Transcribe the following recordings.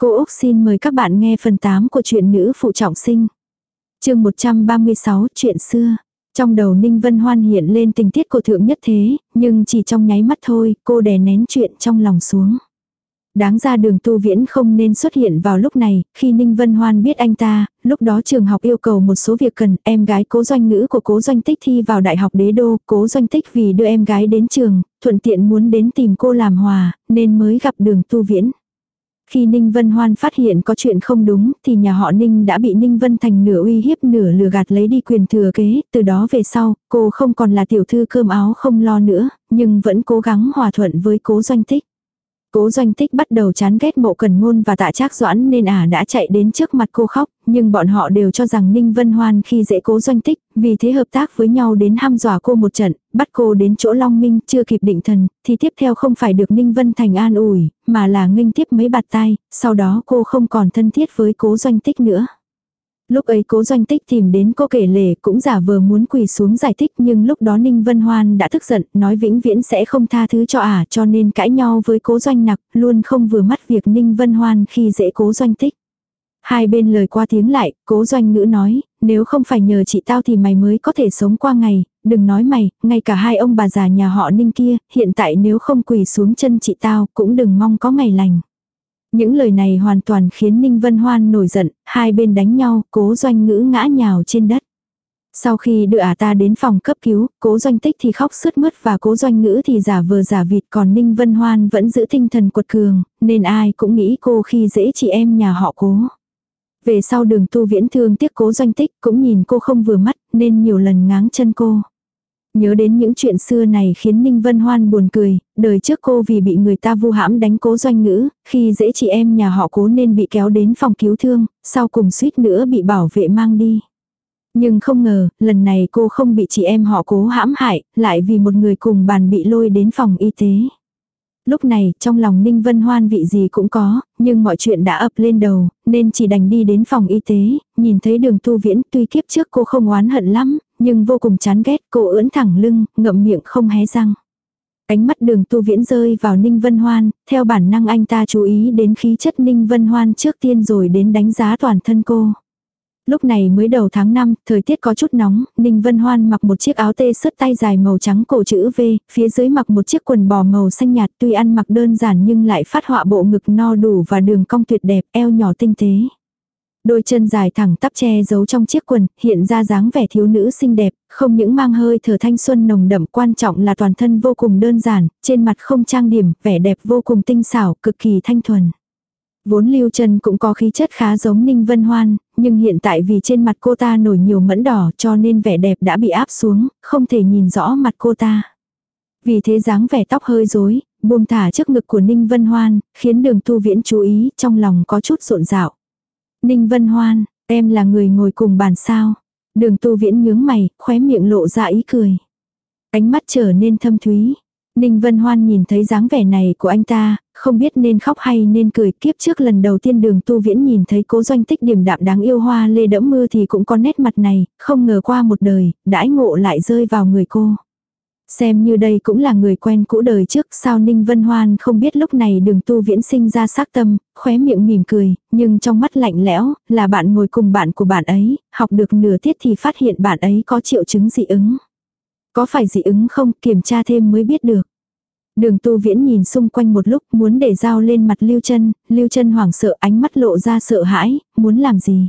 Cô Úc xin mời các bạn nghe phần 8 của truyện nữ phụ trọng sinh. chương 136 chuyện xưa. Trong đầu Ninh Vân Hoan hiện lên tình tiết của thượng nhất thế, nhưng chỉ trong nháy mắt thôi, cô đè nén chuyện trong lòng xuống. Đáng ra đường tu viễn không nên xuất hiện vào lúc này, khi Ninh Vân Hoan biết anh ta, lúc đó trường học yêu cầu một số việc cần, em gái cố doanh ngữ của cố doanh tích thi vào đại học đế đô, cố doanh tích vì đưa em gái đến trường, thuận tiện muốn đến tìm cô làm hòa, nên mới gặp đường tu viễn. Khi Ninh Vân Hoan phát hiện có chuyện không đúng thì nhà họ Ninh đã bị Ninh Vân Thành nửa uy hiếp nửa lừa gạt lấy đi quyền thừa kế, từ đó về sau, cô không còn là tiểu thư cơm áo không lo nữa, nhưng vẫn cố gắng hòa thuận với cố doanh tích. Cố doanh tích bắt đầu chán ghét mộ cần ngôn và tạ trác doãn nên ả à đã chạy đến trước mặt cô khóc, nhưng bọn họ đều cho rằng Ninh Vân Hoan khi dễ cố doanh tích, vì thế hợp tác với nhau đến ham dọa cô một trận, bắt cô đến chỗ Long Minh chưa kịp định thần, thì tiếp theo không phải được Ninh Vân Thành an ủi, mà là nghênh tiếp mấy bạt tai, sau đó cô không còn thân thiết với cố doanh tích nữa. Lúc ấy cố doanh tích tìm đến cô kể lể cũng giả vờ muốn quỳ xuống giải thích nhưng lúc đó Ninh Vân Hoan đã tức giận nói vĩnh viễn sẽ không tha thứ cho ả cho nên cãi nhau với cố doanh nặc luôn không vừa mắt việc Ninh Vân Hoan khi dễ cố doanh tích. Hai bên lời qua tiếng lại, cố doanh ngữ nói, nếu không phải nhờ chị tao thì mày mới có thể sống qua ngày, đừng nói mày, ngay cả hai ông bà già nhà họ ninh kia, hiện tại nếu không quỳ xuống chân chị tao cũng đừng mong có ngày lành. Những lời này hoàn toàn khiến Ninh Vân Hoan nổi giận, hai bên đánh nhau, cố doanh ngữ ngã nhào trên đất. Sau khi đưa ả ta đến phòng cấp cứu, cố doanh tích thì khóc sướt mướt và cố doanh ngữ thì giả vờ giả vịt còn Ninh Vân Hoan vẫn giữ tinh thần quật cường, nên ai cũng nghĩ cô khi dễ chị em nhà họ cố. Về sau đường tu viễn thương tiếc cố doanh tích cũng nhìn cô không vừa mắt nên nhiều lần ngáng chân cô. Nhớ đến những chuyện xưa này khiến Ninh Vân Hoan buồn cười, đời trước cô vì bị người ta vu hãm đánh cố doanh ngữ, khi dễ chị em nhà họ cố nên bị kéo đến phòng cứu thương, sau cùng suýt nữa bị bảo vệ mang đi. Nhưng không ngờ, lần này cô không bị chị em họ cố hãm hại, lại vì một người cùng bàn bị lôi đến phòng y tế. Lúc này, trong lòng Ninh Vân Hoan vị gì cũng có, nhưng mọi chuyện đã ập lên đầu, nên chỉ đành đi đến phòng y tế, nhìn thấy đường tu viễn tuy kiếp trước cô không oán hận lắm, nhưng vô cùng chán ghét cô ưỡn thẳng lưng, ngậm miệng không hé răng. Ánh mắt đường tu viễn rơi vào Ninh Vân Hoan, theo bản năng anh ta chú ý đến khí chất Ninh Vân Hoan trước tiên rồi đến đánh giá toàn thân cô. Lúc này mới đầu tháng 5, thời tiết có chút nóng, Ninh Vân Hoan mặc một chiếc áo tê sứt tay dài màu trắng cổ chữ V, phía dưới mặc một chiếc quần bò màu xanh nhạt tuy ăn mặc đơn giản nhưng lại phát họa bộ ngực no đủ và đường cong tuyệt đẹp, eo nhỏ tinh tế. Đôi chân dài thẳng tắp che giấu trong chiếc quần, hiện ra dáng vẻ thiếu nữ xinh đẹp, không những mang hơi thở thanh xuân nồng đậm quan trọng là toàn thân vô cùng đơn giản, trên mặt không trang điểm, vẻ đẹp vô cùng tinh xảo, cực kỳ thanh thuần. Vốn Lưu Trần cũng có khí chất khá giống Ninh Vân Hoan, nhưng hiện tại vì trên mặt cô ta nổi nhiều mẫn đỏ cho nên vẻ đẹp đã bị áp xuống, không thể nhìn rõ mặt cô ta. Vì thế dáng vẻ tóc hơi rối, buông thả trước ngực của Ninh Vân Hoan, khiến đường tu viễn chú ý trong lòng có chút rộn rạo. Ninh Vân Hoan, em là người ngồi cùng bàn sao. Đường tu viễn nhướng mày, khóe miệng lộ ra ý cười. Ánh mắt trở nên thâm thúy. Ninh Vân Hoan nhìn thấy dáng vẻ này của anh ta, không biết nên khóc hay nên cười kiếp trước lần đầu tiên đường tu viễn nhìn thấy cố doanh tích điểm đạm đáng yêu hoa lê đẫm mưa thì cũng có nét mặt này, không ngờ qua một đời, đãi ngộ lại rơi vào người cô. Xem như đây cũng là người quen cũ đời trước sao Ninh Vân Hoan không biết lúc này đường tu viễn sinh ra sắc tâm, khóe miệng mỉm cười, nhưng trong mắt lạnh lẽo, là bạn ngồi cùng bạn của bạn ấy, học được nửa tiết thì phát hiện bạn ấy có triệu chứng dị ứng. Có phải dị ứng không kiểm tra thêm mới biết được. Đường tu viễn nhìn xung quanh một lúc muốn để dao lên mặt lưu chân, lưu chân hoảng sợ ánh mắt lộ ra sợ hãi, muốn làm gì.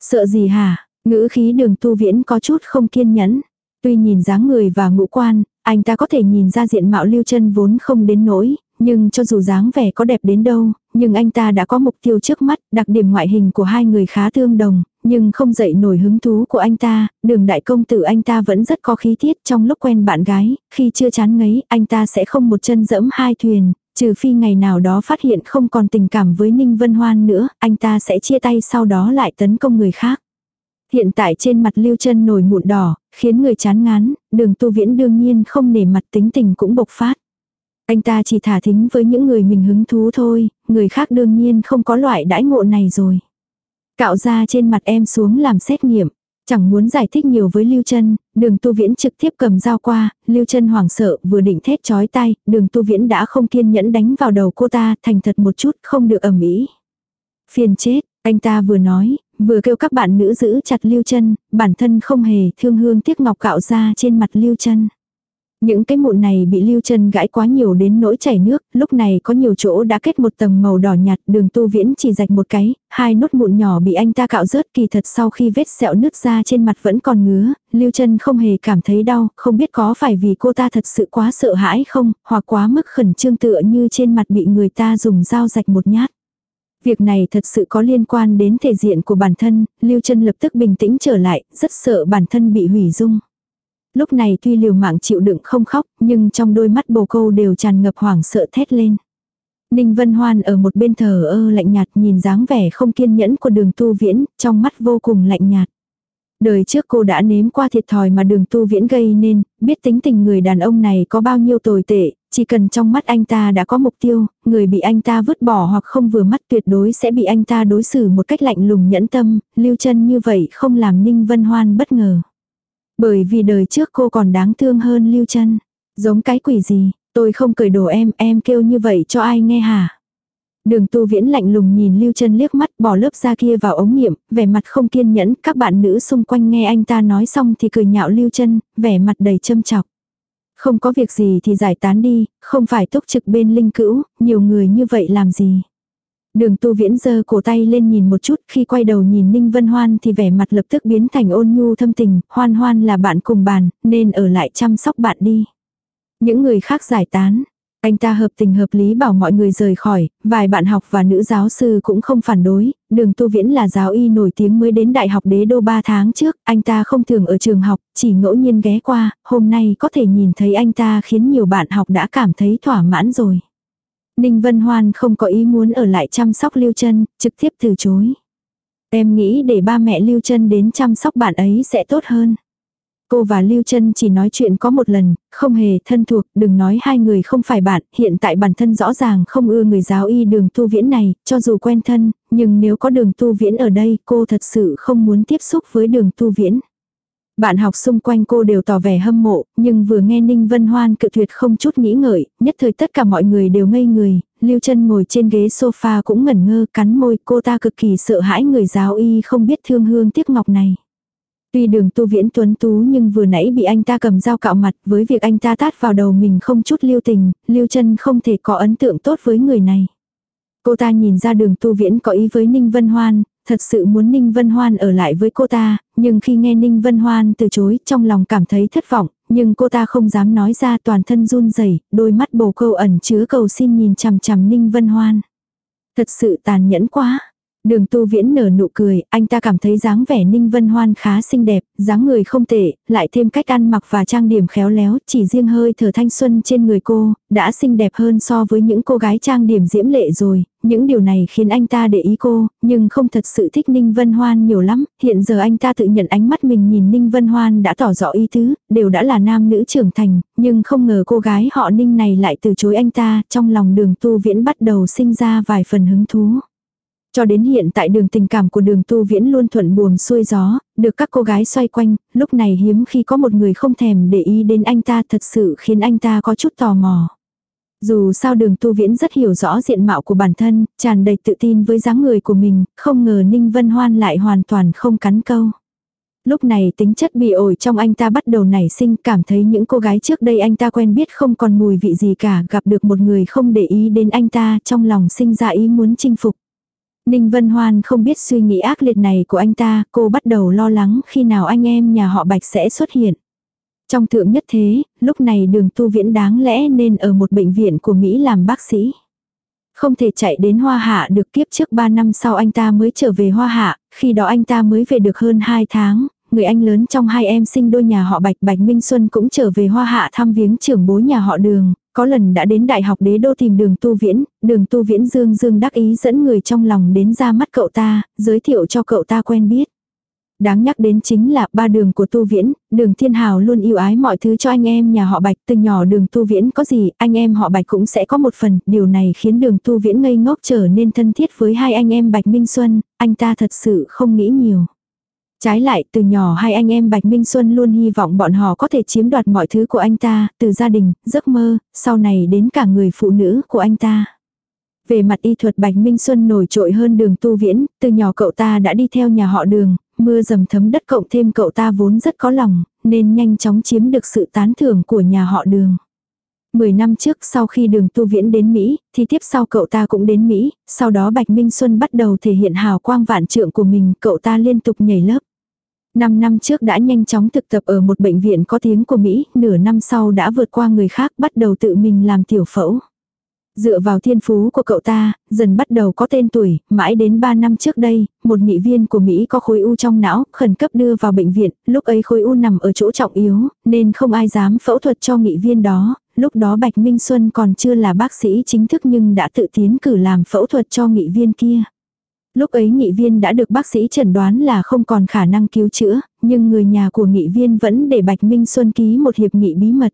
Sợ gì hả, ngữ khí đường tu viễn có chút không kiên nhẫn. Tuy nhìn dáng người và ngũ quan, anh ta có thể nhìn ra diện mạo lưu chân vốn không đến nỗi, nhưng cho dù dáng vẻ có đẹp đến đâu, nhưng anh ta đã có mục tiêu trước mắt, đặc điểm ngoại hình của hai người khá tương đồng, nhưng không dậy nổi hứng thú của anh ta, đường đại công tử anh ta vẫn rất có khí tiết trong lúc quen bạn gái, khi chưa chán ngấy, anh ta sẽ không một chân dẫm hai thuyền, trừ phi ngày nào đó phát hiện không còn tình cảm với Ninh Vân Hoan nữa, anh ta sẽ chia tay sau đó lại tấn công người khác. Hiện tại trên mặt lưu chân nổi mụn đỏ, khiến người chán ngán, đường tu viễn đương nhiên không nể mặt tính tình cũng bộc phát. Anh ta chỉ thả thính với những người mình hứng thú thôi, người khác đương nhiên không có loại đãi ngộ này rồi. Cạo ra trên mặt em xuống làm xét nghiệm. Chẳng muốn giải thích nhiều với Lưu Trân, đường tu viễn trực tiếp cầm dao qua, Lưu Trân hoảng sợ vừa định thét chói tay, đường tu viễn đã không kiên nhẫn đánh vào đầu cô ta thành thật một chút không được ẩm ý. Phiền chết, anh ta vừa nói, vừa kêu các bạn nữ giữ chặt lưu chân, bản thân không hề thương hương tiếc ngọc cạo ra trên mặt lưu chân. Những cái mụn này bị lưu chân gãi quá nhiều đến nỗi chảy nước, lúc này có nhiều chỗ đã kết một tầng màu đỏ nhạt, đường tu viễn chỉ rạch một cái, hai nốt mụn nhỏ bị anh ta cạo rớt kỳ thật sau khi vết sẹo nứt ra trên mặt vẫn còn ngứa, lưu chân không hề cảm thấy đau, không biết có phải vì cô ta thật sự quá sợ hãi không, hoặc quá mức khẩn trương tựa như trên mặt bị người ta dùng dao rạch một nhát. Việc này thật sự có liên quan đến thể diện của bản thân, Lưu chân lập tức bình tĩnh trở lại, rất sợ bản thân bị hủy dung. Lúc này tuy liều mạng chịu đựng không khóc, nhưng trong đôi mắt bồ câu đều tràn ngập hoảng sợ thét lên. Ninh Vân Hoan ở một bên thờ ơ lạnh nhạt nhìn dáng vẻ không kiên nhẫn của đường tu viễn, trong mắt vô cùng lạnh nhạt. Đời trước cô đã nếm qua thiệt thòi mà đường tu viễn gây nên, biết tính tình người đàn ông này có bao nhiêu tồi tệ, chỉ cần trong mắt anh ta đã có mục tiêu, người bị anh ta vứt bỏ hoặc không vừa mắt tuyệt đối sẽ bị anh ta đối xử một cách lạnh lùng nhẫn tâm, lưu chân như vậy không làm Ninh Vân Hoan bất ngờ. Bởi vì đời trước cô còn đáng thương hơn lưu chân. Giống cái quỷ gì, tôi không cười đổ em, em kêu như vậy cho ai nghe hả? Đường tu viễn lạnh lùng nhìn Lưu chân liếc mắt bỏ lớp da kia vào ống nghiệm, vẻ mặt không kiên nhẫn, các bạn nữ xung quanh nghe anh ta nói xong thì cười nhạo Lưu chân vẻ mặt đầy châm chọc. Không có việc gì thì giải tán đi, không phải túc trực bên linh cữu, nhiều người như vậy làm gì. Đường tu viễn giơ cổ tay lên nhìn một chút khi quay đầu nhìn Ninh Vân Hoan thì vẻ mặt lập tức biến thành ôn nhu thâm tình, hoan hoan là bạn cùng bàn, nên ở lại chăm sóc bạn đi. Những người khác giải tán, anh ta hợp tình hợp lý bảo mọi người rời khỏi, vài bạn học và nữ giáo sư cũng không phản đối, đường tu viễn là giáo y nổi tiếng mới đến đại học đế đô 3 tháng trước, anh ta không thường ở trường học, chỉ ngẫu nhiên ghé qua, hôm nay có thể nhìn thấy anh ta khiến nhiều bạn học đã cảm thấy thỏa mãn rồi. Ninh Vân Hoan không có ý muốn ở lại chăm sóc Lưu Trân, trực tiếp từ chối. Em nghĩ để ba mẹ Lưu Trân đến chăm sóc bạn ấy sẽ tốt hơn. Cô và Lưu Trân chỉ nói chuyện có một lần, không hề thân thuộc, đừng nói hai người không phải bạn, hiện tại bản thân rõ ràng không ưa người giáo y đường tu viễn này, cho dù quen thân, nhưng nếu có đường tu viễn ở đây, cô thật sự không muốn tiếp xúc với đường tu viễn. Bạn học xung quanh cô đều tỏ vẻ hâm mộ, nhưng vừa nghe Ninh Vân Hoan cự tuyệt không chút nghĩ ngợi, nhất thời tất cả mọi người đều ngây người, Lưu chân ngồi trên ghế sofa cũng ngẩn ngơ, cắn môi, cô ta cực kỳ sợ hãi người giáo y không biết thương hương tiếc ngọc này. Tuy đường tu viễn tuấn tú nhưng vừa nãy bị anh ta cầm dao cạo mặt với việc anh ta tát vào đầu mình không chút lưu tình, lưu chân không thể có ấn tượng tốt với người này. Cô ta nhìn ra đường tu viễn có ý với Ninh Vân Hoan, thật sự muốn Ninh Vân Hoan ở lại với cô ta, nhưng khi nghe Ninh Vân Hoan từ chối trong lòng cảm thấy thất vọng, nhưng cô ta không dám nói ra toàn thân run rẩy đôi mắt bồ câu ẩn chứa cầu xin nhìn chằm chằm Ninh Vân Hoan. Thật sự tàn nhẫn quá, Đường tu viễn nở nụ cười, anh ta cảm thấy dáng vẻ ninh vân hoan khá xinh đẹp, dáng người không tệ, lại thêm cách ăn mặc và trang điểm khéo léo, chỉ riêng hơi thở thanh xuân trên người cô, đã xinh đẹp hơn so với những cô gái trang điểm diễm lệ rồi, những điều này khiến anh ta để ý cô, nhưng không thật sự thích Ninh Vân Hoan nhiều lắm, hiện giờ anh ta tự nhận ánh mắt mình nhìn Ninh Vân Hoan đã tỏ rõ ý tứ, đều đã là nam nữ trưởng thành, nhưng không ngờ cô gái họ Ninh này lại từ chối anh ta, trong lòng đường tu viễn bắt đầu sinh ra vài phần hứng thú. Cho đến hiện tại đường tình cảm của đường tu viễn luôn thuận buồm xuôi gió, được các cô gái xoay quanh, lúc này hiếm khi có một người không thèm để ý đến anh ta thật sự khiến anh ta có chút tò mò. Dù sao đường tu viễn rất hiểu rõ diện mạo của bản thân, tràn đầy tự tin với dáng người của mình, không ngờ Ninh Vân Hoan lại hoàn toàn không cắn câu. Lúc này tính chất bị ổi trong anh ta bắt đầu nảy sinh cảm thấy những cô gái trước đây anh ta quen biết không còn mùi vị gì cả gặp được một người không để ý đến anh ta trong lòng sinh ra ý muốn chinh phục. Ninh Vân Hoan không biết suy nghĩ ác liệt này của anh ta, cô bắt đầu lo lắng khi nào anh em nhà họ Bạch sẽ xuất hiện. Trong thượng nhất thế, lúc này đường tu viễn đáng lẽ nên ở một bệnh viện của Mỹ làm bác sĩ. Không thể chạy đến Hoa Hạ được kiếp trước 3 năm sau anh ta mới trở về Hoa Hạ, khi đó anh ta mới về được hơn 2 tháng, người anh lớn trong hai em sinh đôi nhà họ Bạch Bạch Minh Xuân cũng trở về Hoa Hạ thăm viếng trưởng bối nhà họ Đường, có lần đã đến đại học đế đô tìm đường tu viễn, đường tu viễn dương dương đắc ý dẫn người trong lòng đến ra mắt cậu ta, giới thiệu cho cậu ta quen biết. Đáng nhắc đến chính là ba đường của tu viễn, đường thiên hào luôn yêu ái mọi thứ cho anh em nhà họ bạch, từ nhỏ đường tu viễn có gì, anh em họ bạch cũng sẽ có một phần, điều này khiến đường tu viễn ngây ngốc trở nên thân thiết với hai anh em bạch Minh Xuân, anh ta thật sự không nghĩ nhiều. Trái lại từ nhỏ hai anh em Bạch Minh Xuân luôn hy vọng bọn họ có thể chiếm đoạt mọi thứ của anh ta, từ gia đình, giấc mơ, sau này đến cả người phụ nữ của anh ta. Về mặt y thuật Bạch Minh Xuân nổi trội hơn đường tu viễn, từ nhỏ cậu ta đã đi theo nhà họ đường, mưa dầm thấm đất cộng thêm cậu ta vốn rất có lòng, nên nhanh chóng chiếm được sự tán thưởng của nhà họ đường. Mười năm trước sau khi đường tu viễn đến Mỹ, thì tiếp sau cậu ta cũng đến Mỹ, sau đó Bạch Minh Xuân bắt đầu thể hiện hào quang vạn trượng của mình, cậu ta liên tục nhảy lớp. Năm năm trước đã nhanh chóng thực tập ở một bệnh viện có tiếng của Mỹ, nửa năm sau đã vượt qua người khác bắt đầu tự mình làm tiểu phẫu. Dựa vào thiên phú của cậu ta, dần bắt đầu có tên tuổi, mãi đến 3 năm trước đây, một nghị viên của Mỹ có khối u trong não, khẩn cấp đưa vào bệnh viện, lúc ấy khối u nằm ở chỗ trọng yếu, nên không ai dám phẫu thuật cho nghị viên đó, lúc đó Bạch Minh Xuân còn chưa là bác sĩ chính thức nhưng đã tự tiến cử làm phẫu thuật cho nghị viên kia. Lúc ấy nghị viên đã được bác sĩ chẩn đoán là không còn khả năng cứu chữa, nhưng người nhà của nghị viên vẫn để Bạch Minh Xuân ký một hiệp nghị bí mật.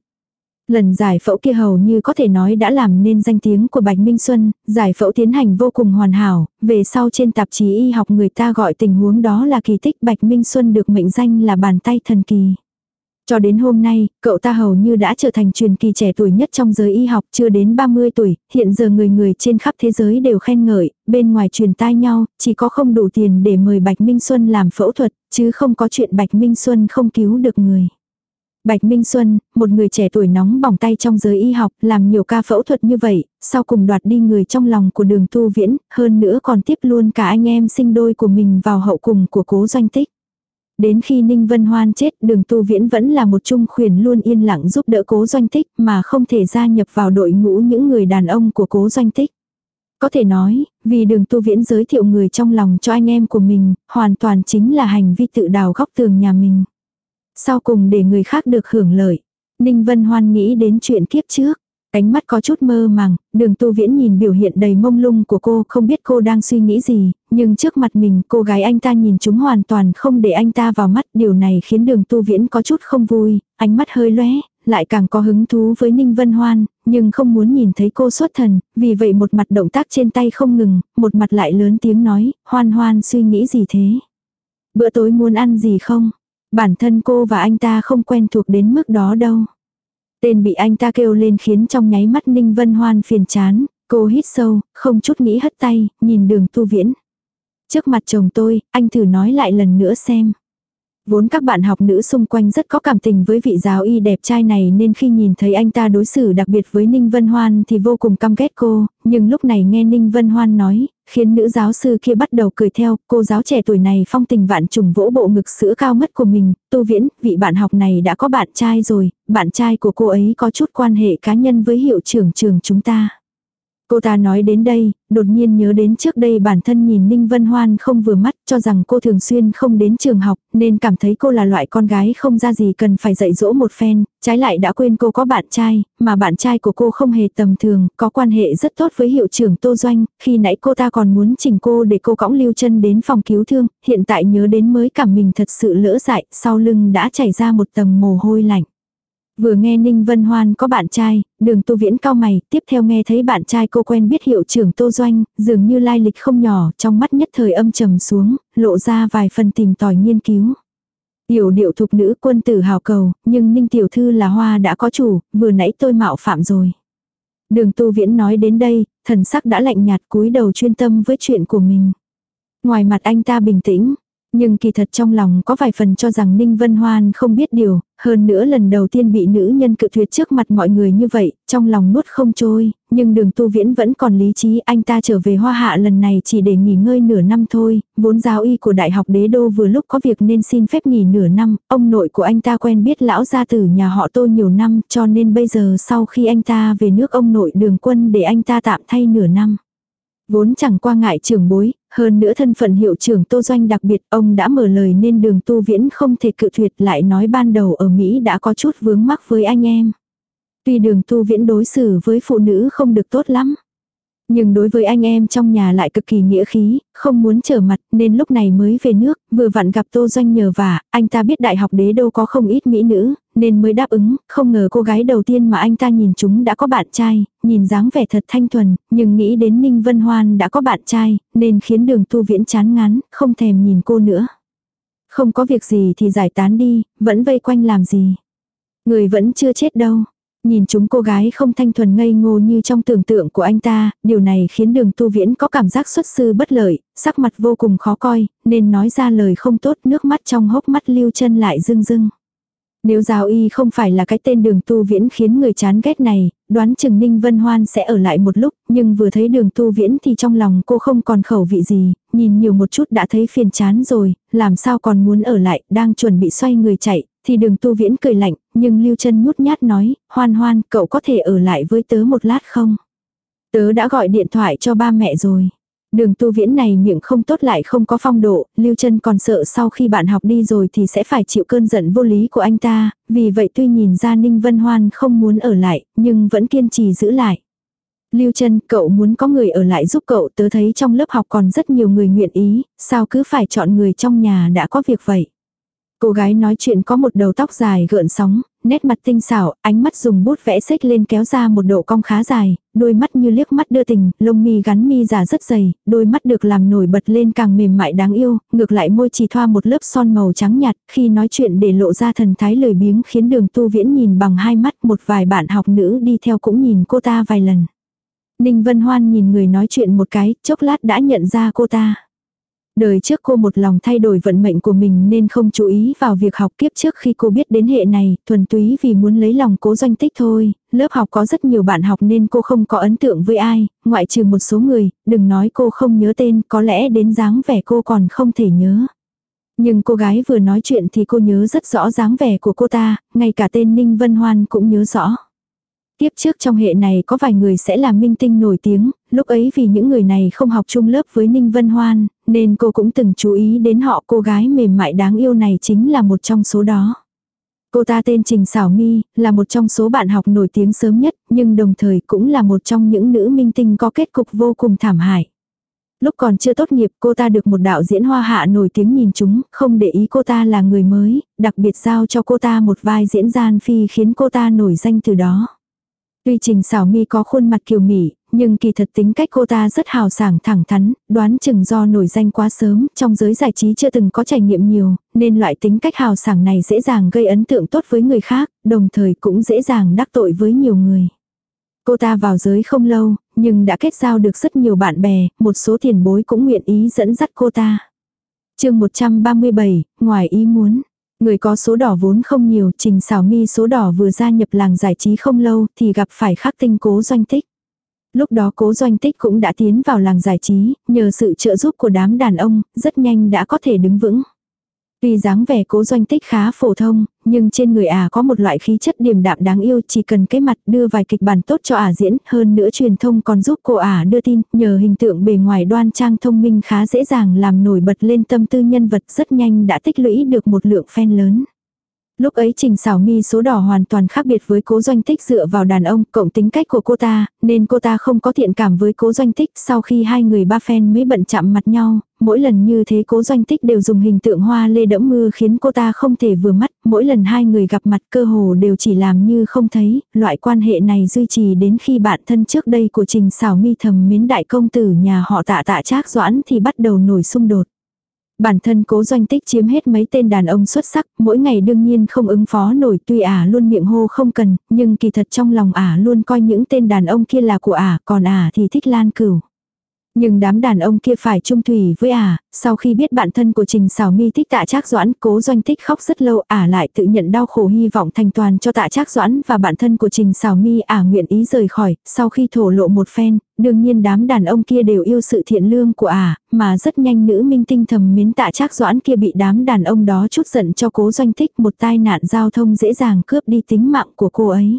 Lần giải phẫu kia hầu như có thể nói đã làm nên danh tiếng của Bạch Minh Xuân, giải phẫu tiến hành vô cùng hoàn hảo, về sau trên tạp chí y học người ta gọi tình huống đó là kỳ tích Bạch Minh Xuân được mệnh danh là bàn tay thần kỳ. Cho đến hôm nay, cậu ta hầu như đã trở thành truyền kỳ trẻ tuổi nhất trong giới y học chưa đến 30 tuổi, hiện giờ người người trên khắp thế giới đều khen ngợi, bên ngoài truyền tai nhau, chỉ có không đủ tiền để mời Bạch Minh Xuân làm phẫu thuật, chứ không có chuyện Bạch Minh Xuân không cứu được người. Bạch Minh Xuân, một người trẻ tuổi nóng bỏng tay trong giới y học, làm nhiều ca phẫu thuật như vậy, sau cùng đoạt đi người trong lòng của đường tu viễn, hơn nữa còn tiếp luôn cả anh em sinh đôi của mình vào hậu cùng của cố doanh tích. Đến khi Ninh Vân Hoan chết đường tu viễn vẫn là một trung khuyển luôn yên lặng giúp đỡ cố doanh tích mà không thể gia nhập vào đội ngũ những người đàn ông của cố doanh tích. Có thể nói, vì đường tu viễn giới thiệu người trong lòng cho anh em của mình, hoàn toàn chính là hành vi tự đào góc tường nhà mình. Sau cùng để người khác được hưởng lợi. Ninh Vân Hoan nghĩ đến chuyện kiếp trước. Ánh mắt có chút mơ màng, đường tu viễn nhìn biểu hiện đầy mông lung của cô không biết cô đang suy nghĩ gì, nhưng trước mặt mình cô gái anh ta nhìn chúng hoàn toàn không để anh ta vào mắt. Điều này khiến đường tu viễn có chút không vui, ánh mắt hơi lóe, lại càng có hứng thú với Ninh Vân Hoan, nhưng không muốn nhìn thấy cô xuất thần, vì vậy một mặt động tác trên tay không ngừng, một mặt lại lớn tiếng nói, hoan hoan suy nghĩ gì thế? Bữa tối muốn ăn gì không? Bản thân cô và anh ta không quen thuộc đến mức đó đâu. Tên bị anh ta kêu lên khiến trong nháy mắt Ninh Vân Hoan phiền chán, cô hít sâu, không chút nghĩ hất tay, nhìn đường tu viễn. Trước mặt chồng tôi, anh thử nói lại lần nữa xem. Vốn các bạn học nữ xung quanh rất có cảm tình với vị giáo y đẹp trai này nên khi nhìn thấy anh ta đối xử đặc biệt với Ninh Vân Hoan thì vô cùng căm ghét cô, nhưng lúc này nghe Ninh Vân Hoan nói, khiến nữ giáo sư kia bắt đầu cười theo, cô giáo trẻ tuổi này phong tình vạn trùng vỗ bộ ngực sữa cao ngất của mình, tu viễn, vị bạn học này đã có bạn trai rồi, bạn trai của cô ấy có chút quan hệ cá nhân với hiệu trưởng trường chúng ta. Cô ta nói đến đây, đột nhiên nhớ đến trước đây bản thân nhìn Ninh Vân Hoan không vừa mắt cho rằng cô thường xuyên không đến trường học nên cảm thấy cô là loại con gái không ra gì cần phải dạy dỗ một phen, trái lại đã quên cô có bạn trai, mà bạn trai của cô không hề tầm thường, có quan hệ rất tốt với hiệu trưởng Tô Doanh, khi nãy cô ta còn muốn chỉnh cô để cô cõng lưu chân đến phòng cứu thương, hiện tại nhớ đến mới cảm mình thật sự lỡ dại, sau lưng đã chảy ra một tầng mồ hôi lạnh. Vừa nghe Ninh Vân Hoan có bạn trai, đường tu viễn cao mày, tiếp theo nghe thấy bạn trai cô quen biết hiệu trưởng Tô Doanh, dường như lai lịch không nhỏ, trong mắt nhất thời âm trầm xuống, lộ ra vài phần tìm tòi nghiên cứu. Tiểu điệu thục nữ quân tử hào cầu, nhưng Ninh Tiểu Thư là hoa đã có chủ, vừa nãy tôi mạo phạm rồi. Đường tu viễn nói đến đây, thần sắc đã lạnh nhạt cúi đầu chuyên tâm với chuyện của mình. Ngoài mặt anh ta bình tĩnh, nhưng kỳ thật trong lòng có vài phần cho rằng Ninh Vân Hoan không biết điều, hơn nữa lần đầu tiên bị nữ nhân cự tuyệt trước mặt mọi người như vậy, trong lòng nuốt không trôi, nhưng đường tu viễn vẫn còn lý trí anh ta trở về hoa hạ lần này chỉ để nghỉ ngơi nửa năm thôi, vốn giáo y của Đại học Đế Đô vừa lúc có việc nên xin phép nghỉ nửa năm, ông nội của anh ta quen biết lão gia tử nhà họ tô nhiều năm cho nên bây giờ sau khi anh ta về nước ông nội đường quân để anh ta tạm thay nửa năm. Vốn chẳng qua ngại trưởng bối, hơn nữa thân phận hiệu trưởng Tô Doanh đặc biệt ông đã mở lời nên đường tu viễn không thể cự tuyệt lại nói ban đầu ở Mỹ đã có chút vướng mắc với anh em. Tuy đường tu viễn đối xử với phụ nữ không được tốt lắm. Nhưng đối với anh em trong nhà lại cực kỳ nghĩa khí, không muốn trở mặt nên lúc này mới về nước, vừa vặn gặp Tô Doanh nhờ vả, anh ta biết đại học đế đâu có không ít mỹ nữ, nên mới đáp ứng, không ngờ cô gái đầu tiên mà anh ta nhìn chúng đã có bạn trai, nhìn dáng vẻ thật thanh thuần, nhưng nghĩ đến Ninh Vân Hoan đã có bạn trai, nên khiến đường tu viễn chán ngán, không thèm nhìn cô nữa. Không có việc gì thì giải tán đi, vẫn vây quanh làm gì. Người vẫn chưa chết đâu. Nhìn chúng cô gái không thanh thuần ngây ngô như trong tưởng tượng của anh ta, điều này khiến đường tu viễn có cảm giác xuất sư bất lợi, sắc mặt vô cùng khó coi, nên nói ra lời không tốt nước mắt trong hốc mắt lưu chân lại rưng rưng. Nếu giáo y không phải là cái tên đường tu viễn khiến người chán ghét này, đoán chừng Ninh Vân Hoan sẽ ở lại một lúc, nhưng vừa thấy đường tu viễn thì trong lòng cô không còn khẩu vị gì, nhìn nhiều một chút đã thấy phiền chán rồi, làm sao còn muốn ở lại, đang chuẩn bị xoay người chạy, thì đường tu viễn cười lạnh, nhưng Lưu chân nhút nhát nói, hoan hoan, cậu có thể ở lại với tớ một lát không? Tớ đã gọi điện thoại cho ba mẹ rồi. Đường tu viễn này miệng không tốt lại không có phong độ, Lưu chân còn sợ sau khi bạn học đi rồi thì sẽ phải chịu cơn giận vô lý của anh ta, vì vậy tuy nhìn ra Ninh Vân Hoan không muốn ở lại, nhưng vẫn kiên trì giữ lại. Lưu chân, cậu muốn có người ở lại giúp cậu, tớ thấy trong lớp học còn rất nhiều người nguyện ý, sao cứ phải chọn người trong nhà đã có việc vậy. Cô gái nói chuyện có một đầu tóc dài gợn sóng, nét mặt tinh xảo, ánh mắt dùng bút vẽ xếch lên kéo ra một độ cong khá dài, đôi mắt như liếc mắt đưa tình, lông mi gắn mi giả rất dày, đôi mắt được làm nổi bật lên càng mềm mại đáng yêu, ngược lại môi chỉ thoa một lớp son màu trắng nhạt, khi nói chuyện để lộ ra thần thái lười biếng khiến đường tu viễn nhìn bằng hai mắt một vài bạn học nữ đi theo cũng nhìn cô ta vài lần. Ninh Vân Hoan nhìn người nói chuyện một cái, chốc lát đã nhận ra cô ta. Đời trước cô một lòng thay đổi vận mệnh của mình nên không chú ý vào việc học kiếp trước khi cô biết đến hệ này, thuần túy vì muốn lấy lòng cố doanh tích thôi. Lớp học có rất nhiều bạn học nên cô không có ấn tượng với ai, ngoại trừ một số người, đừng nói cô không nhớ tên, có lẽ đến dáng vẻ cô còn không thể nhớ. Nhưng cô gái vừa nói chuyện thì cô nhớ rất rõ dáng vẻ của cô ta, ngay cả tên Ninh Vân Hoan cũng nhớ rõ. Tiếp trước trong hệ này có vài người sẽ là minh tinh nổi tiếng, lúc ấy vì những người này không học chung lớp với Ninh Vân Hoan, nên cô cũng từng chú ý đến họ cô gái mềm mại đáng yêu này chính là một trong số đó. Cô ta tên Trình Sảo Mi, là một trong số bạn học nổi tiếng sớm nhất, nhưng đồng thời cũng là một trong những nữ minh tinh có kết cục vô cùng thảm hại. Lúc còn chưa tốt nghiệp cô ta được một đạo diễn hoa hạ nổi tiếng nhìn chúng, không để ý cô ta là người mới, đặc biệt giao cho cô ta một vai diễn gian phi khiến cô ta nổi danh từ đó. Tuy Trình Sảo Mi có khuôn mặt kiều mỉ, nhưng kỳ thật tính cách cô ta rất hào sảng thẳng thắn, đoán chừng do nổi danh quá sớm, trong giới giải trí chưa từng có trải nghiệm nhiều, nên loại tính cách hào sảng này dễ dàng gây ấn tượng tốt với người khác, đồng thời cũng dễ dàng đắc tội với nhiều người. Cô ta vào giới không lâu, nhưng đã kết giao được rất nhiều bạn bè, một số tiền bối cũng nguyện ý dẫn dắt cô ta. chương 137, ngoài ý muốn. Người có số đỏ vốn không nhiều, trình Sảo mi số đỏ vừa gia nhập làng giải trí không lâu thì gặp phải khắc tinh cố doanh tích. Lúc đó cố doanh tích cũng đã tiến vào làng giải trí, nhờ sự trợ giúp của đám đàn ông, rất nhanh đã có thể đứng vững. Tuy dáng vẻ cố doanh tích khá phổ thông, nhưng trên người ả có một loại khí chất điềm đạm đáng yêu chỉ cần cái mặt đưa vài kịch bản tốt cho ả diễn, hơn nữa truyền thông còn giúp cô ả đưa tin, nhờ hình tượng bề ngoài đoan trang thông minh khá dễ dàng làm nổi bật lên tâm tư nhân vật rất nhanh đã tích lũy được một lượng fan lớn. Lúc ấy Trình Sảo Mi số đỏ hoàn toàn khác biệt với cố doanh tích dựa vào đàn ông, cộng tính cách của cô ta, nên cô ta không có thiện cảm với cố doanh tích sau khi hai người ba phen mới bận chạm mặt nhau, mỗi lần như thế cố doanh tích đều dùng hình tượng hoa lê đẫm mưa khiến cô ta không thể vừa mắt, mỗi lần hai người gặp mặt cơ hồ đều chỉ làm như không thấy, loại quan hệ này duy trì đến khi bạn thân trước đây của Trình Sảo Mi thầm mến đại công tử nhà họ tạ tạ trác doãn thì bắt đầu nổi xung đột. Bản thân cố doanh tích chiếm hết mấy tên đàn ông xuất sắc, mỗi ngày đương nhiên không ứng phó nổi tuy ả luôn miệng hô không cần, nhưng kỳ thật trong lòng ả luôn coi những tên đàn ông kia là của ả, còn ả thì thích lan cửu. Nhưng đám đàn ông kia phải trung thủy với ả, sau khi biết bạn thân của Trình Sảo Mi thích tạ trác doãn, cố doanh tích khóc rất lâu, ả lại tự nhận đau khổ hy vọng thành toàn cho tạ trác doãn và bạn thân của Trình Sảo Mi ả nguyện ý rời khỏi, sau khi thổ lộ một phen, đương nhiên đám đàn ông kia đều yêu sự thiện lương của ả, mà rất nhanh nữ minh tinh thầm mến tạ trác doãn kia bị đám đàn ông đó chút giận cho cố doanh tích một tai nạn giao thông dễ dàng cướp đi tính mạng của cô ấy.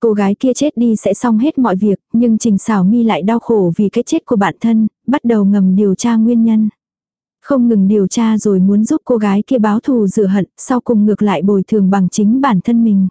Cô gái kia chết đi sẽ xong hết mọi việc, nhưng Trình Sảo Mi lại đau khổ vì cái chết của bản thân, bắt đầu ngầm điều tra nguyên nhân. Không ngừng điều tra rồi muốn giúp cô gái kia báo thù rửa hận, sau cùng ngược lại bồi thường bằng chính bản thân mình.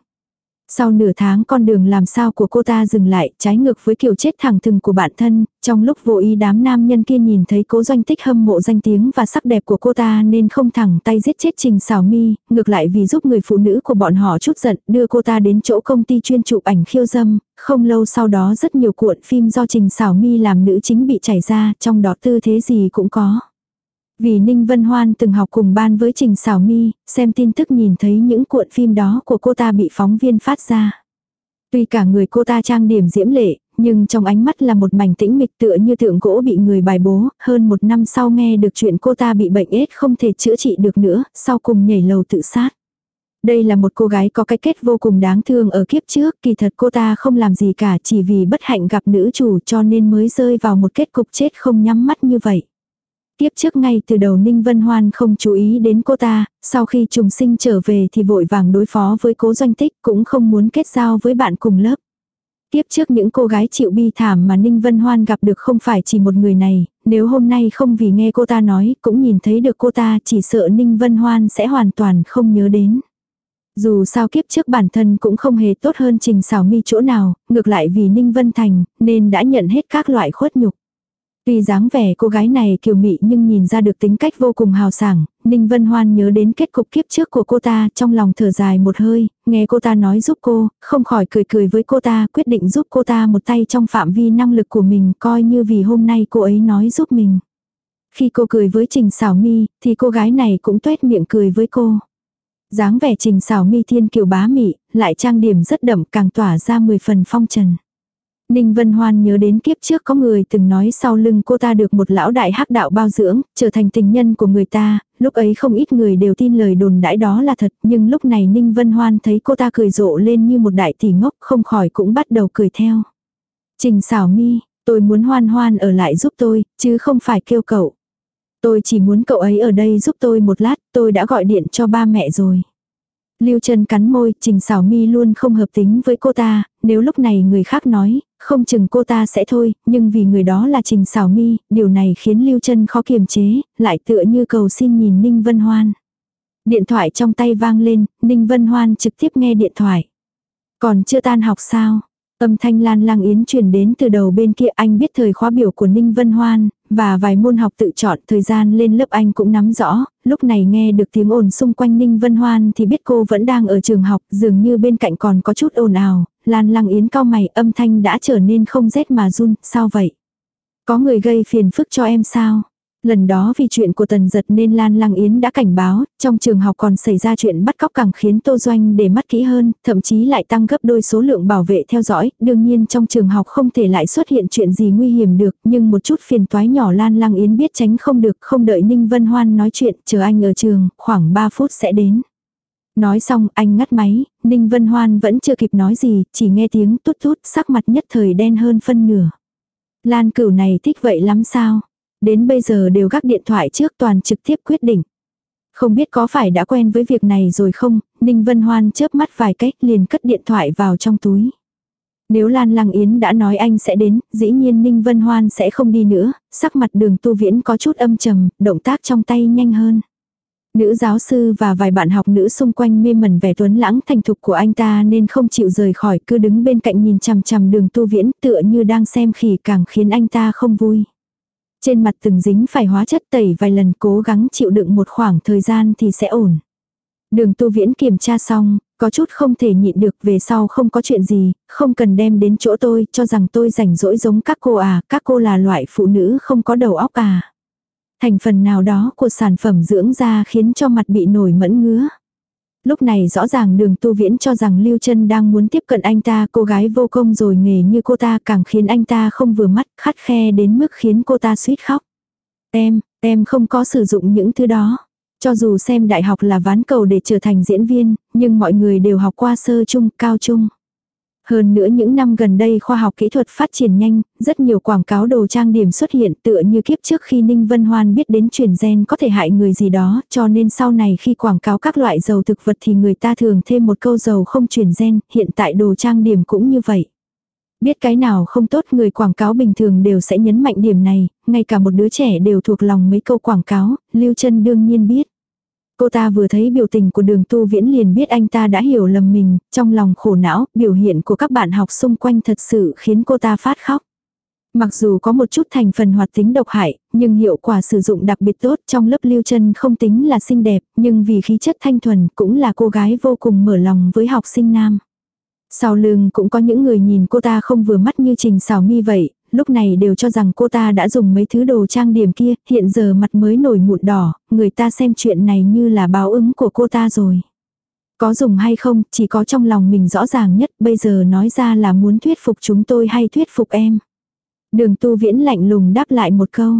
Sau nửa tháng con đường làm sao của cô ta dừng lại, trái ngược với kiểu chết thẳng thừng của bản thân, trong lúc vô ý đám nam nhân kia nhìn thấy cố doanh tích hâm mộ danh tiếng và sắc đẹp của cô ta nên không thẳng tay giết chết Trình Sảo Mi, ngược lại vì giúp người phụ nữ của bọn họ chút giận, đưa cô ta đến chỗ công ty chuyên chụp ảnh khiêu dâm, không lâu sau đó rất nhiều cuộn phim do Trình Sảo Mi làm nữ chính bị chảy ra, trong đó tư thế gì cũng có. Vì Ninh Vân Hoan từng học cùng ban với Trình Sảo Mi, xem tin tức nhìn thấy những cuộn phim đó của cô ta bị phóng viên phát ra. Tuy cả người cô ta trang điểm diễm lệ, nhưng trong ánh mắt là một mảnh tĩnh mịch tựa như tượng gỗ bị người bài bố, hơn một năm sau nghe được chuyện cô ta bị bệnh ết không thể chữa trị được nữa, sau cùng nhảy lầu tự sát. Đây là một cô gái có cái kết vô cùng đáng thương ở kiếp trước, kỳ thật cô ta không làm gì cả chỉ vì bất hạnh gặp nữ chủ cho nên mới rơi vào một kết cục chết không nhắm mắt như vậy. Tiếp trước ngay từ đầu Ninh Vân Hoan không chú ý đến cô ta, sau khi trùng sinh trở về thì vội vàng đối phó với cố doanh tích cũng không muốn kết giao với bạn cùng lớp. Tiếp trước những cô gái chịu bi thảm mà Ninh Vân Hoan gặp được không phải chỉ một người này, nếu hôm nay không vì nghe cô ta nói, cũng nhìn thấy được cô ta chỉ sợ Ninh Vân Hoan sẽ hoàn toàn không nhớ đến. Dù sao kiếp trước bản thân cũng không hề tốt hơn Trình Sảo Mi chỗ nào, ngược lại vì Ninh Vân Thành, nên đã nhận hết các loại khuất nhục. Tuy dáng vẻ cô gái này kiều mị nhưng nhìn ra được tính cách vô cùng hào sảng, Ninh Vân Hoan nhớ đến kết cục kiếp trước của cô ta trong lòng thở dài một hơi, nghe cô ta nói giúp cô, không khỏi cười cười với cô ta quyết định giúp cô ta một tay trong phạm vi năng lực của mình coi như vì hôm nay cô ấy nói giúp mình. Khi cô cười với Trình Sảo Mi thì cô gái này cũng tuét miệng cười với cô. dáng vẻ Trình Sảo Mi thiên kiều bá mị, lại trang điểm rất đậm càng tỏa ra 10 phần phong trần. Ninh Vân Hoan nhớ đến kiếp trước có người từng nói sau lưng cô ta được một lão đại hắc đạo bao dưỡng, trở thành tình nhân của người ta, lúc ấy không ít người đều tin lời đồn đãi đó là thật, nhưng lúc này Ninh Vân Hoan thấy cô ta cười rộ lên như một đại tỷ ngốc không khỏi cũng bắt đầu cười theo. Trình xảo mi, tôi muốn hoan hoan ở lại giúp tôi, chứ không phải kêu cậu. Tôi chỉ muốn cậu ấy ở đây giúp tôi một lát, tôi đã gọi điện cho ba mẹ rồi. Lưu Trân cắn môi, Trình Sảo Mi luôn không hợp tính với cô ta, nếu lúc này người khác nói, không chừng cô ta sẽ thôi, nhưng vì người đó là Trình Sảo Mi, điều này khiến Lưu Trân khó kiềm chế, lại tựa như cầu xin nhìn Ninh Vân Hoan. Điện thoại trong tay vang lên, Ninh Vân Hoan trực tiếp nghe điện thoại. Còn chưa tan học sao? Âm thanh lan lang yến truyền đến từ đầu bên kia anh biết thời khóa biểu của Ninh Vân Hoan, và vài môn học tự chọn thời gian lên lớp anh cũng nắm rõ, lúc này nghe được tiếng ồn xung quanh Ninh Vân Hoan thì biết cô vẫn đang ở trường học, dường như bên cạnh còn có chút ồn ào, lan lăng yến cao mày âm thanh đã trở nên không rét mà run, sao vậy? Có người gây phiền phức cho em sao? Lần đó vì chuyện của Tần Giật nên Lan Lăng Yến đã cảnh báo, trong trường học còn xảy ra chuyện bắt cóc càng khiến Tô Doanh để mắt kỹ hơn, thậm chí lại tăng gấp đôi số lượng bảo vệ theo dõi, đương nhiên trong trường học không thể lại xuất hiện chuyện gì nguy hiểm được, nhưng một chút phiền toái nhỏ Lan Lăng Yến biết tránh không được, không đợi Ninh Vân Hoan nói chuyện, chờ anh ở trường, khoảng 3 phút sẽ đến. Nói xong anh ngắt máy, Ninh Vân Hoan vẫn chưa kịp nói gì, chỉ nghe tiếng tút tút sắc mặt nhất thời đen hơn phân nửa. Lan cửu này thích vậy lắm sao? Đến bây giờ đều gác điện thoại trước toàn trực tiếp quyết định. Không biết có phải đã quen với việc này rồi không, Ninh Vân Hoan chớp mắt vài cách liền cất điện thoại vào trong túi. Nếu Lan Lăng Yến đã nói anh sẽ đến, dĩ nhiên Ninh Vân Hoan sẽ không đi nữa, sắc mặt đường tu viễn có chút âm trầm, động tác trong tay nhanh hơn. Nữ giáo sư và vài bạn học nữ xung quanh mê mẩn vẻ tuấn lãng thành thục của anh ta nên không chịu rời khỏi cứ đứng bên cạnh nhìn chằm chằm đường tu viễn tựa như đang xem khỉ càng khiến anh ta không vui. Trên mặt từng dính phải hóa chất tẩy vài lần cố gắng chịu đựng một khoảng thời gian thì sẽ ổn. Đường tu viễn kiểm tra xong, có chút không thể nhịn được về sau không có chuyện gì, không cần đem đến chỗ tôi cho rằng tôi rảnh rỗi giống các cô à, các cô là loại phụ nữ không có đầu óc à. Thành phần nào đó của sản phẩm dưỡng da khiến cho mặt bị nổi mẫn ngứa. Lúc này rõ ràng đường tu viễn cho rằng Lưu chân đang muốn tiếp cận anh ta cô gái vô công rồi nghề như cô ta càng khiến anh ta không vừa mắt khắt khe đến mức khiến cô ta suýt khóc. Em, em không có sử dụng những thứ đó. Cho dù xem đại học là ván cầu để trở thành diễn viên, nhưng mọi người đều học qua sơ trung, cao trung. Hơn nữa những năm gần đây khoa học kỹ thuật phát triển nhanh, rất nhiều quảng cáo đồ trang điểm xuất hiện tựa như kiếp trước khi Ninh Vân Hoan biết đến truyền gen có thể hại người gì đó, cho nên sau này khi quảng cáo các loại dầu thực vật thì người ta thường thêm một câu dầu không truyền gen, hiện tại đồ trang điểm cũng như vậy. Biết cái nào không tốt người quảng cáo bình thường đều sẽ nhấn mạnh điểm này, ngay cả một đứa trẻ đều thuộc lòng mấy câu quảng cáo, Lưu chân đương nhiên biết. Cô ta vừa thấy biểu tình của đường tu viễn liền biết anh ta đã hiểu lầm mình, trong lòng khổ não, biểu hiện của các bạn học xung quanh thật sự khiến cô ta phát khóc. Mặc dù có một chút thành phần hoạt tính độc hại, nhưng hiệu quả sử dụng đặc biệt tốt trong lớp lưu chân không tính là xinh đẹp, nhưng vì khí chất thanh thuần cũng là cô gái vô cùng mở lòng với học sinh nam. Sau lưng cũng có những người nhìn cô ta không vừa mắt như trình Sảo mi vậy, lúc này đều cho rằng cô ta đã dùng mấy thứ đồ trang điểm kia, hiện giờ mặt mới nổi mụn đỏ, người ta xem chuyện này như là báo ứng của cô ta rồi. Có dùng hay không, chỉ có trong lòng mình rõ ràng nhất, bây giờ nói ra là muốn thuyết phục chúng tôi hay thuyết phục em. Đường tu viễn lạnh lùng đáp lại một câu.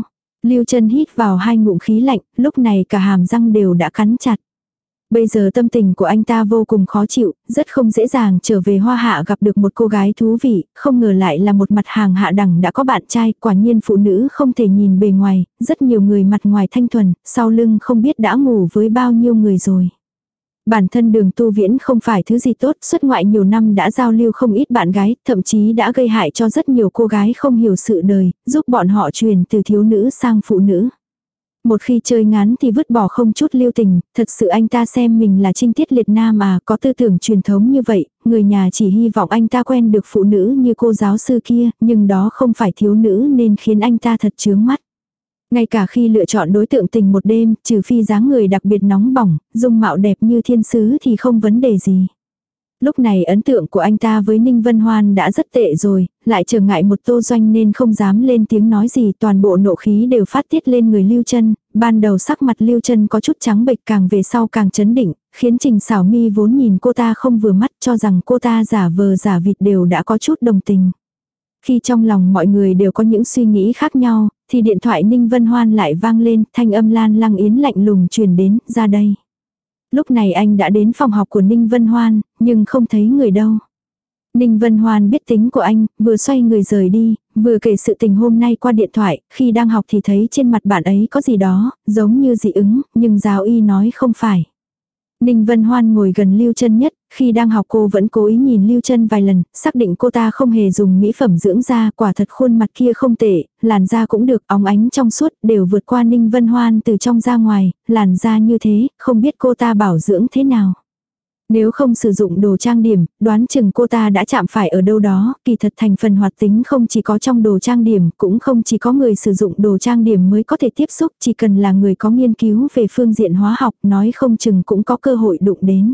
Lưu chân hít vào hai ngụm khí lạnh, lúc này cả hàm răng đều đã cắn chặt. Bây giờ tâm tình của anh ta vô cùng khó chịu, rất không dễ dàng trở về hoa hạ gặp được một cô gái thú vị, không ngờ lại là một mặt hàng hạ đẳng đã có bạn trai, quả nhiên phụ nữ không thể nhìn bề ngoài, rất nhiều người mặt ngoài thanh thuần, sau lưng không biết đã ngủ với bao nhiêu người rồi. Bản thân đường tu viễn không phải thứ gì tốt, xuất ngoại nhiều năm đã giao lưu không ít bạn gái, thậm chí đã gây hại cho rất nhiều cô gái không hiểu sự đời, giúp bọn họ truyền từ thiếu nữ sang phụ nữ. Một khi chơi ngắn thì vứt bỏ không chút lưu tình, thật sự anh ta xem mình là trinh tiết liệt nam à, có tư tưởng truyền thống như vậy, người nhà chỉ hy vọng anh ta quen được phụ nữ như cô giáo sư kia, nhưng đó không phải thiếu nữ nên khiến anh ta thật chướng mắt. Ngay cả khi lựa chọn đối tượng tình một đêm, trừ phi dáng người đặc biệt nóng bỏng, dung mạo đẹp như thiên sứ thì không vấn đề gì. Lúc này ấn tượng của anh ta với Ninh Vân Hoan đã rất tệ rồi, lại trở ngại một tô doanh nên không dám lên tiếng nói gì toàn bộ nộ khí đều phát tiết lên người Lưu chân ban đầu sắc mặt Lưu chân có chút trắng bệch càng về sau càng chấn định, khiến Trình Sảo mi vốn nhìn cô ta không vừa mắt cho rằng cô ta giả vờ giả vịt đều đã có chút đồng tình. Khi trong lòng mọi người đều có những suy nghĩ khác nhau, thì điện thoại Ninh Vân Hoan lại vang lên, thanh âm Lan Lăng Yến lạnh lùng truyền đến, ra đây. Lúc này anh đã đến phòng học của Ninh Vân Hoan, nhưng không thấy người đâu. Ninh Vân Hoan biết tính của anh, vừa xoay người rời đi, vừa kể sự tình hôm nay qua điện thoại, khi đang học thì thấy trên mặt bạn ấy có gì đó, giống như dị ứng, nhưng giáo y nói không phải. Ninh Vân Hoan ngồi gần Lưu Chân Nhất, khi đang học cô vẫn cố ý nhìn Lưu Chân vài lần, xác định cô ta không hề dùng mỹ phẩm dưỡng da, quả thật khuôn mặt kia không tệ, làn da cũng được, óng ánh trong suốt, đều vượt qua Ninh Vân Hoan từ trong ra ngoài, làn da như thế, không biết cô ta bảo dưỡng thế nào. Nếu không sử dụng đồ trang điểm, đoán chừng cô ta đã chạm phải ở đâu đó, kỳ thật thành phần hoạt tính không chỉ có trong đồ trang điểm, cũng không chỉ có người sử dụng đồ trang điểm mới có thể tiếp xúc, chỉ cần là người có nghiên cứu về phương diện hóa học, nói không chừng cũng có cơ hội đụng đến.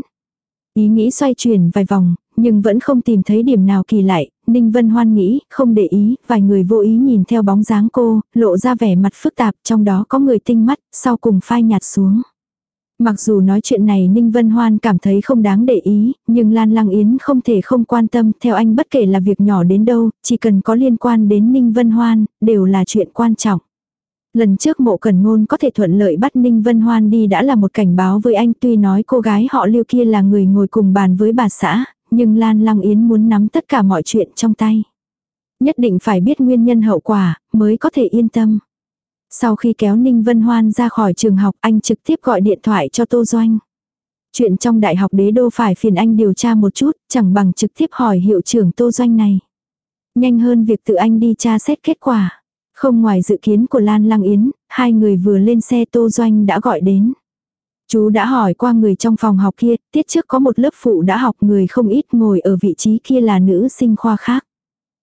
Ý nghĩ xoay chuyển vài vòng, nhưng vẫn không tìm thấy điểm nào kỳ lại, Ninh Vân Hoan nghĩ, không để ý, vài người vô ý nhìn theo bóng dáng cô, lộ ra vẻ mặt phức tạp, trong đó có người tinh mắt, sau cùng phai nhạt xuống. Mặc dù nói chuyện này Ninh Vân Hoan cảm thấy không đáng để ý, nhưng Lan Lăng Yến không thể không quan tâm, theo anh bất kể là việc nhỏ đến đâu, chỉ cần có liên quan đến Ninh Vân Hoan, đều là chuyện quan trọng. Lần trước mộ cần ngôn có thể thuận lợi bắt Ninh Vân Hoan đi đã là một cảnh báo với anh tuy nói cô gái họ lưu kia là người ngồi cùng bàn với bà xã, nhưng Lan Lăng Yến muốn nắm tất cả mọi chuyện trong tay. Nhất định phải biết nguyên nhân hậu quả, mới có thể yên tâm. Sau khi kéo Ninh Vân Hoan ra khỏi trường học anh trực tiếp gọi điện thoại cho Tô Doanh. Chuyện trong đại học đế đô phải phiền anh điều tra một chút, chẳng bằng trực tiếp hỏi hiệu trưởng Tô Doanh này. Nhanh hơn việc tự anh đi tra xét kết quả. Không ngoài dự kiến của Lan Lăng Yến, hai người vừa lên xe Tô Doanh đã gọi đến. Chú đã hỏi qua người trong phòng học kia, tiết trước có một lớp phụ đã học người không ít ngồi ở vị trí kia là nữ sinh khoa khác.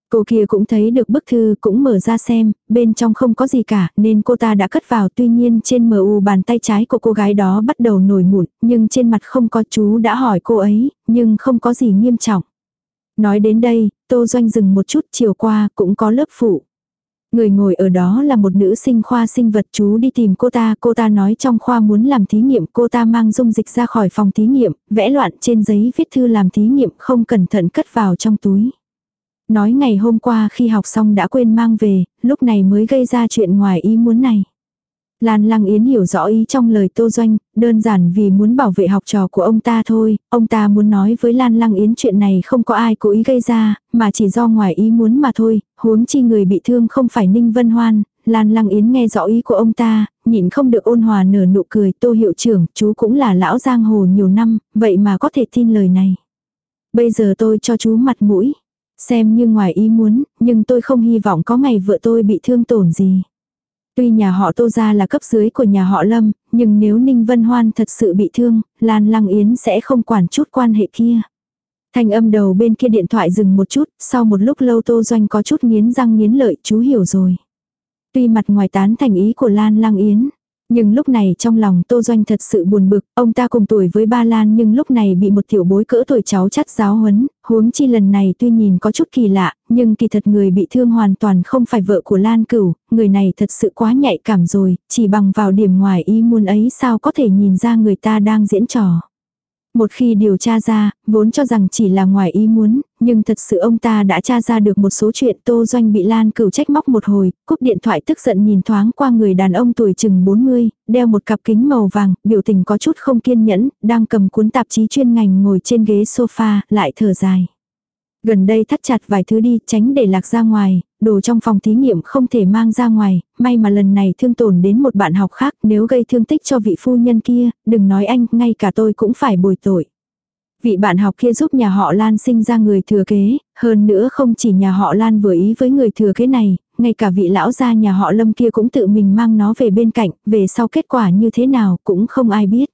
Cô kia cũng thấy được bức thư cũng mở ra xem, bên trong không có gì cả nên cô ta đã cất vào tuy nhiên trên mờ u bàn tay trái của cô gái đó bắt đầu nổi mụn nhưng trên mặt không có chú đã hỏi cô ấy nhưng không có gì nghiêm trọng. Nói đến đây, Tô Doanh dừng một chút chiều qua cũng có lớp phụ. Người ngồi ở đó là một nữ sinh khoa sinh vật chú đi tìm cô ta, cô ta nói trong khoa muốn làm thí nghiệm, cô ta mang dung dịch ra khỏi phòng thí nghiệm, vẽ loạn trên giấy viết thư làm thí nghiệm không cẩn thận cất vào trong túi. Nói ngày hôm qua khi học xong đã quên mang về, lúc này mới gây ra chuyện ngoài ý muốn này. Lan Lăng Yến hiểu rõ ý trong lời Tô Doanh, đơn giản vì muốn bảo vệ học trò của ông ta thôi, ông ta muốn nói với Lan Lăng Yến chuyện này không có ai cố ý gây ra, mà chỉ do ngoài ý muốn mà thôi, huống chi người bị thương không phải Ninh Vân Hoan. Lan Lăng Yến nghe rõ ý của ông ta, nhịn không được ôn hòa nở nụ cười, Tô hiệu trưởng, chú cũng là lão giang hồ nhiều năm, vậy mà có thể tin lời này. Bây giờ tôi cho chú mặt mũi, Xem như ngoài ý muốn, nhưng tôi không hy vọng có ngày vợ tôi bị thương tổn gì. Tuy nhà họ Tô gia là cấp dưới của nhà họ Lâm, nhưng nếu Ninh Vân Hoan thật sự bị thương, Lan Lăng Yến sẽ không quản chút quan hệ kia. Thanh âm đầu bên kia điện thoại dừng một chút, sau một lúc lâu Tô Doanh có chút nghiến răng nghiến lợi, chú hiểu rồi. Tuy mặt ngoài tán thành ý của Lan Lăng Yến, nhưng lúc này trong lòng Tô Doanh thật sự buồn bực, ông ta cùng tuổi với Ba Lan nhưng lúc này bị một tiểu bối cỡ tuổi cháu chắt giáo huấn, huống chi lần này tuy nhìn có chút kỳ lạ, nhưng kỳ thật người bị thương hoàn toàn không phải vợ của Lan Cửu, người này thật sự quá nhạy cảm rồi, chỉ bằng vào điểm ngoài ý muốn ấy sao có thể nhìn ra người ta đang diễn trò. Một khi điều tra ra, vốn cho rằng chỉ là ngoài ý muốn, nhưng thật sự ông ta đã tra ra được một số chuyện Tô Doanh bị Lan cửu trách móc một hồi, cúp điện thoại tức giận nhìn thoáng qua người đàn ông tuổi chừng 40, đeo một cặp kính màu vàng, biểu tình có chút không kiên nhẫn, đang cầm cuốn tạp chí chuyên ngành ngồi trên ghế sofa, lại thở dài. Gần đây thắt chặt vài thứ đi, tránh để lạc ra ngoài, đồ trong phòng thí nghiệm không thể mang ra ngoài, may mà lần này thương tổn đến một bạn học khác, nếu gây thương tích cho vị phu nhân kia, đừng nói anh, ngay cả tôi cũng phải bồi tội. Vị bạn học kia giúp nhà họ Lan sinh ra người thừa kế, hơn nữa không chỉ nhà họ Lan vừa ý với người thừa kế này, ngay cả vị lão gia nhà họ Lâm kia cũng tự mình mang nó về bên cạnh, về sau kết quả như thế nào cũng không ai biết.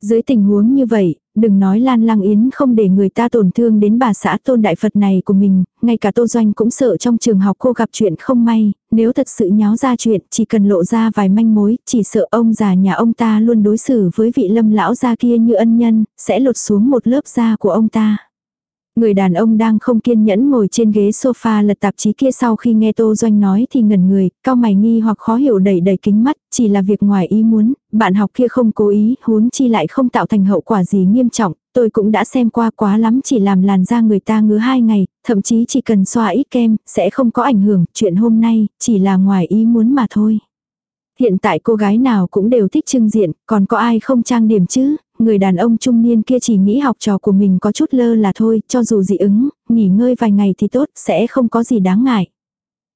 Dưới tình huống như vậy, đừng nói Lan Lăng Yến không để người ta tổn thương đến bà xã tôn đại Phật này của mình, ngay cả Tô Doanh cũng sợ trong trường học cô gặp chuyện không may, nếu thật sự nháo ra chuyện chỉ cần lộ ra vài manh mối, chỉ sợ ông già nhà ông ta luôn đối xử với vị lâm lão gia kia như ân nhân, sẽ lột xuống một lớp da của ông ta. Người đàn ông đang không kiên nhẫn ngồi trên ghế sofa lật tạp chí kia sau khi nghe Tô Doanh nói thì ngẩn người, cao mày nghi hoặc khó hiểu đẩy đẩy kính mắt, chỉ là việc ngoài ý muốn, bạn học kia không cố ý, huống chi lại không tạo thành hậu quả gì nghiêm trọng, tôi cũng đã xem qua quá lắm chỉ làm làn da người ta ngứa hai ngày, thậm chí chỉ cần xoa ít kem, sẽ không có ảnh hưởng, chuyện hôm nay, chỉ là ngoài ý muốn mà thôi. Hiện tại cô gái nào cũng đều thích trưng diện, còn có ai không trang điểm chứ, người đàn ông trung niên kia chỉ nghĩ học trò của mình có chút lơ là thôi, cho dù dị ứng, nghỉ ngơi vài ngày thì tốt, sẽ không có gì đáng ngại.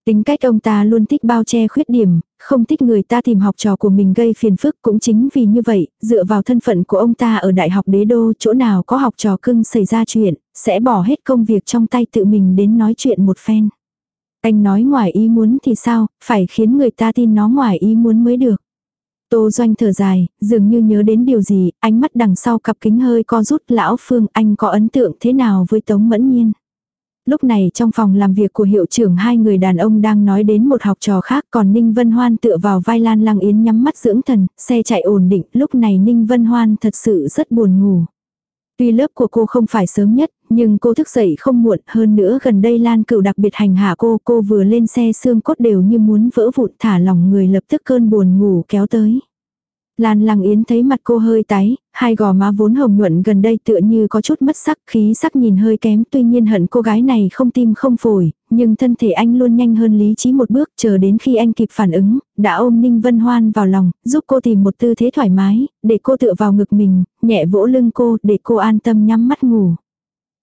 Tính cách ông ta luôn thích bao che khuyết điểm, không thích người ta tìm học trò của mình gây phiền phức cũng chính vì như vậy, dựa vào thân phận của ông ta ở đại học đế đô chỗ nào có học trò cưng xảy ra chuyện, sẽ bỏ hết công việc trong tay tự mình đến nói chuyện một phen. Anh nói ngoài ý muốn thì sao, phải khiến người ta tin nó ngoài ý muốn mới được. Tô Doanh thở dài, dường như nhớ đến điều gì, ánh mắt đằng sau cặp kính hơi co rút lão Phương anh có ấn tượng thế nào với Tống Mẫn Nhiên. Lúc này trong phòng làm việc của hiệu trưởng hai người đàn ông đang nói đến một học trò khác còn Ninh Vân Hoan tựa vào vai Lan Lăng Yến nhắm mắt dưỡng thần, xe chạy ổn định, lúc này Ninh Vân Hoan thật sự rất buồn ngủ. Tuy lớp của cô không phải sớm nhất, nhưng cô thức dậy không muộn. Hơn nữa gần đây Lan cửu đặc biệt hành hạ cô, cô vừa lên xe xương cốt đều như muốn vỡ vụn thả lỏng người lập tức cơn buồn ngủ kéo tới. Lan Lăng Yến thấy mặt cô hơi tái, hai gò má vốn hồng nhuận gần đây tựa như có chút mất sắc, khí sắc nhìn hơi kém, tuy nhiên hận cô gái này không tim không phổi, nhưng thân thể anh luôn nhanh hơn lý trí một bước, chờ đến khi anh kịp phản ứng, đã ôm Ninh Vân Hoan vào lòng, giúp cô tìm một tư thế thoải mái, để cô tựa vào ngực mình, nhẹ vỗ lưng cô, để cô an tâm nhắm mắt ngủ.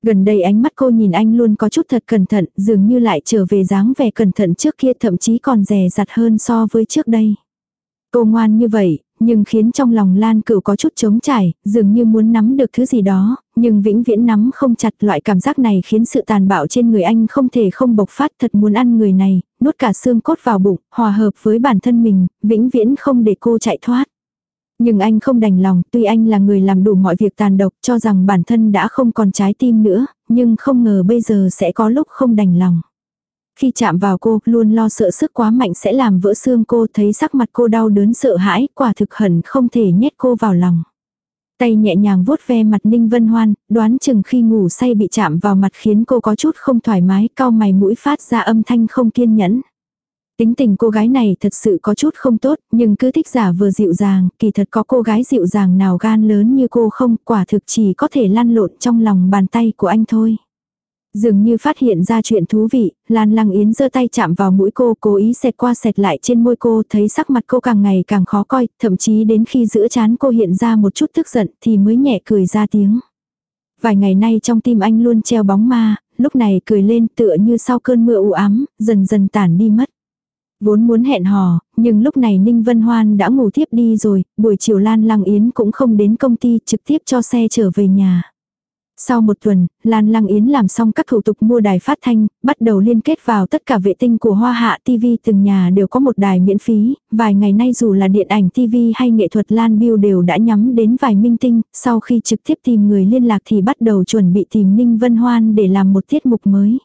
Gần đây ánh mắt cô nhìn anh luôn có chút thật cẩn thận, dường như lại trở về dáng vẻ cẩn thận trước kia thậm chí còn rè rặt hơn so với trước đây. Cô ngoan như vậy, nhưng khiến trong lòng Lan Cửu có chút trống trải, dường như muốn nắm được thứ gì đó, nhưng vĩnh viễn nắm không chặt loại cảm giác này khiến sự tàn bạo trên người anh không thể không bộc phát thật muốn ăn người này, nuốt cả xương cốt vào bụng, hòa hợp với bản thân mình, vĩnh viễn không để cô chạy thoát. Nhưng anh không đành lòng, tuy anh là người làm đủ mọi việc tàn độc cho rằng bản thân đã không còn trái tim nữa, nhưng không ngờ bây giờ sẽ có lúc không đành lòng. Khi chạm vào cô, luôn lo sợ sức quá mạnh sẽ làm vỡ xương cô thấy sắc mặt cô đau đớn sợ hãi, quả thực hẳn không thể nhét cô vào lòng. Tay nhẹ nhàng vuốt ve mặt Ninh Vân Hoan, đoán chừng khi ngủ say bị chạm vào mặt khiến cô có chút không thoải mái, cau mày mũi phát ra âm thanh không kiên nhẫn. Tính tình cô gái này thật sự có chút không tốt, nhưng cứ thích giả vừa dịu dàng, kỳ thật có cô gái dịu dàng nào gan lớn như cô không, quả thực chỉ có thể lăn lộn trong lòng bàn tay của anh thôi. Dường như phát hiện ra chuyện thú vị, Lan Lăng Yến giơ tay chạm vào mũi cô, cố ý xẹt qua xẹt lại trên môi cô, thấy sắc mặt cô càng ngày càng khó coi, thậm chí đến khi giữa chán cô hiện ra một chút tức giận thì mới nhẹ cười ra tiếng. Vài ngày nay trong tim anh luôn treo bóng ma, lúc này cười lên tựa như sau cơn mưa u ám, dần dần tản đi mất. Vốn muốn hẹn hò, nhưng lúc này Ninh Vân Hoan đã ngủ thiếp đi rồi, buổi chiều Lan Lăng Yến cũng không đến công ty trực tiếp cho xe trở về nhà. Sau một tuần, Lan Lăng Yến làm xong các thủ tục mua đài phát thanh, bắt đầu liên kết vào tất cả vệ tinh của Hoa Hạ TV từng nhà đều có một đài miễn phí, vài ngày nay dù là điện ảnh TV hay nghệ thuật Lan Biêu đều đã nhắm đến vài minh tinh, sau khi trực tiếp tìm người liên lạc thì bắt đầu chuẩn bị tìm Ninh Vân Hoan để làm một tiết mục mới.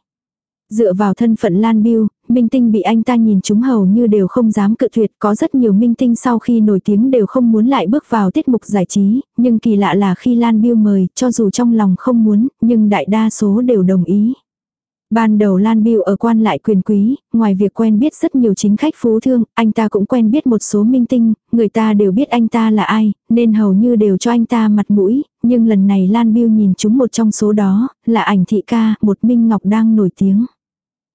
Dựa vào thân phận Lan Biêu, minh tinh bị anh ta nhìn chúng hầu như đều không dám cự tuyệt. Có rất nhiều minh tinh sau khi nổi tiếng đều không muốn lại bước vào tiết mục giải trí, nhưng kỳ lạ là khi Lan Biêu mời, cho dù trong lòng không muốn, nhưng đại đa số đều đồng ý. Ban đầu Lan Biêu ở quan lại quyền quý, ngoài việc quen biết rất nhiều chính khách phú thương, anh ta cũng quen biết một số minh tinh, người ta đều biết anh ta là ai, nên hầu như đều cho anh ta mặt mũi, nhưng lần này Lan Biêu nhìn chúng một trong số đó, là ảnh thị ca, một Minh Ngọc đang nổi tiếng.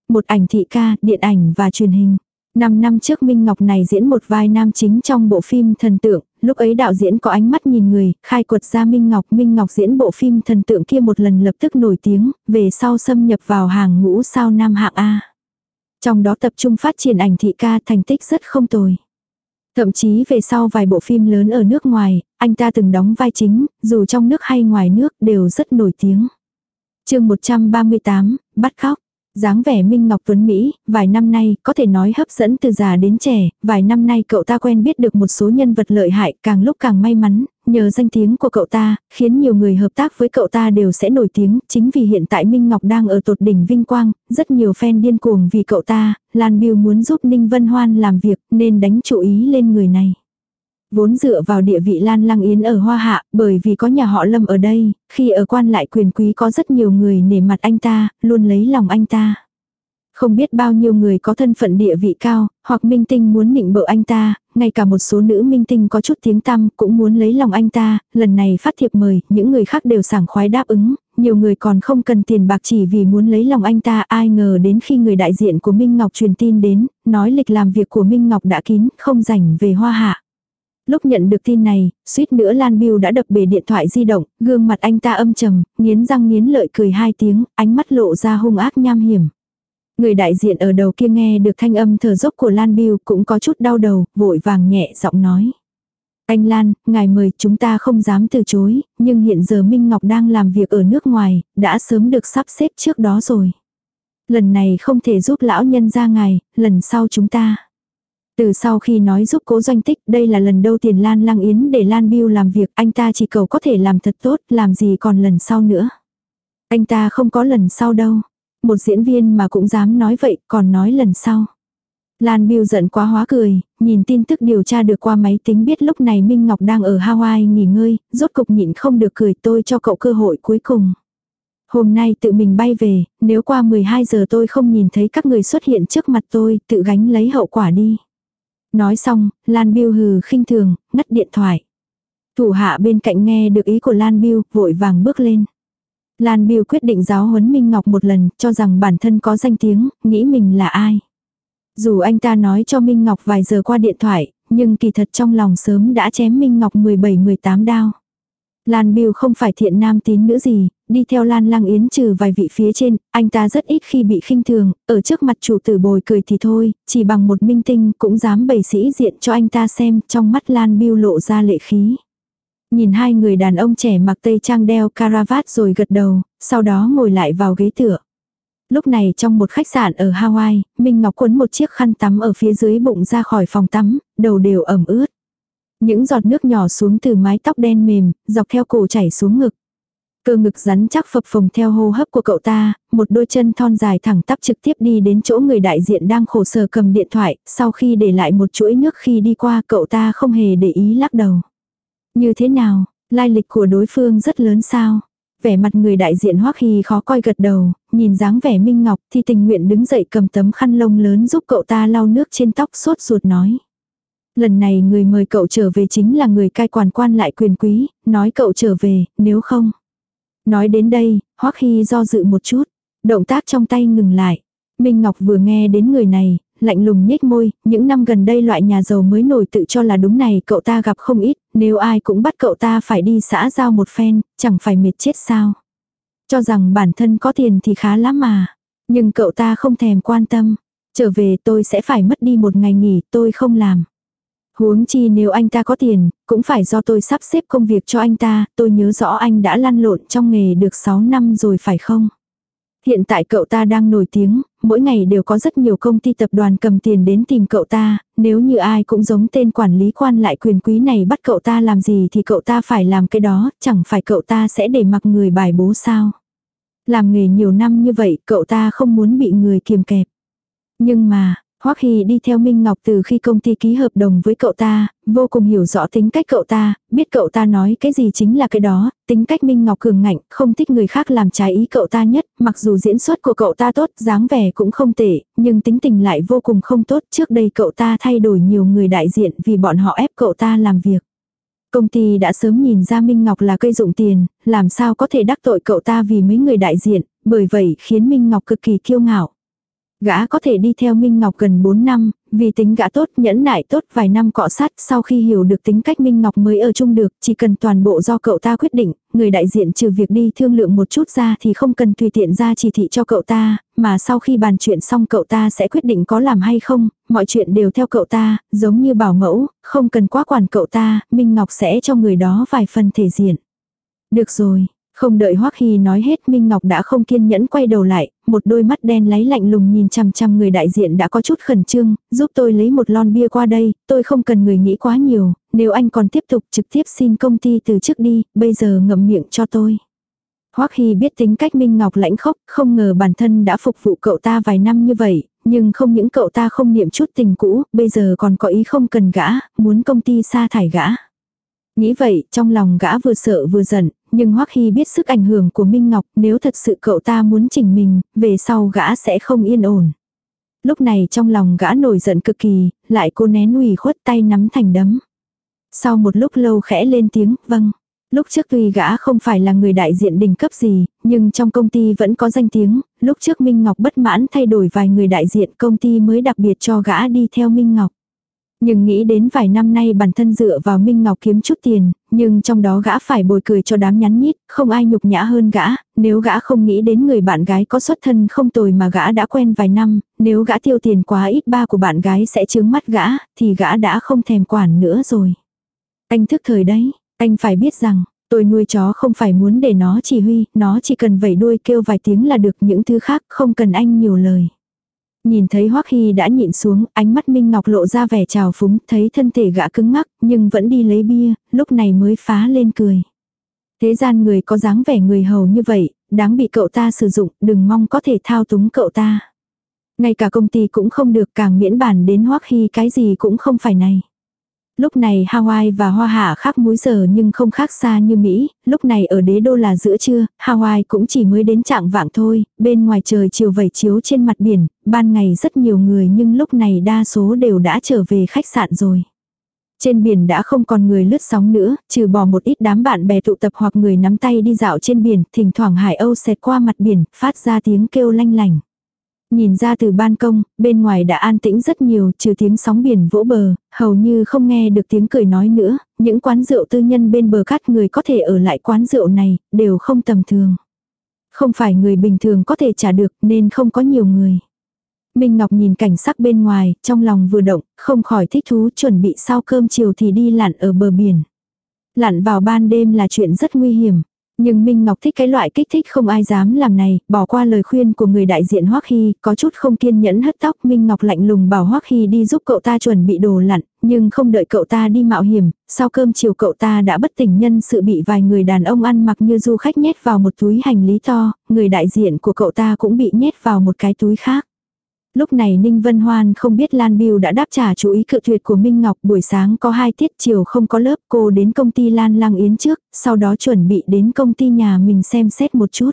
Một ảnh thị ca, điện ảnh và truyền hình. Năm năm trước Minh Ngọc này diễn một vai nam chính trong bộ phim Thần Tượng, lúc ấy đạo diễn có ánh mắt nhìn người, khai quật ra Minh Ngọc. Minh Ngọc diễn bộ phim Thần Tượng kia một lần lập tức nổi tiếng, về sau xâm nhập vào hàng ngũ sao nam hạng A. Trong đó tập trung phát triển ảnh thị ca thành tích rất không tồi. Thậm chí về sau vài bộ phim lớn ở nước ngoài, anh ta từng đóng vai chính, dù trong nước hay ngoài nước đều rất nổi tiếng. chương 138, bắt khóc dáng vẻ Minh Ngọc Tuấn Mỹ, vài năm nay có thể nói hấp dẫn từ già đến trẻ, vài năm nay cậu ta quen biết được một số nhân vật lợi hại càng lúc càng may mắn, nhờ danh tiếng của cậu ta, khiến nhiều người hợp tác với cậu ta đều sẽ nổi tiếng, chính vì hiện tại Minh Ngọc đang ở tột đỉnh vinh quang, rất nhiều fan điên cuồng vì cậu ta, Lan Biêu muốn giúp Ninh Vân Hoan làm việc nên đánh chú ý lên người này. Vốn dựa vào địa vị Lan Lăng Yến ở Hoa Hạ, bởi vì có nhà họ Lâm ở đây, khi ở quan lại quyền quý có rất nhiều người nể mặt anh ta, luôn lấy lòng anh ta. Không biết bao nhiêu người có thân phận địa vị cao, hoặc minh tinh muốn nịnh bợ anh ta, ngay cả một số nữ minh tinh có chút tiếng tăm cũng muốn lấy lòng anh ta, lần này phát thiệp mời, những người khác đều sảng khoái đáp ứng, nhiều người còn không cần tiền bạc chỉ vì muốn lấy lòng anh ta, ai ngờ đến khi người đại diện của Minh Ngọc truyền tin đến, nói lịch làm việc của Minh Ngọc đã kín, không rảnh về hoa hạ. Lúc nhận được tin này, suýt nữa Lan Biêu đã đập bể điện thoại di động, gương mặt anh ta âm trầm, nghiến răng nghiến lợi cười hai tiếng, ánh mắt lộ ra hung ác nham hiểm. Người đại diện ở đầu kia nghe được thanh âm thở dốc của Lan Biêu cũng có chút đau đầu, vội vàng nhẹ giọng nói. Anh Lan, ngài mời chúng ta không dám từ chối, nhưng hiện giờ Minh Ngọc đang làm việc ở nước ngoài, đã sớm được sắp xếp trước đó rồi. Lần này không thể giúp lão nhân ra ngài, lần sau chúng ta. Từ sau khi nói giúp cố doanh tích, đây là lần đầu tiền Lan Lăng Yến để Lan Biêu làm việc, anh ta chỉ cầu có thể làm thật tốt, làm gì còn lần sau nữa. Anh ta không có lần sau đâu. Một diễn viên mà cũng dám nói vậy, còn nói lần sau. Lan Biêu giận quá hóa cười, nhìn tin tức điều tra được qua máy tính biết lúc này Minh Ngọc đang ở Hawaii nghỉ ngơi, rốt cục nhịn không được cười tôi cho cậu cơ hội cuối cùng. Hôm nay tự mình bay về, nếu qua 12 giờ tôi không nhìn thấy các người xuất hiện trước mặt tôi, tự gánh lấy hậu quả đi. Nói xong, Lan Biêu hừ khinh thường, ngắt điện thoại. Thủ hạ bên cạnh nghe được ý của Lan Biêu, vội vàng bước lên. Lan Biêu quyết định giáo huấn Minh Ngọc một lần, cho rằng bản thân có danh tiếng, nghĩ mình là ai. Dù anh ta nói cho Minh Ngọc vài giờ qua điện thoại, nhưng kỳ thật trong lòng sớm đã chém Minh Ngọc 17-18 đao. Lan Biêu không phải thiện nam tín nữ gì, đi theo Lan Lang Yến trừ vài vị phía trên, anh ta rất ít khi bị khinh thường, ở trước mặt chủ tử bồi cười thì thôi, chỉ bằng một minh tinh cũng dám bày sĩ diện cho anh ta xem, trong mắt Lan Biêu lộ ra lệ khí. Nhìn hai người đàn ông trẻ mặc tây trang đeo caravat rồi gật đầu, sau đó ngồi lại vào ghế tựa. Lúc này trong một khách sạn ở Hawaii, Minh Ngọc quấn một chiếc khăn tắm ở phía dưới bụng ra khỏi phòng tắm, đầu đều ẩm ướt. Những giọt nước nhỏ xuống từ mái tóc đen mềm, dọc theo cổ chảy xuống ngực. Cơ ngực rắn chắc phập phồng theo hô hấp của cậu ta, một đôi chân thon dài thẳng tắp trực tiếp đi đến chỗ người đại diện đang khổ sở cầm điện thoại, sau khi để lại một chuỗi nước khi đi qua cậu ta không hề để ý lắc đầu. Như thế nào, lai lịch của đối phương rất lớn sao? Vẻ mặt người đại diện hoắc hy khó coi gật đầu, nhìn dáng vẻ minh ngọc thì tình nguyện đứng dậy cầm tấm khăn lông lớn giúp cậu ta lau nước trên tóc sốt ruột nói. Lần này người mời cậu trở về chính là người cai quản quan lại quyền quý, nói cậu trở về, nếu không. Nói đến đây, Hoắc Hy do dự một chút, động tác trong tay ngừng lại. Minh Ngọc vừa nghe đến người này, lạnh lùng nhếch môi, những năm gần đây loại nhà giàu mới nổi tự cho là đúng này cậu ta gặp không ít, nếu ai cũng bắt cậu ta phải đi xã giao một phen, chẳng phải mệt chết sao. Cho rằng bản thân có tiền thì khá lắm mà, nhưng cậu ta không thèm quan tâm. Trở về tôi sẽ phải mất đi một ngày nghỉ, tôi không làm. Huống chi nếu anh ta có tiền, cũng phải do tôi sắp xếp công việc cho anh ta, tôi nhớ rõ anh đã lăn lộn trong nghề được 6 năm rồi phải không? Hiện tại cậu ta đang nổi tiếng, mỗi ngày đều có rất nhiều công ty tập đoàn cầm tiền đến tìm cậu ta, nếu như ai cũng giống tên quản lý quan lại quyền quý này bắt cậu ta làm gì thì cậu ta phải làm cái đó, chẳng phải cậu ta sẽ để mặc người bài bố sao. Làm nghề nhiều năm như vậy, cậu ta không muốn bị người kiềm kẹp. Nhưng mà, Hoắc Hy đi theo Minh Ngọc từ khi công ty ký hợp đồng với cậu ta, vô cùng hiểu rõ tính cách cậu ta, biết cậu ta nói cái gì chính là cái đó, tính cách Minh Ngọc cường ngạnh, không thích người khác làm trái ý cậu ta nhất, mặc dù diễn xuất của cậu ta tốt, dáng vẻ cũng không tệ, nhưng tính tình lại vô cùng không tốt, trước đây cậu ta thay đổi nhiều người đại diện vì bọn họ ép cậu ta làm việc. Công ty đã sớm nhìn ra Minh Ngọc là cây dụng tiền, làm sao có thể đắc tội cậu ta vì mấy người đại diện, bởi vậy khiến Minh Ngọc cực kỳ kiêu ngạo. Gã có thể đi theo Minh Ngọc gần 4 năm, vì tính gã tốt, nhẫn nại tốt vài năm cọ sát, sau khi hiểu được tính cách Minh Ngọc mới ở chung được, chỉ cần toàn bộ do cậu ta quyết định, người đại diện trừ việc đi thương lượng một chút ra thì không cần tùy tiện ra chỉ thị cho cậu ta, mà sau khi bàn chuyện xong cậu ta sẽ quyết định có làm hay không, mọi chuyện đều theo cậu ta, giống như bảo mẫu, không cần quá quản cậu ta, Minh Ngọc sẽ cho người đó vài phần thể diện. Được rồi, không đợi Hoắc Hy nói hết Minh Ngọc đã không kiên nhẫn quay đầu lại, một đôi mắt đen láy lạnh lùng nhìn chằm chằm người đại diện đã có chút khẩn trương, giúp tôi lấy một lon bia qua đây, tôi không cần người nghĩ quá nhiều, nếu anh còn tiếp tục trực tiếp xin công ty từ chức đi, bây giờ ngậm miệng cho tôi. Hoắc Hy biết tính cách Minh Ngọc lãnh khốc, không ngờ bản thân đã phục vụ cậu ta vài năm như vậy, nhưng không những cậu ta không niệm chút tình cũ, bây giờ còn có ý không cần gã, muốn công ty sa thải gã. Nghĩ vậy, trong lòng gã vừa sợ vừa giận, nhưng Hoắc Hy biết sức ảnh hưởng của Minh Ngọc, nếu thật sự cậu ta muốn chỉnh mình, về sau gã sẽ không yên ổn. Lúc này trong lòng gã nổi giận cực kỳ, lại cô nén ủy khuất tay nắm thành đấm. Sau một lúc lâu khẽ lên tiếng, vâng. Lúc trước tuy gã không phải là người đại diện đỉnh cấp gì, nhưng trong công ty vẫn có danh tiếng, lúc trước Minh Ngọc bất mãn thay đổi vài người đại diện công ty mới đặc biệt cho gã đi theo Minh Ngọc. Nhưng nghĩ đến vài năm nay bản thân dựa vào Minh Ngọc kiếm chút tiền, nhưng trong đó gã phải bồi cười cho đám nhắn nhít, không ai nhục nhã hơn gã, nếu gã không nghĩ đến người bạn gái có xuất thân không tồi mà gã đã quen vài năm, nếu gã tiêu tiền quá ít ba của bạn gái sẽ chướng mắt gã, thì gã đã không thèm quản nữa rồi. Anh thức thời đấy, anh phải biết rằng, tôi nuôi chó không phải muốn để nó chỉ huy, nó chỉ cần vẩy đuôi kêu vài tiếng là được những thứ khác không cần anh nhiều lời. Nhìn thấy Hoắc Hy đã nhịn xuống, ánh mắt Minh Ngọc lộ ra vẻ trào phúng, thấy thân thể gã cứng ngắc, nhưng vẫn đi lấy bia, lúc này mới phá lên cười. Thế gian người có dáng vẻ người hầu như vậy, đáng bị cậu ta sử dụng, đừng mong có thể thao túng cậu ta. Ngay cả công ty cũng không được càng miễn bản đến Hoắc Hy cái gì cũng không phải này. Lúc này Hawaii và Hoa Hạ khác múi giờ nhưng không khác xa như Mỹ, lúc này ở đế đô là giữa trưa, Hawaii cũng chỉ mới đến trạng vạng thôi, bên ngoài trời chiều vẩy chiếu trên mặt biển, ban ngày rất nhiều người nhưng lúc này đa số đều đã trở về khách sạn rồi. Trên biển đã không còn người lướt sóng nữa, trừ bỏ một ít đám bạn bè tụ tập hoặc người nắm tay đi dạo trên biển, thỉnh thoảng hải âu xẹt qua mặt biển, phát ra tiếng kêu lanh lành. Nhìn ra từ ban công, bên ngoài đã an tĩnh rất nhiều, trừ tiếng sóng biển vỗ bờ, hầu như không nghe được tiếng cười nói nữa, những quán rượu tư nhân bên bờ cát người có thể ở lại quán rượu này, đều không tầm thường. Không phải người bình thường có thể trả được nên không có nhiều người. Minh Ngọc nhìn cảnh sắc bên ngoài, trong lòng vừa động, không khỏi thích thú chuẩn bị sau cơm chiều thì đi lặn ở bờ biển. Lặn vào ban đêm là chuyện rất nguy hiểm, nhưng Minh Ngọc thích cái loại kích thích không ai dám làm này, bỏ qua lời khuyên của người đại diện Hoắc Hy, có chút không kiên nhẫn hất tóc Minh Ngọc lạnh lùng bảo Hoắc Hy đi giúp cậu ta chuẩn bị đồ lặn, nhưng không đợi cậu ta đi mạo hiểm, sau cơm chiều cậu ta đã bất tỉnh nhân sự bị vài người đàn ông ăn mặc như du khách nhét vào một túi hành lý to, người đại diện của cậu ta cũng bị nhét vào một cái túi khác. Lúc này Ninh Vân Hoan không biết Lan Biêu đã đáp trả chú ý cự tuyệt của Minh Ngọc buổi sáng có hai tiết chiều không có lớp cô đến công ty Lan lang Yến trước, sau đó chuẩn bị đến công ty nhà mình xem xét một chút.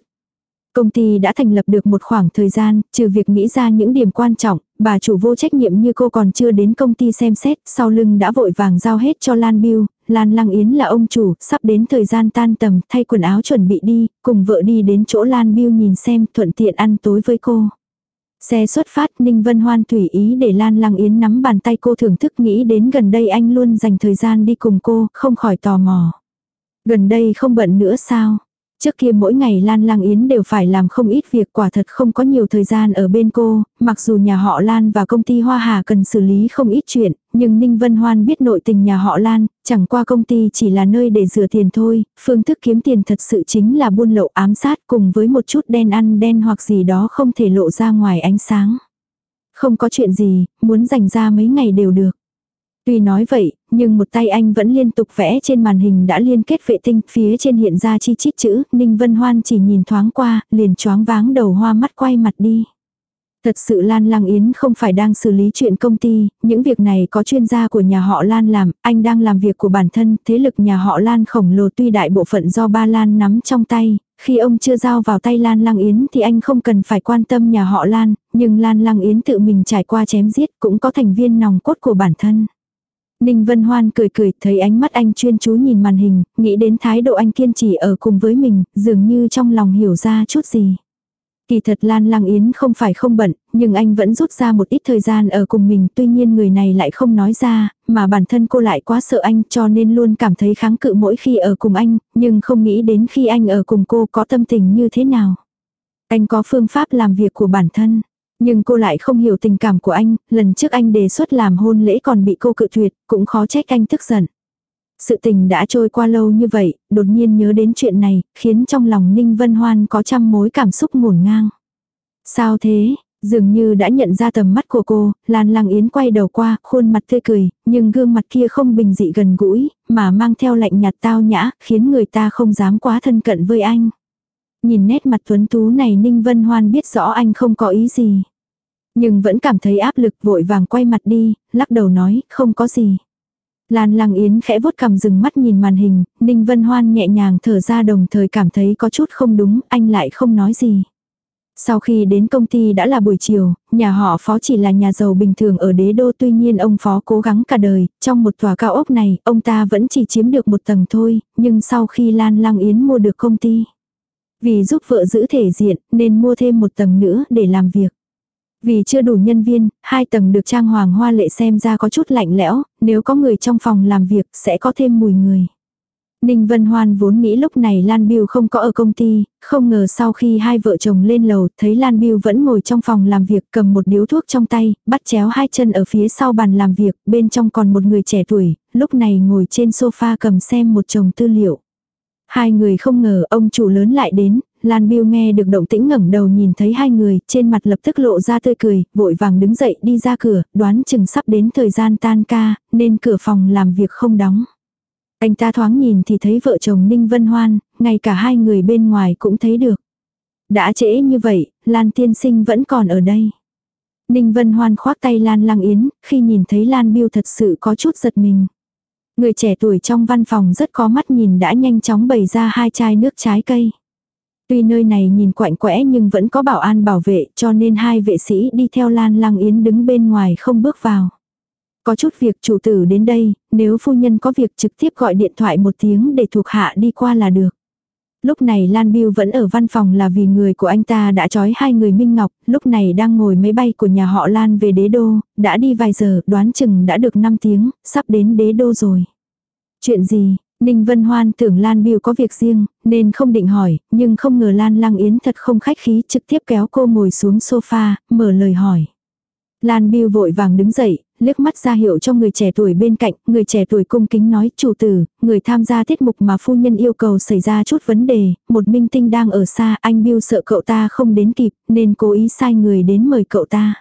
Công ty đã thành lập được một khoảng thời gian, trừ việc nghĩ ra những điểm quan trọng, bà chủ vô trách nhiệm như cô còn chưa đến công ty xem xét, sau lưng đã vội vàng giao hết cho Lan Biêu, Lan Lăng Yến là ông chủ, sắp đến thời gian tan tầm, thay quần áo chuẩn bị đi, cùng vợ đi đến chỗ Lan Biêu nhìn xem, thuận tiện ăn tối với cô. Xe xuất phát Ninh Vân Hoan tùy ý để Lan Lăng Yến nắm bàn tay cô thưởng thức nghĩ đến gần đây anh luôn dành thời gian đi cùng cô, không khỏi tò mò. Gần đây không bận nữa sao? Trước kia mỗi ngày Lan Lang Yến đều phải làm không ít việc quả thật không có nhiều thời gian ở bên cô, mặc dù nhà họ Lan và công ty Hoa Hà cần xử lý không ít chuyện, nhưng Ninh Vân Hoan biết nội tình nhà họ Lan, chẳng qua công ty chỉ là nơi để rửa tiền thôi, phương thức kiếm tiền thật sự chính là buôn lậu ám sát cùng với một chút đen ăn đen hoặc gì đó không thể lộ ra ngoài ánh sáng. Không có chuyện gì, muốn dành ra mấy ngày đều được. Tuy nói vậy, nhưng một tay anh vẫn liên tục vẽ trên màn hình đã liên kết vệ tinh, phía trên hiện ra chi chít chữ, Ninh Vân Hoan chỉ nhìn thoáng qua, liền choáng váng đầu hoa mắt quay mặt đi. Thật sự Lan Lang Yến không phải đang xử lý chuyện công ty, những việc này có chuyên gia của nhà họ Lan làm, anh đang làm việc của bản thân, thế lực nhà họ Lan khổng lồ tuy đại bộ phận do ba Lan nắm trong tay, khi ông chưa giao vào tay Lan Lang Yến thì anh không cần phải quan tâm nhà họ Lan, nhưng Lan Lang Yến tự mình trải qua chém giết cũng có thành viên nòng cốt của bản thân. Ninh Vân Hoan cười cười, thấy ánh mắt anh chuyên chú nhìn màn hình, nghĩ đến thái độ anh kiên trì ở cùng với mình, dường như trong lòng hiểu ra chút gì. Kỳ thật Lan Lang Yến không phải không bận, nhưng anh vẫn rút ra một ít thời gian ở cùng mình, tuy nhiên người này lại không nói ra, mà bản thân cô lại quá sợ anh cho nên luôn cảm thấy kháng cự mỗi khi ở cùng anh, nhưng không nghĩ đến khi anh ở cùng cô có tâm tình như thế nào. Anh có phương pháp làm việc của bản thân. Nhưng cô lại không hiểu tình cảm của anh, lần trước anh đề xuất làm hôn lễ còn bị cô cự tuyệt, cũng khó trách anh tức giận. Sự tình đã trôi qua lâu như vậy, đột nhiên nhớ đến chuyện này, khiến trong lòng Ninh Vân Hoan có trăm mối cảm xúc ngổn ngang. Sao thế? Dường như đã nhận ra tầm mắt của cô, Lan Lăng Yến quay đầu qua, khuôn mặt tươi cười, nhưng gương mặt kia không bình dị gần gũi, mà mang theo lạnh nhạt tao nhã, khiến người ta không dám quá thân cận với anh. Nhìn nét mặt tuấn tú này Ninh Vân Hoan biết rõ anh không có ý gì. Nhưng vẫn cảm thấy áp lực vội vàng quay mặt đi, lắc đầu nói, không có gì. Lan Lăng Yến khẽ vuốt cầm dừng mắt nhìn màn hình, Ninh Vân Hoan nhẹ nhàng thở ra đồng thời cảm thấy có chút không đúng, anh lại không nói gì. Sau khi đến công ty đã là buổi chiều, nhà họ phó chỉ là nhà giàu bình thường ở đế đô tuy nhiên ông phó cố gắng cả đời, trong một tòa cao ốc này, ông ta vẫn chỉ chiếm được một tầng thôi, nhưng sau khi Lan Lăng Yến mua được công ty. Vì giúp vợ giữ thể diện nên mua thêm một tầng nữa để làm việc. Vì chưa đủ nhân viên, hai tầng được trang hoàng hoa lệ xem ra có chút lạnh lẽo, nếu có người trong phòng làm việc sẽ có thêm mùi người. Ninh Vân Hoan vốn nghĩ lúc này Lan Biêu không có ở công ty, không ngờ sau khi hai vợ chồng lên lầu thấy Lan Biêu vẫn ngồi trong phòng làm việc cầm một điếu thuốc trong tay, bắt chéo hai chân ở phía sau bàn làm việc, bên trong còn một người trẻ tuổi, lúc này ngồi trên sofa cầm xem một chồng tư liệu. Hai người không ngờ ông chủ lớn lại đến, Lan Biêu nghe được động tĩnh ngẩng đầu nhìn thấy hai người, trên mặt lập tức lộ ra tươi cười, vội vàng đứng dậy đi ra cửa, đoán chừng sắp đến thời gian tan ca, nên cửa phòng làm việc không đóng. Anh ta thoáng nhìn thì thấy vợ chồng Ninh Vân Hoan, ngay cả hai người bên ngoài cũng thấy được. Đã trễ như vậy, Lan tiên sinh vẫn còn ở đây. Ninh Vân Hoan khoác tay Lan Lăng Yến, khi nhìn thấy Lan Biêu thật sự có chút giật mình. Người trẻ tuổi trong văn phòng rất có mắt nhìn đã nhanh chóng bày ra hai chai nước trái cây. Tuy nơi này nhìn quạnh quẽ nhưng vẫn có bảo an bảo vệ cho nên hai vệ sĩ đi theo Lan Lăng Yến đứng bên ngoài không bước vào. Có chút việc chủ tử đến đây, nếu phu nhân có việc trực tiếp gọi điện thoại một tiếng để thuộc hạ đi qua là được. Lúc này Lan Biêu vẫn ở văn phòng là vì người của anh ta đã trói hai người Minh Ngọc, lúc này đang ngồi máy bay của nhà họ Lan về đế đô, đã đi vài giờ, đoán chừng đã được 5 tiếng, sắp đến đế đô rồi. Chuyện gì, Ninh Vân Hoan tưởng Lan Biêu có việc riêng, nên không định hỏi, nhưng không ngờ Lan Lăng Yến thật không khách khí trực tiếp kéo cô ngồi xuống sofa, mở lời hỏi. Lan Biêu vội vàng đứng dậy, liếc mắt ra hiệu cho người trẻ tuổi bên cạnh, người trẻ tuổi cung kính nói chủ tử, người tham gia tiết mục mà phu nhân yêu cầu xảy ra chút vấn đề, một minh tinh đang ở xa, anh Biêu sợ cậu ta không đến kịp, nên cố ý sai người đến mời cậu ta.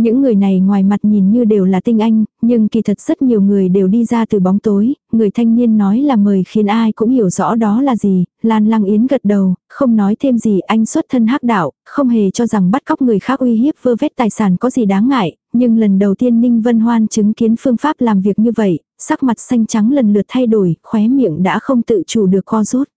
Những người này ngoài mặt nhìn như đều là tinh anh, nhưng kỳ thật rất nhiều người đều đi ra từ bóng tối, người thanh niên nói là mời khiến ai cũng hiểu rõ đó là gì, Lan Lăng Yến gật đầu, không nói thêm gì anh xuất thân hắc đạo, không hề cho rằng bắt cóc người khác uy hiếp vơ vét tài sản có gì đáng ngại, nhưng lần đầu tiên Ninh Vân Hoan chứng kiến phương pháp làm việc như vậy, sắc mặt xanh trắng lần lượt thay đổi, khóe miệng đã không tự chủ được co rút.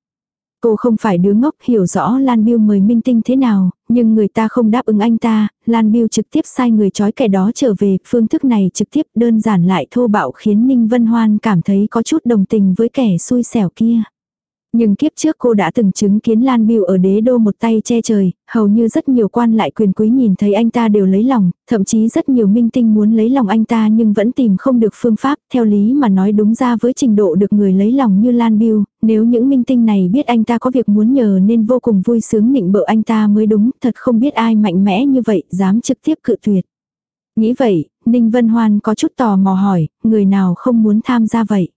Cô không phải đứa ngốc hiểu rõ Lan Biêu mời minh tinh thế nào, nhưng người ta không đáp ứng anh ta, Lan Biêu trực tiếp sai người trói kẻ đó trở về, phương thức này trực tiếp đơn giản lại thô bạo khiến Ninh Vân Hoan cảm thấy có chút đồng tình với kẻ xui xẻo kia. Nhưng kiếp trước cô đã từng chứng kiến Lan Biêu ở đế đô một tay che trời, hầu như rất nhiều quan lại quyền quý nhìn thấy anh ta đều lấy lòng, thậm chí rất nhiều minh tinh muốn lấy lòng anh ta nhưng vẫn tìm không được phương pháp, theo lý mà nói đúng ra với trình độ được người lấy lòng như Lan Biêu, nếu những minh tinh này biết anh ta có việc muốn nhờ nên vô cùng vui sướng nịnh bợ anh ta mới đúng, thật không biết ai mạnh mẽ như vậy, dám trực tiếp cự tuyệt. Nghĩ vậy, Ninh Vân Hoan có chút tò mò hỏi, người nào không muốn tham gia vậy?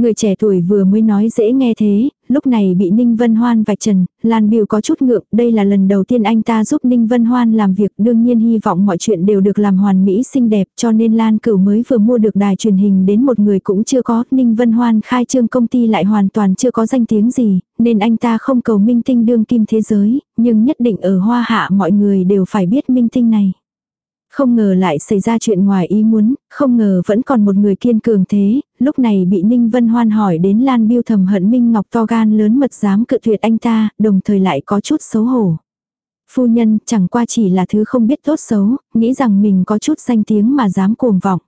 Người trẻ tuổi vừa mới nói dễ nghe thế, lúc này bị Ninh Vân Hoan vạch trần, Lan Biêu có chút ngượng, đây là lần đầu tiên anh ta giúp Ninh Vân Hoan làm việc, đương nhiên hy vọng mọi chuyện đều được làm hoàn mỹ xinh đẹp, cho nên Lan Cửu mới vừa mua được đài truyền hình đến một người cũng chưa có, Ninh Vân Hoan khai trương công ty lại hoàn toàn chưa có danh tiếng gì, nên anh ta không cầu minh tinh đương kim thế giới, nhưng nhất định ở Hoa Hạ mọi người đều phải biết minh tinh này. Không ngờ lại xảy ra chuyện ngoài ý muốn, không ngờ vẫn còn một người kiên cường thế, lúc này bị Ninh Vân Hoan hỏi đến Lan Biêu thầm hận Minh Ngọc to gan lớn mật dám cự tuyệt anh ta, đồng thời lại có chút xấu hổ. Phu nhân chẳng qua chỉ là thứ không biết tốt xấu, nghĩ rằng mình có chút danh tiếng mà dám cuồng vọng.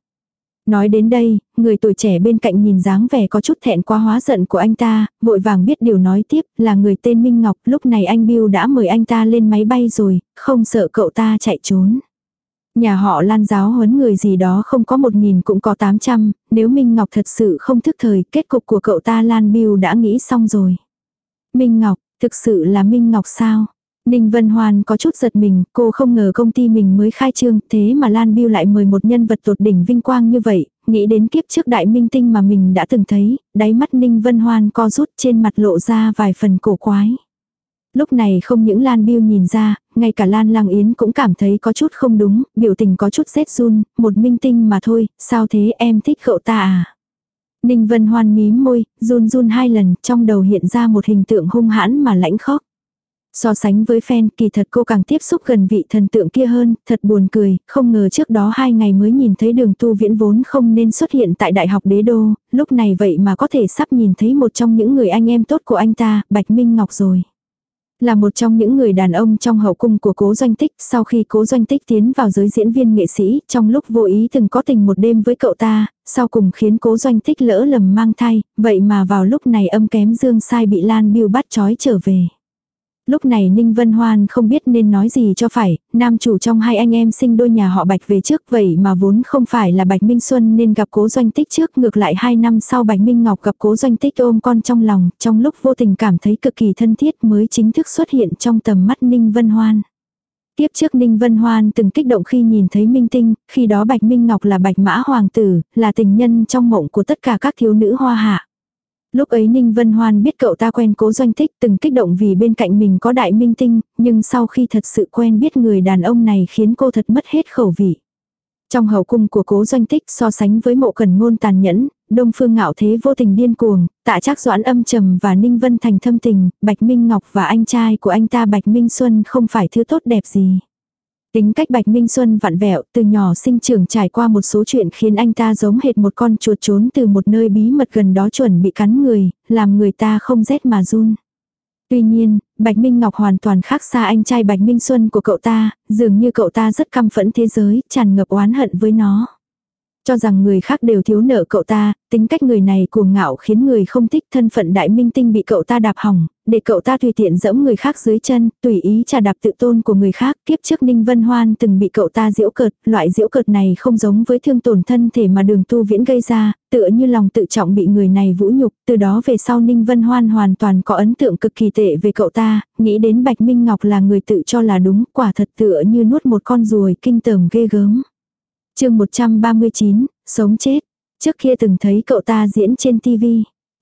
Nói đến đây, người tuổi trẻ bên cạnh nhìn dáng vẻ có chút thẹn quá hóa giận của anh ta, vội vàng biết điều nói tiếp là người tên Minh Ngọc, lúc này anh Bill đã mời anh ta lên máy bay rồi, không sợ cậu ta chạy trốn. Nhà họ lan giáo huấn người gì đó không có một nghìn cũng có tám trăm nếu Minh Ngọc thật sự không thức thời, kết cục của cậu ta Lan Biêu đã nghĩ xong rồi. Minh Ngọc, thực sự là Minh Ngọc sao? Ninh Vân Hoan có chút giật mình, cô không ngờ công ty mình mới khai trương, thế mà Lan Biêu lại mời một nhân vật tột đỉnh vinh quang như vậy, nghĩ đến kiếp trước đại minh tinh mà mình đã từng thấy, đáy mắt Ninh Vân Hoan co rút trên mặt lộ ra vài phần cổ quái. Lúc này không những Lan Biêu nhìn ra, ngay cả Lan Lang Yến cũng cảm thấy có chút không đúng, biểu tình có chút rét run, một minh tinh mà thôi, sao thế em thích cậu ta à? Ninh Vân Hoan mím môi, run run hai lần, trong đầu hiện ra một hình tượng hung hãn mà lãnh khóc. So sánh với fan, kỳ thật cô càng tiếp xúc gần vị thần tượng kia hơn, thật buồn cười, không ngờ trước đó hai ngày mới nhìn thấy đường tu viễn vốn không nên xuất hiện tại Đại học Đế Đô, lúc này vậy mà có thể sắp nhìn thấy một trong những người anh em tốt của anh ta, Bạch Minh Ngọc rồi. Là một trong những người đàn ông trong hậu cung của cố doanh tích, sau khi cố doanh tích tiến vào giới diễn viên nghệ sĩ, trong lúc vô ý từng có tình một đêm với cậu ta, sau cùng khiến cố doanh tích lỡ lầm mang thai, vậy mà vào lúc này âm kém dương sai bị Lan Biêu bắt trói trở về. Lúc này Ninh Vân Hoan không biết nên nói gì cho phải, nam chủ trong hai anh em sinh đôi nhà họ Bạch về trước vậy mà vốn không phải là Bạch Minh Xuân nên gặp cố doanh tích trước ngược lại hai năm sau Bạch Minh Ngọc gặp cố doanh tích ôm con trong lòng, trong lúc vô tình cảm thấy cực kỳ thân thiết mới chính thức xuất hiện trong tầm mắt Ninh Vân Hoan. Tiếp trước Ninh Vân Hoan từng kích động khi nhìn thấy Minh Tinh, khi đó Bạch Minh Ngọc là Bạch Mã Hoàng tử, là tình nhân trong mộng của tất cả các thiếu nữ hoa hạ. Lúc ấy Ninh Vân Hoan biết cậu ta quen cố doanh Thích từng kích động vì bên cạnh mình có đại minh tinh, nhưng sau khi thật sự quen biết người đàn ông này khiến cô thật mất hết khẩu vị. Trong hậu cung của cố doanh tích so sánh với mộ cần ngôn tàn nhẫn, đông phương ngạo thế vô tình điên cuồng, tạ trác doãn âm trầm và ninh vân thành thâm tình, Bạch Minh Ngọc và anh trai của anh ta Bạch Minh Xuân không phải thứ tốt đẹp gì. Tính cách Bạch Minh Xuân vặn vẹo, từ nhỏ sinh trưởng trải qua một số chuyện khiến anh ta giống hệt một con chuột trốn từ một nơi bí mật gần đó chuẩn bị cắn người, làm người ta không rét mà run. Tuy nhiên, Bạch Minh Ngọc hoàn toàn khác xa anh trai Bạch Minh Xuân của cậu ta, dường như cậu ta rất căm phẫn thế giới, tràn ngập oán hận với nó cho rằng người khác đều thiếu nợ cậu ta, tính cách người này cuồng ngạo khiến người không thích thân phận đại minh tinh bị cậu ta đạp hỏng, để cậu ta tùy tiện dẫm người khác dưới chân, tùy ý trà đạp tự tôn của người khác. Kiếp trước Ninh Vân Hoan từng bị cậu ta diễu cợt, loại diễu cợt này không giống với thương tổn thân thể mà đường tu viễn gây ra, tựa như lòng tự trọng bị người này vũ nhục, từ đó về sau Ninh Vân Hoan hoàn toàn có ấn tượng cực kỳ tệ về cậu ta, nghĩ đến Bạch Minh Ngọc là người tự cho là đúng, quả thật tựa như nuốt một con ruồi kinh tởm ghê gớm chương 139, sống chết. Trước kia từng thấy cậu ta diễn trên TV.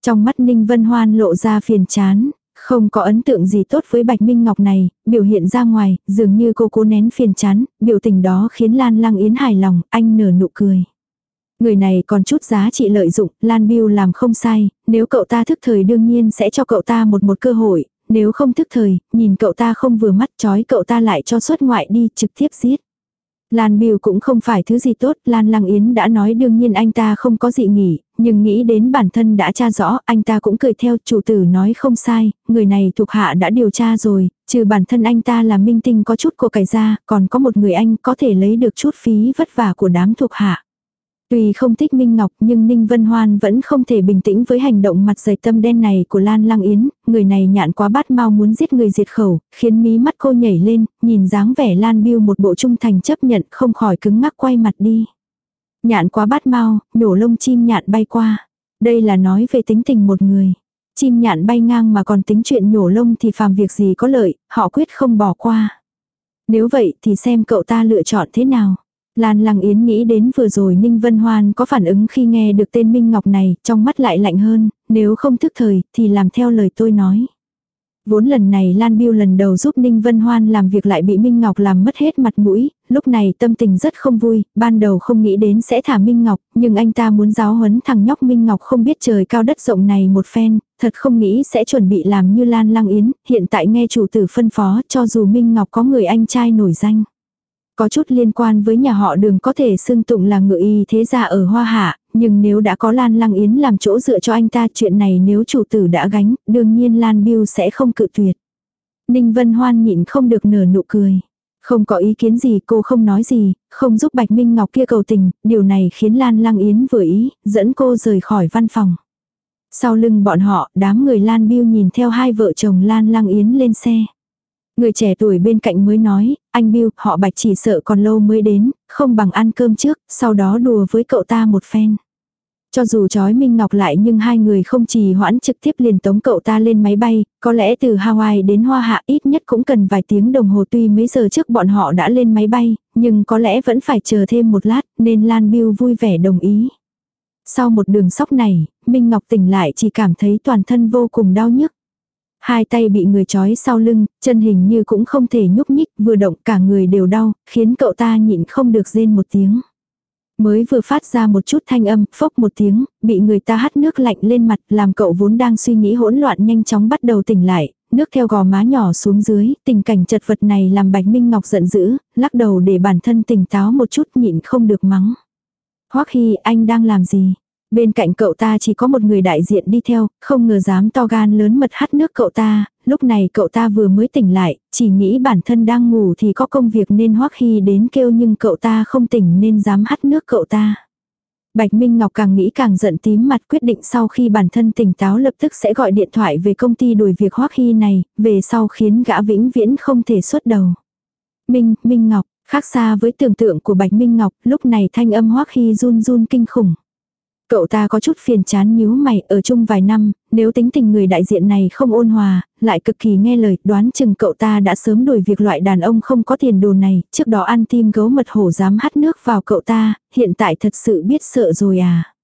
Trong mắt Ninh Vân Hoan lộ ra phiền chán. Không có ấn tượng gì tốt với Bạch Minh Ngọc này, biểu hiện ra ngoài, dường như cô cố nén phiền chán, biểu tình đó khiến Lan Lăng Yến hài lòng, anh nở nụ cười. Người này còn chút giá trị lợi dụng, Lan Biêu làm không sai, nếu cậu ta thức thời đương nhiên sẽ cho cậu ta một một cơ hội, nếu không thức thời, nhìn cậu ta không vừa mắt chói cậu ta lại cho xuất ngoại đi trực tiếp giết. Lan Biêu cũng không phải thứ gì tốt, Lan Lăng Yến đã nói đương nhiên anh ta không có gì nghỉ, nhưng nghĩ đến bản thân đã tra rõ, anh ta cũng cười theo chủ tử nói không sai, người này thuộc hạ đã điều tra rồi, trừ bản thân anh ta là minh tinh có chút của cải ra, còn có một người anh có thể lấy được chút phí vất vả của đám thuộc hạ. Tuy không thích Minh Ngọc nhưng Ninh Vân Hoan vẫn không thể bình tĩnh với hành động mặt dày tâm đen này của Lan Lăng Yến, người này nhạn quá bát mau muốn giết người diệt khẩu, khiến mí mắt cô nhảy lên, nhìn dáng vẻ Lan Biêu một bộ trung thành chấp nhận không khỏi cứng ngắc quay mặt đi. Nhạn quá bát mau, nhổ lông chim nhạn bay qua. Đây là nói về tính tình một người. Chim nhạn bay ngang mà còn tính chuyện nhổ lông thì phàm việc gì có lợi, họ quyết không bỏ qua. Nếu vậy thì xem cậu ta lựa chọn thế nào. Lan Lăng Yến nghĩ đến vừa rồi Ninh Vân Hoan có phản ứng khi nghe được tên Minh Ngọc này, trong mắt lại lạnh hơn, nếu không thức thời thì làm theo lời tôi nói. Vốn lần này Lan Biêu lần đầu giúp Ninh Vân Hoan làm việc lại bị Minh Ngọc làm mất hết mặt mũi, lúc này tâm tình rất không vui, ban đầu không nghĩ đến sẽ thả Minh Ngọc, nhưng anh ta muốn giáo huấn thằng nhóc Minh Ngọc không biết trời cao đất rộng này một phen, thật không nghĩ sẽ chuẩn bị làm như Lan Lăng Yến, hiện tại nghe chủ tử phân phó cho dù Minh Ngọc có người anh trai nổi danh. Có chút liên quan với nhà họ đường có thể xưng tụng là ngự y thế gia ở Hoa Hạ, nhưng nếu đã có Lan Lăng Yến làm chỗ dựa cho anh ta chuyện này nếu chủ tử đã gánh, đương nhiên Lan Biêu sẽ không cự tuyệt. Ninh Vân Hoan nhịn không được nở nụ cười. Không có ý kiến gì cô không nói gì, không giúp Bạch Minh Ngọc kia cầu tình, điều này khiến Lan Lăng Yến vừa ý, dẫn cô rời khỏi văn phòng. Sau lưng bọn họ, đám người Lan Biêu nhìn theo hai vợ chồng Lan Lăng Yến lên xe. Người trẻ tuổi bên cạnh mới nói, anh Bill, họ bạch chỉ sợ còn lâu mới đến, không bằng ăn cơm trước, sau đó đùa với cậu ta một phen. Cho dù chói Minh Ngọc lại nhưng hai người không trì hoãn trực tiếp liền tống cậu ta lên máy bay, có lẽ từ Hawaii đến Hoa Hạ ít nhất cũng cần vài tiếng đồng hồ tuy mấy giờ trước bọn họ đã lên máy bay, nhưng có lẽ vẫn phải chờ thêm một lát nên Lan Bill vui vẻ đồng ý. Sau một đường sóc này, Minh Ngọc tỉnh lại chỉ cảm thấy toàn thân vô cùng đau nhức. Hai tay bị người trói sau lưng, chân hình như cũng không thể nhúc nhích, vừa động cả người đều đau, khiến cậu ta nhịn không được rên một tiếng. Mới vừa phát ra một chút thanh âm, phốc một tiếng, bị người ta hắt nước lạnh lên mặt, làm cậu vốn đang suy nghĩ hỗn loạn nhanh chóng bắt đầu tỉnh lại, nước theo gò má nhỏ xuống dưới, tình cảnh chật vật này làm Bạch Minh Ngọc giận dữ, lắc đầu để bản thân tỉnh táo một chút nhịn không được mắng. Hoắc Hy anh đang làm gì? Bên cạnh cậu ta chỉ có một người đại diện đi theo, không ngờ dám to gan lớn mật hắt nước cậu ta, lúc này cậu ta vừa mới tỉnh lại, chỉ nghĩ bản thân đang ngủ thì có công việc nên Hoắc Hy đến kêu nhưng cậu ta không tỉnh nên dám hắt nước cậu ta. Bạch Minh Ngọc càng nghĩ càng giận tím mặt quyết định sau khi bản thân tỉnh táo lập tức sẽ gọi điện thoại về công ty đuổi việc Hoắc Hy này, về sau khiến gã vĩnh viễn không thể xuất đầu. Minh, Minh Ngọc, khác xa với tưởng tượng của Bạch Minh Ngọc, lúc này thanh âm Hoắc Hy run run kinh khủng. Cậu ta có chút phiền chán nhíu mày ở chung vài năm, nếu tính tình người đại diện này không ôn hòa, lại cực kỳ nghe lời, đoán chừng cậu ta đã sớm đuổi việc loại đàn ông không có tiền đồ này, trước đó ăn tim gấu mật hổ dám hắt nước vào cậu ta, hiện tại thật sự biết sợ rồi à.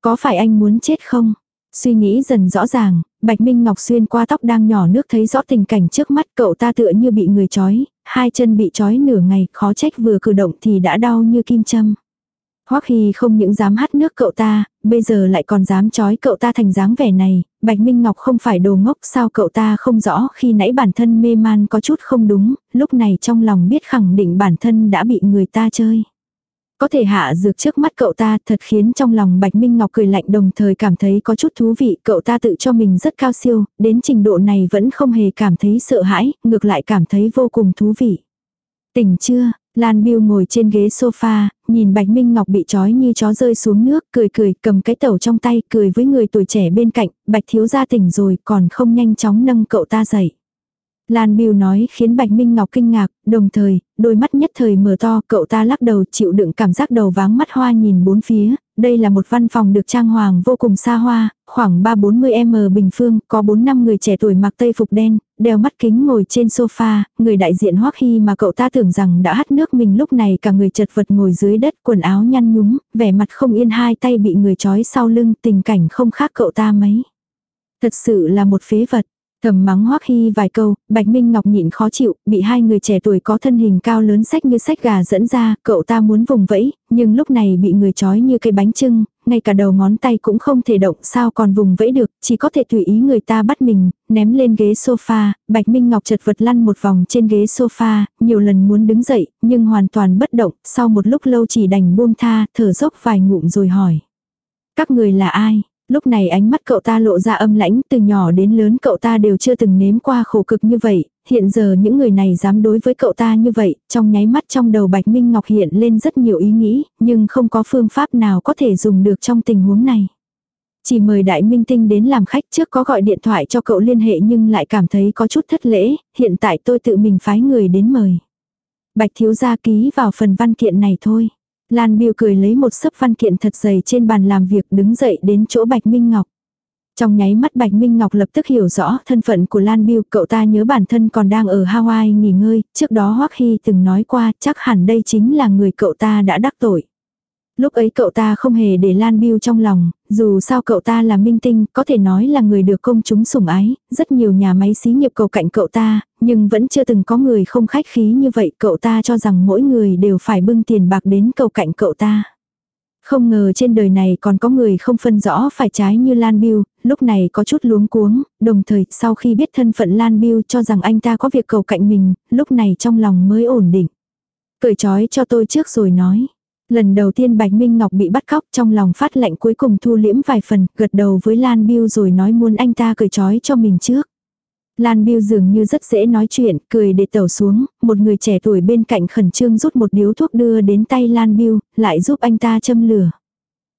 Có phải anh muốn chết không? Suy nghĩ dần rõ ràng, Bạch Minh Ngọc xuyên qua tóc đang nhỏ nước thấy rõ tình cảnh trước mắt cậu ta tựa như bị người chói, hai chân bị chói nửa ngày, khó trách vừa cử động thì đã đau như kim châm. Hoắc Hy không những dám hát nước cậu ta, bây giờ lại còn dám trói cậu ta thành dáng vẻ này, Bạch Minh Ngọc không phải đồ ngốc sao cậu ta không rõ khi nãy bản thân mê man có chút không đúng, lúc này trong lòng biết khẳng định bản thân đã bị người ta chơi. Có thể hạ dược trước mắt cậu ta thật khiến trong lòng Bạch Minh Ngọc cười lạnh đồng thời cảm thấy có chút thú vị, cậu ta tự cho mình rất cao siêu, đến trình độ này vẫn không hề cảm thấy sợ hãi, ngược lại cảm thấy vô cùng thú vị. Tỉnh chưa, Lan Biêu ngồi trên ghế sofa, nhìn Bạch Minh Ngọc bị trói như chó rơi xuống nước, cười cười, cầm cái tẩu trong tay, cười với người tuổi trẻ bên cạnh, Bạch thiếu gia tỉnh rồi, còn không nhanh chóng nâng cậu ta dậy. Lan Biêu nói khiến Bạch Minh Ngọc kinh ngạc, đồng thời, đôi mắt nhất thời mở to, cậu ta lắc đầu chịu đựng cảm giác đầu váng mắt hoa nhìn bốn phía, đây là một văn phòng được trang hoàng vô cùng xa hoa, khoảng 3-40m bình phương, có 4-5 người trẻ tuổi mặc tây phục đen, đeo mắt kính ngồi trên sofa, người đại diện Hoắc Hy mà cậu ta tưởng rằng đã hắt nước mình lúc này cả người chật vật ngồi dưới đất, quần áo nhăn nhúm, vẻ mặt không yên hai tay bị người trói sau lưng, tình cảnh không khác cậu ta mấy. Thật sự là một phế vật. Thầm mắng Hoắc Hy vài câu, Bạch Minh Ngọc nhịn khó chịu, bị hai người trẻ tuổi có thân hình cao lớn sách như sách gà dẫn ra, cậu ta muốn vùng vẫy, nhưng lúc này bị người trói như cây bánh trưng, ngay cả đầu ngón tay cũng không thể động sao còn vùng vẫy được, chỉ có thể tùy ý người ta bắt mình, ném lên ghế sofa, Bạch Minh Ngọc chật vật lăn một vòng trên ghế sofa, nhiều lần muốn đứng dậy, nhưng hoàn toàn bất động, sau một lúc lâu chỉ đành buông tha, thở dốc vài ngụm rồi hỏi. Các người là ai? Lúc này ánh mắt cậu ta lộ ra âm lãnh, từ nhỏ đến lớn cậu ta đều chưa từng nếm qua khổ cực như vậy, hiện giờ những người này dám đối với cậu ta như vậy, trong nháy mắt trong đầu Bạch Minh Ngọc hiện lên rất nhiều ý nghĩ, nhưng không có phương pháp nào có thể dùng được trong tình huống này. Chỉ mời Đại Minh Tinh đến làm khách trước có gọi điện thoại cho cậu liên hệ nhưng lại cảm thấy có chút thất lễ, hiện tại tôi tự mình phái người đến mời. Bạch thiếu gia ký vào phần văn kiện này thôi. Lan Biêu cười lấy một sấp văn kiện thật dày trên bàn làm việc đứng dậy đến chỗ Bạch Minh Ngọc. Trong nháy mắt Bạch Minh Ngọc lập tức hiểu rõ thân phận của Lan Biêu, cậu ta nhớ bản thân còn đang ở Hawaii nghỉ ngơi, trước đó Hoắc Hy từng nói qua chắc hẳn đây chính là người cậu ta đã đắc tội. Lúc ấy cậu ta không hề để Lan Biêu trong lòng, dù sao cậu ta là minh tinh, có thể nói là người được công chúng sủng ái, rất nhiều nhà máy xí nghiệp cầu cạnh cậu ta, nhưng vẫn chưa từng có người không khách khí như vậy, cậu ta cho rằng mỗi người đều phải bưng tiền bạc đến cầu cạnh cậu ta. Không ngờ trên đời này còn có người không phân rõ phải trái như Lan Biêu, lúc này có chút luống cuống, đồng thời sau khi biết thân phận Lan Biêu cho rằng anh ta có việc cầu cạnh mình, lúc này trong lòng mới ổn định. Cởi trói cho tôi trước rồi nói. Lần đầu tiên Bạch Minh Ngọc bị bắt cóc trong lòng phát lệnh cuối cùng thu liễm vài phần, gật đầu với Lan Biêu rồi nói muốn anh ta cởi trói cho mình trước. Lan Biêu dường như rất dễ nói chuyện, cười để tẩu xuống, một người trẻ tuổi bên cạnh khẩn trương rút một điếu thuốc đưa đến tay Lan Biêu, lại giúp anh ta châm lửa.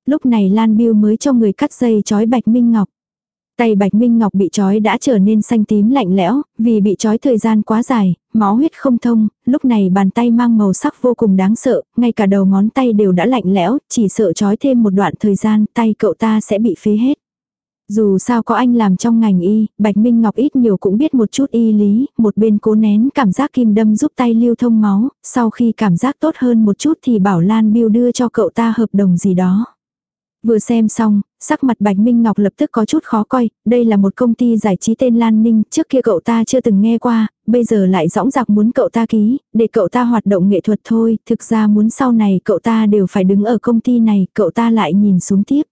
Lúc này Lan Biêu mới cho người cắt dây chói Bạch Minh Ngọc. Tay Bạch Minh Ngọc bị trói đã trở nên xanh tím lạnh lẽo, vì bị trói thời gian quá dài, máu huyết không thông, lúc này bàn tay mang màu sắc vô cùng đáng sợ, ngay cả đầu ngón tay đều đã lạnh lẽo, chỉ sợ trói thêm một đoạn thời gian tay cậu ta sẽ bị phế hết. Dù sao có anh làm trong ngành y, Bạch Minh Ngọc ít nhiều cũng biết một chút y lý, một bên cố nén cảm giác kim đâm giúp tay lưu thông máu, sau khi cảm giác tốt hơn một chút thì bảo Lan Biêu đưa cho cậu ta hợp đồng gì đó. Vừa xem xong, sắc mặt Bạch Minh Ngọc lập tức có chút khó coi, đây là một công ty giải trí tên Lan Ninh, trước kia cậu ta chưa từng nghe qua, bây giờ lại dõng dạc muốn cậu ta ký, để cậu ta hoạt động nghệ thuật thôi, thực ra muốn sau này cậu ta đều phải đứng ở công ty này, cậu ta lại nhìn xuống tiếp.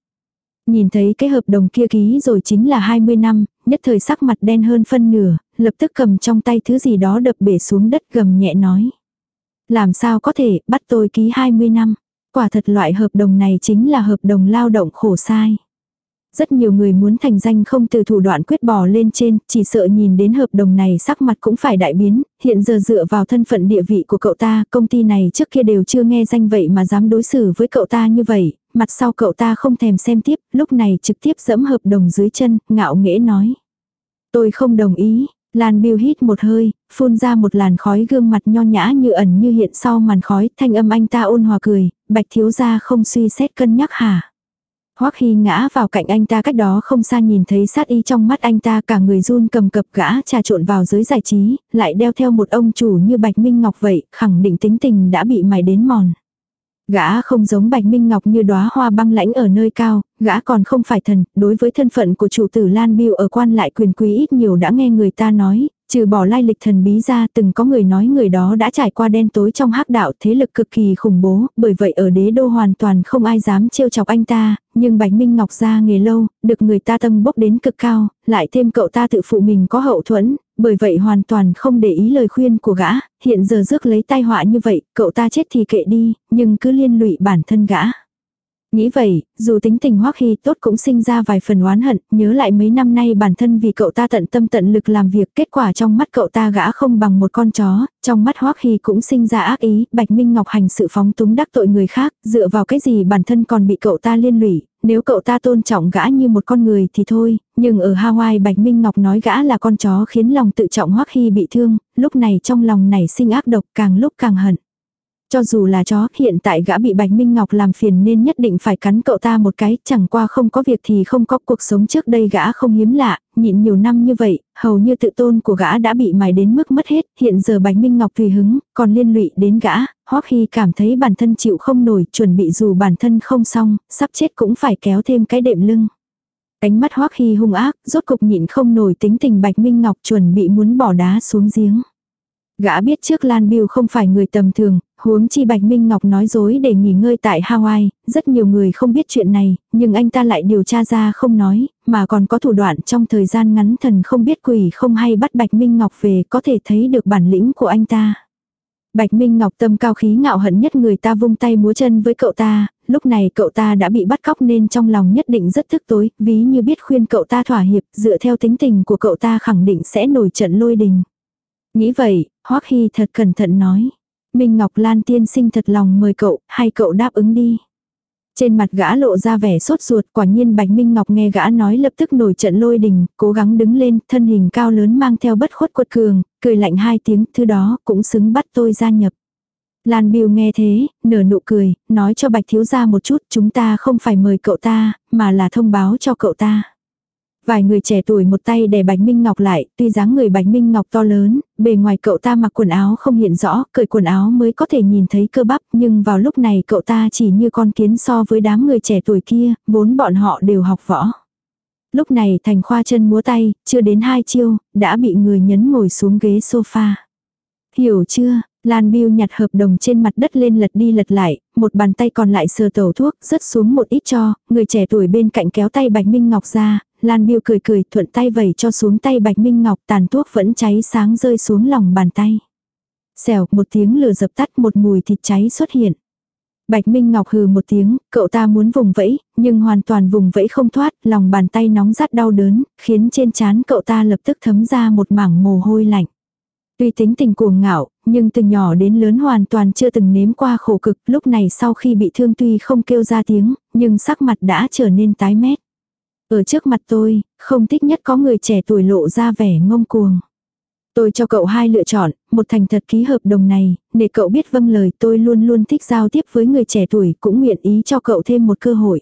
Nhìn thấy cái hợp đồng kia ký rồi chính là 20 năm, nhất thời sắc mặt đen hơn phân nửa, lập tức cầm trong tay thứ gì đó đập bể xuống đất gầm nhẹ nói. Làm sao có thể bắt tôi ký 20 năm. Quả thật loại hợp đồng này chính là hợp đồng lao động khổ sai. Rất nhiều người muốn thành danh không từ thủ đoạn quyết bỏ lên trên, chỉ sợ nhìn đến hợp đồng này sắc mặt cũng phải đại biến, hiện giờ dựa vào thân phận địa vị của cậu ta, công ty này trước kia đều chưa nghe danh vậy mà dám đối xử với cậu ta như vậy, mặt sau cậu ta không thèm xem tiếp, lúc này trực tiếp dẫm hợp đồng dưới chân, ngạo nghễ nói. Tôi không đồng ý, Lan Biêu hít một hơi, phun ra một làn khói gương mặt nho nhã như ẩn như hiện sau màn khói, thanh âm anh ta ôn hòa cười, bạch thiếu gia không suy xét cân nhắc hả. Hoắc Hy ngã vào cạnh anh ta cách đó không xa nhìn thấy sát y trong mắt anh ta cả người run cầm cập gã trà trộn vào giới giải trí, lại đeo theo một ông chủ như Bạch Minh Ngọc vậy, khẳng định tính tình đã bị mài đến mòn. Gã không giống Bạch Minh Ngọc như đóa hoa băng lãnh ở nơi cao, gã còn không phải thần, đối với thân phận của chủ tử Lan Biêu ở quan lại quyền quý ít nhiều đã nghe người ta nói, trừ bỏ lai lịch thần bí ra từng có người nói người đó đã trải qua đen tối trong hắc đạo thế lực cực kỳ khủng bố, bởi vậy ở đế đô hoàn toàn không ai dám trêu chọc anh ta, nhưng Bạch Minh Ngọc ra nghề lâu, được người ta tâm bốc đến cực cao, lại thêm cậu ta tự phụ mình có hậu thuẫn, bởi vậy hoàn toàn không để ý lời khuyên của gã, hiện giờ rước lấy tai họa như vậy, cậu ta chết thì kệ đi, nhưng cứ liên lụy bản thân gã. Nghĩ vậy, dù tính tình Hoắc Hy tốt cũng sinh ra vài phần oán hận, nhớ lại mấy năm nay bản thân vì cậu ta tận tâm tận lực làm việc, kết quả trong mắt cậu ta gã không bằng một con chó, trong mắt Hoắc Hy cũng sinh ra ác ý, Bạch Minh Ngọc hành sự phóng túng đắc tội người khác, dựa vào cái gì bản thân còn bị cậu ta liên lụy, nếu cậu ta tôn trọng gã như một con người thì thôi, nhưng ở Hawaii Bạch Minh Ngọc nói gã là con chó khiến lòng tự trọng Hoắc Hy bị thương, lúc này trong lòng nảy sinh ác độc càng lúc càng hận. Cho dù là chó, hiện tại gã bị Bạch Minh Ngọc làm phiền nên nhất định phải cắn cậu ta một cái, chẳng qua không có việc thì không có cuộc sống trước đây gã không hiếm lạ, nhịn nhiều năm như vậy, hầu như tự tôn của gã đã bị mài đến mức mất hết, hiện giờ Bạch Minh Ngọc tùy hứng, còn liên lụy đến gã, hoặc khi cảm thấy bản thân chịu không nổi, chuẩn bị dù bản thân không xong, sắp chết cũng phải kéo thêm cái đệm lưng. Ánh mắt Hoắc Hy hung ác, rốt cục nhịn không nổi tính tình Bạch Minh Ngọc chuẩn bị muốn bỏ đá xuống giếng. Gã biết trước Lan biêu không phải người tầm thường, huống chi Bạch Minh Ngọc nói dối để nghỉ ngơi tại Hawaii, rất nhiều người không biết chuyện này, nhưng anh ta lại điều tra ra không nói, mà còn có thủ đoạn trong thời gian ngắn thần không biết quỷ không hay bắt Bạch Minh Ngọc về có thể thấy được bản lĩnh của anh ta. Bạch Minh Ngọc tâm cao khí ngạo hận nhất người ta vung tay múa chân với cậu ta, lúc này cậu ta đã bị bắt cóc nên trong lòng nhất định rất tức tối, ví như biết khuyên cậu ta thỏa hiệp, dựa theo tính tình của cậu ta khẳng định sẽ nổi trận lôi đình. Nghĩ vậy, Hoắc Hy thật cẩn thận nói. Minh Ngọc Lan tiên sinh thật lòng mời cậu, hay cậu đáp ứng đi. Trên mặt gã lộ ra vẻ sốt ruột, quả nhiên Bạch Minh Ngọc nghe gã nói lập tức nổi trận lôi đình, cố gắng đứng lên, thân hình cao lớn mang theo bất khuất quật cường, cười lạnh hai tiếng, thứ đó cũng xứng bắt tôi gia nhập. Lan Biêu nghe thế, nở nụ cười, nói cho Bạch Thiếu gia một chút, chúng ta không phải mời cậu ta, mà là thông báo cho cậu ta. Vài người trẻ tuổi một tay đè Bạch Minh Ngọc lại, tuy dáng người Bạch Minh Ngọc to lớn, bề ngoài cậu ta mặc quần áo không hiện rõ, cởi quần áo mới có thể nhìn thấy cơ bắp, nhưng vào lúc này cậu ta chỉ như con kiến so với đám người trẻ tuổi kia, vốn bọn họ đều học võ. Lúc này thành khoa chân múa tay, chưa đến hai chiêu, đã bị người nhấn ngồi xuống ghế sofa. Hiểu chưa, Lan Biêu nhặt hợp đồng trên mặt đất lên lật đi lật lại, một bàn tay còn lại sờ tẩu thuốc, rớt xuống một ít cho, người trẻ tuổi bên cạnh kéo tay Bạch Minh Ngọc ra, Lan Biêu cười cười thuận tay vẩy cho xuống tay Bạch Minh Ngọc tàn thuốc vẫn cháy sáng rơi xuống lòng bàn tay. Xèo một tiếng lửa dập tắt một mùi thịt cháy xuất hiện. Bạch Minh Ngọc hừ một tiếng, cậu ta muốn vùng vẫy, nhưng hoàn toàn vùng vẫy không thoát, lòng bàn tay nóng rát đau đớn, khiến trên trán cậu ta lập tức thấm ra một mảng mồ hôi lạnh. Tuy tính tình cuồng ngạo, nhưng từ nhỏ đến lớn hoàn toàn chưa từng nếm qua khổ cực, lúc này sau khi bị thương tuy không kêu ra tiếng, nhưng sắc mặt đã trở nên tái mét. Ở trước mặt tôi, không thích nhất có người trẻ tuổi lộ ra vẻ ngông cuồng. Tôi cho cậu hai lựa chọn, một thành thật ký hợp đồng này, để cậu biết vâng lời tôi luôn luôn thích giao tiếp với người trẻ tuổi cũng nguyện ý cho cậu thêm một cơ hội.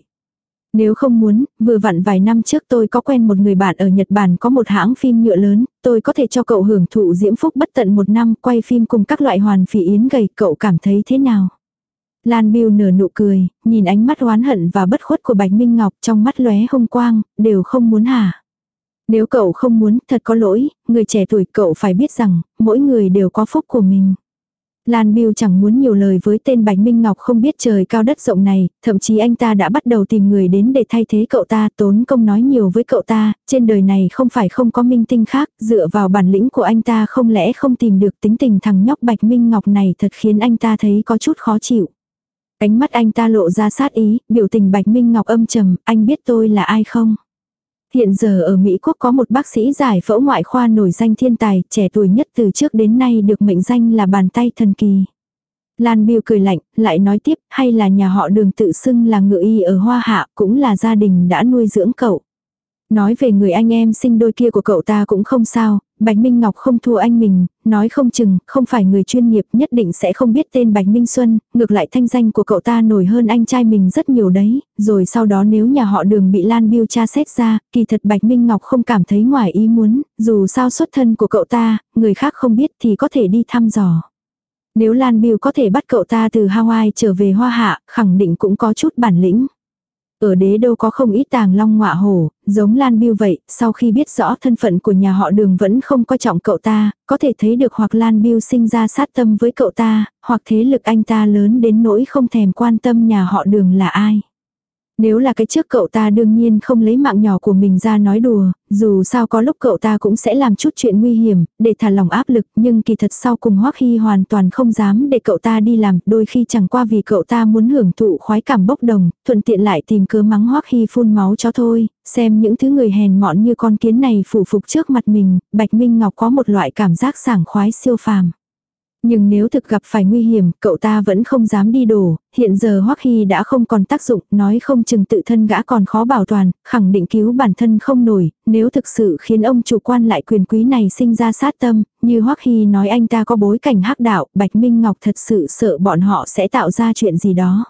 Nếu không muốn, vừa vặn vài năm trước tôi có quen một người bạn ở Nhật Bản có một hãng phim nhựa lớn, tôi có thể cho cậu hưởng thụ diễm phúc bất tận một năm quay phim cùng các loại hoàn phỉ yến gầy, cậu cảm thấy thế nào? Lan Biêu nở nụ cười, nhìn ánh mắt oán hận và bất khuất của Bạch Minh Ngọc trong mắt lóe hung quang, đều không muốn hả? Nếu cậu không muốn, thật có lỗi, người trẻ tuổi cậu phải biết rằng, mỗi người đều có phúc của mình. Lan Biêu chẳng muốn nhiều lời với tên Bạch Minh Ngọc không biết trời cao đất rộng này, thậm chí anh ta đã bắt đầu tìm người đến để thay thế cậu ta, tốn công nói nhiều với cậu ta, trên đời này không phải không có minh tinh khác, dựa vào bản lĩnh của anh ta không lẽ không tìm được tính tình thằng nhóc Bạch Minh Ngọc này thật khiến anh ta thấy có chút khó chịu. Ánh mắt anh ta lộ ra sát ý, biểu tình Bạch Minh Ngọc âm trầm, anh biết tôi là ai không? Hiện giờ ở Mỹ Quốc có một bác sĩ giải phẫu ngoại khoa nổi danh thiên tài, trẻ tuổi nhất từ trước đến nay được mệnh danh là bàn tay thần kỳ. Lan Biêu cười lạnh, lại nói tiếp, hay là nhà họ đường tự xưng là ngự y ở Hoa Hạ, cũng là gia đình đã nuôi dưỡng cậu. Nói về người anh em sinh đôi kia của cậu ta cũng không sao, Bạch Minh Ngọc không thua anh mình, nói không chừng, không phải người chuyên nghiệp nhất định sẽ không biết tên Bạch Minh Xuân, ngược lại thanh danh của cậu ta nổi hơn anh trai mình rất nhiều đấy, rồi sau đó nếu nhà họ đường bị Lan Biêu tra xét ra, kỳ thật Bạch Minh Ngọc không cảm thấy ngoài ý muốn, dù sao xuất thân của cậu ta, người khác không biết thì có thể đi thăm dò. Nếu Lan Biêu có thể bắt cậu ta từ Hawaii trở về Hoa Hạ, khẳng định cũng có chút bản lĩnh. Ở đế đô có không ít tàng long ngọa hổ, giống Lan Biêu vậy, sau khi biết rõ thân phận của nhà họ đường vẫn không coi trọng cậu ta, có thể thấy được hoặc Lan Biêu sinh ra sát tâm với cậu ta, hoặc thế lực anh ta lớn đến nỗi không thèm quan tâm nhà họ đường là ai. Nếu là cái trước cậu ta đương nhiên không lấy mạng nhỏ của mình ra nói đùa, dù sao có lúc cậu ta cũng sẽ làm chút chuyện nguy hiểm, để thả lòng áp lực, nhưng kỳ thật sau cùng Hoắc Hy hoàn toàn không dám để cậu ta đi làm, đôi khi chẳng qua vì cậu ta muốn hưởng thụ khoái cảm bốc đồng, thuận tiện lại tìm cớ mắng Hoắc Hy phun máu cho thôi, xem những thứ người hèn mọn như con kiến này phủ phục trước mặt mình, Bạch Minh Ngọc có một loại cảm giác sảng khoái siêu phàm. Nhưng nếu thực gặp phải nguy hiểm, cậu ta vẫn không dám đi đổ, hiện giờ Hoắc Hy đã không còn tác dụng, nói không chừng tự thân gã còn khó bảo toàn, khẳng định cứu bản thân không nổi, nếu thực sự khiến ông chủ quan lại quyền quý này sinh ra sát tâm, như Hoắc Hy nói anh ta có bối cảnh hắc đạo, Bạch Minh Ngọc thật sự sợ bọn họ sẽ tạo ra chuyện gì đó.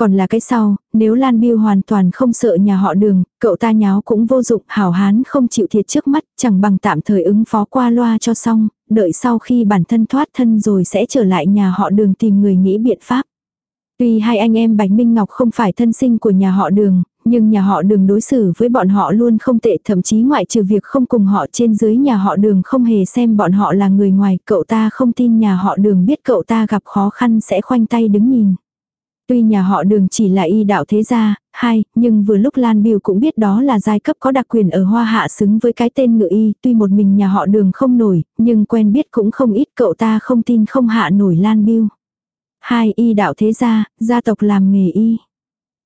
Còn là cái sau, nếu Lan Biêu hoàn toàn không sợ nhà họ đường, cậu ta nháo cũng vô dụng, hảo hán không chịu thiệt trước mắt, chẳng bằng tạm thời ứng phó qua loa cho xong, đợi sau khi bản thân thoát thân rồi sẽ trở lại nhà họ đường tìm người nghĩ biện pháp. Tuy hai anh em Bạch Minh Ngọc không phải thân sinh của nhà họ đường, nhưng nhà họ đường đối xử với bọn họ luôn không tệ thậm chí ngoại trừ việc không cùng họ trên dưới nhà họ đường không hề xem bọn họ là người ngoài, cậu ta không tin nhà họ đường biết cậu ta gặp khó khăn sẽ khoanh tay đứng nhìn. Tuy nhà họ đường chỉ là y đạo thế gia, hai, nhưng vừa lúc Lan Biêu cũng biết đó là giai cấp có đặc quyền ở Hoa Hạ xứng với cái tên ngự y, tuy một mình nhà họ đường không nổi, nhưng quen biết cũng không ít cậu ta không tin không hạ nổi Lan Biêu. Hai, y đạo thế gia, gia tộc làm nghề y.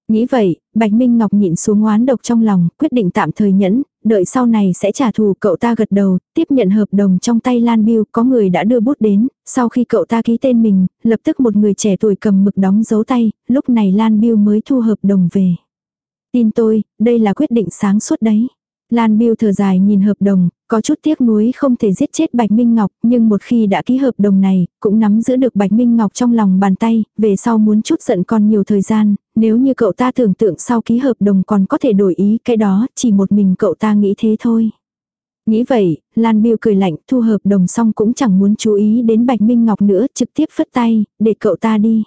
Nghĩ vậy, Bạch Minh Ngọc nhịn xuống oán độc trong lòng, quyết định tạm thời nhẫn, đợi sau này sẽ trả thù cậu ta gật đầu, tiếp nhận hợp đồng trong tay Lan Biêu, có người đã đưa bút đến, sau khi cậu ta ký tên mình, lập tức một người trẻ tuổi cầm mực đóng dấu tay, lúc này Lan Biêu mới thu hợp đồng về. Tin tôi, đây là quyết định sáng suốt đấy. Lan Biêu thở dài nhìn hợp đồng, có chút tiếc nuối không thể giết chết Bạch Minh Ngọc, nhưng một khi đã ký hợp đồng này, cũng nắm giữ được Bạch Minh Ngọc trong lòng bàn tay, về sau muốn chút giận còn nhiều thời gian, nếu như cậu ta tưởng tượng sau ký hợp đồng còn có thể đổi ý cái đó, chỉ một mình cậu ta nghĩ thế thôi. Nghĩ vậy, Lan Biêu cười lạnh, thu hợp đồng xong cũng chẳng muốn chú ý đến Bạch Minh Ngọc nữa, trực tiếp phất tay, để cậu ta đi.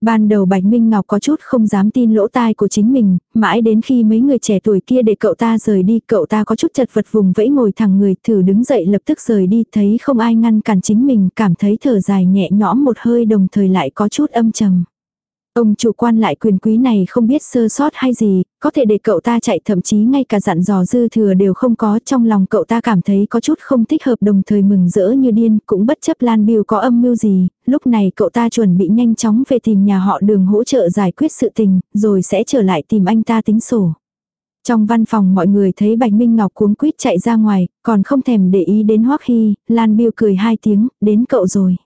Ban đầu Bạch Minh Ngọc có chút không dám tin lỗ tai của chính mình, mãi đến khi mấy người trẻ tuổi kia để cậu ta rời đi, cậu ta có chút chật vật vùng vẫy ngồi thẳng người thử đứng dậy lập tức rời đi, thấy không ai ngăn cản chính mình, cảm thấy thở dài nhẹ nhõm một hơi đồng thời lại có chút âm trầm. Ông chủ quan lại quyền quý này không biết sơ sót hay gì, có thể để cậu ta chạy thậm chí ngay cả dặn dò dư thừa đều không có trong lòng cậu ta cảm thấy có chút không thích hợp đồng thời mừng rỡ như điên cũng bất chấp Lan Biêu có âm mưu gì, lúc này cậu ta chuẩn bị nhanh chóng về tìm nhà họ đường hỗ trợ giải quyết sự tình, rồi sẽ trở lại tìm anh ta tính sổ. Trong văn phòng mọi người thấy Bạch Minh Ngọc cuống quýt chạy ra ngoài, còn không thèm để ý đến Hoắc Hy, Lan Biêu cười hai tiếng, đến cậu rồi.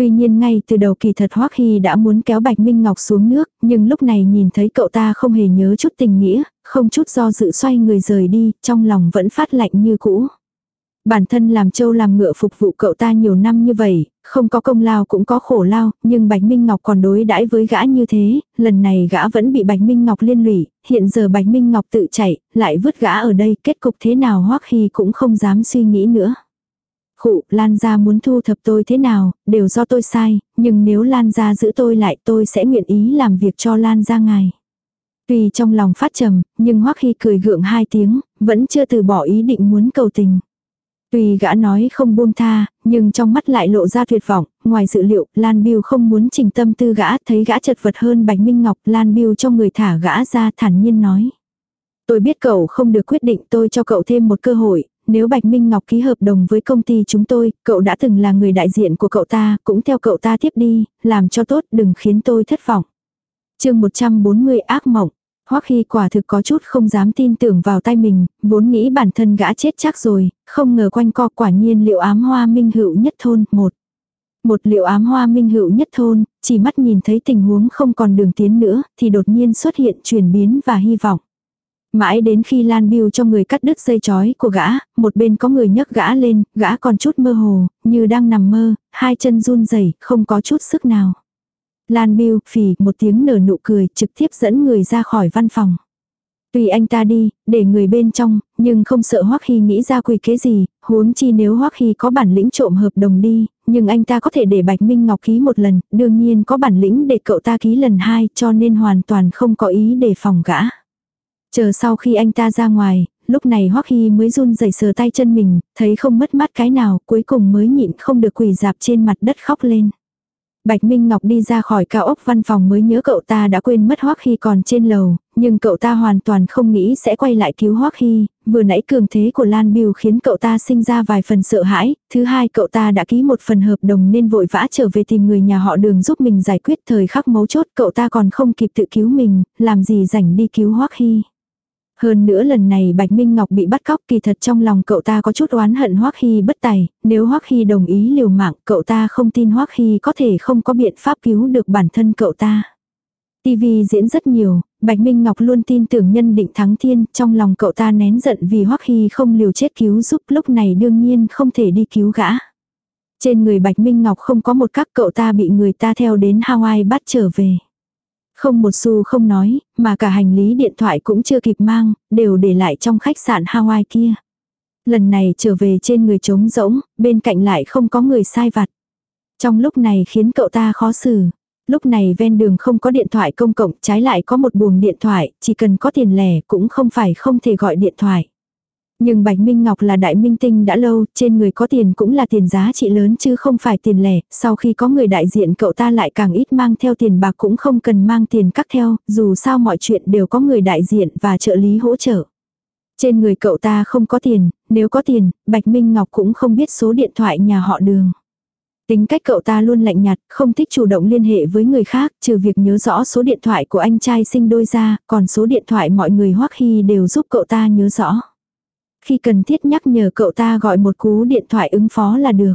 Tuy nhiên ngay từ đầu kỳ thật Hoắc Hy đã muốn kéo Bạch Minh Ngọc xuống nước, nhưng lúc này nhìn thấy cậu ta không hề nhớ chút tình nghĩa, không chút do dự xoay người rời đi, trong lòng vẫn phát lạnh như cũ. Bản thân làm châu làm ngựa phục vụ cậu ta nhiều năm như vậy, không có công lao cũng có khổ lao, nhưng Bạch Minh Ngọc còn đối đãi với gã như thế, lần này gã vẫn bị Bạch Minh Ngọc liên lụy, hiện giờ Bạch Minh Ngọc tự chạy, lại vứt gã ở đây, kết cục thế nào Hoắc Hy cũng không dám suy nghĩ nữa. Khụ, Lan gia muốn thu thập tôi thế nào, đều do tôi sai, nhưng nếu Lan gia giữ tôi lại tôi sẽ nguyện ý làm việc cho Lan gia ngài. Tuy trong lòng phát trầm, nhưng Hoắc Hy cười gượng hai tiếng, vẫn chưa từ bỏ ý định muốn cầu tình. Tuy gã nói không buông tha, nhưng trong mắt lại lộ ra tuyệt vọng, ngoài dự liệu, Lan Biêu không muốn trình tâm tư gã, thấy gã chật vật hơn Bạch Minh Ngọc, Lan Biêu trong người thả gã ra thản nhiên nói. Tôi biết cậu không được quyết định tôi cho cậu thêm một cơ hội, nếu Bạch Minh Ngọc ký hợp đồng với công ty chúng tôi, cậu đã từng là người đại diện của cậu ta, cũng theo cậu ta tiếp đi, làm cho tốt đừng khiến tôi thất vọng. chương 140 ác mộng. Hoắc khi quả thực có chút không dám tin tưởng vào tay mình, vốn nghĩ bản thân gã chết chắc rồi, không ngờ quanh co quả nhiên liệu ám hoa minh hữu nhất thôn, một. Một liệu ám hoa minh hữu nhất thôn, chỉ mắt nhìn thấy tình huống không còn đường tiến nữa, thì đột nhiên xuất hiện chuyển biến và hy vọng. Mãi đến khi Lan Biêu cho người cắt đứt dây chói của gã, một bên có người nhấc gã lên, gã còn chút mơ hồ, như đang nằm mơ, hai chân run rẩy không có chút sức nào. Lan Biêu phì một tiếng nở nụ cười trực tiếp dẫn người ra khỏi văn phòng. Tùy anh ta đi, để người bên trong, nhưng không sợ Hoắc Hy nghĩ ra quỷ kế gì, huống chi nếu Hoắc Hy có bản lĩnh trộm hợp đồng đi, nhưng anh ta có thể để Bạch Minh Ngọc ký một lần, đương nhiên có bản lĩnh để cậu ta ký lần hai, cho nên hoàn toàn không có ý để phòng gã. Chờ sau khi anh ta ra ngoài, lúc này Hoắc Hy mới run rẩy sờ tay chân mình, thấy không mất mát cái nào, cuối cùng mới nhịn không được quỳ dạp trên mặt đất khóc lên. Bạch Minh Ngọc đi ra khỏi cao ốc văn phòng mới nhớ cậu ta đã quên mất Hoắc Hy còn trên lầu, nhưng cậu ta hoàn toàn không nghĩ sẽ quay lại cứu Hoắc Hy, vừa nãy cường thế của Lan Biêu khiến cậu ta sinh ra vài phần sợ hãi, thứ hai cậu ta đã ký một phần hợp đồng nên vội vã trở về tìm người nhà họ đường giúp mình giải quyết thời khắc mấu chốt cậu ta còn không kịp tự cứu mình, làm gì rảnh đi cứu Hoắc Hy. Hơn nữa lần này Bạch Minh Ngọc bị bắt cóc kỳ thật trong lòng cậu ta có chút oán hận Hoắc Hy bất tài, nếu Hoắc Hy đồng ý liều mạng cậu ta không tin Hoắc Hy có thể không có biện pháp cứu được bản thân cậu ta. TV diễn rất nhiều, Bạch Minh Ngọc luôn tin tưởng nhân định thắng thiên, trong lòng cậu ta nén giận vì Hoắc Hy không liều chết cứu giúp lúc này đương nhiên không thể đi cứu gã. Trên người Bạch Minh Ngọc không có một các cậu ta bị người ta theo đến Hawaii bắt trở về. Không một xu không nói, mà cả hành lý điện thoại cũng chưa kịp mang, đều để lại trong khách sạn Hawaii kia. Lần này trở về trên người trống rỗng, bên cạnh lại không có người sai vặt. Trong lúc này khiến cậu ta khó xử. Lúc này ven đường không có điện thoại công cộng, trái lại có một buồng điện thoại, chỉ cần có tiền lẻ cũng không phải không thể gọi điện thoại. Nhưng Bạch Minh Ngọc là đại minh tinh đã lâu, trên người có tiền cũng là tiền giá trị lớn chứ không phải tiền lẻ, sau khi có người đại diện cậu ta lại càng ít mang theo tiền bạc cũng không cần mang tiền cắt theo, dù sao mọi chuyện đều có người đại diện và trợ lý hỗ trợ. Trên người cậu ta không có tiền, nếu có tiền, Bạch Minh Ngọc cũng không biết số điện thoại nhà họ đường. Tính cách cậu ta luôn lạnh nhạt, không thích chủ động liên hệ với người khác, trừ việc nhớ rõ số điện thoại của anh trai sinh đôi ra, còn số điện thoại mọi người hoắc khi đều giúp cậu ta nhớ rõ. Khi cần thiết nhắc nhở cậu ta gọi một cú điện thoại ứng phó là được.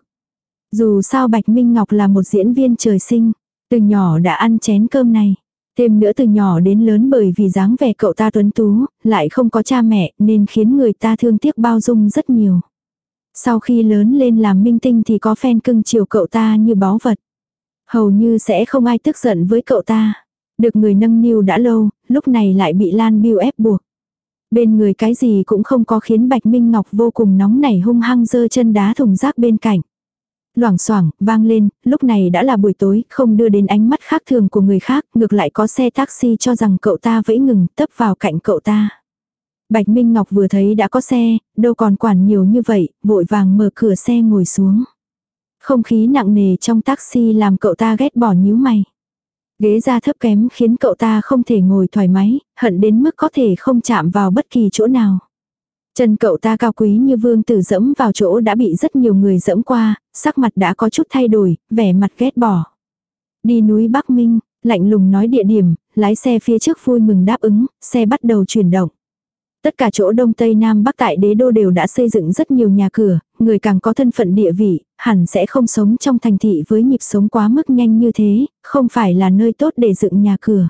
Dù sao Bạch Minh Ngọc là một diễn viên trời sinh, từ nhỏ đã ăn chén cơm này. Thêm nữa từ nhỏ đến lớn bởi vì dáng vẻ cậu ta tuấn tú, lại không có cha mẹ nên khiến người ta thương tiếc bao dung rất nhiều. Sau khi lớn lên làm minh tinh thì có fan cưng chiều cậu ta như báu vật. Hầu như sẽ không ai tức giận với cậu ta. Được người nâng niu đã lâu, lúc này lại bị Lan Biêu ép buộc. Bên người cái gì cũng không có khiến Bạch Minh Ngọc vô cùng nóng nảy hung hăng dơ chân đá thùng rác bên cạnh. Loảng xoảng vang lên, lúc này đã là buổi tối, không đưa đến ánh mắt khác thường của người khác, ngược lại có xe taxi cho rằng cậu ta vẫy ngừng, tấp vào cạnh cậu ta. Bạch Minh Ngọc vừa thấy đã có xe, đâu còn quản nhiều như vậy, vội vàng mở cửa xe ngồi xuống. Không khí nặng nề trong taxi làm cậu ta ghét bỏ nhíu mày. Ghế da thấp kém khiến cậu ta không thể ngồi thoải mái, hận đến mức có thể không chạm vào bất kỳ chỗ nào. Chân cậu ta cao quý như vương tử dẫm vào chỗ đã bị rất nhiều người dẫm qua, sắc mặt đã có chút thay đổi, vẻ mặt ghét bỏ. Đi núi Bắc Minh, lạnh lùng nói địa điểm, lái xe phía trước vui mừng đáp ứng, xe bắt đầu chuyển động. Tất cả chỗ Đông Tây Nam Bắc tại đế đô đều đã xây dựng rất nhiều nhà cửa, người càng có thân phận địa vị, hẳn sẽ không sống trong thành thị với nhịp sống quá mức nhanh như thế, không phải là nơi tốt để dựng nhà cửa.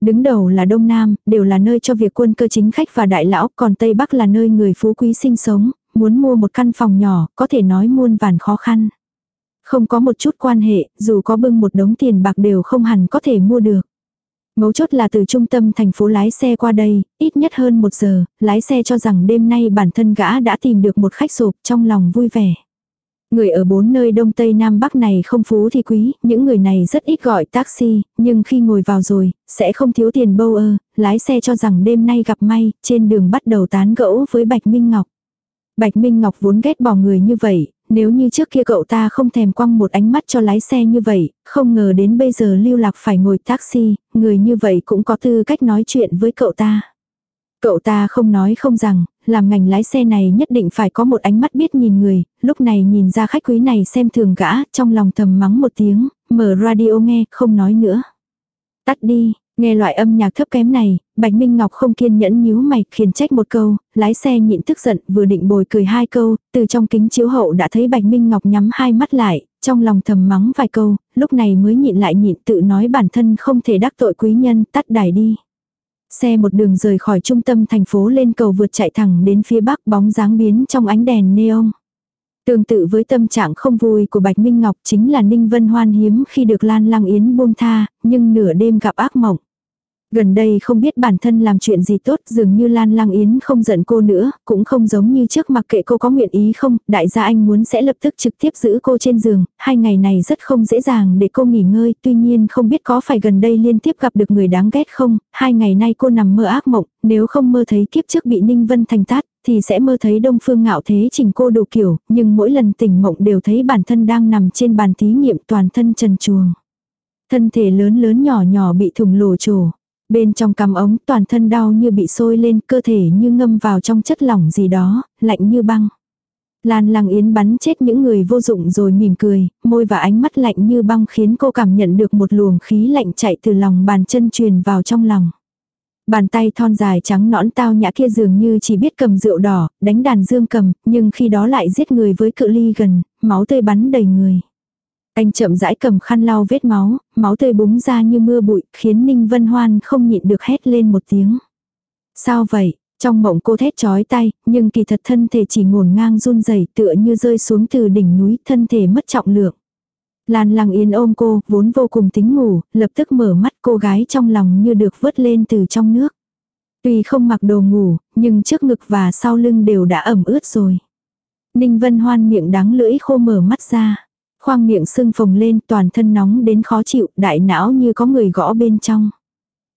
Đứng đầu là Đông Nam, đều là nơi cho việc quân cơ chính khách và đại lão, còn Tây Bắc là nơi người phú quý sinh sống, muốn mua một căn phòng nhỏ, có thể nói muôn vàn khó khăn. Không có một chút quan hệ, dù có bưng một đống tiền bạc đều không hẳn có thể mua được. Mấu chốt là từ trung tâm thành phố lái xe qua đây, ít nhất hơn một giờ, lái xe cho rằng đêm nay bản thân gã đã tìm được một khách sộp trong lòng vui vẻ. Người ở bốn nơi đông tây nam bắc này không phú thì quý, những người này rất ít gọi taxi, nhưng khi ngồi vào rồi, sẽ không thiếu tiền bâu ơ, lái xe cho rằng đêm nay gặp may, trên đường bắt đầu tán gẫu với Bạch Minh Ngọc. Bạch Minh Ngọc vốn ghét bỏ người như vậy, nếu như trước kia cậu ta không thèm quăng một ánh mắt cho lái xe như vậy, không ngờ đến bây giờ lưu lạc phải ngồi taxi, người như vậy cũng có tư cách nói chuyện với cậu ta. Cậu ta không nói không rằng, làm ngành lái xe này nhất định phải có một ánh mắt biết nhìn người, lúc này nhìn ra khách quý này xem thường gã, trong lòng thầm mắng một tiếng, mở radio nghe, không nói nữa. Tắt đi, nghe loại âm nhạc thấp kém này, Bạch Minh Ngọc không kiên nhẫn nhíu mày, khiển trách một câu, lái xe nhịn tức giận, vừa định bồi cười hai câu, từ trong kính chiếu hậu đã thấy Bạch Minh Ngọc nhắm hai mắt lại, trong lòng thầm mắng vài câu, lúc này mới nhịn lại nhịn tự nói bản thân không thể đắc tội quý nhân, tắt đài đi. Xe một đường rời khỏi trung tâm thành phố lên cầu vượt chạy thẳng đến phía bắc bóng dáng biến trong ánh đèn neon. Tương tự với tâm trạng không vui của Bạch Minh Ngọc chính là Ninh Vân Hoan hiếm khi được Lan Lăng Yến buông tha, nhưng nửa đêm gặp ác mộng. Gần đây không biết bản thân làm chuyện gì tốt dường như Lan Lăng Yến không giận cô nữa, cũng không giống như trước mặc kệ cô có nguyện ý không, đại gia anh muốn sẽ lập tức trực tiếp giữ cô trên giường, hai ngày này rất không dễ dàng để cô nghỉ ngơi, tuy nhiên không biết có phải gần đây liên tiếp gặp được người đáng ghét không, hai ngày nay cô nằm mơ ác mộng, nếu không mơ thấy kiếp trước bị Ninh Vân thành tát, thì sẽ mơ thấy đông phương ngạo thế chỉnh cô đủ kiểu, nhưng mỗi lần tỉnh mộng đều thấy bản thân đang nằm trên bàn thí nghiệm toàn thân trần chuồng. Thân thể lớn lớn nhỏ nhỏ bị thùng lồ trổ. Bên trong cằm ống toàn thân đau như bị sôi lên cơ thể như ngâm vào trong chất lỏng gì đó, lạnh như băng. Lan Lăng Yến bắn chết những người vô dụng rồi mỉm cười, môi và ánh mắt lạnh như băng khiến cô cảm nhận được một luồng khí lạnh chạy từ lòng bàn chân truyền vào trong lòng. Bàn tay thon dài trắng nõn tao nhã kia dường như chỉ biết cầm rượu đỏ, đánh đàn dương cầm, nhưng khi đó lại giết người với cự ly gần, máu tươi bắn đầy người. Anh chậm rãi cầm khăn lau vết máu, máu tươi búng ra như mưa bụi, khiến Ninh Vân Hoan không nhịn được hét lên một tiếng. Sao vậy? Trong mộng cô thét chói tay, nhưng kỳ thật thân thể chỉ ngổn ngang run rẩy tựa như rơi xuống từ đỉnh núi, thân thể mất trọng lượng. Lan lăng yên ôm cô, vốn vô cùng tính ngủ, lập tức mở mắt cô gái trong lòng như được vớt lên từ trong nước. Tuy không mặc đồ ngủ, nhưng trước ngực và sau lưng đều đã ẩm ướt rồi. Ninh Vân Hoan miệng đắng lưỡi khô mở mắt ra. Khoang miệng sưng phồng lên toàn thân nóng đến khó chịu, đại não như có người gõ bên trong.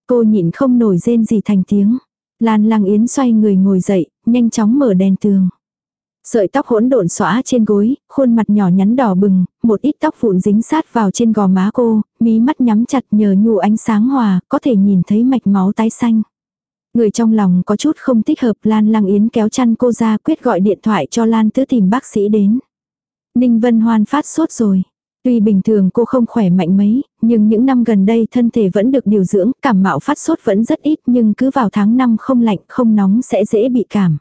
Cô nhịn không nổi rên gì thành tiếng. Lan Lăng Yến xoay người ngồi dậy, nhanh chóng mở đèn tường. Sợi tóc hỗn độn xõa trên gối, khuôn mặt nhỏ nhắn đỏ bừng, một ít tóc vụn dính sát vào trên gò má cô, mí mắt nhắm chặt nhờ nhu ánh sáng hòa, có thể nhìn thấy mạch máu tái xanh. Người trong lòng có chút không thích hợp Lan Lăng Yến kéo chăn cô ra quyết gọi điện thoại cho Lan Tứ tìm bác sĩ đến. Ninh Vân Hoan phát sốt rồi. Tuy bình thường cô không khỏe mạnh mấy, nhưng những năm gần đây thân thể vẫn được điều dưỡng, cảm mạo phát sốt vẫn rất ít nhưng cứ vào tháng 5 không lạnh không nóng sẽ dễ bị cảm.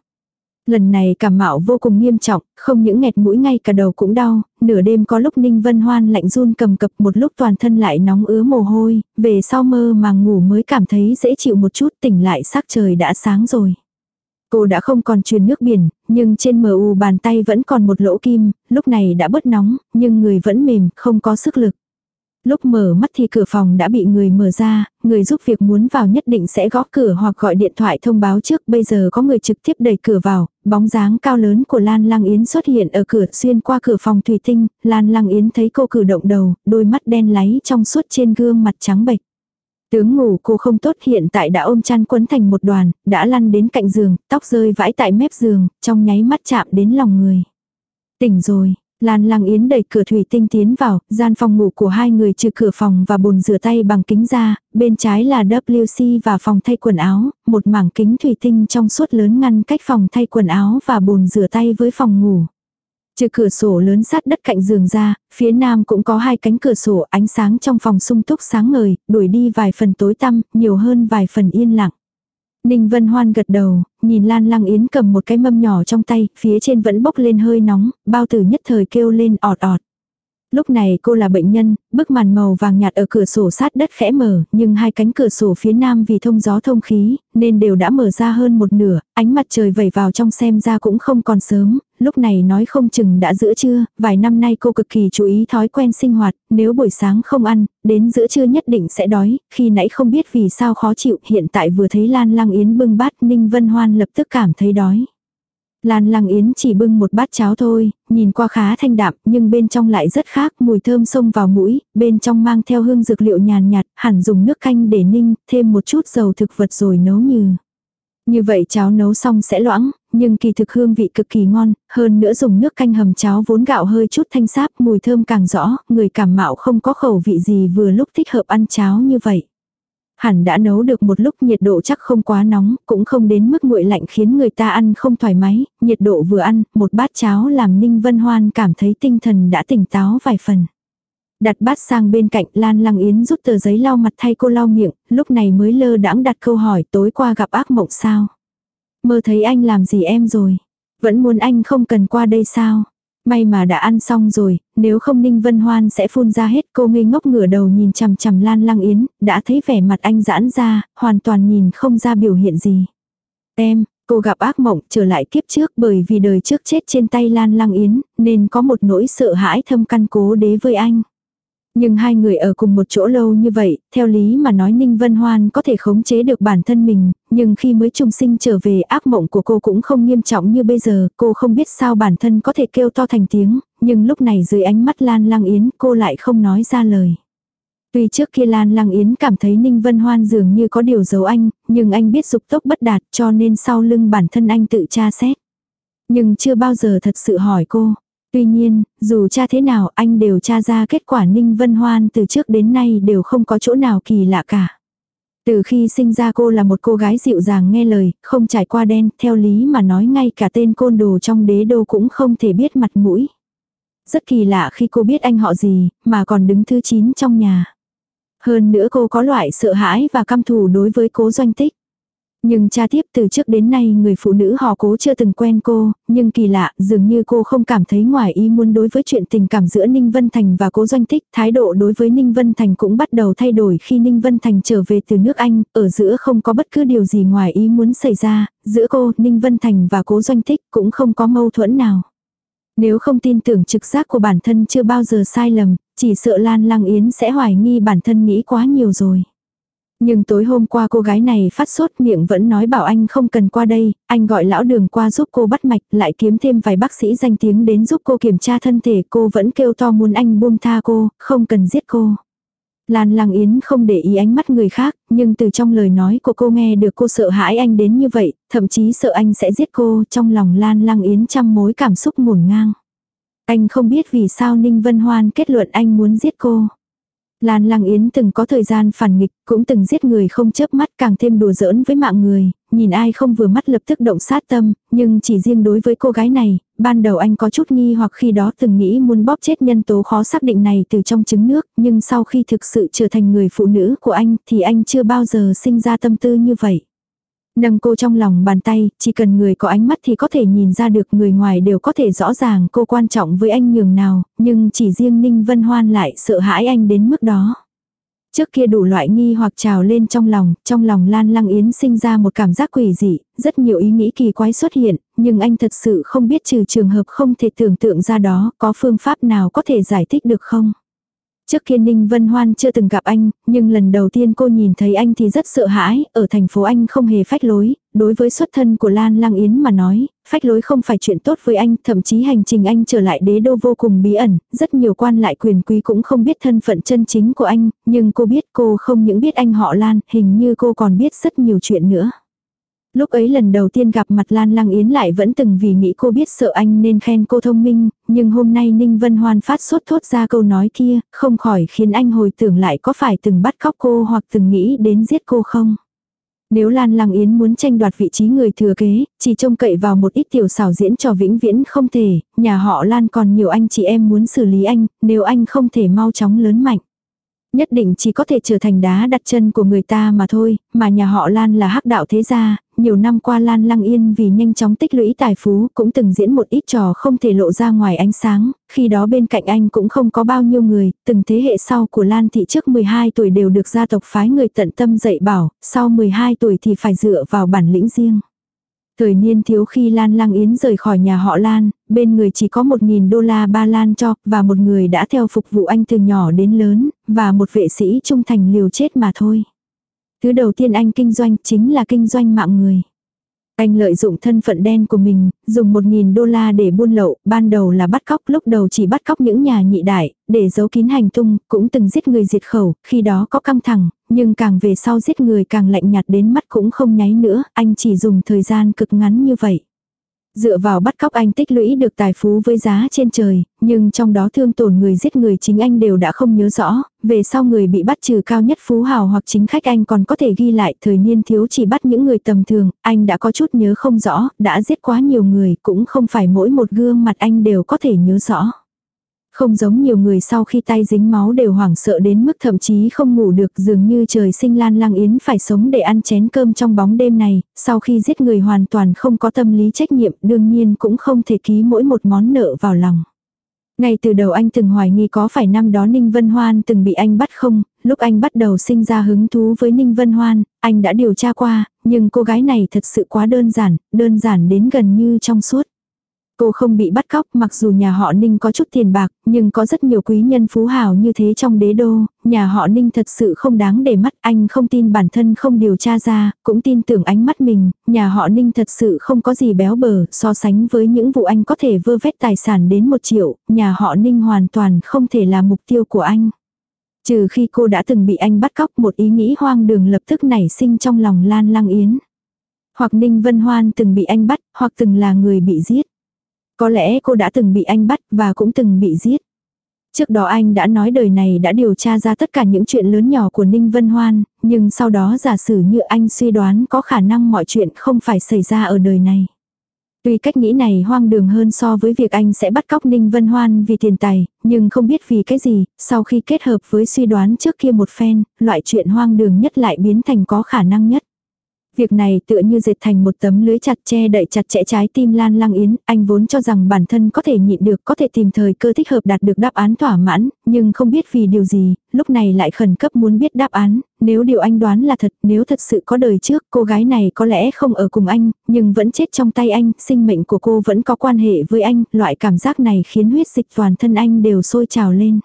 Lần này cảm mạo vô cùng nghiêm trọng, không những nghẹt mũi ngay cả đầu cũng đau, nửa đêm có lúc Ninh Vân Hoan lạnh run cầm cập một lúc toàn thân lại nóng ứa mồ hôi, về sau mơ mà ngủ mới cảm thấy dễ chịu một chút tỉnh lại sắc trời đã sáng rồi. Cô đã không còn truyền nước biển, nhưng trên mờ u bàn tay vẫn còn một lỗ kim, lúc này đã bớt nóng, nhưng người vẫn mềm, không có sức lực. Lúc mở mắt thì cửa phòng đã bị người mở ra, người giúp việc muốn vào nhất định sẽ gõ cửa hoặc gọi điện thoại thông báo trước. Bây giờ có người trực tiếp đẩy cửa vào, bóng dáng cao lớn của Lan Lăng Yến xuất hiện ở cửa xuyên qua cửa phòng thủy tinh. Lan Lăng Yến thấy cô cử động đầu, đôi mắt đen láy trong suốt trên gương mặt trắng bệch. Tướng ngủ cô không tốt hiện tại đã ôm chăn quấn thành một đoàn, đã lăn đến cạnh giường, tóc rơi vãi tại mép giường, trong nháy mắt chạm đến lòng người. Tỉnh rồi, Lan Lăng Yến đẩy cửa thủy tinh tiến vào, gian phòng ngủ của hai người trừ cửa phòng và bồn rửa tay bằng kính ra, bên trái là WC và phòng thay quần áo, một mảng kính thủy tinh trong suốt lớn ngăn cách phòng thay quần áo và bồn rửa tay với phòng ngủ. Trừ cửa sổ lớn sát đất cạnh giường ra, phía nam cũng có hai cánh cửa sổ ánh sáng trong phòng sung túc sáng ngời, đuổi đi vài phần tối tăm, nhiều hơn vài phần yên lặng. Ninh Vân Hoan gật đầu, nhìn Lan Lăng Yến cầm một cái mâm nhỏ trong tay, phía trên vẫn bốc lên hơi nóng, bao tử nhất thời kêu lên ọt ọt. Lúc này cô là bệnh nhân, bức màn màu vàng nhạt ở cửa sổ sát đất khẽ mở, nhưng hai cánh cửa sổ phía nam vì thông gió thông khí, nên đều đã mở ra hơn một nửa, ánh mặt trời vẩy vào trong xem ra cũng không còn sớm, lúc này nói không chừng đã giữa trưa, vài năm nay cô cực kỳ chú ý thói quen sinh hoạt, nếu buổi sáng không ăn, đến giữa trưa nhất định sẽ đói, khi nãy không biết vì sao khó chịu, hiện tại vừa thấy Lan Lăng Yến bưng bát Ninh Vân Hoan lập tức cảm thấy đói. Lan Lăng Yến chỉ bưng một bát cháo thôi, nhìn qua khá thanh đạm nhưng bên trong lại rất khác, mùi thơm xông vào mũi, bên trong mang theo hương dược liệu nhàn nhạt, hẳn dùng nước canh để ninh, thêm một chút dầu thực vật rồi nấu như. Như vậy cháo nấu xong sẽ loãng, nhưng kỳ thực hương vị cực kỳ ngon, hơn nữa dùng nước canh hầm cháo vốn gạo hơi chút thanh sáp, mùi thơm càng rõ, người cảm mạo không có khẩu vị gì vừa lúc thích hợp ăn cháo như vậy. Hẳn đã nấu được một lúc nhiệt độ chắc không quá nóng, cũng không đến mức nguội lạnh khiến người ta ăn không thoải mái, nhiệt độ vừa ăn, một bát cháo làm Ninh Vân Hoan cảm thấy tinh thần đã tỉnh táo vài phần. Đặt bát sang bên cạnh Lan Lăng Yến rút tờ giấy lau mặt thay cô lau miệng, lúc này mới lơ đãng đặt câu hỏi tối qua gặp ác mộng sao. Mơ thấy anh làm gì em rồi? Vẫn muốn anh không cần qua đây sao? May mà đã ăn xong rồi, nếu không Ninh Vân Hoan sẽ phun ra hết cô ngây ngốc ngửa đầu nhìn chằm chằm Lan Lăng Yến, đã thấy vẻ mặt anh giãn ra, hoàn toàn nhìn không ra biểu hiện gì. Em, cô gặp ác mộng trở lại kiếp trước bởi vì đời trước chết trên tay Lan Lăng Yến, nên có một nỗi sợ hãi thâm căn cố đế với anh. Nhưng hai người ở cùng một chỗ lâu như vậy, theo lý mà nói Ninh Vân Hoan có thể khống chế được bản thân mình, nhưng khi mới trùng sinh trở về ác mộng của cô cũng không nghiêm trọng như bây giờ, cô không biết sao bản thân có thể kêu to thành tiếng, nhưng lúc này dưới ánh mắt Lan Lăng Yến cô lại không nói ra lời. Tuy trước kia Lan Lăng Yến cảm thấy Ninh Vân Hoan dường như có điều giấu anh, nhưng anh biết dục tốc bất đạt cho nên sau lưng bản thân anh tự tra xét. Nhưng chưa bao giờ thật sự hỏi cô. Tuy nhiên, dù cha thế nào anh đều tra ra kết quả Ninh Vân Hoan từ trước đến nay đều không có chỗ nào kỳ lạ cả. Từ khi sinh ra cô là một cô gái dịu dàng nghe lời, không trải qua đen, theo lý mà nói ngay cả tên côn đồ trong đế đô cũng không thể biết mặt mũi. Rất kỳ lạ khi cô biết anh họ gì, mà còn đứng thứ 9 trong nhà. Hơn nữa cô có loại sợ hãi và căm thù đối với cố doanh tích. Nhưng cha tiếp từ trước đến nay người phụ nữ họ cố chưa từng quen cô, nhưng kỳ lạ, dường như cô không cảm thấy ngoài ý muốn đối với chuyện tình cảm giữa Ninh Vân Thành và cố doanh thích Thái độ đối với Ninh Vân Thành cũng bắt đầu thay đổi khi Ninh Vân Thành trở về từ nước Anh, ở giữa không có bất cứ điều gì ngoài ý muốn xảy ra, giữa cô, Ninh Vân Thành và cố doanh thích cũng không có mâu thuẫn nào. Nếu không tin tưởng trực giác của bản thân chưa bao giờ sai lầm, chỉ sợ Lan Lăng Yến sẽ hoài nghi bản thân nghĩ quá nhiều rồi. Nhưng tối hôm qua cô gái này phát sốt miệng vẫn nói bảo anh không cần qua đây, anh gọi lão đường qua giúp cô bắt mạch, lại kiếm thêm vài bác sĩ danh tiếng đến giúp cô kiểm tra thân thể cô vẫn kêu to muốn anh buông tha cô, không cần giết cô. Lan Lăng Yến không để ý ánh mắt người khác, nhưng từ trong lời nói của cô nghe được cô sợ hãi anh đến như vậy, thậm chí sợ anh sẽ giết cô, trong lòng Lan Lăng Yến trăm mối cảm xúc ngổn ngang. Anh không biết vì sao Ninh Vân Hoan kết luận anh muốn giết cô. Lan Lăng Yến từng có thời gian phản nghịch, cũng từng giết người không chớp mắt càng thêm đùa giỡn với mạng người, nhìn ai không vừa mắt lập tức động sát tâm, nhưng chỉ riêng đối với cô gái này, ban đầu anh có chút nghi hoặc khi đó từng nghĩ muốn bóp chết nhân tố khó xác định này từ trong trứng nước, nhưng sau khi thực sự trở thành người phụ nữ của anh thì anh chưa bao giờ sinh ra tâm tư như vậy. Nâng cô trong lòng bàn tay, chỉ cần người có ánh mắt thì có thể nhìn ra được người ngoài đều có thể rõ ràng cô quan trọng với anh nhường nào, nhưng chỉ riêng Ninh Vân Hoan lại sợ hãi anh đến mức đó. Trước kia đủ loại nghi hoặc trào lên trong lòng, trong lòng Lan Lăng Yến sinh ra một cảm giác quỷ dị, rất nhiều ý nghĩ kỳ quái xuất hiện, nhưng anh thật sự không biết trừ trường hợp không thể tưởng tượng ra đó, có phương pháp nào có thể giải thích được không? Trước kia Ninh Vân Hoan chưa từng gặp anh, nhưng lần đầu tiên cô nhìn thấy anh thì rất sợ hãi, ở thành phố anh không hề phách lối, đối với xuất thân của Lan Lang Yến mà nói, phách lối không phải chuyện tốt với anh, thậm chí hành trình anh trở lại đế đô vô cùng bí ẩn, rất nhiều quan lại quyền quý cũng không biết thân phận chân chính của anh, nhưng cô biết cô không những biết anh họ Lan, hình như cô còn biết rất nhiều chuyện nữa. Lúc ấy lần đầu tiên gặp mặt Lan Lăng Yến lại vẫn từng vì nghĩ cô biết sợ anh nên khen cô thông minh, nhưng hôm nay Ninh Vân Hoan phát sốt thốt ra câu nói kia, không khỏi khiến anh hồi tưởng lại có phải từng bắt cóc cô hoặc từng nghĩ đến giết cô không. Nếu Lan Lăng Yến muốn tranh đoạt vị trí người thừa kế, chỉ trông cậy vào một ít tiểu xảo diễn cho vĩnh viễn không thể, nhà họ Lan còn nhiều anh chị em muốn xử lý anh, nếu anh không thể mau chóng lớn mạnh. Nhất định chỉ có thể trở thành đá đặt chân của người ta mà thôi, mà nhà họ Lan là hắc đạo thế gia, nhiều năm qua Lan Lăng Yên vì nhanh chóng tích lũy tài phú cũng từng diễn một ít trò không thể lộ ra ngoài ánh sáng, khi đó bên cạnh anh cũng không có bao nhiêu người, từng thế hệ sau của Lan Thị trước 12 tuổi đều được gia tộc phái người tận tâm dạy bảo, sau 12 tuổi thì phải dựa vào bản lĩnh riêng. Thời niên thiếu khi Lan Lăng Yến rời khỏi nhà họ Lan, bên người chỉ có 1.000 đô la ba Lan cho, và một người đã theo phục vụ anh từ nhỏ đến lớn, và một vệ sĩ trung thành liều chết mà thôi. Thứ đầu tiên anh kinh doanh chính là kinh doanh mạng người. Anh lợi dụng thân phận đen của mình, dùng 1.000 đô la để buôn lậu, ban đầu là bắt cóc, lúc đầu chỉ bắt cóc những nhà nhị đại, để giấu kín hành tung, cũng từng giết người diệt khẩu, khi đó có căng thẳng, nhưng càng về sau giết người càng lạnh nhạt đến mắt cũng không nháy nữa, anh chỉ dùng thời gian cực ngắn như vậy. Dựa vào bắt cóc anh tích lũy được tài phú với giá trên trời, nhưng trong đó thương tổn người giết người chính anh đều đã không nhớ rõ, về sau người bị bắt trừ cao nhất phú hào hoặc chính khách anh còn có thể ghi lại thời niên thiếu chỉ bắt những người tầm thường, anh đã có chút nhớ không rõ, đã giết quá nhiều người cũng không phải mỗi một gương mặt anh đều có thể nhớ rõ. Không giống nhiều người sau khi tay dính máu đều hoảng sợ đến mức thậm chí không ngủ được dường như trời sinh Lan lang Yến phải sống để ăn chén cơm trong bóng đêm này, sau khi giết người hoàn toàn không có tâm lý trách nhiệm đương nhiên cũng không thể ký mỗi một món nợ vào lòng. Ngay từ đầu anh từng hoài nghi có phải năm đó Ninh Vân Hoan từng bị anh bắt không, lúc anh bắt đầu sinh ra hứng thú với Ninh Vân Hoan, anh đã điều tra qua, nhưng cô gái này thật sự quá đơn giản, đơn giản đến gần như trong suốt. Cô không bị bắt cóc mặc dù nhà họ Ninh có chút tiền bạc, nhưng có rất nhiều quý nhân phú hào như thế trong đế đô, nhà họ Ninh thật sự không đáng để mắt anh không tin bản thân không điều tra ra, cũng tin tưởng ánh mắt mình, nhà họ Ninh thật sự không có gì béo bở so sánh với những vụ anh có thể vơ vét tài sản đến một triệu, nhà họ Ninh hoàn toàn không thể là mục tiêu của anh. Trừ khi cô đã từng bị anh bắt cóc một ý nghĩ hoang đường lập tức nảy sinh trong lòng Lan Lăng Yến. Hoặc Ninh Vân Hoan từng bị anh bắt, hoặc từng là người bị giết. Có lẽ cô đã từng bị anh bắt và cũng từng bị giết. Trước đó anh đã nói đời này đã điều tra ra tất cả những chuyện lớn nhỏ của Ninh Vân Hoan, nhưng sau đó giả sử như anh suy đoán có khả năng mọi chuyện không phải xảy ra ở đời này. Tuy cách nghĩ này hoang đường hơn so với việc anh sẽ bắt cóc Ninh Vân Hoan vì tiền tài, nhưng không biết vì cái gì, sau khi kết hợp với suy đoán trước kia một phen, loại chuyện hoang đường nhất lại biến thành có khả năng nhất. Việc này tựa như dệt thành một tấm lưới chặt che đậy chặt chẽ trái tim Lan Lăng Yến, anh vốn cho rằng bản thân có thể nhịn được, có thể tìm thời cơ thích hợp đạt được đáp án thỏa mãn, nhưng không biết vì điều gì, lúc này lại khẩn cấp muốn biết đáp án, nếu điều anh đoán là thật, nếu thật sự có đời trước, cô gái này có lẽ không ở cùng anh, nhưng vẫn chết trong tay anh, sinh mệnh của cô vẫn có quan hệ với anh, loại cảm giác này khiến huyết dịch toàn thân anh đều sôi trào lên.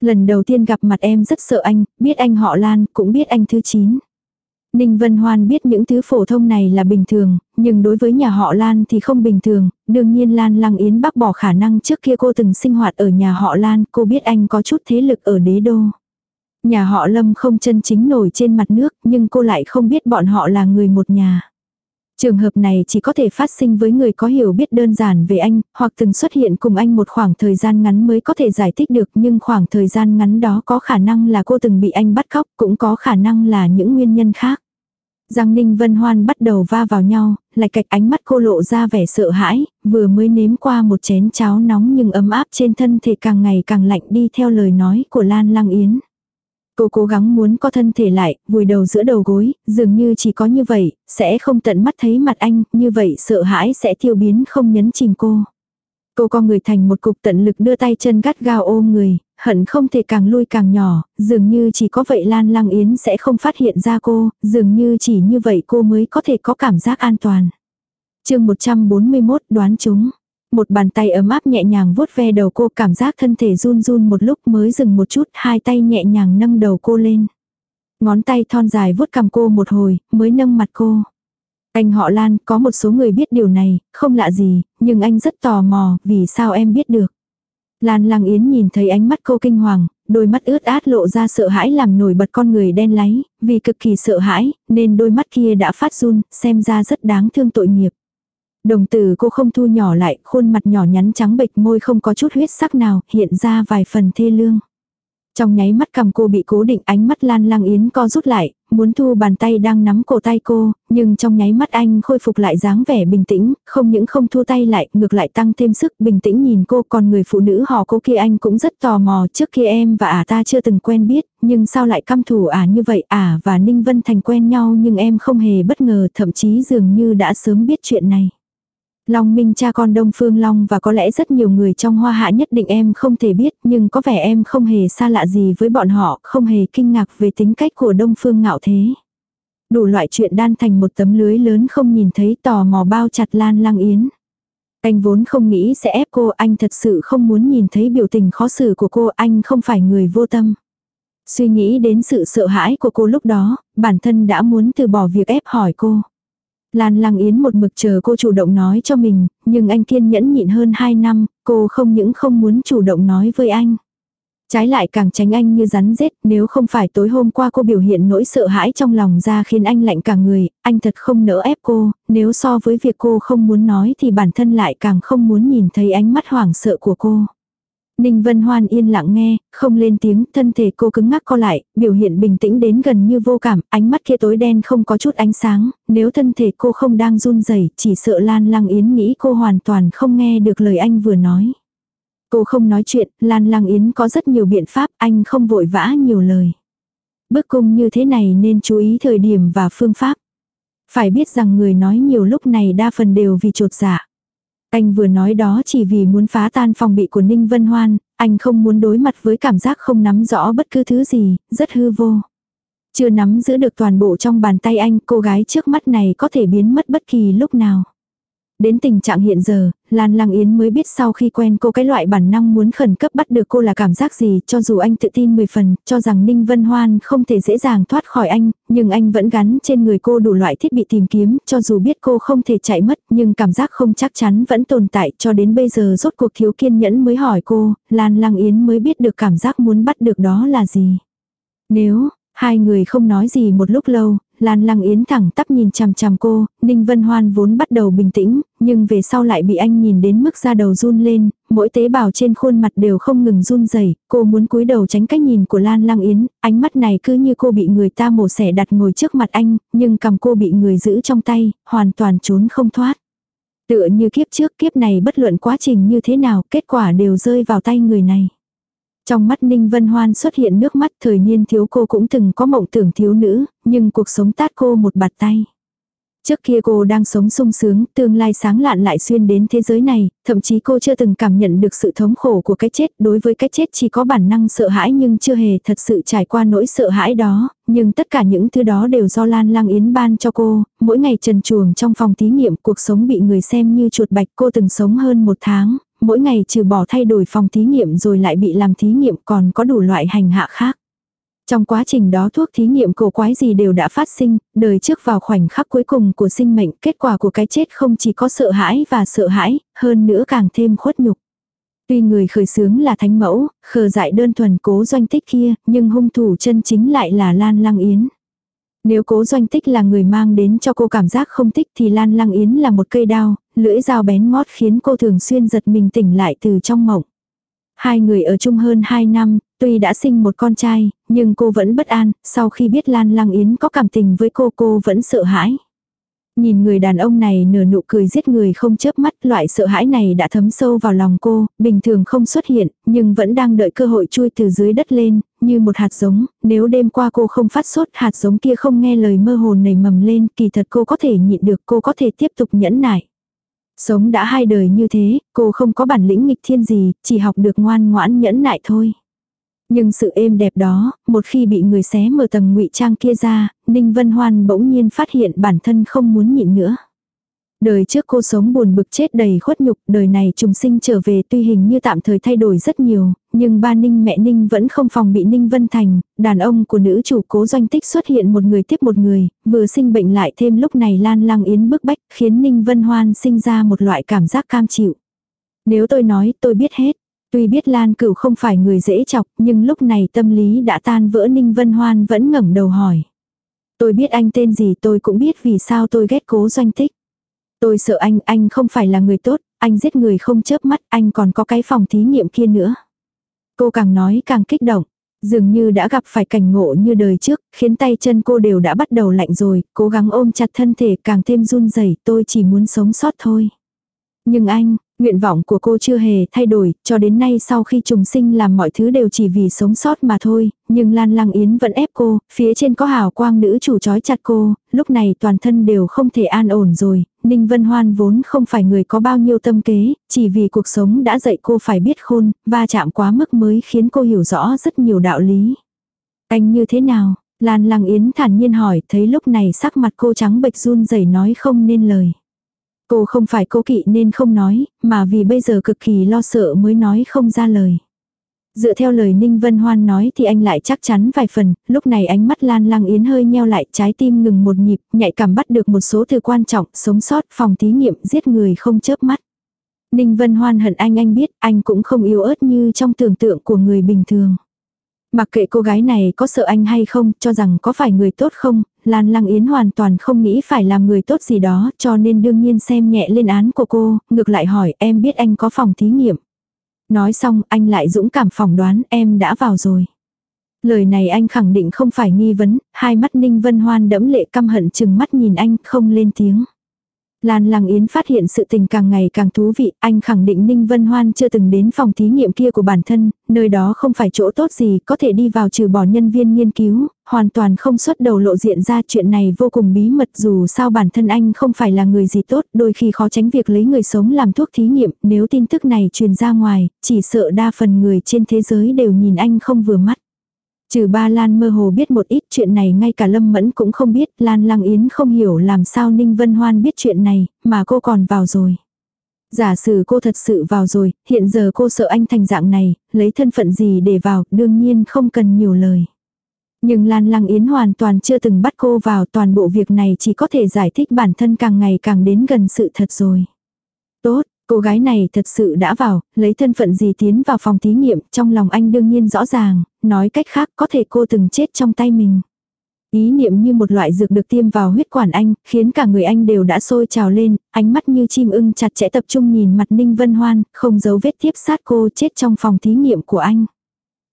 Lần đầu tiên gặp mặt em rất sợ anh, biết anh họ Lan, cũng biết anh thứ 9. Ninh Vân Hoan biết những thứ phổ thông này là bình thường, nhưng đối với nhà họ Lan thì không bình thường, đương nhiên Lan Lăng Yến bác bỏ khả năng trước kia cô từng sinh hoạt ở nhà họ Lan, cô biết anh có chút thế lực ở đế đô. Nhà họ Lâm không chân chính nổi trên mặt nước, nhưng cô lại không biết bọn họ là người một nhà. Trường hợp này chỉ có thể phát sinh với người có hiểu biết đơn giản về anh, hoặc từng xuất hiện cùng anh một khoảng thời gian ngắn mới có thể giải thích được nhưng khoảng thời gian ngắn đó có khả năng là cô từng bị anh bắt cóc, cũng có khả năng là những nguyên nhân khác. Giang Ninh Vân Hoan bắt đầu va vào nhau, lại cạch ánh mắt cô lộ ra vẻ sợ hãi, vừa mới nếm qua một chén cháo nóng nhưng ấm áp trên thân thể càng ngày càng lạnh đi theo lời nói của Lan Lăng Yến. Cô cố gắng muốn có thân thể lại, vùi đầu giữa đầu gối, dường như chỉ có như vậy, sẽ không tận mắt thấy mặt anh, như vậy sợ hãi sẽ tiêu biến không nhấn chìm cô. Cô co người thành một cục tận lực đưa tay chân gắt gao ôm người, hận không thể càng lui càng nhỏ, dường như chỉ có vậy Lan Lăng Yến sẽ không phát hiện ra cô, dường như chỉ như vậy cô mới có thể có cảm giác an toàn. chương 141 đoán chúng. Một bàn tay ấm áp nhẹ nhàng vuốt ve đầu cô cảm giác thân thể run run một lúc mới dừng một chút, hai tay nhẹ nhàng nâng đầu cô lên. Ngón tay thon dài vuốt cầm cô một hồi, mới nâng mặt cô. Anh họ Lan, có một số người biết điều này, không lạ gì, nhưng anh rất tò mò, vì sao em biết được. Lan Lang Yến nhìn thấy ánh mắt cô kinh hoàng, đôi mắt ướt át lộ ra sợ hãi làm nổi bật con người đen láy, vì cực kỳ sợ hãi, nên đôi mắt kia đã phát run, xem ra rất đáng thương tội nghiệp. Đồng tử cô không thu nhỏ lại, khuôn mặt nhỏ nhắn trắng bệch môi không có chút huyết sắc nào, hiện ra vài phần thê lương. Trong nháy mắt cầm cô bị cố định ánh mắt Lan Lang Yến co rút lại, muốn thu bàn tay đang nắm cổ tay cô, nhưng trong nháy mắt anh khôi phục lại dáng vẻ bình tĩnh, không những không thu tay lại, ngược lại tăng thêm sức bình tĩnh nhìn cô còn người phụ nữ họ cô kia anh cũng rất tò mò trước kia em và ả ta chưa từng quen biết, nhưng sao lại căm thù ả như vậy ả và Ninh Vân Thành quen nhau nhưng em không hề bất ngờ thậm chí dường như đã sớm biết chuyện này. Long Minh cha con Đông Phương Long và có lẽ rất nhiều người trong hoa hạ nhất định em không thể biết nhưng có vẻ em không hề xa lạ gì với bọn họ, không hề kinh ngạc về tính cách của Đông Phương ngạo thế. Đủ loại chuyện đan thành một tấm lưới lớn không nhìn thấy tò mò bao chặt Lan Lăng Yến. Anh vốn không nghĩ sẽ ép cô, anh thật sự không muốn nhìn thấy biểu tình khó xử của cô, anh không phải người vô tâm. Suy nghĩ đến sự sợ hãi của cô lúc đó, bản thân đã muốn từ bỏ việc ép hỏi cô. Lan Lăng Yến một mực chờ cô chủ động nói cho mình, nhưng anh kiên nhẫn nhịn hơn 2 năm, cô không những không muốn chủ động nói với anh. Trái lại càng tránh anh như rắn rết, nếu không phải tối hôm qua cô biểu hiện nỗi sợ hãi trong lòng ra khiến anh lạnh cả người, anh thật không nỡ ép cô, nếu so với việc cô không muốn nói thì bản thân lại càng không muốn nhìn thấy ánh mắt hoảng sợ của cô. Ninh Vân Hoan yên lặng nghe, không lên tiếng, thân thể cô cứng ngắc co lại, biểu hiện bình tĩnh đến gần như vô cảm, ánh mắt kia tối đen không có chút ánh sáng, nếu thân thể cô không đang run rẩy, chỉ sợ Lan Lăng Yến nghĩ cô hoàn toàn không nghe được lời anh vừa nói. Cô không nói chuyện, Lan Lăng Yến có rất nhiều biện pháp, anh không vội vã nhiều lời. Bước cung như thế này nên chú ý thời điểm và phương pháp. Phải biết rằng người nói nhiều lúc này đa phần đều vì trột dạ. Anh vừa nói đó chỉ vì muốn phá tan phòng bị của Ninh Vân Hoan, anh không muốn đối mặt với cảm giác không nắm rõ bất cứ thứ gì, rất hư vô. Chưa nắm giữ được toàn bộ trong bàn tay anh, cô gái trước mắt này có thể biến mất bất kỳ lúc nào. Đến tình trạng hiện giờ, Lan Lăng Yến mới biết sau khi quen cô cái loại bản năng muốn khẩn cấp bắt được cô là cảm giác gì, cho dù anh tự tin 10 phần, cho rằng Ninh Vân Hoan không thể dễ dàng thoát khỏi anh, nhưng anh vẫn gắn trên người cô đủ loại thiết bị tìm kiếm, cho dù biết cô không thể chạy mất, nhưng cảm giác không chắc chắn vẫn tồn tại cho đến bây giờ rốt cuộc thiếu kiên nhẫn mới hỏi cô, Lan Lăng Yến mới biết được cảm giác muốn bắt được đó là gì. Nếu, Hai người không nói gì một lúc lâu, Lan Lăng Yến thẳng tắp nhìn chằm chằm cô, Ninh Vân Hoan vốn bắt đầu bình tĩnh, nhưng về sau lại bị anh nhìn đến mức da đầu run lên, mỗi tế bào trên khuôn mặt đều không ngừng run rẩy, cô muốn cúi đầu tránh cách nhìn của Lan Lăng Yến, ánh mắt này cứ như cô bị người ta mổ xẻ đặt ngồi trước mặt anh, nhưng cầm cô bị người giữ trong tay, hoàn toàn trốn không thoát. Tựa như kiếp trước kiếp này bất luận quá trình như thế nào, kết quả đều rơi vào tay người này. Trong mắt Ninh Vân Hoan xuất hiện nước mắt thời niên thiếu cô cũng từng có mộng tưởng thiếu nữ, nhưng cuộc sống tát cô một bạt tay. Trước kia cô đang sống sung sướng, tương lai sáng lạn lại xuyên đến thế giới này, thậm chí cô chưa từng cảm nhận được sự thống khổ của cái chết, đối với cái chết chỉ có bản năng sợ hãi nhưng chưa hề thật sự trải qua nỗi sợ hãi đó, nhưng tất cả những thứ đó đều do Lan Lang Yến ban cho cô, mỗi ngày trần chuồng trong phòng thí nghiệm cuộc sống bị người xem như chuột bạch cô từng sống hơn một tháng, mỗi ngày trừ bỏ thay đổi phòng thí nghiệm rồi lại bị làm thí nghiệm còn có đủ loại hành hạ khác. Trong quá trình đó thuốc thí nghiệm cổ quái gì đều đã phát sinh, đời trước vào khoảnh khắc cuối cùng của sinh mệnh, kết quả của cái chết không chỉ có sợ hãi và sợ hãi, hơn nữa càng thêm khuất nhục. Tuy người khởi sướng là thánh mẫu, khờ dại đơn thuần cố doanh tích kia, nhưng hung thủ chân chính lại là Lan Lăng Yến. Nếu cố doanh tích là người mang đến cho cô cảm giác không thích thì Lan Lăng Yến là một cây đao, lưỡi dao bén ngót khiến cô thường xuyên giật mình tỉnh lại từ trong mộng. Hai người ở chung hơn 2 năm, tuy đã sinh một con trai, nhưng cô vẫn bất an, sau khi biết Lan Lăng Yến có cảm tình với cô cô vẫn sợ hãi. Nhìn người đàn ông này nở nụ cười giết người không chớp mắt, loại sợ hãi này đã thấm sâu vào lòng cô, bình thường không xuất hiện, nhưng vẫn đang đợi cơ hội chui từ dưới đất lên, như một hạt giống, nếu đêm qua cô không phát sốt hạt giống kia không nghe lời mơ hồ nảy mầm lên, kỳ thật cô có thể nhịn được, cô có thể tiếp tục nhẫn nại. Sống đã hai đời như thế, cô không có bản lĩnh nghịch thiên gì, chỉ học được ngoan ngoãn nhẫn nại thôi. Nhưng sự êm đẹp đó, một khi bị người xé mở tầng ngụy trang kia ra, Ninh Vân Hoan bỗng nhiên phát hiện bản thân không muốn nhịn nữa. Đời trước cô sống buồn bực chết đầy khuất nhục, đời này trùng sinh trở về tuy hình như tạm thời thay đổi rất nhiều, nhưng ba Ninh mẹ Ninh vẫn không phòng bị Ninh Vân Thành, đàn ông của nữ chủ cố doanh tích xuất hiện một người tiếp một người, vừa sinh bệnh lại thêm lúc này Lan Lang Yến bức bách khiến Ninh Vân Hoan sinh ra một loại cảm giác cam chịu. Nếu tôi nói tôi biết hết, tuy biết Lan Cửu không phải người dễ chọc nhưng lúc này tâm lý đã tan vỡ Ninh Vân Hoan vẫn ngẩng đầu hỏi. Tôi biết anh tên gì tôi cũng biết vì sao tôi ghét cố doanh tích. Tôi sợ anh, anh không phải là người tốt, anh giết người không chớp mắt, anh còn có cái phòng thí nghiệm kia nữa. Cô càng nói càng kích động, dường như đã gặp phải cảnh ngộ như đời trước, khiến tay chân cô đều đã bắt đầu lạnh rồi, cố gắng ôm chặt thân thể càng thêm run rẩy tôi chỉ muốn sống sót thôi. Nhưng anh, Nguyện vọng của cô chưa hề thay đổi, cho đến nay sau khi trùng sinh làm mọi thứ đều chỉ vì sống sót mà thôi, nhưng Lan Lăng Yến vẫn ép cô, phía trên có hào quang nữ chủ trói chặt cô, lúc này toàn thân đều không thể an ổn rồi, Ninh Vân Hoan vốn không phải người có bao nhiêu tâm kế, chỉ vì cuộc sống đã dạy cô phải biết khôn, va chạm quá mức mới khiến cô hiểu rõ rất nhiều đạo lý. Anh như thế nào? Lan Lăng Yến thản nhiên hỏi, thấy lúc này sắc mặt cô trắng bệch run rẩy nói không nên lời. Cô không phải cố kỵ nên không nói, mà vì bây giờ cực kỳ lo sợ mới nói không ra lời. Dựa theo lời Ninh Vân Hoan nói thì anh lại chắc chắn vài phần, lúc này ánh mắt Lan Lăng Yến hơi nheo lại, trái tim ngừng một nhịp, nhạy cảm bắt được một số từ quan trọng, sống sót, phòng thí nghiệm, giết người không chớp mắt. Ninh Vân Hoan hận anh anh biết, anh cũng không yếu ớt như trong tưởng tượng của người bình thường. Mặc kệ cô gái này có sợ anh hay không, cho rằng có phải người tốt không, Lan Lăng Yến hoàn toàn không nghĩ phải làm người tốt gì đó, cho nên đương nhiên xem nhẹ lên án của cô, ngược lại hỏi em biết anh có phòng thí nghiệm. Nói xong anh lại dũng cảm phỏng đoán em đã vào rồi. Lời này anh khẳng định không phải nghi vấn, hai mắt Ninh Vân Hoan đẫm lệ căm hận chừng mắt nhìn anh không lên tiếng. Lan Lăng Yến phát hiện sự tình càng ngày càng thú vị, anh khẳng định Ninh Vân Hoan chưa từng đến phòng thí nghiệm kia của bản thân, nơi đó không phải chỗ tốt gì, có thể đi vào trừ bỏ nhân viên nghiên cứu, hoàn toàn không xuất đầu lộ diện ra chuyện này vô cùng bí mật dù sao bản thân anh không phải là người gì tốt, đôi khi khó tránh việc lấy người sống làm thuốc thí nghiệm, nếu tin tức này truyền ra ngoài, chỉ sợ đa phần người trên thế giới đều nhìn anh không vừa mắt. Trừ ba Lan mơ hồ biết một ít chuyện này ngay cả Lâm Mẫn cũng không biết, Lan Lăng Yến không hiểu làm sao Ninh Vân Hoan biết chuyện này, mà cô còn vào rồi. Giả sử cô thật sự vào rồi, hiện giờ cô sợ anh thành dạng này, lấy thân phận gì để vào, đương nhiên không cần nhiều lời. Nhưng Lan Lăng Yến hoàn toàn chưa từng bắt cô vào toàn bộ việc này chỉ có thể giải thích bản thân càng ngày càng đến gần sự thật rồi. Tốt, Cô gái này thật sự đã vào, lấy thân phận gì tiến vào phòng thí nghiệm, trong lòng anh đương nhiên rõ ràng, nói cách khác có thể cô từng chết trong tay mình. Ý niệm như một loại dược được tiêm vào huyết quản anh, khiến cả người anh đều đã sôi trào lên, ánh mắt như chim ưng chặt chẽ tập trung nhìn mặt Ninh Vân Hoan, không giấu vết tiếp sát cô chết trong phòng thí nghiệm của anh.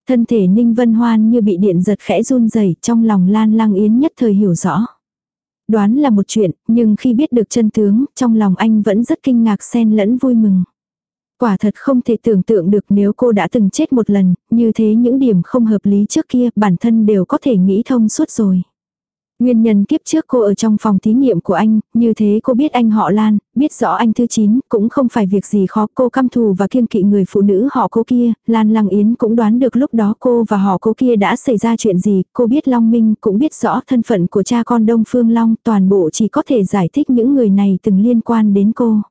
Thân thể Ninh Vân Hoan như bị điện giật khẽ run rẩy trong lòng Lan Lang Yến nhất thời hiểu rõ. Đoán là một chuyện, nhưng khi biết được chân tướng, trong lòng anh vẫn rất kinh ngạc xen lẫn vui mừng. Quả thật không thể tưởng tượng được nếu cô đã từng chết một lần, như thế những điểm không hợp lý trước kia bản thân đều có thể nghĩ thông suốt rồi. Nguyên nhân kiếp trước cô ở trong phòng thí nghiệm của anh, như thế cô biết anh họ Lan, biết rõ anh thứ chín, cũng không phải việc gì khó cô căm thù và kiêng kỵ người phụ nữ họ cô kia, Lan Lăng Yến cũng đoán được lúc đó cô và họ cô kia đã xảy ra chuyện gì, cô biết Long Minh cũng biết rõ thân phận của cha con Đông Phương Long, toàn bộ chỉ có thể giải thích những người này từng liên quan đến cô.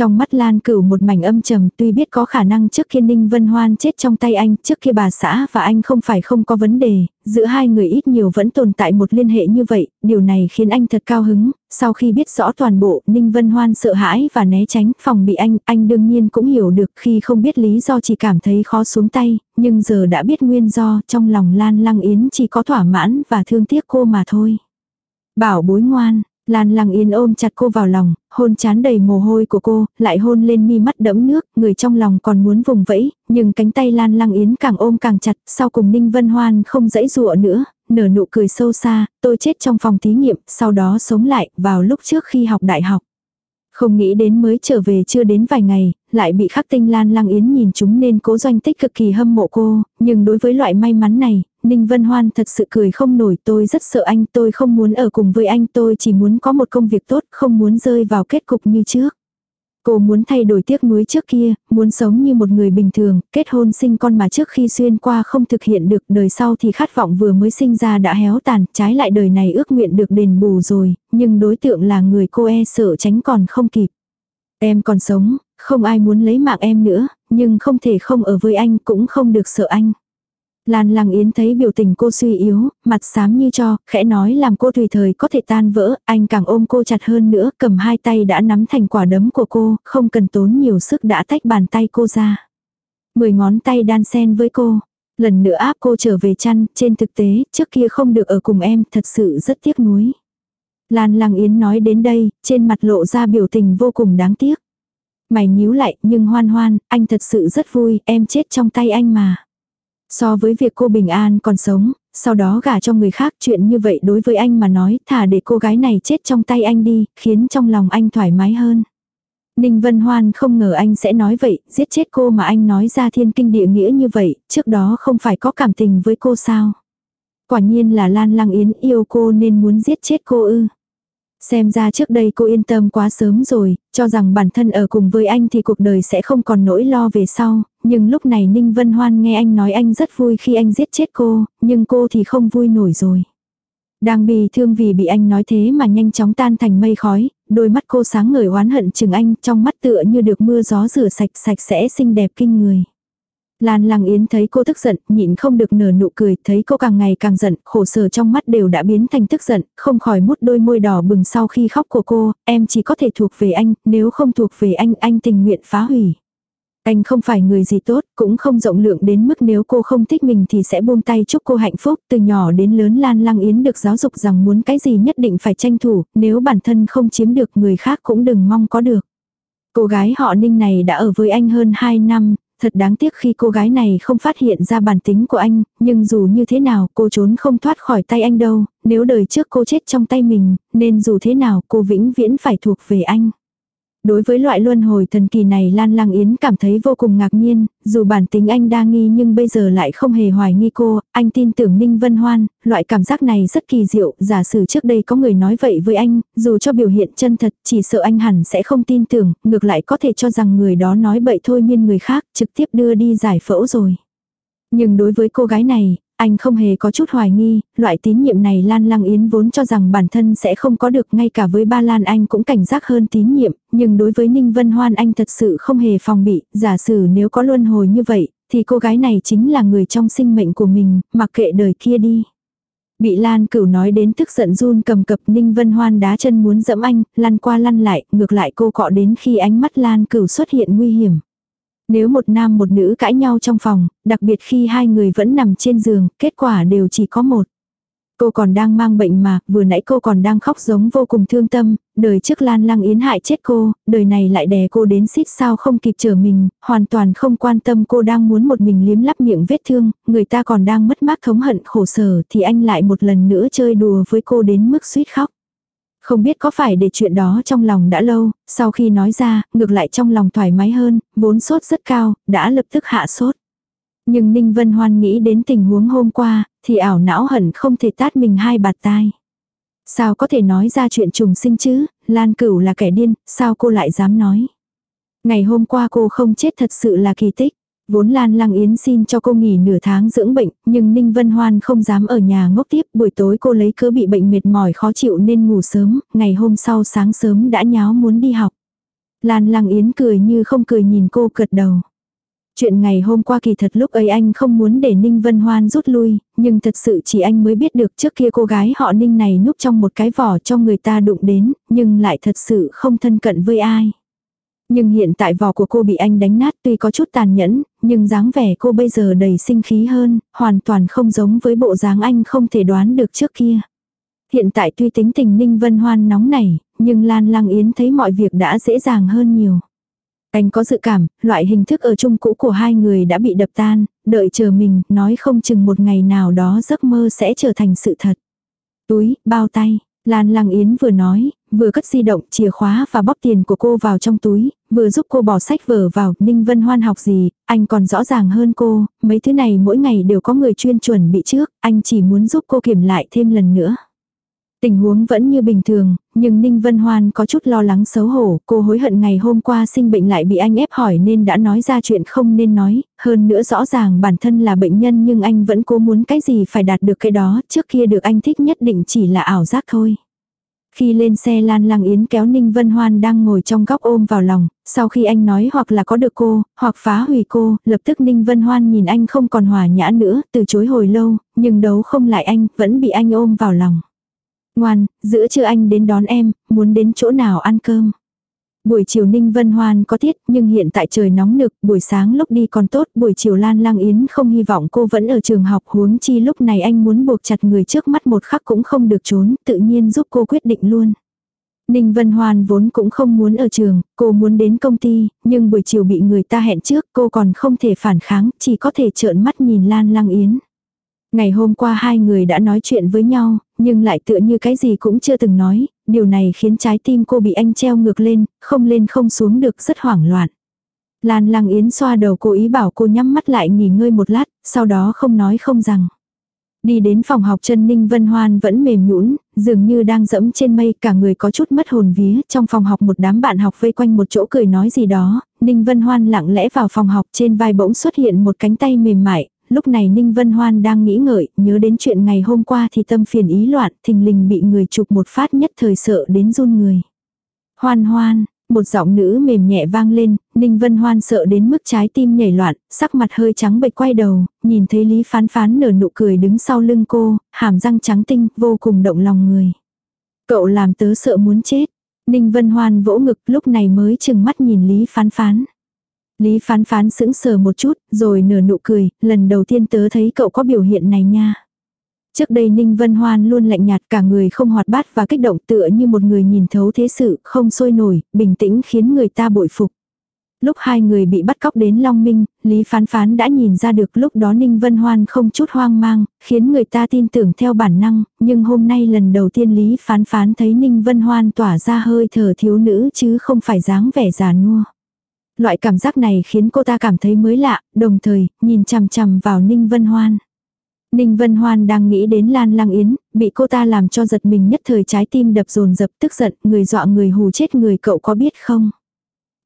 Trong mắt Lan Cửu một mảnh âm trầm tuy biết có khả năng trước khi Ninh Vân Hoan chết trong tay anh, trước khi bà xã và anh không phải không có vấn đề, giữa hai người ít nhiều vẫn tồn tại một liên hệ như vậy, điều này khiến anh thật cao hứng, sau khi biết rõ toàn bộ, Ninh Vân Hoan sợ hãi và né tránh, phòng bị anh, anh đương nhiên cũng hiểu được khi không biết lý do chỉ cảm thấy khó xuống tay, nhưng giờ đã biết nguyên do, trong lòng Lan Lăng Yến chỉ có thỏa mãn và thương tiếc cô mà thôi. Bảo bối ngoan, Lan Lăng Yên ôm chặt cô vào lòng, hôn chán đầy mồ hôi của cô, lại hôn lên mi mắt đẫm nước, người trong lòng còn muốn vùng vẫy, nhưng cánh tay Lan Lăng Yến càng ôm càng chặt, sau cùng Ninh Vân Hoan không dãy dụa nữa, nở nụ cười sâu xa, tôi chết trong phòng thí nghiệm, sau đó sống lại, vào lúc trước khi học đại học. Không nghĩ đến mới trở về chưa đến vài ngày, lại bị khắc tinh Lan Lăng Yến nhìn chúng nên cố doanh tích cực kỳ hâm mộ cô, nhưng đối với loại may mắn này, Ninh Vân Hoan thật sự cười không nổi tôi rất sợ anh tôi không muốn ở cùng với anh tôi chỉ muốn có một công việc tốt không muốn rơi vào kết cục như trước. Cô muốn thay đổi tiếc nuối trước kia, muốn sống như một người bình thường, kết hôn sinh con mà trước khi xuyên qua không thực hiện được, đời sau thì khát vọng vừa mới sinh ra đã héo tàn, trái lại đời này ước nguyện được đền bù rồi, nhưng đối tượng là người cô e sợ tránh còn không kịp. Em còn sống, không ai muốn lấy mạng em nữa, nhưng không thể không ở với anh cũng không được sợ anh. Lan Lăng Yến thấy biểu tình cô suy yếu, mặt xám như cho, khẽ nói làm cô tùy thời có thể tan vỡ, anh càng ôm cô chặt hơn nữa, cầm hai tay đã nắm thành quả đấm của cô, không cần tốn nhiều sức đã tách bàn tay cô ra. Mười ngón tay đan sen với cô, lần nữa áp cô trở về chăn, trên thực tế, trước kia không được ở cùng em, thật sự rất tiếc nuối. Lan Lăng Yến nói đến đây, trên mặt lộ ra biểu tình vô cùng đáng tiếc. Mày nhíu lại, nhưng hoan hoan, anh thật sự rất vui, em chết trong tay anh mà. So với việc cô bình an còn sống, sau đó gả cho người khác chuyện như vậy đối với anh mà nói thả để cô gái này chết trong tay anh đi, khiến trong lòng anh thoải mái hơn. Ninh Vân Hoan không ngờ anh sẽ nói vậy, giết chết cô mà anh nói ra thiên kinh địa nghĩa như vậy, trước đó không phải có cảm tình với cô sao. Quả nhiên là Lan Lăng Yến yêu cô nên muốn giết chết cô ư. Xem ra trước đây cô yên tâm quá sớm rồi, cho rằng bản thân ở cùng với anh thì cuộc đời sẽ không còn nỗi lo về sau, nhưng lúc này Ninh Vân Hoan nghe anh nói anh rất vui khi anh giết chết cô, nhưng cô thì không vui nổi rồi. Đang bị thương vì bị anh nói thế mà nhanh chóng tan thành mây khói, đôi mắt cô sáng ngời oán hận chừng anh trong mắt tựa như được mưa gió rửa sạch sạch sẽ xinh đẹp kinh người. Lan Lăng Yến thấy cô tức giận, nhịn không được nở nụ cười, thấy cô càng ngày càng giận, khổ sở trong mắt đều đã biến thành tức giận, không khỏi mút đôi môi đỏ bừng sau khi khóc của cô, em chỉ có thể thuộc về anh, nếu không thuộc về anh, anh tình nguyện phá hủy. Anh không phải người gì tốt, cũng không rộng lượng đến mức nếu cô không thích mình thì sẽ buông tay chúc cô hạnh phúc. Từ nhỏ đến lớn Lan Lăng Yến được giáo dục rằng muốn cái gì nhất định phải tranh thủ, nếu bản thân không chiếm được người khác cũng đừng mong có được. Cô gái họ Ninh này đã ở với anh hơn 2 năm, thật đáng tiếc khi cô gái này không phát hiện ra bản tính của anh, nhưng dù như thế nào cô trốn không thoát khỏi tay anh đâu, nếu đời trước cô chết trong tay mình, nên dù thế nào cô vĩnh viễn phải thuộc về anh. Đối với loại luân hồi thần kỳ này Lan Lang Yến cảm thấy vô cùng ngạc nhiên, dù bản tính anh đa nghi nhưng bây giờ lại không hề hoài nghi cô, anh tin tưởng Ninh Vân Hoan, loại cảm giác này rất kỳ diệu, giả sử trước đây có người nói vậy với anh, dù cho biểu hiện chân thật, chỉ sợ anh hẳn sẽ không tin tưởng, ngược lại có thể cho rằng người đó nói bậy thôi miên người khác, trực tiếp đưa đi giải phẫu rồi. Nhưng đối với cô gái này, anh không hề có chút hoài nghi, loại tín nhiệm này Lan Lăng Yến vốn cho rằng bản thân sẽ không có được ngay cả với ba Lan anh cũng cảnh giác hơn tín nhiệm, nhưng đối với Ninh Vân Hoan anh thật sự không hề phòng bị, giả sử nếu có luân hồi như vậy, thì cô gái này chính là người trong sinh mệnh của mình, mặc kệ đời kia đi. Bị Lan cửu nói đến tức giận run cầm cập Ninh Vân Hoan đá chân muốn dẫm anh, lăn qua lăn lại, ngược lại cô cọ đến khi ánh mắt Lan cửu xuất hiện nguy hiểm. Nếu một nam một nữ cãi nhau trong phòng, đặc biệt khi hai người vẫn nằm trên giường, kết quả đều chỉ có một. Cô còn đang mang bệnh mà, vừa nãy cô còn đang khóc giống vô cùng thương tâm, đời trước Lan Lăng Yến hại chết cô, đời này lại đè cô đến xít sao không kịp trở mình, hoàn toàn không quan tâm cô đang muốn một mình liếm lắp miệng vết thương, người ta còn đang mất mát thống hận khổ sở thì anh lại một lần nữa chơi đùa với cô đến mức suýt khóc. Không biết có phải để chuyện đó trong lòng đã lâu, sau khi nói ra, ngược lại trong lòng thoải mái hơn, vốn sốt rất cao, đã lập tức hạ sốt. Nhưng Ninh Vân Hoan nghĩ đến tình huống hôm qua, thì ảo não hận không thể tát mình hai bạt tai. Sao có thể nói ra chuyện trùng sinh chứ, Lan Cửu là kẻ điên, sao cô lại dám nói. Ngày hôm qua cô không chết thật sự là kỳ tích. Vốn Lan Lăng Yến xin cho cô nghỉ nửa tháng dưỡng bệnh, nhưng Ninh Vân Hoan không dám ở nhà ngốc tiếp, buổi tối cô lấy cớ bị bệnh mệt mỏi khó chịu nên ngủ sớm, ngày hôm sau sáng sớm đã nháo muốn đi học. Lan Lăng Yến cười như không cười nhìn cô cật đầu. Chuyện ngày hôm qua kỳ thật lúc ấy anh không muốn để Ninh Vân Hoan rút lui, nhưng thật sự chỉ anh mới biết được trước kia cô gái họ Ninh này núp trong một cái vỏ cho người ta đụng đến, nhưng lại thật sự không thân cận với ai. Nhưng hiện tại vỏ của cô bị anh đánh nát tuy có chút tàn nhẫn, nhưng dáng vẻ cô bây giờ đầy sinh khí hơn, hoàn toàn không giống với bộ dáng anh không thể đoán được trước kia. Hiện tại tuy tính tình Ninh Vân Hoan nóng nảy, nhưng Lan Lăng Yến thấy mọi việc đã dễ dàng hơn nhiều. Anh có dự cảm, loại hình thức ở chung cũ của hai người đã bị đập tan, đợi chờ mình, nói không chừng một ngày nào đó giấc mơ sẽ trở thành sự thật. Túi, bao tay, Lan Lăng Yến vừa nói, vừa cất di động, chìa khóa và bóp tiền của cô vào trong túi, vừa giúp cô bỏ sách vở vào, Ninh Vân Hoan học gì, anh còn rõ ràng hơn cô, mấy thứ này mỗi ngày đều có người chuyên chuẩn bị trước, anh chỉ muốn giúp cô kiểm lại thêm lần nữa. Tình huống vẫn như bình thường, nhưng Ninh Vân Hoan có chút lo lắng xấu hổ, cô hối hận ngày hôm qua sinh bệnh lại bị anh ép hỏi nên đã nói ra chuyện không nên nói, hơn nữa rõ ràng bản thân là bệnh nhân nhưng anh vẫn cố muốn cái gì phải đạt được cái đó, trước kia được anh thích nhất định chỉ là ảo giác thôi. Khi lên xe Lan Lang Yến kéo Ninh Vân Hoan đang ngồi trong góc ôm vào lòng, sau khi anh nói hoặc là có được cô, hoặc phá hủy cô, lập tức Ninh Vân Hoan nhìn anh không còn hòa nhã nữa, từ chối hồi lâu, nhưng đấu không lại anh, vẫn bị anh ôm vào lòng. Ngoan, giữa trưa anh đến đón em, muốn đến chỗ nào ăn cơm. Buổi chiều Ninh Vân Hoan có tiết, nhưng hiện tại trời nóng nực, buổi sáng lúc đi còn tốt, buổi chiều Lan Lang Yến không hy vọng cô vẫn ở trường học huống chi lúc này anh muốn buộc chặt người trước mắt một khắc cũng không được trốn, tự nhiên giúp cô quyết định luôn. Ninh Vân Hoan vốn cũng không muốn ở trường, cô muốn đến công ty, nhưng buổi chiều bị người ta hẹn trước, cô còn không thể phản kháng, chỉ có thể trợn mắt nhìn Lan Lang Yến. Ngày hôm qua hai người đã nói chuyện với nhau, nhưng lại tựa như cái gì cũng chưa từng nói, điều này khiến trái tim cô bị anh treo ngược lên, không lên không xuống được rất hoảng loạn. Lan Lăng Yến xoa đầu cô ý bảo cô nhắm mắt lại nghỉ ngơi một lát, sau đó không nói không rằng. Đi đến phòng học chân Ninh Vân Hoan vẫn mềm nhũn, dường như đang dẫm trên mây, cả người có chút mất hồn vía, trong phòng học một đám bạn học vây quanh một chỗ cười nói gì đó, Ninh Vân Hoan lặng lẽ vào phòng học trên vai bỗng xuất hiện một cánh tay mềm mại, lúc này Ninh Vân Hoan đang nghĩ ngợi, nhớ đến chuyện ngày hôm qua thì tâm phiền ý loạn, thình lình bị người chụp một phát nhất thời sợ đến run người. Hoan hoan, một giọng nữ mềm nhẹ vang lên, Ninh Vân Hoan sợ đến mức trái tim nhảy loạn, sắc mặt hơi trắng bệch quay đầu, nhìn thấy Lý Phán Phán nở nụ cười đứng sau lưng cô, hàm răng trắng tinh, vô cùng động lòng người. Cậu làm tớ sợ muốn chết. Ninh Vân Hoan vỗ ngực lúc này mới chừng mắt nhìn Lý Phán Phán. Lý phán phán sững sờ một chút, rồi nở nụ cười, lần đầu tiên tớ thấy cậu có biểu hiện này nha. Trước đây Ninh Vân Hoan luôn lạnh nhạt cả người không hoạt bát và kích động tựa như một người nhìn thấu thế sự, không sôi nổi, bình tĩnh khiến người ta bội phục. Lúc hai người bị bắt cóc đến Long Minh, Lý Phán Phán đã nhìn ra được lúc đó Ninh Vân Hoan không chút hoang mang, khiến người ta tin tưởng theo bản năng, nhưng hôm nay lần đầu tiên Lý Phán Phán thấy Ninh Vân Hoan tỏa ra hơi thở thiếu nữ chứ không phải dáng vẻ già nua. Loại cảm giác này khiến cô ta cảm thấy mới lạ, đồng thời, nhìn chằm chằm vào Ninh Vân Hoan. Ninh Vân Hoan đang nghĩ đến Lan Lang Yến, bị cô ta làm cho giật mình nhất thời trái tim đập dồn dập tức giận, người dọa người hù chết người cậu có biết không?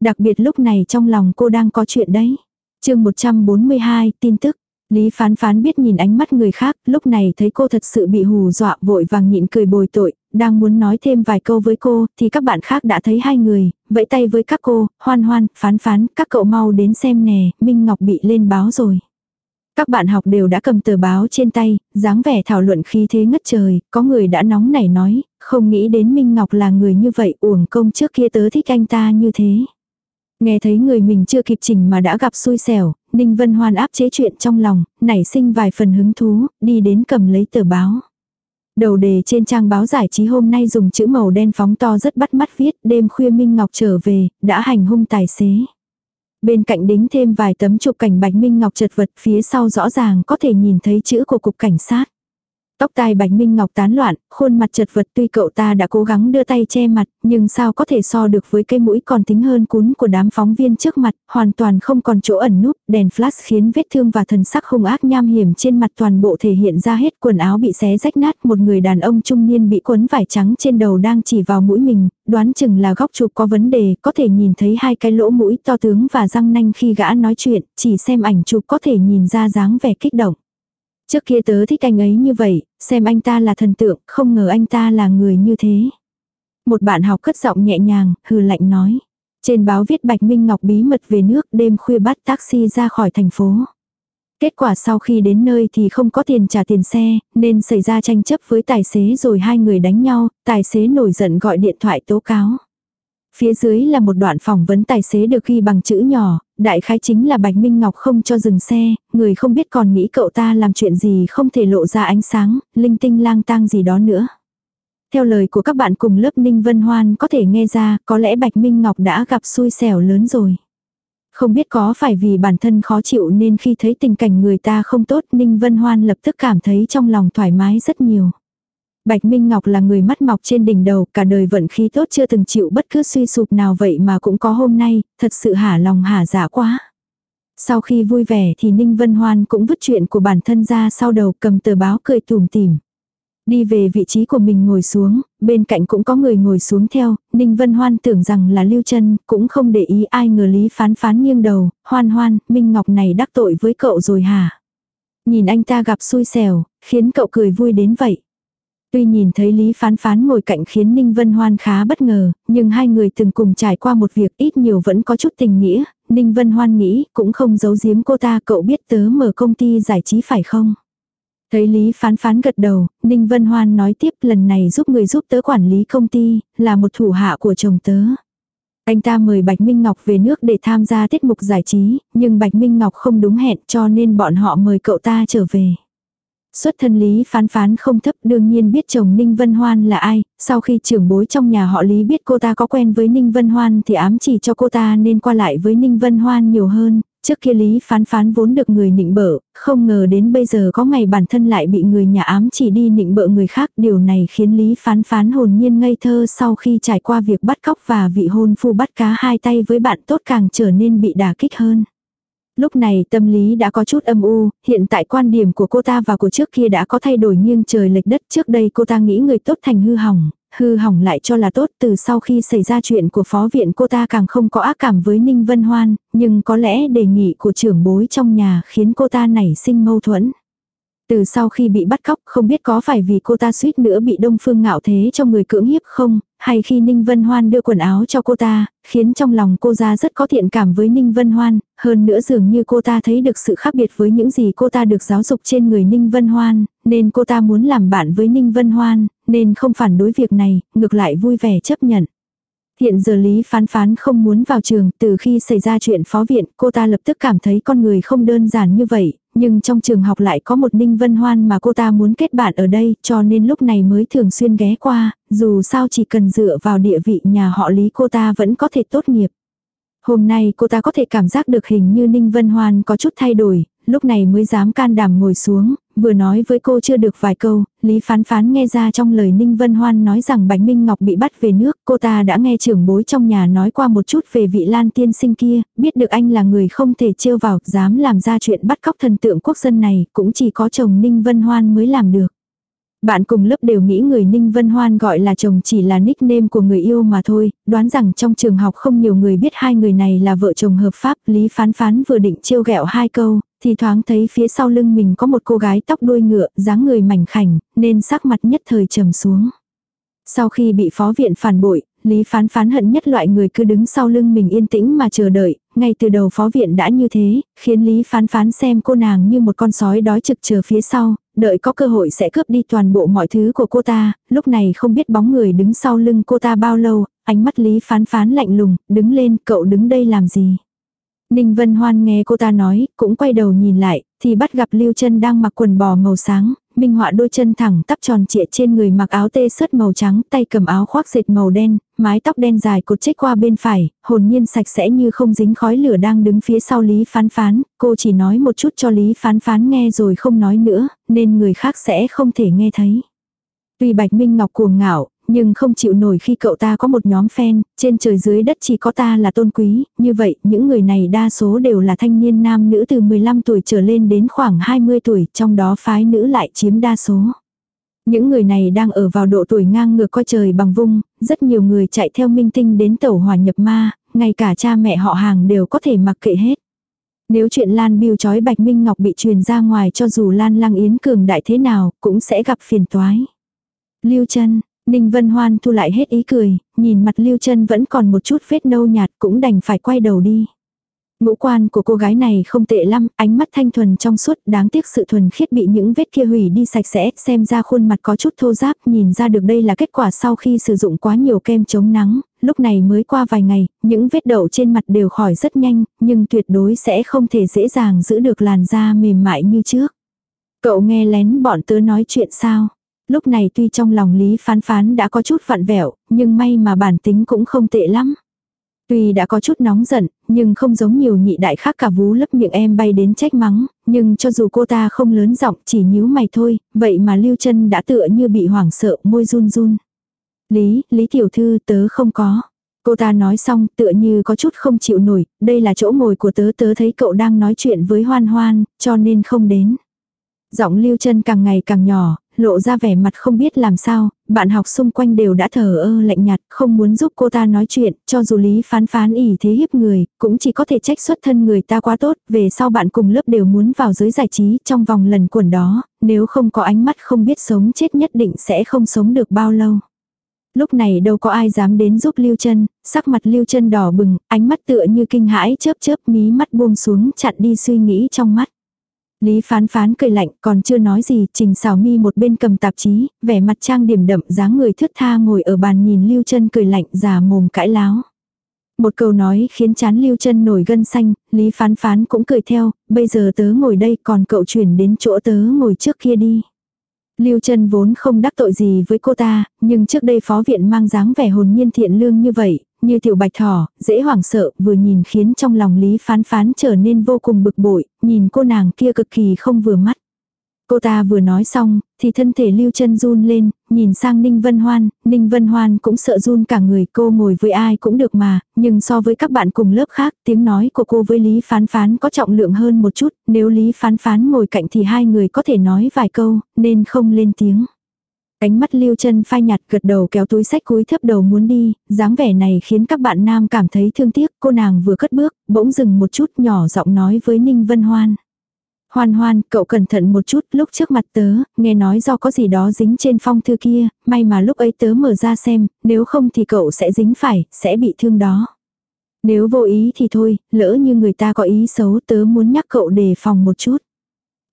Đặc biệt lúc này trong lòng cô đang có chuyện đấy. chương 142, tin tức. Lý phán phán biết nhìn ánh mắt người khác, lúc này thấy cô thật sự bị hù dọa vội vàng nhịn cười bồi tội, đang muốn nói thêm vài câu với cô, thì các bạn khác đã thấy hai người, vẫy tay với các cô, hoan hoan, phán phán, các cậu mau đến xem nè, Minh Ngọc bị lên báo rồi. Các bạn học đều đã cầm tờ báo trên tay, dáng vẻ thảo luận khí thế ngất trời, có người đã nóng nảy nói, không nghĩ đến Minh Ngọc là người như vậy, uổng công trước kia tớ thích anh ta như thế. Nghe thấy người mình chưa kịp chỉnh mà đã gặp xui xẻo, Ninh Vân Hoan áp chế chuyện trong lòng, nảy sinh vài phần hứng thú, đi đến cầm lấy tờ báo. Đầu đề trên trang báo giải trí hôm nay dùng chữ màu đen phóng to rất bắt mắt viết đêm khuya Minh Ngọc trở về, đã hành hung tài xế. Bên cạnh đính thêm vài tấm chụp cảnh Bạch Minh Ngọc chật vật phía sau rõ ràng có thể nhìn thấy chữ của cục cảnh sát. Tóc tai Bạch Minh Ngọc tán loạn, khuôn mặt chật vật tuy cậu ta đã cố gắng đưa tay che mặt, nhưng sao có thể so được với cây mũi còn tính hơn cún của đám phóng viên trước mặt, hoàn toàn không còn chỗ ẩn núp, đèn flash khiến vết thương và thần sắc hung ác nham hiểm trên mặt toàn bộ thể hiện ra hết quần áo bị xé rách nát, một người đàn ông trung niên bị quấn vải trắng trên đầu đang chỉ vào mũi mình, đoán chừng là góc chụp có vấn đề, có thể nhìn thấy hai cái lỗ mũi to tướng và răng nanh khi gã nói chuyện, chỉ xem ảnh chụp có thể nhìn ra dáng vẻ kích động. Trước kia tớ thích anh ấy như vậy, xem anh ta là thần tượng, không ngờ anh ta là người như thế. Một bạn học cất giọng nhẹ nhàng, hừ lạnh nói. Trên báo viết Bạch Minh Ngọc bí mật về nước đêm khuya bắt taxi ra khỏi thành phố. Kết quả sau khi đến nơi thì không có tiền trả tiền xe, nên xảy ra tranh chấp với tài xế rồi hai người đánh nhau, tài xế nổi giận gọi điện thoại tố cáo. Phía dưới là một đoạn phỏng vấn tài xế được ghi bằng chữ nhỏ, đại khái chính là Bạch Minh Ngọc không cho dừng xe, người không biết còn nghĩ cậu ta làm chuyện gì không thể lộ ra ánh sáng, linh tinh lang tang gì đó nữa. Theo lời của các bạn cùng lớp Ninh Vân Hoan có thể nghe ra, có lẽ Bạch Minh Ngọc đã gặp xui xẻo lớn rồi. Không biết có phải vì bản thân khó chịu nên khi thấy tình cảnh người ta không tốt Ninh Vân Hoan lập tức cảm thấy trong lòng thoải mái rất nhiều. Bạch Minh Ngọc là người mắt mọc trên đỉnh đầu, cả đời vận khí tốt chưa từng chịu bất cứ suy sụp nào vậy mà cũng có hôm nay, thật sự hả lòng hả giả quá. Sau khi vui vẻ thì Ninh Vân Hoan cũng vứt chuyện của bản thân ra sau đầu cầm tờ báo cười tùm tìm. Đi về vị trí của mình ngồi xuống, bên cạnh cũng có người ngồi xuống theo, Ninh Vân Hoan tưởng rằng là Lưu chân cũng không để ý ai ngờ Lý phán phán nghiêng đầu, hoan hoan, Minh Ngọc này đắc tội với cậu rồi hả? Nhìn anh ta gặp xui xẻo, khiến cậu cười vui đến vậy. Tuy nhìn thấy Lý Phán Phán ngồi cạnh khiến Ninh Vân Hoan khá bất ngờ, nhưng hai người từng cùng trải qua một việc ít nhiều vẫn có chút tình nghĩa, Ninh Vân Hoan nghĩ cũng không giấu giếm cô ta cậu biết tớ mở công ty giải trí phải không? Thấy Lý Phán Phán gật đầu, Ninh Vân Hoan nói tiếp lần này giúp người giúp tớ quản lý công ty, là một thủ hạ của chồng tớ. Anh ta mời Bạch Minh Ngọc về nước để tham gia tiết mục giải trí, nhưng Bạch Minh Ngọc không đúng hẹn cho nên bọn họ mời cậu ta trở về. Xuất thân Lý phán phán không thấp đương nhiên biết chồng Ninh Vân Hoan là ai, sau khi trưởng bối trong nhà họ Lý biết cô ta có quen với Ninh Vân Hoan thì ám chỉ cho cô ta nên qua lại với Ninh Vân Hoan nhiều hơn, trước kia Lý phán phán vốn được người nịnh bợ, không ngờ đến bây giờ có ngày bản thân lại bị người nhà ám chỉ đi nịnh bợ người khác, điều này khiến Lý phán phán hồn nhiên ngây thơ sau khi trải qua việc bắt cóc và vị hôn phu bắt cá hai tay với bạn tốt càng trở nên bị đả kích hơn. Lúc này tâm lý đã có chút âm u, hiện tại quan điểm của cô ta và của trước kia đã có thay đổi nghiêng trời lệch đất. Trước đây cô ta nghĩ người tốt thành hư hỏng, hư hỏng lại cho là tốt từ sau khi xảy ra chuyện của phó viện cô ta càng không có ác cảm với Ninh Vân Hoan, nhưng có lẽ đề nghị của trưởng bối trong nhà khiến cô ta nảy sinh mâu thuẫn. Từ sau khi bị bắt cóc không biết có phải vì cô ta suýt nữa bị Đông Phương ngạo thế cho người cưỡng hiếp không, hay khi Ninh Vân Hoan đưa quần áo cho cô ta, khiến trong lòng cô ra rất có thiện cảm với Ninh Vân Hoan, hơn nữa dường như cô ta thấy được sự khác biệt với những gì cô ta được giáo dục trên người Ninh Vân Hoan, nên cô ta muốn làm bạn với Ninh Vân Hoan, nên không phản đối việc này, ngược lại vui vẻ chấp nhận. Hiện giờ Lý Phán Phán không muốn vào trường, từ khi xảy ra chuyện phó viện, cô ta lập tức cảm thấy con người không đơn giản như vậy, nhưng trong trường học lại có một Ninh Vân Hoan mà cô ta muốn kết bạn ở đây, cho nên lúc này mới thường xuyên ghé qua, dù sao chỉ cần dựa vào địa vị nhà họ Lý cô ta vẫn có thể tốt nghiệp. Hôm nay cô ta có thể cảm giác được hình như Ninh Vân Hoan có chút thay đổi, lúc này mới dám can đảm ngồi xuống, vừa nói với cô chưa được vài câu, Lý Phán Phán nghe ra trong lời Ninh Vân Hoan nói rằng Bạch Minh Ngọc bị bắt về nước, cô ta đã nghe trưởng bối trong nhà nói qua một chút về vị Lan tiên sinh kia, biết được anh là người không thể trêu vào, dám làm ra chuyện bắt cóc thần tượng quốc dân này, cũng chỉ có chồng Ninh Vân Hoan mới làm được. Bạn cùng lớp đều nghĩ người Ninh Vân Hoan gọi là chồng chỉ là nickname của người yêu mà thôi, đoán rằng trong trường học không nhiều người biết hai người này là vợ chồng hợp pháp, Lý Phán Phán vừa định trêu ghẹo hai câu, thì thoáng thấy phía sau lưng mình có một cô gái tóc đuôi ngựa, dáng người mảnh khảnh, nên sắc mặt nhất thời trầm xuống. Sau khi bị phó viện phản bội, Lý phán phán hận nhất loại người cứ đứng sau lưng mình yên tĩnh mà chờ đợi, ngay từ đầu phó viện đã như thế, khiến Lý phán phán xem cô nàng như một con sói đói trực chờ phía sau, đợi có cơ hội sẽ cướp đi toàn bộ mọi thứ của cô ta, lúc này không biết bóng người đứng sau lưng cô ta bao lâu, ánh mắt Lý phán phán lạnh lùng, đứng lên, cậu đứng đây làm gì? Ninh Vân Hoan nghe cô ta nói, cũng quay đầu nhìn lại, thì bắt gặp Lưu Chân đang mặc quần bò màu sáng, minh họa đôi chân thẳng tắp tròn trịa trên người mặc áo tê sớt màu trắng, tay cầm áo khoác dệt màu đen, mái tóc đen dài cột chết qua bên phải, hồn nhiên sạch sẽ như không dính khói lửa đang đứng phía sau Lý Phán Phán, cô chỉ nói một chút cho Lý Phán Phán nghe rồi không nói nữa, nên người khác sẽ không thể nghe thấy. Tuy Bạch Minh Ngọc cuồng ngạo, nhưng không chịu nổi khi cậu ta có một nhóm fan, trên trời dưới đất chỉ có ta là tôn quý, như vậy những người này đa số đều là thanh niên nam nữ từ 15 tuổi trở lên đến khoảng 20 tuổi, trong đó phái nữ lại chiếm đa số. Những người này đang ở vào độ tuổi ngang ngược coi trời bằng vung, rất nhiều người chạy theo minh tinh đến tẩu hỏa nhập ma, ngay cả cha mẹ họ hàng đều có thể mặc kệ hết. Nếu chuyện Lan Biêu chói Bạch Minh Ngọc bị truyền ra ngoài cho dù Lan Lăng Yến cường đại thế nào, cũng sẽ gặp phiền toái. Lưu chân Ninh Vân Hoan thu lại hết ý cười, nhìn mặt Lưu chân vẫn còn một chút vết nâu nhạt cũng đành phải quay đầu đi. Ngũ quan của cô gái này không tệ lắm, ánh mắt thanh thuần trong suốt, đáng tiếc sự thuần khiết bị những vết kia hủy đi sạch sẽ, xem ra khuôn mặt có chút thô ráp, nhìn ra được đây là kết quả sau khi sử dụng quá nhiều kem chống nắng, lúc này mới qua vài ngày, những vết đậu trên mặt đều khỏi rất nhanh, nhưng tuyệt đối sẽ không thể dễ dàng giữ được làn da mềm mại như trước. Cậu nghe lén bọn tớ nói chuyện sao? Lúc này tuy trong lòng Lý Phán Phán đã có chút vặn vẹo, nhưng may mà bản tính cũng không tệ lắm. Tuy đã có chút nóng giận, nhưng không giống nhiều nhị đại khác cả vú lấp miệng em bay đến trách mắng, nhưng cho dù cô ta không lớn giọng chỉ nhíu mày thôi, vậy mà Lưu chân đã tựa như bị hoảng sợ môi run run. Lý, Lý tiểu thư tớ không có. Cô ta nói xong tựa như có chút không chịu nổi, đây là chỗ ngồi của tớ tớ thấy cậu đang nói chuyện với hoan hoan, cho nên không đến. Giọng lưu chân càng ngày càng nhỏ, lộ ra vẻ mặt không biết làm sao, bạn học xung quanh đều đã thờ ơ lạnh nhạt, không muốn giúp cô ta nói chuyện, cho dù lý phán phán ỉ thế hiếp người, cũng chỉ có thể trách xuất thân người ta quá tốt, về sau bạn cùng lớp đều muốn vào giới giải trí trong vòng lần quẩn đó, nếu không có ánh mắt không biết sống chết nhất định sẽ không sống được bao lâu. Lúc này đâu có ai dám đến giúp Lưu chân sắc mặt Lưu chân đỏ bừng, ánh mắt tựa như kinh hãi chớp chớp mí mắt buông xuống chặn đi suy nghĩ trong mắt. Lý phán phán cười lạnh còn chưa nói gì, trình xảo mi một bên cầm tạp chí, vẻ mặt trang điểm đậm dáng người thướt tha ngồi ở bàn nhìn Lưu chân cười lạnh già mồm cãi láo. Một câu nói khiến chán Lưu chân nổi gân xanh, Lý phán phán cũng cười theo, bây giờ tớ ngồi đây còn cậu chuyển đến chỗ tớ ngồi trước kia đi. Lưu Trân vốn không đắc tội gì với cô ta, nhưng trước đây phó viện mang dáng vẻ hồn nhiên thiện lương như vậy, như tiểu bạch thỏ, dễ hoảng sợ, vừa nhìn khiến trong lòng Lý Phán Phán trở nên vô cùng bực bội, nhìn cô nàng kia cực kỳ không vừa mắt. Cô ta vừa nói xong, thì thân thể lưu chân run lên, nhìn sang Ninh Vân Hoan, Ninh Vân Hoan cũng sợ run cả người cô ngồi với ai cũng được mà, nhưng so với các bạn cùng lớp khác, tiếng nói của cô với Lý Phán Phán có trọng lượng hơn một chút, nếu Lý Phán Phán ngồi cạnh thì hai người có thể nói vài câu, nên không lên tiếng. Ánh mắt lưu chân phai nhạt gật đầu kéo túi sách cúi thấp đầu muốn đi, dáng vẻ này khiến các bạn nam cảm thấy thương tiếc, cô nàng vừa cất bước, bỗng dừng một chút nhỏ giọng nói với Ninh Vân Hoan. Hoan hoan, cậu cẩn thận một chút, lúc trước mặt tớ, nghe nói do có gì đó dính trên phong thư kia, may mà lúc ấy tớ mở ra xem, nếu không thì cậu sẽ dính phải, sẽ bị thương đó. Nếu vô ý thì thôi, lỡ như người ta có ý xấu tớ muốn nhắc cậu đề phòng một chút.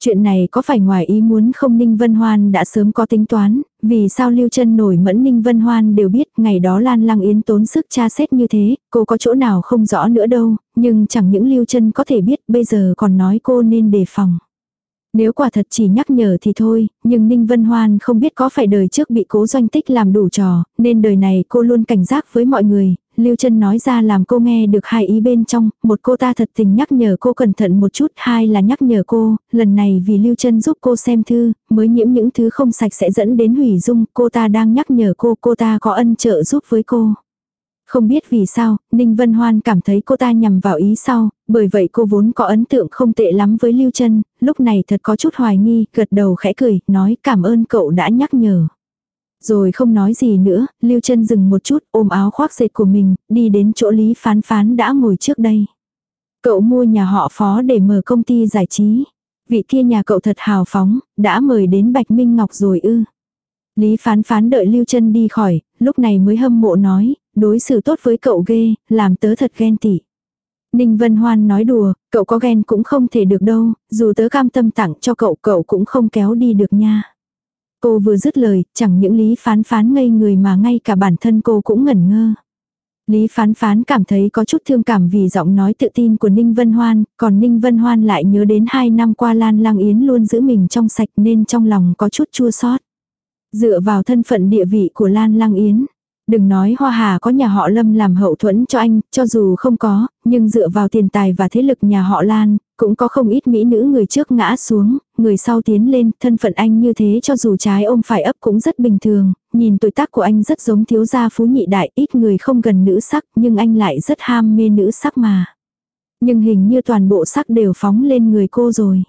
Chuyện này có phải ngoài ý muốn không Ninh Vân Hoan đã sớm có tính toán, vì sao Lưu chân nổi mẫn Ninh Vân Hoan đều biết ngày đó Lan Lăng Yến tốn sức tra xét như thế, cô có chỗ nào không rõ nữa đâu, nhưng chẳng những Lưu chân có thể biết bây giờ còn nói cô nên đề phòng. Nếu quả thật chỉ nhắc nhở thì thôi, nhưng Ninh Vân Hoan không biết có phải đời trước bị cố doanh tích làm đủ trò, nên đời này cô luôn cảnh giác với mọi người, Lưu Trân nói ra làm cô nghe được hai ý bên trong, một cô ta thật tình nhắc nhở cô cẩn thận một chút, hai là nhắc nhở cô, lần này vì Lưu Trân giúp cô xem thư, mới nhiễm những thứ không sạch sẽ dẫn đến hủy dung, cô ta đang nhắc nhở cô, cô ta có ân trợ giúp với cô. Không biết vì sao, Ninh Vân Hoan cảm thấy cô ta nhằm vào ý sau, bởi vậy cô vốn có ấn tượng không tệ lắm với Lưu Trân, lúc này thật có chút hoài nghi, gật đầu khẽ cười, nói cảm ơn cậu đã nhắc nhở. Rồi không nói gì nữa, Lưu chân dừng một chút ôm áo khoác dệt của mình, đi đến chỗ Lý Phán Phán đã ngồi trước đây. Cậu mua nhà họ phó để mở công ty giải trí. Vị kia nhà cậu thật hào phóng, đã mời đến Bạch Minh Ngọc rồi ư. Lý Phán Phán đợi Lưu chân đi khỏi, lúc này mới hâm mộ nói, đối xử tốt với cậu ghê, làm tớ thật ghen tị. Ninh Vân Hoan nói đùa, cậu có ghen cũng không thể được đâu, dù tớ cam tâm tặng cho cậu cậu cũng không kéo đi được nha. Cô vừa dứt lời, chẳng những Lý Phán Phán ngây người mà ngay cả bản thân cô cũng ngẩn ngơ. Lý Phán Phán cảm thấy có chút thương cảm vì giọng nói tự tin của Ninh Vân Hoan, còn Ninh Vân Hoan lại nhớ đến hai năm qua Lan Lang Yến luôn giữ mình trong sạch nên trong lòng có chút chua xót. Dựa vào thân phận địa vị của Lan Lang Yến, Đừng nói Hoa Hà có nhà họ Lâm làm hậu thuẫn cho anh, cho dù không có, nhưng dựa vào tiền tài và thế lực nhà họ Lan, cũng có không ít mỹ nữ người trước ngã xuống, người sau tiến lên, thân phận anh như thế cho dù trái ôm phải ấp cũng rất bình thường, nhìn tuổi tác của anh rất giống thiếu gia phú nhị đại, ít người không gần nữ sắc, nhưng anh lại rất ham mê nữ sắc mà. Nhưng hình như toàn bộ sắc đều phóng lên người cô rồi.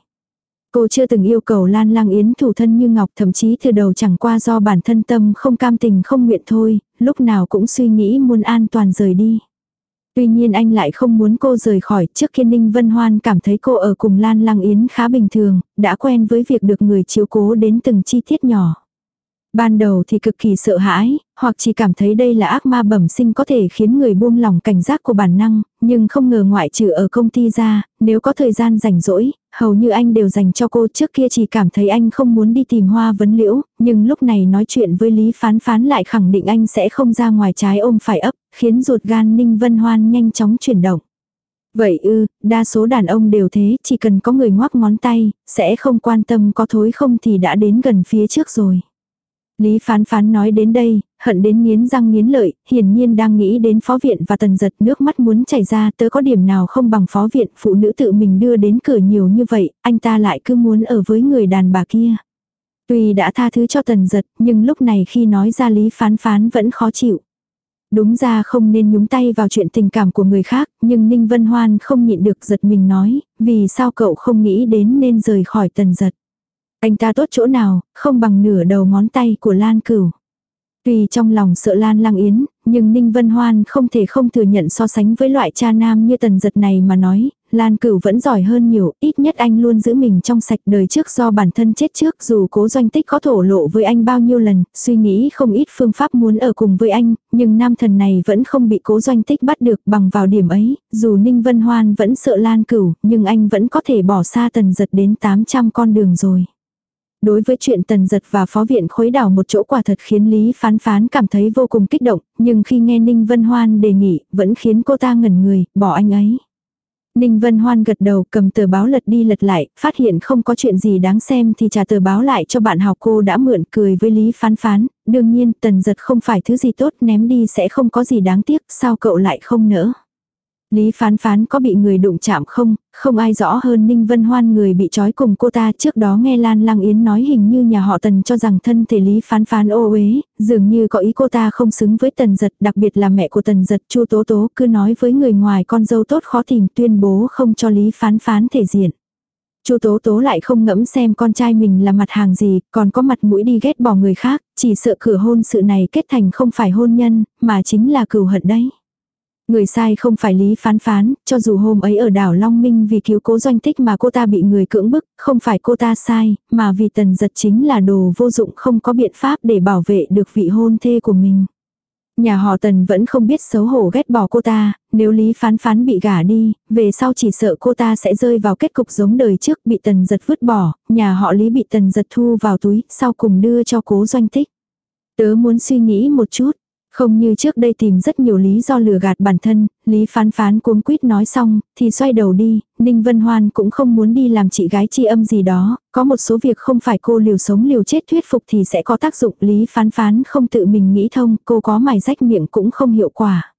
Cô chưa từng yêu cầu Lan Lang Yến thủ thân như Ngọc thậm chí từ đầu chẳng qua do bản thân tâm không cam tình không nguyện thôi, lúc nào cũng suy nghĩ muốn an toàn rời đi. Tuy nhiên anh lại không muốn cô rời khỏi, trước khi Ninh Vân Hoan cảm thấy cô ở cùng Lan Lang Yến khá bình thường, đã quen với việc được người chiếu cố đến từng chi tiết nhỏ. Ban đầu thì cực kỳ sợ hãi, hoặc chỉ cảm thấy đây là ác ma bẩm sinh có thể khiến người buông lỏng cảnh giác của bản năng, nhưng không ngờ ngoại trừ ở công ty ra, nếu có thời gian rảnh rỗi, hầu như anh đều dành cho cô trước kia chỉ cảm thấy anh không muốn đi tìm hoa vấn liễu, nhưng lúc này nói chuyện với Lý Phán Phán lại khẳng định anh sẽ không ra ngoài trái ôm phải ấp, khiến ruột gan Ninh Vân Hoan nhanh chóng chuyển động. Vậy ư, đa số đàn ông đều thế, chỉ cần có người ngoắc ngón tay, sẽ không quan tâm có thối không thì đã đến gần phía trước rồi. Lý phán phán nói đến đây, hận đến nghiến răng nghiến lợi, hiển nhiên đang nghĩ đến phó viện và tần giật nước mắt muốn chảy ra tớ có điểm nào không bằng phó viện phụ nữ tự mình đưa đến cửa nhiều như vậy, anh ta lại cứ muốn ở với người đàn bà kia. Tuy đã tha thứ cho tần giật, nhưng lúc này khi nói ra lý phán phán vẫn khó chịu. Đúng ra không nên nhúng tay vào chuyện tình cảm của người khác, nhưng Ninh Vân Hoan không nhịn được giật mình nói, vì sao cậu không nghĩ đến nên rời khỏi tần giật. Anh ta tốt chỗ nào, không bằng nửa đầu ngón tay của Lan Cửu. Tuy trong lòng sợ Lan Lang Yến, nhưng Ninh Vân Hoan không thể không thừa nhận so sánh với loại cha nam như tần giật này mà nói, Lan Cửu vẫn giỏi hơn nhiều, ít nhất anh luôn giữ mình trong sạch đời trước do bản thân chết trước dù cố doanh tích có thổ lộ với anh bao nhiêu lần, suy nghĩ không ít phương pháp muốn ở cùng với anh, nhưng nam thần này vẫn không bị cố doanh tích bắt được bằng vào điểm ấy, dù Ninh Vân Hoan vẫn sợ Lan Cửu, nhưng anh vẫn có thể bỏ xa tần giật đến 800 con đường rồi. Đối với chuyện tần giật và phó viện khối đảo một chỗ quả thật khiến Lý Phán Phán cảm thấy vô cùng kích động, nhưng khi nghe Ninh Vân Hoan đề nghị, vẫn khiến cô ta ngẩn người, bỏ anh ấy. Ninh Vân Hoan gật đầu cầm tờ báo lật đi lật lại, phát hiện không có chuyện gì đáng xem thì trả tờ báo lại cho bạn học cô đã mượn cười với Lý Phán Phán, đương nhiên tần giật không phải thứ gì tốt ném đi sẽ không có gì đáng tiếc, sao cậu lại không nỡ. Lý phán phán có bị người đụng chạm không, không ai rõ hơn Ninh Vân Hoan người bị trói cùng cô ta trước đó nghe Lan Lăng Yến nói hình như nhà họ Tần cho rằng thân thể Lý phán phán ô uế, dường như có ý cô ta không xứng với Tần giật đặc biệt là mẹ của Tần giật Chu Tố Tố cứ nói với người ngoài con dâu tốt khó tìm tuyên bố không cho Lý phán phán thể diện. Chu Tố Tố lại không ngẫm xem con trai mình là mặt hàng gì, còn có mặt mũi đi ghét bỏ người khác, chỉ sợ cửa hôn sự này kết thành không phải hôn nhân, mà chính là cừu hận đấy. Người sai không phải Lý Phán Phán, cho dù hôm ấy ở đảo Long Minh vì cứu cố doanh tích mà cô ta bị người cưỡng bức, không phải cô ta sai, mà vì tần giật chính là đồ vô dụng không có biện pháp để bảo vệ được vị hôn thê của mình. Nhà họ Tần vẫn không biết xấu hổ ghét bỏ cô ta, nếu Lý Phán Phán bị gả đi, về sau chỉ sợ cô ta sẽ rơi vào kết cục giống đời trước bị Tần giật vứt bỏ, nhà họ Lý bị Tần giật thu vào túi, sau cùng đưa cho cố doanh tích. Tớ muốn suy nghĩ một chút, không như trước đây tìm rất nhiều lý do lừa gạt bản thân, Lý phán phán cuống quýt nói xong, thì xoay đầu đi, Ninh Vân Hoan cũng không muốn đi làm chị gái chi âm gì đó, có một số việc không phải cô liều sống liều chết thuyết phục thì sẽ có tác dụng, Lý phán phán không tự mình nghĩ thông, cô có mài rách miệng cũng không hiệu quả.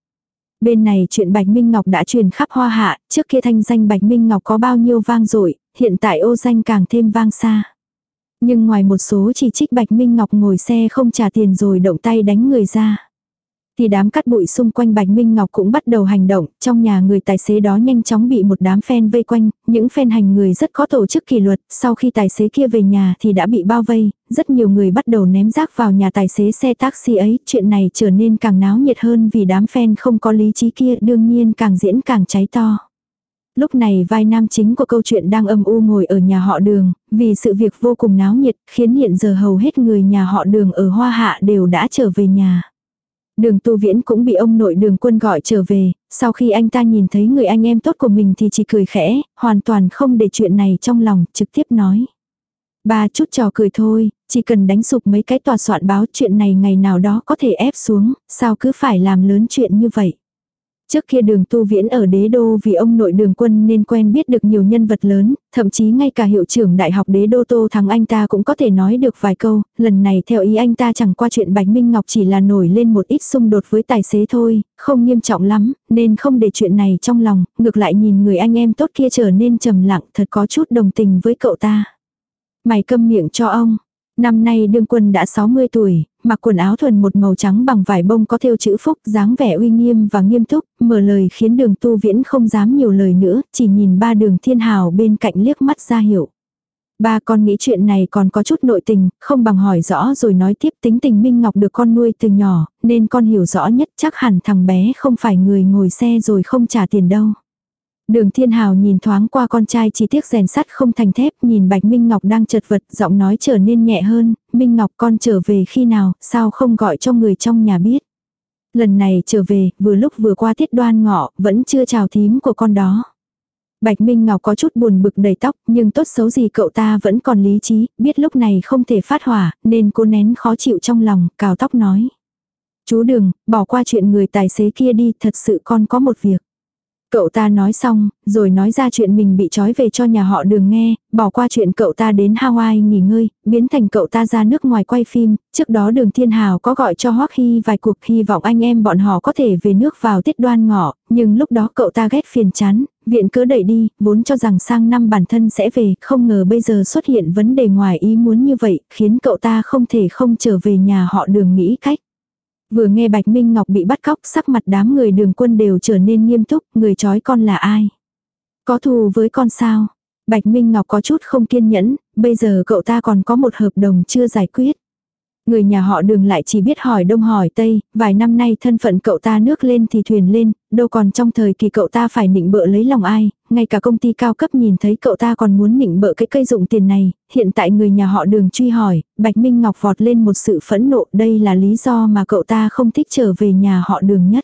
Bên này chuyện Bạch Minh Ngọc đã truyền khắp hoa hạ, trước kia thanh danh Bạch Minh Ngọc có bao nhiêu vang dội, hiện tại ô danh càng thêm vang xa. Nhưng ngoài một số chỉ trích Bạch Minh Ngọc ngồi xe không trả tiền rồi động tay đánh người ra. Thì đám cắt bụi xung quanh Bạch Minh Ngọc cũng bắt đầu hành động, trong nhà người tài xế đó nhanh chóng bị một đám fan vây quanh, những fan hành người rất có tổ chức kỷ luật, sau khi tài xế kia về nhà thì đã bị bao vây, rất nhiều người bắt đầu ném rác vào nhà tài xế xe taxi ấy, chuyện này trở nên càng náo nhiệt hơn vì đám fan không có lý trí kia đương nhiên càng diễn càng cháy to. Lúc này vai nam chính của câu chuyện đang âm u ngồi ở nhà họ đường, vì sự việc vô cùng náo nhiệt, khiến hiện giờ hầu hết người nhà họ đường ở Hoa Hạ đều đã trở về nhà. Đường tu viễn cũng bị ông nội đường quân gọi trở về, sau khi anh ta nhìn thấy người anh em tốt của mình thì chỉ cười khẽ, hoàn toàn không để chuyện này trong lòng, trực tiếp nói. Ba chút trò cười thôi, chỉ cần đánh sụp mấy cái tòa soạn báo chuyện này ngày nào đó có thể ép xuống, sao cứ phải làm lớn chuyện như vậy. Trước kia đường tu viễn ở đế đô vì ông nội đường quân nên quen biết được nhiều nhân vật lớn, thậm chí ngay cả hiệu trưởng đại học đế đô tô thắng anh ta cũng có thể nói được vài câu, lần này theo ý anh ta chẳng qua chuyện Bạch Minh Ngọc chỉ là nổi lên một ít xung đột với tài xế thôi, không nghiêm trọng lắm, nên không để chuyện này trong lòng, ngược lại nhìn người anh em tốt kia trở nên trầm lặng thật có chút đồng tình với cậu ta. Mày câm miệng cho ông, Năm nay đương quân đã 60 tuổi, mặc quần áo thuần một màu trắng bằng vải bông có thêu chữ phúc, dáng vẻ uy nghiêm và nghiêm túc, mở lời khiến đường tu viễn không dám nhiều lời nữa, chỉ nhìn ba đường thiên hào bên cạnh liếc mắt ra hiểu. Ba con nghĩ chuyện này còn có chút nội tình, không bằng hỏi rõ rồi nói tiếp tính tình Minh Ngọc được con nuôi từ nhỏ, nên con hiểu rõ nhất chắc hẳn thằng bé không phải người ngồi xe rồi không trả tiền đâu. Đường Thiên Hào nhìn thoáng qua con trai chỉ tiếc rèn sắt không thành thép, nhìn Bạch Minh Ngọc đang chật vật, giọng nói trở nên nhẹ hơn, Minh Ngọc con trở về khi nào, sao không gọi cho người trong nhà biết. Lần này trở về, vừa lúc vừa qua tiết đoan ngọ, vẫn chưa chào thím của con đó. Bạch Minh Ngọc có chút buồn bực đầy tóc, nhưng tốt xấu gì cậu ta vẫn còn lý trí, biết lúc này không thể phát hỏa, nên cô nén khó chịu trong lòng, cào tóc nói. Chú đừng, bỏ qua chuyện người tài xế kia đi, thật sự con có một việc. Cậu ta nói xong, rồi nói ra chuyện mình bị trói về cho nhà họ đường nghe, bỏ qua chuyện cậu ta đến Hawaii nghỉ ngơi, biến thành cậu ta ra nước ngoài quay phim, trước đó đường thiên hào có gọi cho Hoắc Hy vài cuộc hy vọng anh em bọn họ có thể về nước vào tiết đoan ngọ, nhưng lúc đó cậu ta ghét phiền chán, viện cớ đẩy đi, vốn cho rằng sang năm bản thân sẽ về, không ngờ bây giờ xuất hiện vấn đề ngoài ý muốn như vậy, khiến cậu ta không thể không trở về nhà họ đường nghĩ cách. Vừa nghe Bạch Minh Ngọc bị bắt cóc sắc mặt đám người đường quân đều trở nên nghiêm túc, người chói con là ai? Có thù với con sao? Bạch Minh Ngọc có chút không kiên nhẫn, bây giờ cậu ta còn có một hợp đồng chưa giải quyết. Người nhà họ đường lại chỉ biết hỏi đông hỏi tây, vài năm nay thân phận cậu ta nước lên thì thuyền lên, đâu còn trong thời kỳ cậu ta phải nịnh bợ lấy lòng ai, ngay cả công ty cao cấp nhìn thấy cậu ta còn muốn nịnh bợ cái cây dụng tiền này, hiện tại người nhà họ đường truy hỏi, Bạch Minh Ngọc vọt lên một sự phẫn nộ, đây là lý do mà cậu ta không thích trở về nhà họ đường nhất.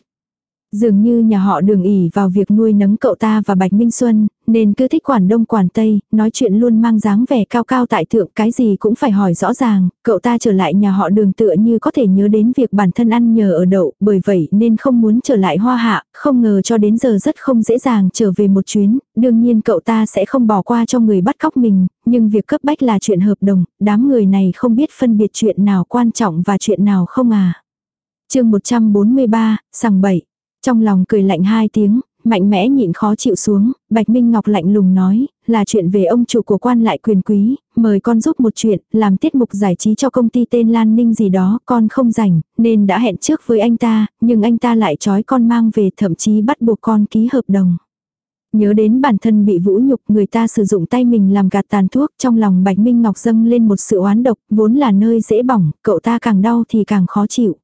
Dường như nhà họ đường ỉ vào việc nuôi nấng cậu ta và Bạch Minh Xuân, nên cứ thích quản đông quản tây, nói chuyện luôn mang dáng vẻ cao cao tại thượng, cái gì cũng phải hỏi rõ ràng, cậu ta trở lại nhà họ đường tựa như có thể nhớ đến việc bản thân ăn nhờ ở đậu, bởi vậy nên không muốn trở lại hoa hạ, không ngờ cho đến giờ rất không dễ dàng trở về một chuyến, đương nhiên cậu ta sẽ không bỏ qua cho người bắt cóc mình, nhưng việc cấp bách là chuyện hợp đồng, đám người này không biết phân biệt chuyện nào quan trọng và chuyện nào không à. chương 143, sằng bảy trong lòng cười lạnh hai tiếng, mạnh mẽ nhịn khó chịu xuống, Bạch Minh Ngọc lạnh lùng nói, là chuyện về ông chủ của quan lại quyền quý, mời con giúp một chuyện, làm tiết mục giải trí cho công ty tên Lan Ninh gì đó, con không rảnh, nên đã hẹn trước với anh ta, nhưng anh ta lại trói con mang về thậm chí bắt buộc con ký hợp đồng. Nhớ đến bản thân bị vũ nhục người ta sử dụng tay mình làm gạt tàn thuốc trong lòng Bạch Minh Ngọc dâng lên một sự oán độc vốn là nơi dễ bỏng, cậu ta càng đau thì càng khó chịu.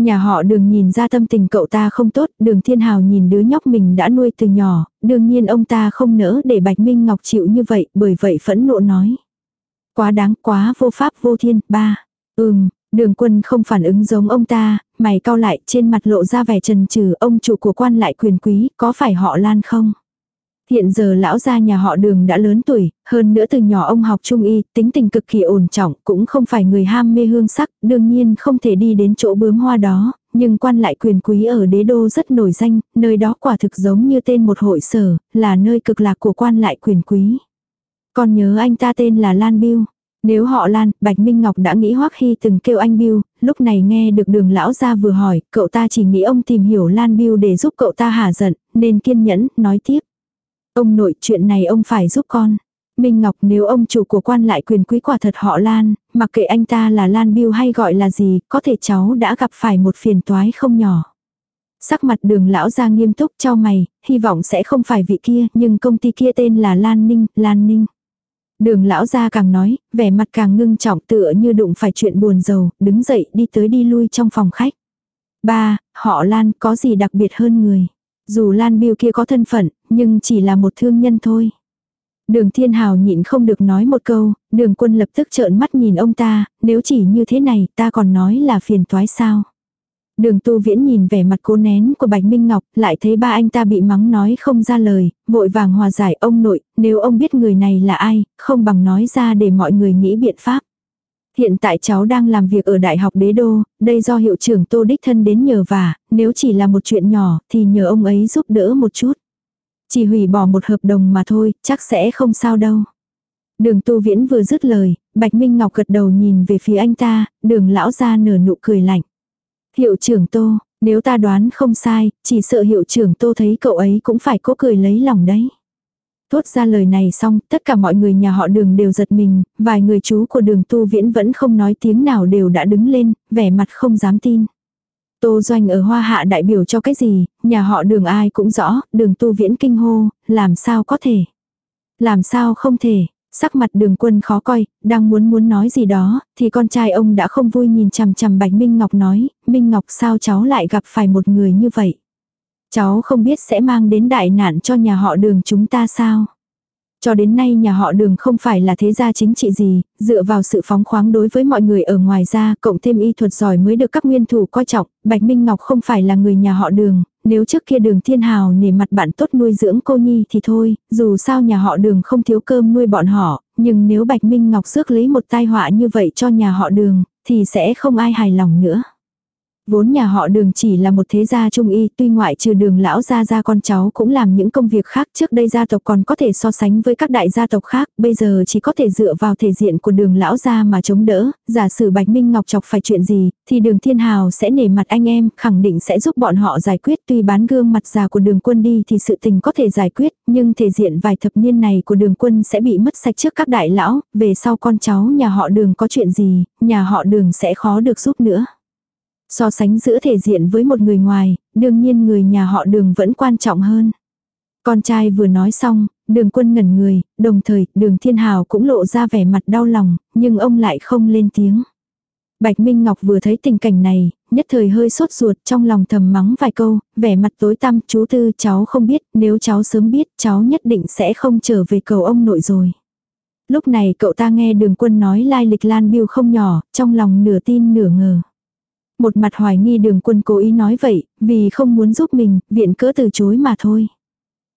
Nhà họ đường nhìn ra tâm tình cậu ta không tốt, đường thiên hào nhìn đứa nhóc mình đã nuôi từ nhỏ, đương nhiên ông ta không nỡ để Bạch Minh Ngọc chịu như vậy, bởi vậy phẫn nộ nói. Quá đáng quá vô pháp vô thiên, ba. Ừm, đường quân không phản ứng giống ông ta, mày cao lại trên mặt lộ ra vẻ trần trừ ông chủ của quan lại quyền quý, có phải họ lan không? Hiện giờ lão gia nhà họ đường đã lớn tuổi, hơn nữa từ nhỏ ông học trung y, tính tình cực kỳ ổn trọng, cũng không phải người ham mê hương sắc, đương nhiên không thể đi đến chỗ bướm hoa đó, nhưng quan lại quyền quý ở đế đô rất nổi danh, nơi đó quả thực giống như tên một hội sở, là nơi cực lạc của quan lại quyền quý. Còn nhớ anh ta tên là Lan Biêu. Nếu họ Lan, Bạch Minh Ngọc đã nghĩ Hoắc Hy từng kêu anh Biêu, lúc này nghe được đường lão gia vừa hỏi, cậu ta chỉ nghĩ ông tìm hiểu Lan Biêu để giúp cậu ta hả giận, nên kiên nhẫn, nói tiếp. Ông nội chuyện này ông phải giúp con. Minh Ngọc nếu ông chủ của quan lại quyền quý quả thật họ Lan, mặc kệ anh ta là Lan Biêu hay gọi là gì, có thể cháu đã gặp phải một phiền toái không nhỏ. Sắc mặt đường lão ra nghiêm túc cho mày, hy vọng sẽ không phải vị kia, nhưng công ty kia tên là Lan Ninh, Lan Ninh. Đường lão ra càng nói, vẻ mặt càng ngưng trọng tựa như đụng phải chuyện buồn giàu, đứng dậy đi tới đi lui trong phòng khách. Ba, họ Lan có gì đặc biệt hơn người. Dù Lan Biêu kia có thân phận, nhưng chỉ là một thương nhân thôi. Đường Thiên Hào nhịn không được nói một câu, đường quân lập tức trợn mắt nhìn ông ta, nếu chỉ như thế này ta còn nói là phiền toái sao. Đường tu viễn nhìn vẻ mặt cố nén của Bạch Minh Ngọc, lại thấy ba anh ta bị mắng nói không ra lời, vội vàng hòa giải ông nội, nếu ông biết người này là ai, không bằng nói ra để mọi người nghĩ biện pháp. Hiện tại cháu đang làm việc ở Đại học Đế Đô, đây do hiệu trưởng Tô Đích Thân đến nhờ vả, nếu chỉ là một chuyện nhỏ thì nhờ ông ấy giúp đỡ một chút. Chỉ hủy bỏ một hợp đồng mà thôi, chắc sẽ không sao đâu. Đường tu viễn vừa dứt lời, Bạch Minh Ngọc gật đầu nhìn về phía anh ta, đường lão ra nở nụ cười lạnh. Hiệu trưởng Tô, nếu ta đoán không sai, chỉ sợ hiệu trưởng Tô thấy cậu ấy cũng phải cố cười lấy lòng đấy. Thốt ra lời này xong, tất cả mọi người nhà họ đường đều giật mình, vài người chú của đường tu viễn vẫn không nói tiếng nào đều đã đứng lên, vẻ mặt không dám tin. Tô Doanh ở Hoa Hạ đại biểu cho cái gì, nhà họ đường ai cũng rõ, đường tu viễn kinh hô, làm sao có thể. Làm sao không thể, sắc mặt đường quân khó coi, đang muốn muốn nói gì đó, thì con trai ông đã không vui nhìn chằm chằm Bạch Minh Ngọc nói, Minh Ngọc sao cháu lại gặp phải một người như vậy. Cháu không biết sẽ mang đến đại nạn cho nhà họ đường chúng ta sao. Cho đến nay nhà họ đường không phải là thế gia chính trị gì, dựa vào sự phóng khoáng đối với mọi người ở ngoài ra, cộng thêm y thuật giỏi mới được các nguyên thủ coi trọng, Bạch Minh Ngọc không phải là người nhà họ đường, nếu trước kia đường thiên hào nể mặt bạn tốt nuôi dưỡng cô nhi thì thôi, dù sao nhà họ đường không thiếu cơm nuôi bọn họ, nhưng nếu Bạch Minh Ngọc rước lấy một tai họa như vậy cho nhà họ đường, thì sẽ không ai hài lòng nữa. Vốn nhà họ đường chỉ là một thế gia trung y, tuy ngoại trừ đường lão gia gia con cháu cũng làm những công việc khác trước đây gia tộc còn có thể so sánh với các đại gia tộc khác, bây giờ chỉ có thể dựa vào thể diện của đường lão gia mà chống đỡ, giả sử Bạch Minh Ngọc chọc phải chuyện gì, thì đường thiên hào sẽ nể mặt anh em, khẳng định sẽ giúp bọn họ giải quyết. Tuy bán gương mặt già của đường quân đi thì sự tình có thể giải quyết, nhưng thể diện vài thập niên này của đường quân sẽ bị mất sạch trước các đại lão, về sau con cháu nhà họ đường có chuyện gì, nhà họ đường sẽ khó được giúp nữa. So sánh giữa thể diện với một người ngoài, đương nhiên người nhà họ đường vẫn quan trọng hơn. Con trai vừa nói xong, đường quân ngẩn người, đồng thời đường thiên hào cũng lộ ra vẻ mặt đau lòng, nhưng ông lại không lên tiếng. Bạch Minh Ngọc vừa thấy tình cảnh này, nhất thời hơi sốt ruột trong lòng thầm mắng vài câu, vẻ mặt tối tăm chú tư cháu không biết, nếu cháu sớm biết cháu nhất định sẽ không trở về cầu ông nội rồi. Lúc này cậu ta nghe đường quân nói lai lịch Lan Biêu không nhỏ, trong lòng nửa tin nửa ngờ. Một mặt hoài nghi đường quân cố ý nói vậy, vì không muốn giúp mình, viện cỡ từ chối mà thôi.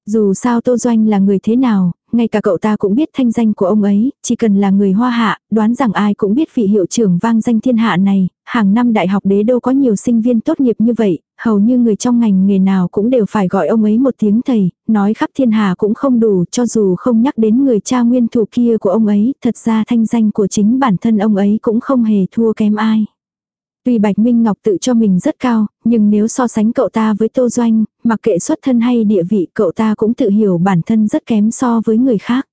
Dù sao Tô Doanh là người thế nào, ngay cả cậu ta cũng biết thanh danh của ông ấy, chỉ cần là người hoa hạ, đoán rằng ai cũng biết vị hiệu trưởng vang danh thiên hạ này, hàng năm đại học đế đô có nhiều sinh viên tốt nghiệp như vậy, hầu như người trong ngành nghề nào cũng đều phải gọi ông ấy một tiếng thầy, nói khắp thiên hạ cũng không đủ cho dù không nhắc đến người cha nguyên thủ kia của ông ấy, thật ra thanh danh của chính bản thân ông ấy cũng không hề thua kém ai. Tuy Bạch Minh Ngọc tự cho mình rất cao, nhưng nếu so sánh cậu ta với Tô Doanh, mặc kệ xuất thân hay địa vị cậu ta cũng tự hiểu bản thân rất kém so với người khác.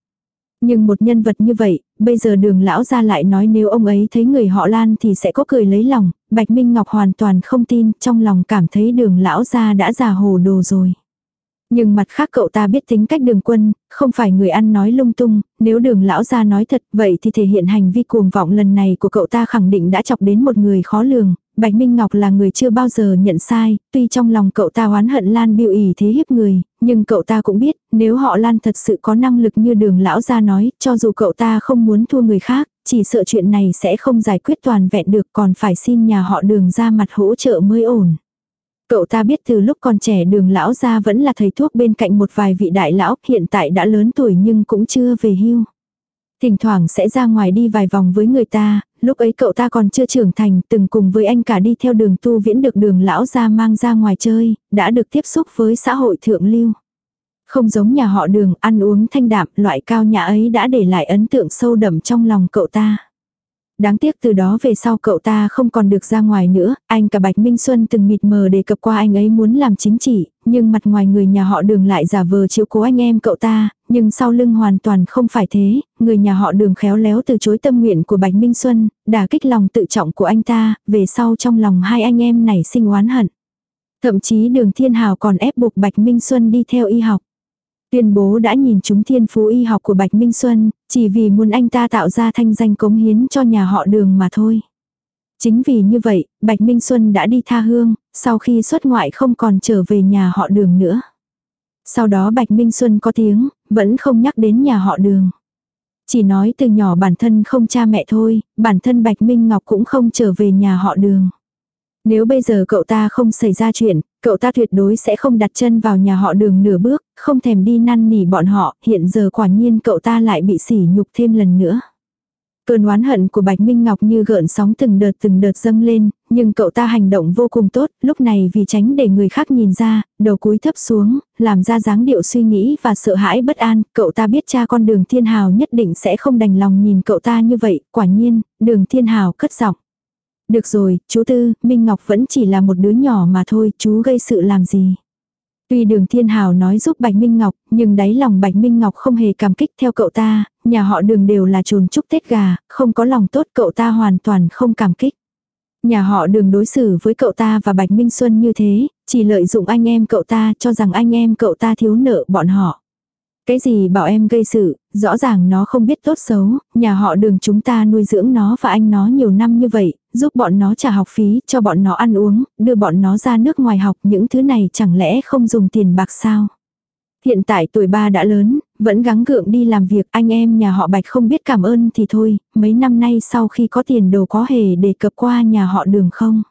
Nhưng một nhân vật như vậy, bây giờ đường lão ra lại nói nếu ông ấy thấy người họ Lan thì sẽ có cười lấy lòng, Bạch Minh Ngọc hoàn toàn không tin, trong lòng cảm thấy đường lão ra đã già hồ đồ rồi. Nhưng mặt khác cậu ta biết tính cách đường quân, không phải người ăn nói lung tung, nếu đường lão ra nói thật vậy thì thể hiện hành vi cuồng vọng lần này của cậu ta khẳng định đã chọc đến một người khó lường. Bạch Minh Ngọc là người chưa bao giờ nhận sai, tuy trong lòng cậu ta oán hận Lan biểu ỉ thế hiếp người, nhưng cậu ta cũng biết, nếu họ Lan thật sự có năng lực như đường lão ra nói, cho dù cậu ta không muốn thua người khác, chỉ sợ chuyện này sẽ không giải quyết toàn vẹn được còn phải xin nhà họ đường ra mặt hỗ trợ mới ổn. Cậu ta biết từ lúc còn trẻ đường lão gia vẫn là thầy thuốc bên cạnh một vài vị đại lão, hiện tại đã lớn tuổi nhưng cũng chưa về hưu. Thỉnh thoảng sẽ ra ngoài đi vài vòng với người ta, lúc ấy cậu ta còn chưa trưởng thành, từng cùng với anh cả đi theo đường tu viễn được đường lão gia mang ra ngoài chơi, đã được tiếp xúc với xã hội thượng lưu. Không giống nhà họ đường, ăn uống thanh đạm, loại cao nhà ấy đã để lại ấn tượng sâu đậm trong lòng cậu ta. Đáng tiếc từ đó về sau cậu ta không còn được ra ngoài nữa, anh cả Bạch Minh Xuân từng mịt mờ đề cập qua anh ấy muốn làm chính trị, nhưng mặt ngoài người nhà họ đường lại giả vờ chiếu cố anh em cậu ta, nhưng sau lưng hoàn toàn không phải thế, người nhà họ đường khéo léo từ chối tâm nguyện của Bạch Minh Xuân, đả kích lòng tự trọng của anh ta, về sau trong lòng hai anh em này sinh oán hận. Thậm chí đường thiên hào còn ép buộc Bạch Minh Xuân đi theo y học. Tuyên bố đã nhìn chúng thiên phú y học của Bạch Minh Xuân, chỉ vì muốn anh ta tạo ra thanh danh cống hiến cho nhà họ đường mà thôi. Chính vì như vậy, Bạch Minh Xuân đã đi tha hương, sau khi xuất ngoại không còn trở về nhà họ đường nữa. Sau đó Bạch Minh Xuân có tiếng, vẫn không nhắc đến nhà họ đường. Chỉ nói từ nhỏ bản thân không cha mẹ thôi, bản thân Bạch Minh Ngọc cũng không trở về nhà họ đường. Nếu bây giờ cậu ta không xảy ra chuyện, cậu ta tuyệt đối sẽ không đặt chân vào nhà họ đường nửa bước, không thèm đi năn nỉ bọn họ, hiện giờ quả nhiên cậu ta lại bị sỉ nhục thêm lần nữa. Cơn oán hận của Bạch Minh Ngọc như gợn sóng từng đợt từng đợt dâng lên, nhưng cậu ta hành động vô cùng tốt, lúc này vì tránh để người khác nhìn ra, đầu cúi thấp xuống, làm ra dáng điệu suy nghĩ và sợ hãi bất an, cậu ta biết cha con đường thiên hào nhất định sẽ không đành lòng nhìn cậu ta như vậy, quả nhiên, đường thiên hào cất giọng. Được rồi, chú Tư, Minh Ngọc vẫn chỉ là một đứa nhỏ mà thôi, chú gây sự làm gì. Tuy đường thiên hào nói giúp Bạch Minh Ngọc, nhưng đáy lòng Bạch Minh Ngọc không hề cảm kích theo cậu ta, nhà họ đường đều là trồn chúc tết gà, không có lòng tốt cậu ta hoàn toàn không cảm kích. Nhà họ đường đối xử với cậu ta và Bạch Minh Xuân như thế, chỉ lợi dụng anh em cậu ta cho rằng anh em cậu ta thiếu nợ bọn họ. Cái gì bảo em gây sự, rõ ràng nó không biết tốt xấu, nhà họ đường chúng ta nuôi dưỡng nó và anh nó nhiều năm như vậy, giúp bọn nó trả học phí, cho bọn nó ăn uống, đưa bọn nó ra nước ngoài học, những thứ này chẳng lẽ không dùng tiền bạc sao? Hiện tại tuổi ba đã lớn, vẫn gắng gượng đi làm việc, anh em nhà họ Bạch không biết cảm ơn thì thôi, mấy năm nay sau khi có tiền đồ có hề đề cập qua nhà họ đường không?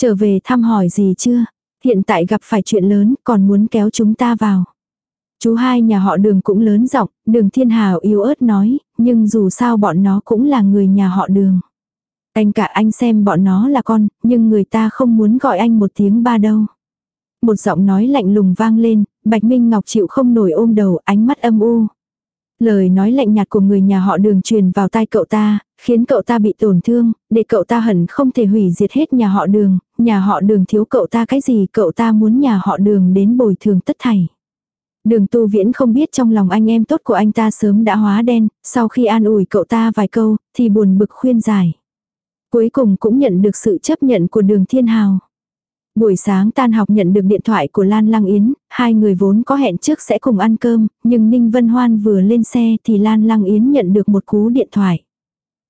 Trở về thăm hỏi gì chưa? Hiện tại gặp phải chuyện lớn, còn muốn kéo chúng ta vào. Chú hai nhà họ đường cũng lớn giọng, đường thiên hào yếu ớt nói, nhưng dù sao bọn nó cũng là người nhà họ đường. Anh cả anh xem bọn nó là con, nhưng người ta không muốn gọi anh một tiếng ba đâu. Một giọng nói lạnh lùng vang lên, Bạch Minh Ngọc chịu không nổi ôm đầu, ánh mắt âm u. Lời nói lạnh nhạt của người nhà họ đường truyền vào tai cậu ta, khiến cậu ta bị tổn thương, để cậu ta hẳn không thể hủy diệt hết nhà họ đường, nhà họ đường thiếu cậu ta cái gì cậu ta muốn nhà họ đường đến bồi thường tất thảy. Đường tu viễn không biết trong lòng anh em tốt của anh ta sớm đã hóa đen, sau khi an ủi cậu ta vài câu, thì buồn bực khuyên giải. Cuối cùng cũng nhận được sự chấp nhận của đường thiên hào. Buổi sáng tan học nhận được điện thoại của Lan Lăng Yến, hai người vốn có hẹn trước sẽ cùng ăn cơm, nhưng Ninh Vân Hoan vừa lên xe thì Lan Lăng Yến nhận được một cú điện thoại.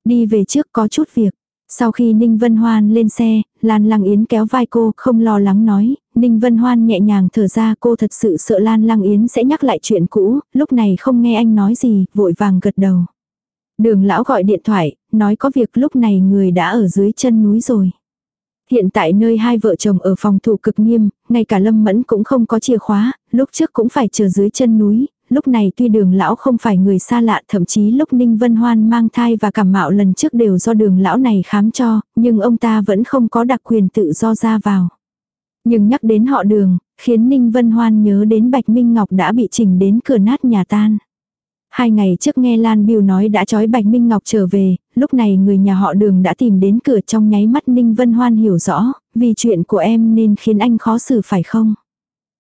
Đi về trước có chút việc. Sau khi Ninh Vân Hoan lên xe, Lan Lăng Yến kéo vai cô, không lo lắng nói, Ninh Vân Hoan nhẹ nhàng thở ra cô thật sự sợ Lan Lăng Yến sẽ nhắc lại chuyện cũ, lúc này không nghe anh nói gì, vội vàng gật đầu. Đường lão gọi điện thoại, nói có việc lúc này người đã ở dưới chân núi rồi. Hiện tại nơi hai vợ chồng ở phòng thủ cực nghiêm, ngay cả Lâm Mẫn cũng không có chìa khóa, lúc trước cũng phải chờ dưới chân núi, lúc này tuy đường lão không phải người xa lạ thậm chí lúc Ninh Vân Hoan mang thai và cảm mạo lần trước đều do đường lão này khám cho, nhưng ông ta vẫn không có đặc quyền tự do ra vào. Nhưng nhắc đến họ đường, khiến Ninh Vân Hoan nhớ đến Bạch Minh Ngọc đã bị chỉnh đến cửa nát nhà tan. Hai ngày trước nghe Lan Biêu nói đã trói Bạch Minh Ngọc trở về, lúc này người nhà họ đường đã tìm đến cửa trong nháy mắt Ninh Vân Hoan hiểu rõ, vì chuyện của em nên khiến anh khó xử phải không?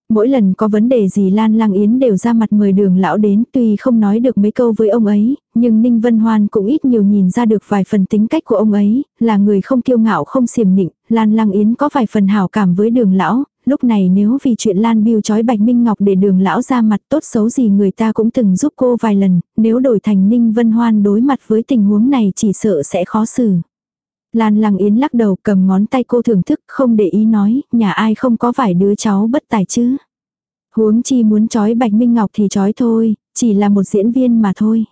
Mỗi lần có vấn đề gì Lan Lang Yến đều ra mặt mời đường lão đến tuy không nói được mấy câu với ông ấy, nhưng Ninh Vân Hoan cũng ít nhiều nhìn ra được vài phần tính cách của ông ấy, là người không kiêu ngạo không xiểm nịnh, Lan Lang Yến có vài phần hảo cảm với đường lão, lúc này nếu vì chuyện Lan Biêu chói Bạch Minh Ngọc để đường lão ra mặt tốt xấu gì người ta cũng từng giúp cô vài lần, nếu đổi thành Ninh Vân Hoan đối mặt với tình huống này chỉ sợ sẽ khó xử. Lan Lăng Yến lắc đầu cầm ngón tay cô thưởng thức không để ý nói, nhà ai không có vài đứa cháu bất tài chứ. Huống chi muốn chói Bạch Minh Ngọc thì chói thôi, chỉ là một diễn viên mà thôi.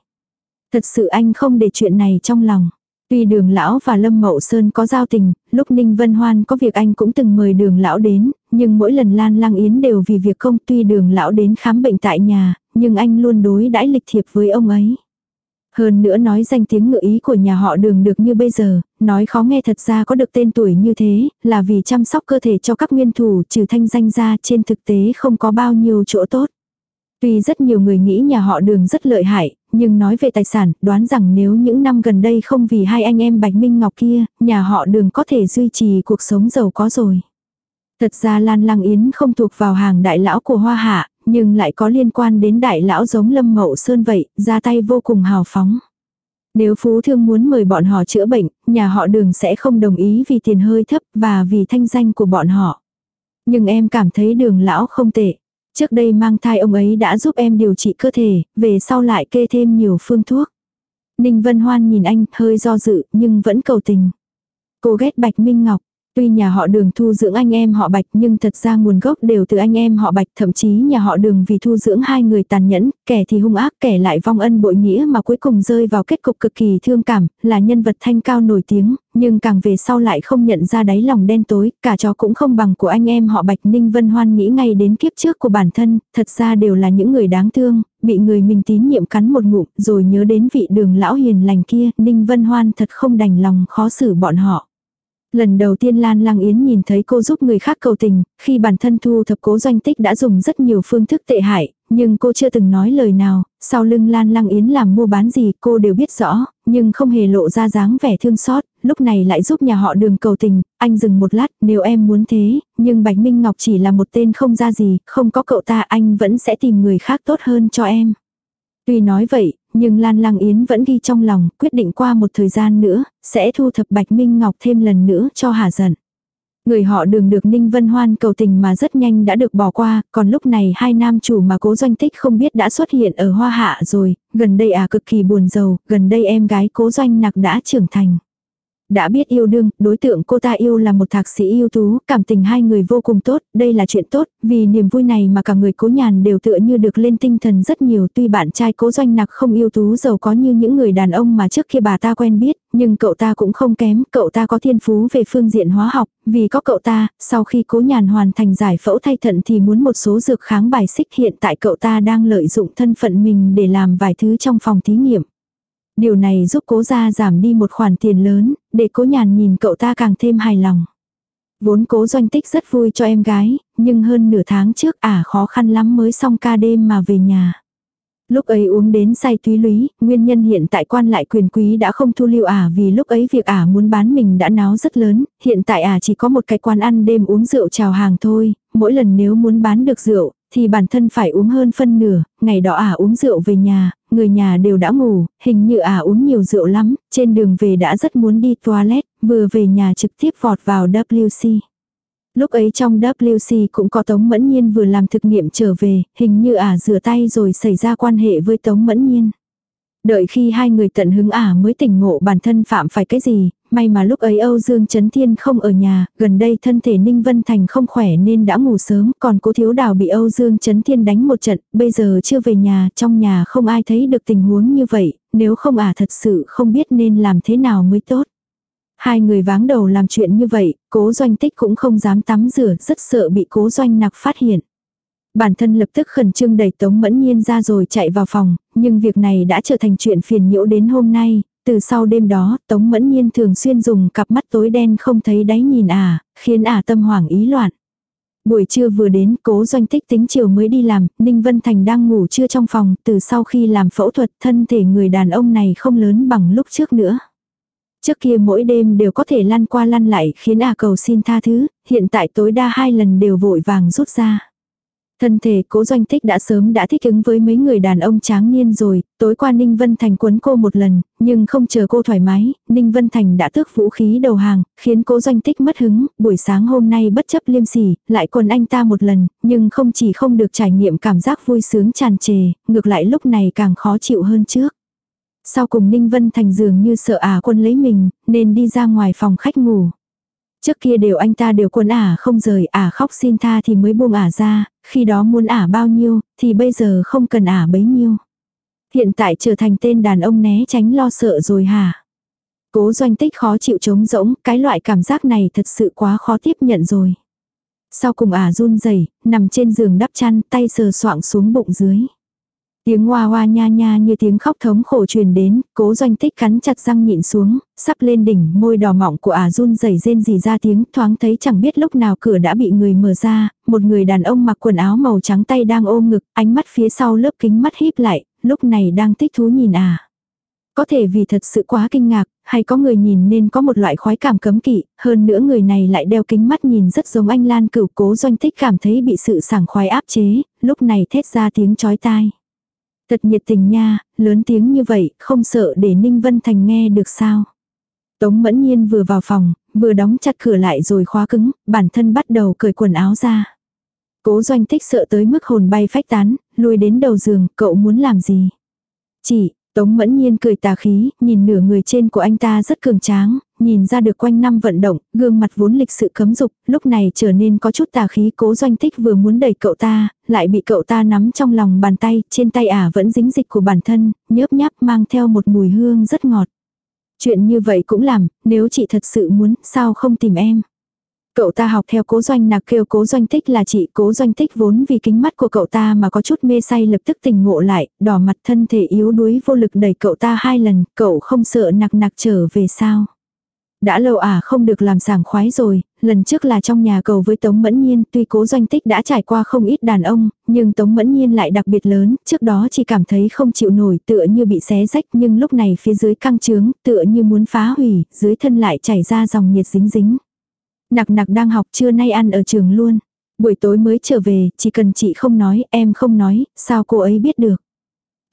Thật sự anh không để chuyện này trong lòng. Tuy đường lão và Lâm Mậu Sơn có giao tình, lúc Ninh Vân Hoan có việc anh cũng từng mời đường lão đến, nhưng mỗi lần Lan lang Yến đều vì việc không tuy đường lão đến khám bệnh tại nhà, nhưng anh luôn đối đãi lịch thiệp với ông ấy. Hơn nữa nói danh tiếng ngự ý của nhà họ đường được như bây giờ, nói khó nghe thật ra có được tên tuổi như thế, là vì chăm sóc cơ thể cho các nguyên thủ trừ thanh danh ra trên thực tế không có bao nhiêu chỗ tốt. Tuy rất nhiều người nghĩ nhà họ đường rất lợi hại, nhưng nói về tài sản, đoán rằng nếu những năm gần đây không vì hai anh em Bạch Minh Ngọc kia, nhà họ đường có thể duy trì cuộc sống giàu có rồi. Thật ra Lan Lăng Yến không thuộc vào hàng đại lão của Hoa Hạ, nhưng lại có liên quan đến đại lão giống Lâm Mậu Sơn vậy, ra tay vô cùng hào phóng. Nếu Phú Thương muốn mời bọn họ chữa bệnh, nhà họ đường sẽ không đồng ý vì tiền hơi thấp và vì thanh danh của bọn họ. Nhưng em cảm thấy đường lão không tệ. Trước đây mang thai ông ấy đã giúp em điều trị cơ thể, về sau lại kê thêm nhiều phương thuốc. Ninh Vân Hoan nhìn anh hơi do dự nhưng vẫn cầu tình. Cô ghét Bạch Minh Ngọc, Tuy nhà họ đường thu dưỡng anh em họ bạch nhưng thật ra nguồn gốc đều từ anh em họ bạch thậm chí nhà họ đường vì thu dưỡng hai người tàn nhẫn, kẻ thì hung ác kẻ lại vong ân bội nghĩa mà cuối cùng rơi vào kết cục cực kỳ thương cảm, là nhân vật thanh cao nổi tiếng, nhưng càng về sau lại không nhận ra đáy lòng đen tối, cả chó cũng không bằng của anh em họ bạch ninh vân hoan nghĩ ngay đến kiếp trước của bản thân, thật ra đều là những người đáng thương, bị người mình tín nhiệm cắn một ngụm rồi nhớ đến vị đường lão hiền lành kia, ninh vân hoan thật không đành lòng khó xử bọn họ. Lần đầu tiên Lan Lang Yến nhìn thấy cô giúp người khác cầu tình, khi bản thân thu thập cố doanh tích đã dùng rất nhiều phương thức tệ hại, nhưng cô chưa từng nói lời nào, sau lưng Lan Lang Yến làm mua bán gì cô đều biết rõ, nhưng không hề lộ ra dáng vẻ thương xót, lúc này lại giúp nhà họ đường cầu tình, anh dừng một lát, nếu em muốn thế, nhưng Bạch Minh Ngọc chỉ là một tên không ra gì, không có cậu ta anh vẫn sẽ tìm người khác tốt hơn cho em. Tuy nói vậy, nhưng Lan Lăng Yến vẫn ghi trong lòng, quyết định qua một thời gian nữa, sẽ thu thập Bạch Minh Ngọc thêm lần nữa cho hà giận. Người họ đường được Ninh Vân Hoan cầu tình mà rất nhanh đã được bỏ qua, còn lúc này hai nam chủ mà cố doanh tích không biết đã xuất hiện ở Hoa Hạ rồi, gần đây à cực kỳ buồn giàu, gần đây em gái cố doanh nặc đã trưởng thành. Đã biết yêu đương, đối tượng cô ta yêu là một thạc sĩ ưu tú, cảm tình hai người vô cùng tốt, đây là chuyện tốt, vì niềm vui này mà cả người cố nhàn đều tựa như được lên tinh thần rất nhiều tuy bạn trai cố doanh nặc không ưu tú giàu có như những người đàn ông mà trước khi bà ta quen biết, nhưng cậu ta cũng không kém, cậu ta có thiên phú về phương diện hóa học, vì có cậu ta, sau khi cố nhàn hoàn thành giải phẫu thay thận thì muốn một số dược kháng bài xích hiện tại cậu ta đang lợi dụng thân phận mình để làm vài thứ trong phòng thí nghiệm. Điều này giúp cố gia giảm đi một khoản tiền lớn, để cố nhàn nhìn cậu ta càng thêm hài lòng. Vốn cố doanh tích rất vui cho em gái, nhưng hơn nửa tháng trước ả khó khăn lắm mới xong ca đêm mà về nhà. Lúc ấy uống đến say túy lúy, nguyên nhân hiện tại quan lại quyền quý đã không thu lưu ả vì lúc ấy việc ả muốn bán mình đã náo rất lớn, hiện tại ả chỉ có một cái quán ăn đêm uống rượu chào hàng thôi, mỗi lần nếu muốn bán được rượu, thì bản thân phải uống hơn phân nửa, ngày đó ả uống rượu về nhà, người nhà đều đã ngủ, hình như ả uống nhiều rượu lắm, trên đường về đã rất muốn đi toilet, vừa về nhà trực tiếp vọt vào WC. Lúc ấy trong WC cũng có Tống Mẫn Nhiên vừa làm thực nghiệm trở về, hình như ả rửa tay rồi xảy ra quan hệ với Tống Mẫn Nhiên. Đợi khi hai người tận hứng ả mới tỉnh ngộ bản thân phạm phải cái gì, may mà lúc ấy Âu Dương Trấn Thiên không ở nhà, gần đây thân thể Ninh Vân Thành không khỏe nên đã ngủ sớm, còn cố thiếu đào bị Âu Dương Trấn Thiên đánh một trận, bây giờ chưa về nhà, trong nhà không ai thấy được tình huống như vậy, nếu không à thật sự không biết nên làm thế nào mới tốt. Hai người váng đầu làm chuyện như vậy, cố doanh tích cũng không dám tắm rửa, rất sợ bị cố doanh nặc phát hiện. Bản thân lập tức khẩn trương đẩy Tống Mẫn Nhiên ra rồi chạy vào phòng, nhưng việc này đã trở thành chuyện phiền nhiễu đến hôm nay, từ sau đêm đó, Tống Mẫn Nhiên thường xuyên dùng cặp mắt tối đen không thấy đáy nhìn à, khiến ả à tâm hoảng ý loạn. Buổi trưa vừa đến, cố doanh tích tính chiều mới đi làm, Ninh Vân Thành đang ngủ trưa trong phòng, từ sau khi làm phẫu thuật thân thể người đàn ông này không lớn bằng lúc trước nữa. Trước kia mỗi đêm đều có thể lăn qua lăn lại khiến ả à cầu xin tha thứ, hiện tại tối đa hai lần đều vội vàng rút ra. Thân thể cố doanh tích đã sớm đã thích ứng với mấy người đàn ông tráng niên rồi, tối qua Ninh Vân Thành quấn cô một lần, nhưng không chờ cô thoải mái, Ninh Vân Thành đã tước vũ khí đầu hàng, khiến cố doanh tích mất hứng, buổi sáng hôm nay bất chấp liêm sỉ, lại quần anh ta một lần, nhưng không chỉ không được trải nghiệm cảm giác vui sướng tràn trề, ngược lại lúc này càng khó chịu hơn trước. Sau cùng Ninh Vân Thành dường như sợ à quân lấy mình, nên đi ra ngoài phòng khách ngủ. Trước kia đều anh ta đều quân ả không rời ả khóc xin tha thì mới buông ả ra, khi đó muốn ả bao nhiêu, thì bây giờ không cần ả bấy nhiêu. Hiện tại trở thành tên đàn ông né tránh lo sợ rồi hả? Cố doanh tích khó chịu trống rỗng, cái loại cảm giác này thật sự quá khó tiếp nhận rồi. Sau cùng ả run rẩy nằm trên giường đắp chăn, tay sờ soạng xuống bụng dưới. Tiếng hoa hoa nha nha như tiếng khóc thống khổ truyền đến, cố doanh tích cắn chặt răng nhịn xuống, sắp lên đỉnh, môi đỏ mọng của à ả run rẩy rên gì ra tiếng, thoáng thấy chẳng biết lúc nào cửa đã bị người mở ra, một người đàn ông mặc quần áo màu trắng tay đang ôm ngực, ánh mắt phía sau lớp kính mắt híp lại, lúc này đang thích thú nhìn ả. Có thể vì thật sự quá kinh ngạc, hay có người nhìn nên có một loại khoái cảm cấm kỵ, hơn nữa người này lại đeo kính mắt nhìn rất giống anh Lan cửu cố doanh tích cảm thấy bị sự sảng khoái áp chế, lúc này thét ra tiếng chói tai. Thật nhiệt tình nha, lớn tiếng như vậy, không sợ để Ninh Vân Thành nghe được sao. Tống mẫn nhiên vừa vào phòng, vừa đóng chặt cửa lại rồi khóa cứng, bản thân bắt đầu cởi quần áo ra. Cố doanh tích sợ tới mức hồn bay phách tán, lùi đến đầu giường, cậu muốn làm gì? Chỉ, Tống mẫn nhiên cười tà khí, nhìn nửa người trên của anh ta rất cường tráng, nhìn ra được quanh năm vận động, gương mặt vốn lịch sự cấm dục, lúc này trở nên có chút tà khí cố doanh tích vừa muốn đẩy cậu ta, lại bị cậu ta nắm trong lòng bàn tay, trên tay ả vẫn dính dịch của bản thân, nhớp nháp mang theo một mùi hương rất ngọt. Chuyện như vậy cũng làm, nếu chị thật sự muốn, sao không tìm em? Cậu ta học theo cố doanh nạc kêu cố doanh tích là chị cố doanh tích vốn vì kính mắt của cậu ta mà có chút mê say lập tức tình ngộ lại, đỏ mặt thân thể yếu đuối vô lực đẩy cậu ta hai lần, cậu không sợ nặc nặc trở về sao. Đã lâu à không được làm sảng khoái rồi, lần trước là trong nhà cầu với Tống Mẫn Nhiên, tuy cố doanh tích đã trải qua không ít đàn ông, nhưng Tống Mẫn Nhiên lại đặc biệt lớn, trước đó chỉ cảm thấy không chịu nổi tựa như bị xé rách nhưng lúc này phía dưới căng trướng, tựa như muốn phá hủy, dưới thân lại chảy ra dòng nhiệt dính dính. Nặc nặc đang học trưa nay ăn ở trường luôn. Buổi tối mới trở về, chỉ cần chị không nói, em không nói, sao cô ấy biết được.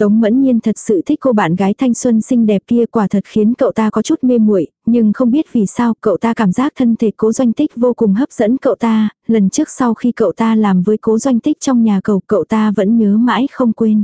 Tống mẫn nhiên thật sự thích cô bạn gái thanh xuân xinh đẹp kia quả thật khiến cậu ta có chút mê muội nhưng không biết vì sao cậu ta cảm giác thân thể cố doanh tích vô cùng hấp dẫn cậu ta, lần trước sau khi cậu ta làm với cố doanh tích trong nhà cầu cậu ta vẫn nhớ mãi không quên.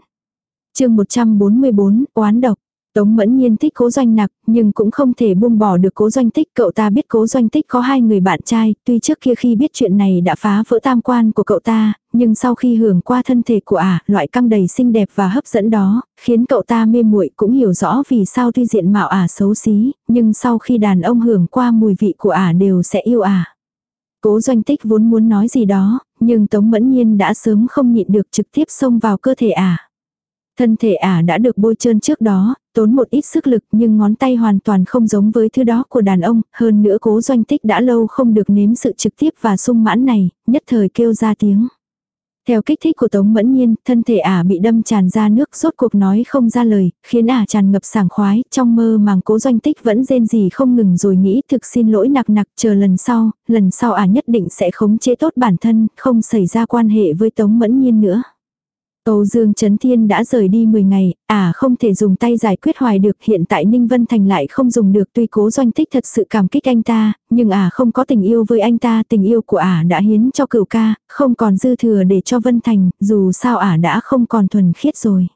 chương 144, oán độc. Tống mẫn nhiên thích cố doanh nặc, nhưng cũng không thể buông bỏ được cố doanh tích. Cậu ta biết cố doanh tích có hai người bạn trai, tuy trước kia khi biết chuyện này đã phá vỡ tam quan của cậu ta, nhưng sau khi hưởng qua thân thể của ả, loại căng đầy xinh đẹp và hấp dẫn đó, khiến cậu ta mê muội cũng hiểu rõ vì sao tuy diện mạo ả xấu xí, nhưng sau khi đàn ông hưởng qua mùi vị của ả đều sẽ yêu ả. Cố doanh tích vốn muốn nói gì đó, nhưng Tống Mẫn Nhiên đã sớm không nhịn được trực tiếp xông vào cơ thể ả. Thân thể ả đã được bôi trơn trước đó, tốn một ít sức lực nhưng ngón tay hoàn toàn không giống với thứ đó của đàn ông, hơn nữa cố doanh tích đã lâu không được nếm sự trực tiếp và sung mãn này, nhất thời kêu ra tiếng. Theo kích thích của Tống Mẫn Nhiên, thân thể ả bị đâm tràn ra nước rốt cuộc nói không ra lời, khiến ả tràn ngập sảng khoái, trong mơ màng cố doanh tích vẫn rên gì không ngừng rồi nghĩ thực xin lỗi nặc nặc chờ lần sau, lần sau ả nhất định sẽ khống chế tốt bản thân, không xảy ra quan hệ với Tống Mẫn Nhiên nữa. Âu Dương Trấn Thiên đã rời đi 10 ngày, à không thể dùng tay giải quyết hoài được hiện tại Ninh Vân Thành lại không dùng được tuy cố doanh tích thật sự cảm kích anh ta, nhưng à không có tình yêu với anh ta, tình yêu của ả à đã hiến cho cửu ca, không còn dư thừa để cho Vân Thành, dù sao ả à đã không còn thuần khiết rồi.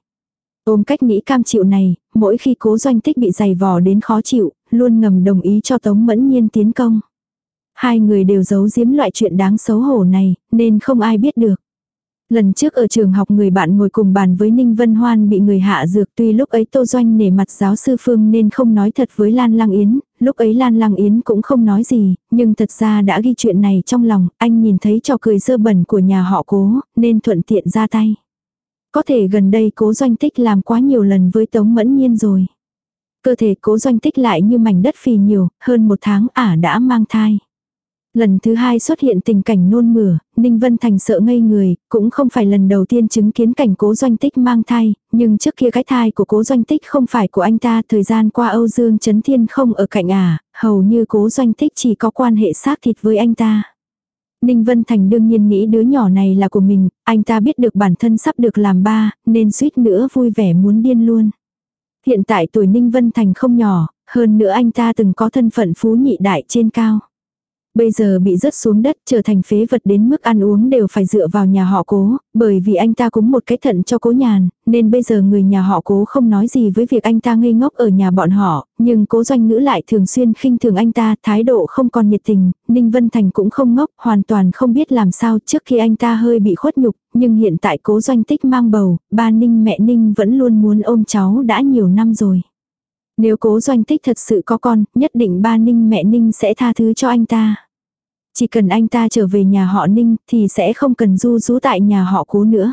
Ôm cách nghĩ cam chịu này, mỗi khi cố doanh tích bị dày vò đến khó chịu, luôn ngầm đồng ý cho Tống Mẫn Nhiên tiến công. Hai người đều giấu giếm loại chuyện đáng xấu hổ này, nên không ai biết được. Lần trước ở trường học người bạn ngồi cùng bàn với Ninh Vân Hoan bị người hạ dược tuy lúc ấy Tô Doanh nể mặt giáo sư Phương nên không nói thật với Lan Lăng Yến, lúc ấy Lan Lăng Yến cũng không nói gì, nhưng thật ra đã ghi chuyện này trong lòng, anh nhìn thấy trò cười dơ bẩn của nhà họ cố, nên thuận tiện ra tay. Có thể gần đây cố doanh tích làm quá nhiều lần với Tống Mẫn Nhiên rồi. Cơ thể cố doanh tích lại như mảnh đất phì nhiều, hơn một tháng ả đã mang thai. Lần thứ hai xuất hiện tình cảnh nôn mửa, Ninh Vân Thành sợ ngây người, cũng không phải lần đầu tiên chứng kiến cảnh cố doanh tích mang thai, nhưng trước kia cái thai của cố doanh tích không phải của anh ta, thời gian qua Âu Dương Trấn Thiên không ở cạnh à, hầu như cố doanh tích chỉ có quan hệ xác thịt với anh ta. Ninh Vân Thành đương nhiên nghĩ đứa nhỏ này là của mình, anh ta biết được bản thân sắp được làm ba, nên suýt nữa vui vẻ muốn điên luôn. Hiện tại tuổi Ninh Vân Thành không nhỏ, hơn nữa anh ta từng có thân phận phú nhị đại trên cao bây giờ bị rớt xuống đất trở thành phế vật đến mức ăn uống đều phải dựa vào nhà họ cố, bởi vì anh ta cúng một cái thận cho cố nhàn, nên bây giờ người nhà họ cố không nói gì với việc anh ta ngây ngốc ở nhà bọn họ, nhưng cố doanh ngữ lại thường xuyên khinh thường anh ta, thái độ không còn nhiệt tình, Ninh Vân Thành cũng không ngốc, hoàn toàn không biết làm sao trước khi anh ta hơi bị khuất nhục, nhưng hiện tại cố doanh tích mang bầu, ba Ninh mẹ Ninh vẫn luôn muốn ôm cháu đã nhiều năm rồi. Nếu cố doanh tích thật sự có con, nhất định ba Ninh mẹ Ninh sẽ tha thứ cho anh ta. Chỉ cần anh ta trở về nhà họ Ninh thì sẽ không cần du rú tại nhà họ cố nữa.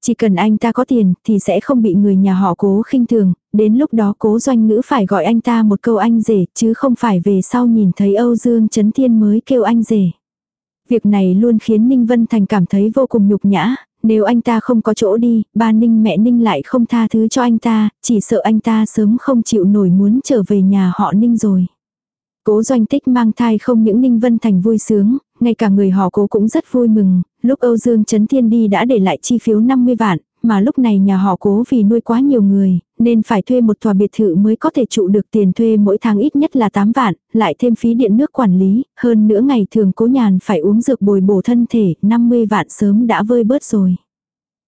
Chỉ cần anh ta có tiền thì sẽ không bị người nhà họ cố khinh thường, đến lúc đó cố doanh ngữ phải gọi anh ta một câu anh rể chứ không phải về sau nhìn thấy Âu Dương Trấn Thiên mới kêu anh rể. Việc này luôn khiến Ninh Vân Thành cảm thấy vô cùng nhục nhã, nếu anh ta không có chỗ đi, ba Ninh mẹ Ninh lại không tha thứ cho anh ta, chỉ sợ anh ta sớm không chịu nổi muốn trở về nhà họ Ninh rồi. Cố doanh tích mang thai không những Ninh Vân Thành vui sướng, ngay cả người họ cố cũng rất vui mừng, lúc Âu Dương Trấn Thiên đi đã để lại chi phiếu 50 vạn, mà lúc này nhà họ cố vì nuôi quá nhiều người, nên phải thuê một tòa biệt thự mới có thể trụ được tiền thuê mỗi tháng ít nhất là 8 vạn, lại thêm phí điện nước quản lý, hơn nữa ngày thường cố nhàn phải uống dược bồi bổ thân thể, 50 vạn sớm đã vơi bớt rồi.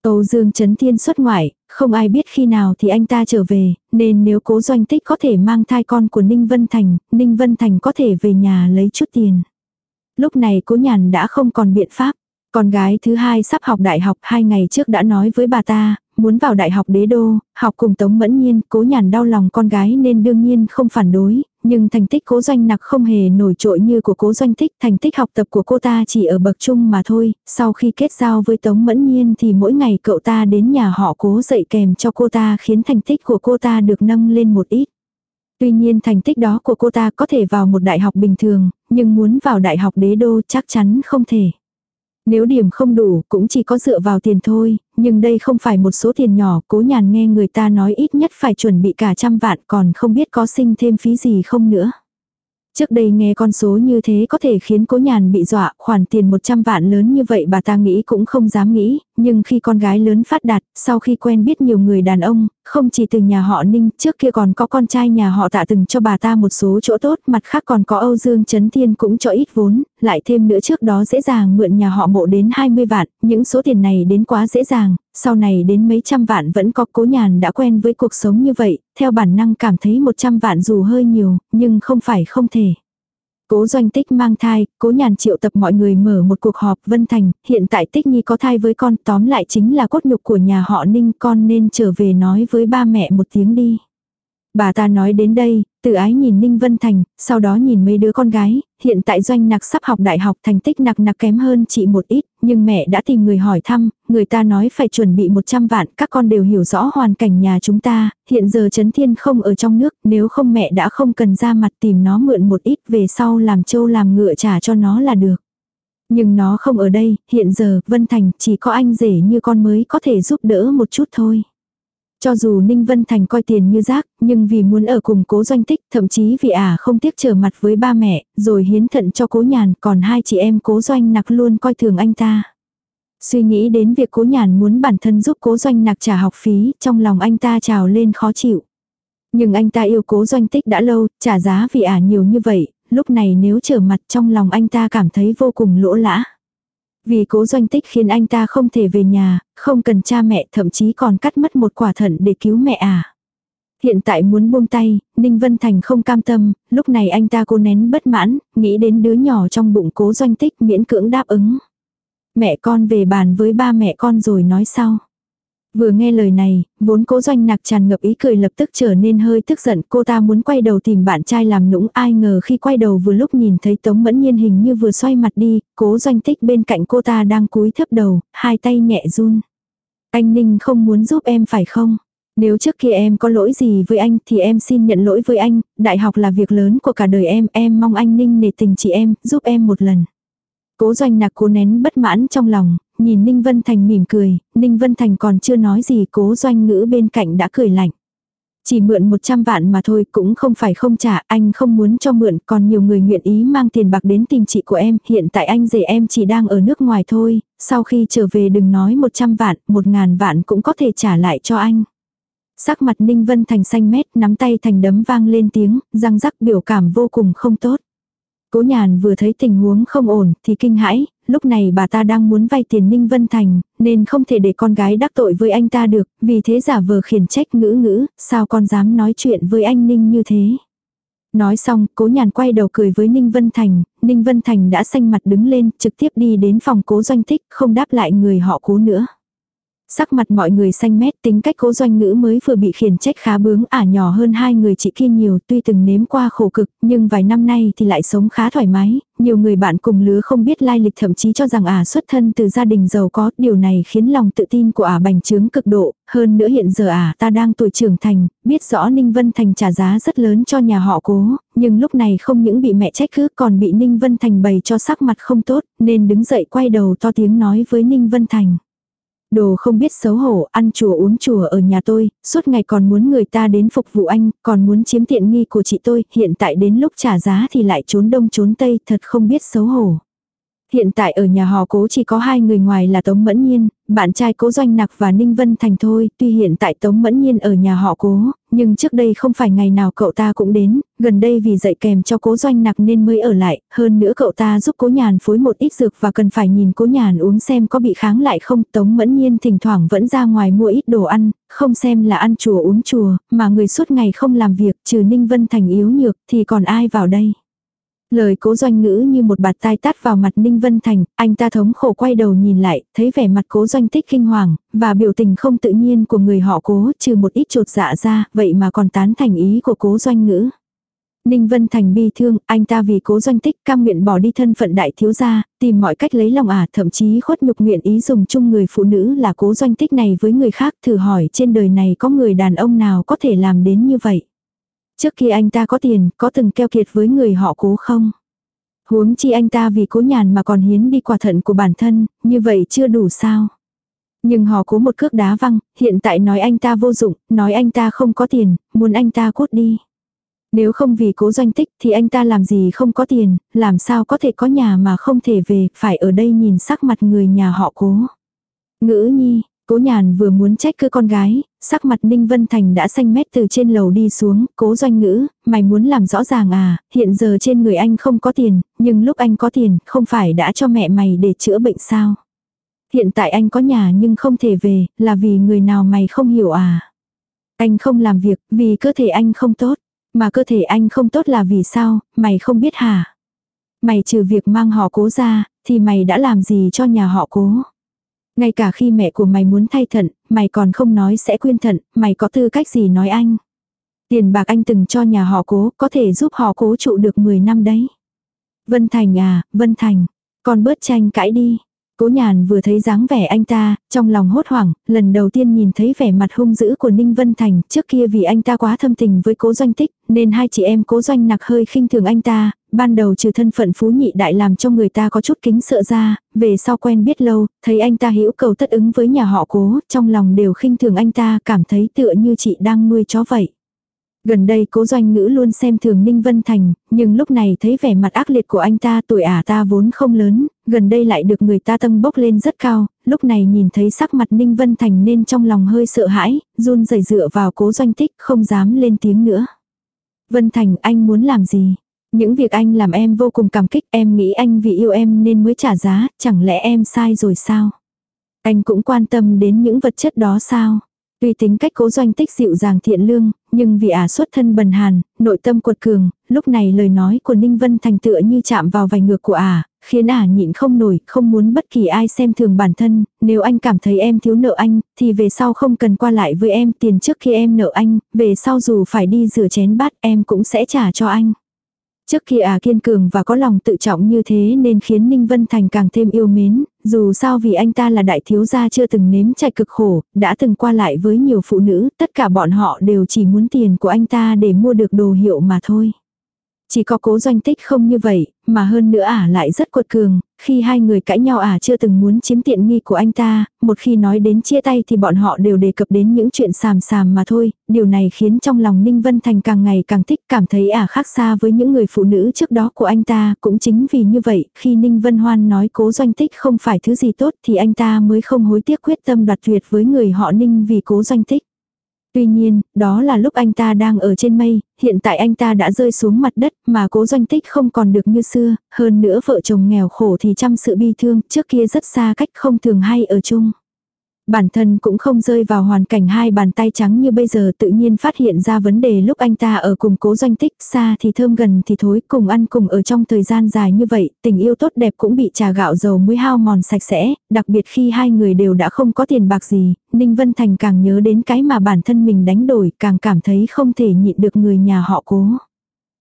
Âu Dương Trấn Thiên xuất ngoại, không ai biết khi nào thì anh ta trở về, nên nếu cố doanh tích có thể mang thai con của Ninh Vân Thành, Ninh Vân Thành có thể về nhà lấy chút tiền. Lúc này cố nhàn đã không còn biện pháp. Con gái thứ hai sắp học đại học hai ngày trước đã nói với bà ta, muốn vào đại học đế đô, học cùng Tống Mẫn Nhiên, cố nhàn đau lòng con gái nên đương nhiên không phản đối, nhưng thành tích cố doanh nặc không hề nổi trội như của cố doanh tích, thành tích học tập của cô ta chỉ ở bậc trung mà thôi, sau khi kết giao với Tống Mẫn Nhiên thì mỗi ngày cậu ta đến nhà họ cố dạy kèm cho cô ta khiến thành tích của cô ta được nâng lên một ít. Tuy nhiên thành tích đó của cô ta có thể vào một đại học bình thường, nhưng muốn vào đại học đế đô chắc chắn không thể. Nếu điểm không đủ cũng chỉ có dựa vào tiền thôi, nhưng đây không phải một số tiền nhỏ, cố nhàn nghe người ta nói ít nhất phải chuẩn bị cả trăm vạn còn không biết có sinh thêm phí gì không nữa. Trước đây nghe con số như thế có thể khiến cố nhàn bị dọa, khoản tiền 100 vạn lớn như vậy bà ta nghĩ cũng không dám nghĩ, nhưng khi con gái lớn phát đạt, sau khi quen biết nhiều người đàn ông, không chỉ từ nhà họ Ninh, trước kia còn có con trai nhà họ tạ từng cho bà ta một số chỗ tốt, mặt khác còn có Âu Dương Trấn Thiên cũng cho ít vốn, lại thêm nữa trước đó dễ dàng mượn nhà họ mộ đến 20 vạn, những số tiền này đến quá dễ dàng, sau này đến mấy trăm vạn vẫn có cố nhàn đã quen với cuộc sống như vậy, theo bản năng cảm thấy 100 vạn dù hơi nhiều, nhưng không phải không thể. Cố doanh tích mang thai, cố nhàn triệu tập mọi người mở một cuộc họp Vân Thành, hiện tại tích nhi có thai với con tóm lại chính là cốt nhục của nhà họ Ninh con nên trở về nói với ba mẹ một tiếng đi. Bà ta nói đến đây, từ ái nhìn Ninh Vân Thành, sau đó nhìn mấy đứa con gái, hiện tại doanh nặc sắp học đại học thành tích nặc nặc kém hơn chị một ít, nhưng mẹ đã tìm người hỏi thăm, người ta nói phải chuẩn bị 100 vạn, các con đều hiểu rõ hoàn cảnh nhà chúng ta, hiện giờ Trấn Thiên không ở trong nước, nếu không mẹ đã không cần ra mặt tìm nó mượn một ít về sau làm trâu làm ngựa trả cho nó là được. Nhưng nó không ở đây, hiện giờ, Vân Thành chỉ có anh rể như con mới có thể giúp đỡ một chút thôi. Cho dù Ninh Vân Thành coi tiền như rác, nhưng vì muốn ở cùng cố doanh tích, thậm chí vì ả à không tiếc trở mặt với ba mẹ, rồi hiến thận cho cố nhàn, còn hai chị em cố doanh nặc luôn coi thường anh ta. Suy nghĩ đến việc cố nhàn muốn bản thân giúp cố doanh nặc trả học phí, trong lòng anh ta trào lên khó chịu. Nhưng anh ta yêu cố doanh tích đã lâu, trả giá vì ả nhiều như vậy, lúc này nếu trở mặt trong lòng anh ta cảm thấy vô cùng lỗ lã. Vì cố doanh tích khiến anh ta không thể về nhà, không cần cha mẹ thậm chí còn cắt mất một quả thận để cứu mẹ à. Hiện tại muốn buông tay, Ninh Vân Thành không cam tâm, lúc này anh ta cố nén bất mãn, nghĩ đến đứa nhỏ trong bụng cố doanh tích miễn cưỡng đáp ứng. Mẹ con về bàn với ba mẹ con rồi nói sau. Vừa nghe lời này, vốn cố doanh nạc tràn ngập ý cười lập tức trở nên hơi tức giận. Cô ta muốn quay đầu tìm bạn trai làm nũng ai ngờ khi quay đầu vừa lúc nhìn thấy Tống Mẫn Nhiên hình như vừa xoay mặt đi, cố doanh tích bên cạnh cô ta đang cúi thấp đầu, hai tay nhẹ run. Anh Ninh không muốn giúp em phải không? Nếu trước kia em có lỗi gì với anh thì em xin nhận lỗi với anh, đại học là việc lớn của cả đời em, em mong anh Ninh nể tình chị em, giúp em một lần. Cố doanh nạc cố nén bất mãn trong lòng, nhìn Ninh Vân Thành mỉm cười, Ninh Vân Thành còn chưa nói gì cố doanh ngữ bên cạnh đã cười lạnh. Chỉ mượn 100 vạn mà thôi cũng không phải không trả, anh không muốn cho mượn, còn nhiều người nguyện ý mang tiền bạc đến tìm chị của em, hiện tại anh rể em chỉ đang ở nước ngoài thôi, sau khi trở về đừng nói 100 vạn, 1 ngàn vạn cũng có thể trả lại cho anh. Sắc mặt Ninh Vân Thành xanh mét, nắm tay thành đấm vang lên tiếng, răng rắc biểu cảm vô cùng không tốt. Cố nhàn vừa thấy tình huống không ổn thì kinh hãi, lúc này bà ta đang muốn vay tiền Ninh Vân Thành, nên không thể để con gái đắc tội với anh ta được, vì thế giả vờ khiển trách ngữ ngữ, sao con dám nói chuyện với anh Ninh như thế. Nói xong, cố nhàn quay đầu cười với Ninh Vân Thành, Ninh Vân Thành đã xanh mặt đứng lên, trực tiếp đi đến phòng cố doanh tích, không đáp lại người họ cố nữa. Sắc mặt mọi người xanh mét tính cách cố doanh ngữ mới vừa bị khiển trách khá bướng ả nhỏ hơn hai người chị kia nhiều tuy từng nếm qua khổ cực nhưng vài năm nay thì lại sống khá thoải mái. Nhiều người bạn cùng lứa không biết lai lịch thậm chí cho rằng ả xuất thân từ gia đình giàu có. Điều này khiến lòng tự tin của ả bành trướng cực độ. Hơn nữa hiện giờ ả ta đang tuổi trưởng thành, biết rõ Ninh Vân Thành trả giá rất lớn cho nhà họ cố. Nhưng lúc này không những bị mẹ trách cứ còn bị Ninh Vân Thành bày cho sắc mặt không tốt nên đứng dậy quay đầu to tiếng nói với Ninh Vân Thành. Đồ không biết xấu hổ, ăn chùa uống chùa ở nhà tôi, suốt ngày còn muốn người ta đến phục vụ anh, còn muốn chiếm tiện nghi của chị tôi, hiện tại đến lúc trả giá thì lại trốn đông trốn tây, thật không biết xấu hổ. Hiện tại ở nhà họ cố chỉ có hai người ngoài là Tống Mẫn Nhiên, bạn trai cố doanh nặc và Ninh Vân Thành thôi, tuy hiện tại Tống Mẫn Nhiên ở nhà họ cố, nhưng trước đây không phải ngày nào cậu ta cũng đến, gần đây vì dạy kèm cho cố doanh nặc nên mới ở lại, hơn nữa cậu ta giúp cố nhàn phối một ít dược và cần phải nhìn cố nhàn uống xem có bị kháng lại không, Tống Mẫn Nhiên thỉnh thoảng vẫn ra ngoài mua ít đồ ăn, không xem là ăn chùa uống chùa, mà người suốt ngày không làm việc trừ Ninh Vân Thành yếu nhược thì còn ai vào đây. Lời cố doanh ngữ như một bạt tai tát vào mặt Ninh Vân Thành, anh ta thống khổ quay đầu nhìn lại, thấy vẻ mặt cố doanh tích kinh hoàng, và biểu tình không tự nhiên của người họ cố trừ một ít trột dạ ra, vậy mà còn tán thành ý của cố doanh ngữ. Ninh Vân Thành bi thương, anh ta vì cố doanh tích cam nguyện bỏ đi thân phận đại thiếu gia, tìm mọi cách lấy lòng ả, thậm chí khuất nhục nguyện ý dùng chung người phụ nữ là cố doanh tích này với người khác thử hỏi trên đời này có người đàn ông nào có thể làm đến như vậy. Trước khi anh ta có tiền, có từng keo kiệt với người họ cố không? Huống chi anh ta vì cố nhàn mà còn hiến đi quả thận của bản thân, như vậy chưa đủ sao? Nhưng họ cố một cước đá văng, hiện tại nói anh ta vô dụng, nói anh ta không có tiền, muốn anh ta cốt đi. Nếu không vì cố doanh tích thì anh ta làm gì không có tiền, làm sao có thể có nhà mà không thể về, phải ở đây nhìn sắc mặt người nhà họ cố. Ngữ nhi, Cố nhàn vừa muốn trách cứ con gái, sắc mặt Ninh Vân Thành đã xanh mét từ trên lầu đi xuống, cố doanh ngữ, mày muốn làm rõ ràng à, hiện giờ trên người anh không có tiền, nhưng lúc anh có tiền, không phải đã cho mẹ mày để chữa bệnh sao. Hiện tại anh có nhà nhưng không thể về, là vì người nào mày không hiểu à. Anh không làm việc, vì cơ thể anh không tốt. Mà cơ thể anh không tốt là vì sao, mày không biết hả? Mày trừ việc mang họ cố ra, thì mày đã làm gì cho nhà họ cố? Ngay cả khi mẹ của mày muốn thay thận, mày còn không nói sẽ quyên thận, mày có tư cách gì nói anh. Tiền bạc anh từng cho nhà họ cố, có thể giúp họ cố trụ được 10 năm đấy. Vân Thành à, Vân Thành, con bớt tranh cãi đi. Cố nhàn vừa thấy dáng vẻ anh ta, trong lòng hốt hoảng, lần đầu tiên nhìn thấy vẻ mặt hung dữ của Ninh Vân Thành, trước kia vì anh ta quá thâm tình với cố doanh tích, nên hai chị em cố doanh nặc hơi khinh thường anh ta, ban đầu trừ thân phận phú nhị đại làm cho người ta có chút kính sợ ra, về sau quen biết lâu, thấy anh ta hữu cầu tất ứng với nhà họ cố, trong lòng đều khinh thường anh ta, cảm thấy tựa như chị đang nuôi chó vậy. Gần đây cố doanh ngữ luôn xem thường Ninh Vân Thành, nhưng lúc này thấy vẻ mặt ác liệt của anh ta tuổi ả ta vốn không lớn, gần đây lại được người ta tâm bốc lên rất cao, lúc này nhìn thấy sắc mặt Ninh Vân Thành nên trong lòng hơi sợ hãi, run rẩy dựa vào cố doanh tích không dám lên tiếng nữa. Vân Thành anh muốn làm gì? Những việc anh làm em vô cùng cảm kích, em nghĩ anh vì yêu em nên mới trả giá, chẳng lẽ em sai rồi sao? Anh cũng quan tâm đến những vật chất đó sao? Tuy tính cách cố doanh tích dịu dàng thiện lương, nhưng vì ả xuất thân bần hàn, nội tâm cuột cường, lúc này lời nói của Ninh Vân Thành tựa như chạm vào vài ngược của ả, khiến ả nhịn không nổi, không muốn bất kỳ ai xem thường bản thân, nếu anh cảm thấy em thiếu nợ anh, thì về sau không cần qua lại với em tiền trước khi em nợ anh, về sau dù phải đi rửa chén bát em cũng sẽ trả cho anh. Trước kia à kiên cường và có lòng tự trọng như thế nên khiến Ninh Vân Thành càng thêm yêu mến, dù sao vì anh ta là đại thiếu gia chưa từng nếm trải cực khổ, đã từng qua lại với nhiều phụ nữ, tất cả bọn họ đều chỉ muốn tiền của anh ta để mua được đồ hiệu mà thôi. Chỉ có cố doanh tích không như vậy, mà hơn nữa ả lại rất cuột cường, khi hai người cãi nhau ả chưa từng muốn chiếm tiện nghi của anh ta, một khi nói đến chia tay thì bọn họ đều đề cập đến những chuyện xàm xàm mà thôi, điều này khiến trong lòng Ninh Vân Thành càng ngày càng thích cảm thấy ả khác xa với những người phụ nữ trước đó của anh ta, cũng chính vì như vậy, khi Ninh Vân Hoan nói cố doanh tích không phải thứ gì tốt thì anh ta mới không hối tiếc quyết tâm đoạt tuyệt với người họ Ninh vì cố doanh tích. Tuy nhiên, đó là lúc anh ta đang ở trên mây, hiện tại anh ta đã rơi xuống mặt đất mà cố doanh tích không còn được như xưa, hơn nữa vợ chồng nghèo khổ thì chăm sự bi thương, trước kia rất xa cách không thường hay ở chung. Bản thân cũng không rơi vào hoàn cảnh hai bàn tay trắng như bây giờ tự nhiên phát hiện ra vấn đề lúc anh ta ở cùng cố doanh tích xa thì thơm gần thì thối cùng ăn cùng ở trong thời gian dài như vậy, tình yêu tốt đẹp cũng bị trà gạo dầu muối hao mòn sạch sẽ, đặc biệt khi hai người đều đã không có tiền bạc gì, Ninh Vân Thành càng nhớ đến cái mà bản thân mình đánh đổi càng cảm thấy không thể nhịn được người nhà họ cố.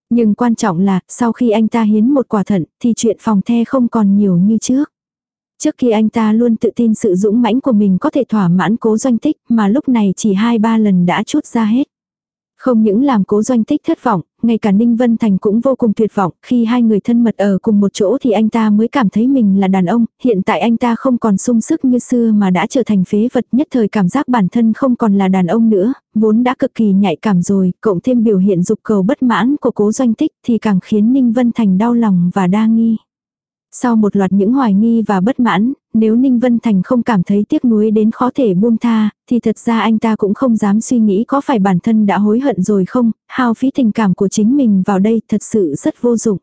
Nhưng quan trọng là, sau khi anh ta hiến một quả thận, thì chuyện phòng the không còn nhiều như trước. Trước khi anh ta luôn tự tin sự dũng mãnh của mình có thể thỏa mãn cố doanh tích mà lúc này chỉ hai ba lần đã chút ra hết. Không những làm cố doanh tích thất vọng, ngay cả Ninh Vân Thành cũng vô cùng tuyệt vọng, khi hai người thân mật ở cùng một chỗ thì anh ta mới cảm thấy mình là đàn ông, hiện tại anh ta không còn sung sức như xưa mà đã trở thành phế vật nhất thời cảm giác bản thân không còn là đàn ông nữa, vốn đã cực kỳ nhạy cảm rồi, cộng thêm biểu hiện dục cầu bất mãn của cố doanh tích thì càng khiến Ninh Vân Thành đau lòng và đa nghi. Sau một loạt những hoài nghi và bất mãn, nếu Ninh Vân Thành không cảm thấy tiếc nuối đến khó thể buông tha, thì thật ra anh ta cũng không dám suy nghĩ có phải bản thân đã hối hận rồi không, hao phí tình cảm của chính mình vào đây thật sự rất vô dụng.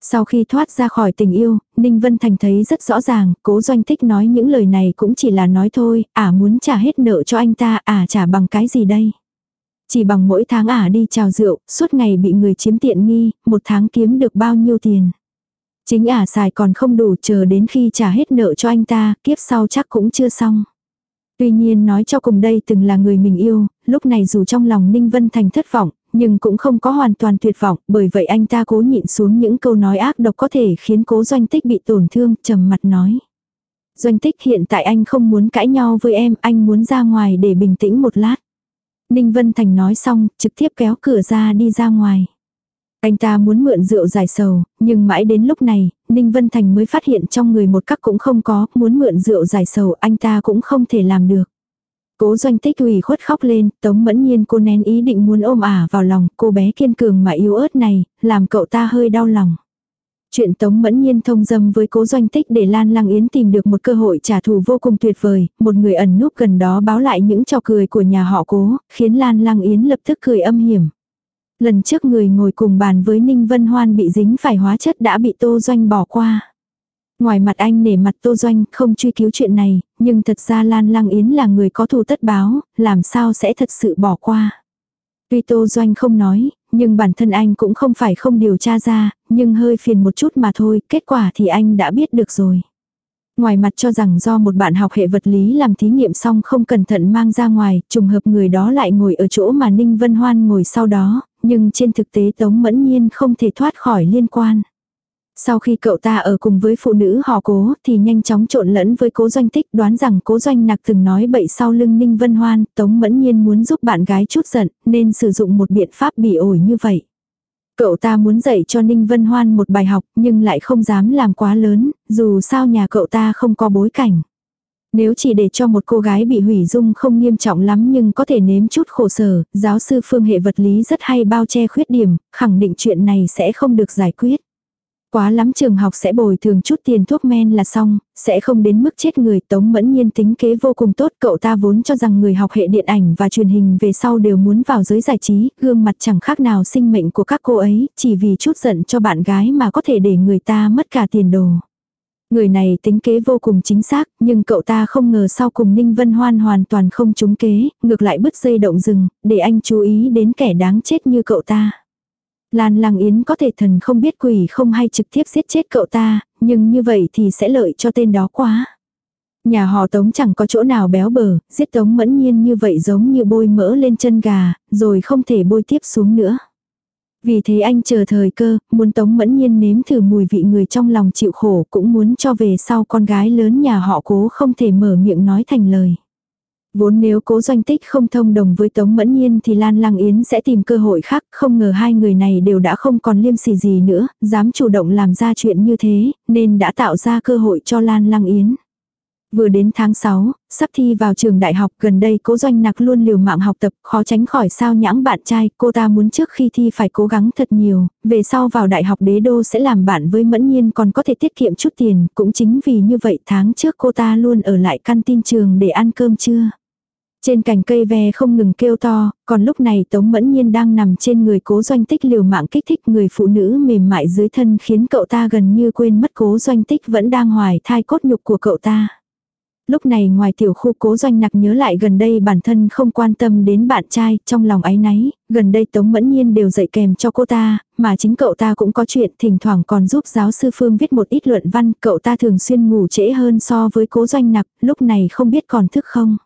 Sau khi thoát ra khỏi tình yêu, Ninh Vân Thành thấy rất rõ ràng, cố doanh tích nói những lời này cũng chỉ là nói thôi, ả à muốn trả hết nợ cho anh ta, ả à trả bằng cái gì đây? Chỉ bằng mỗi tháng ả à đi chào rượu, suốt ngày bị người chiếm tiện nghi, một tháng kiếm được bao nhiêu tiền. Chính ả xài còn không đủ chờ đến khi trả hết nợ cho anh ta, kiếp sau chắc cũng chưa xong. Tuy nhiên nói cho cùng đây từng là người mình yêu, lúc này dù trong lòng Ninh Vân Thành thất vọng, nhưng cũng không có hoàn toàn tuyệt vọng, bởi vậy anh ta cố nhịn xuống những câu nói ác độc có thể khiến cố doanh tích bị tổn thương, trầm mặt nói. Doanh tích hiện tại anh không muốn cãi nhau với em, anh muốn ra ngoài để bình tĩnh một lát. Ninh Vân Thành nói xong, trực tiếp kéo cửa ra đi ra ngoài. Anh ta muốn mượn rượu giải sầu, nhưng mãi đến lúc này, Ninh Vân Thành mới phát hiện trong người một các cũng không có, muốn mượn rượu giải sầu anh ta cũng không thể làm được. Cố doanh tích ủy khuất khóc lên, tống mẫn nhiên cô nén ý định muốn ôm ả vào lòng, cô bé kiên cường mà yếu ớt này, làm cậu ta hơi đau lòng. Chuyện Tống Mẫn Nhiên thông dâm với cố doanh tích để Lan Lăng Yến tìm được một cơ hội trả thù vô cùng tuyệt vời, một người ẩn núp gần đó báo lại những trò cười của nhà họ cố, khiến Lan Lăng Yến lập tức cười âm hiểm. Lần trước người ngồi cùng bàn với Ninh Vân Hoan bị dính phải hóa chất đã bị Tô Doanh bỏ qua. Ngoài mặt anh nể mặt Tô Doanh không truy cứu chuyện này, nhưng thật ra Lan Lăng Yến là người có thù tất báo, làm sao sẽ thật sự bỏ qua. Tuy Tô Doanh không nói, nhưng bản thân anh cũng không phải không điều tra ra, nhưng hơi phiền một chút mà thôi, kết quả thì anh đã biết được rồi. Ngoài mặt cho rằng do một bạn học hệ vật lý làm thí nghiệm xong không cẩn thận mang ra ngoài, trùng hợp người đó lại ngồi ở chỗ mà Ninh Vân Hoan ngồi sau đó, nhưng trên thực tế Tống Mẫn Nhiên không thể thoát khỏi liên quan. Sau khi cậu ta ở cùng với phụ nữ họ cố thì nhanh chóng trộn lẫn với cố doanh tích đoán rằng cố doanh nặc từng nói bậy sau lưng Ninh Vân Hoan, Tống Mẫn Nhiên muốn giúp bạn gái chút giận nên sử dụng một biện pháp bị ổi như vậy. Cậu ta muốn dạy cho Ninh Vân Hoan một bài học nhưng lại không dám làm quá lớn, dù sao nhà cậu ta không có bối cảnh. Nếu chỉ để cho một cô gái bị hủy dung không nghiêm trọng lắm nhưng có thể nếm chút khổ sở, giáo sư phương hệ vật lý rất hay bao che khuyết điểm, khẳng định chuyện này sẽ không được giải quyết. Quá lắm trường học sẽ bồi thường chút tiền thuốc men là xong, sẽ không đến mức chết người. Tống mẫn nhiên tính kế vô cùng tốt. Cậu ta vốn cho rằng người học hệ điện ảnh và truyền hình về sau đều muốn vào giới giải trí. Gương mặt chẳng khác nào sinh mệnh của các cô ấy. Chỉ vì chút giận cho bạn gái mà có thể để người ta mất cả tiền đồ. Người này tính kế vô cùng chính xác, nhưng cậu ta không ngờ sau cùng Ninh Vân Hoan hoàn toàn không trúng kế, ngược lại bứt dây động rừng, để anh chú ý đến kẻ đáng chết như cậu ta. Lan Lăng Yến có thể thần không biết quỷ không hay trực tiếp giết chết cậu ta, nhưng như vậy thì sẽ lợi cho tên đó quá. Nhà họ Tống chẳng có chỗ nào béo bở, giết Tống mẫn nhiên như vậy giống như bôi mỡ lên chân gà, rồi không thể bôi tiếp xuống nữa. Vì thế anh chờ thời cơ, muốn Tống mẫn nhiên nếm thử mùi vị người trong lòng chịu khổ cũng muốn cho về sau con gái lớn nhà họ cố không thể mở miệng nói thành lời. Vốn nếu cố doanh tích không thông đồng với Tống Mẫn Nhiên thì Lan Lăng Yến sẽ tìm cơ hội khác, không ngờ hai người này đều đã không còn liêm sỉ gì nữa, dám chủ động làm ra chuyện như thế, nên đã tạo ra cơ hội cho Lan Lăng Yến. Vừa đến tháng 6, sắp thi vào trường đại học gần đây cố doanh nặc luôn liều mạng học tập, khó tránh khỏi sao nhãng bạn trai, cô ta muốn trước khi thi phải cố gắng thật nhiều, về sau vào đại học đế đô sẽ làm bạn với mẫn nhiên còn có thể tiết kiệm chút tiền, cũng chính vì như vậy tháng trước cô ta luôn ở lại căn tin trường để ăn cơm trưa. Trên cành cây ve không ngừng kêu to, còn lúc này Tống Mẫn Nhiên đang nằm trên người cố doanh tích liều mạng kích thích người phụ nữ mềm mại dưới thân khiến cậu ta gần như quên mất cố doanh tích vẫn đang hoài thai cốt nhục của cậu ta. Lúc này ngoài tiểu khu cố doanh nặc nhớ lại gần đây bản thân không quan tâm đến bạn trai, trong lòng ấy náy, gần đây Tống Mẫn Nhiên đều dạy kèm cho cô ta, mà chính cậu ta cũng có chuyện thỉnh thoảng còn giúp giáo sư Phương viết một ít luận văn, cậu ta thường xuyên ngủ trễ hơn so với cố doanh nặc, lúc này không biết còn thức không.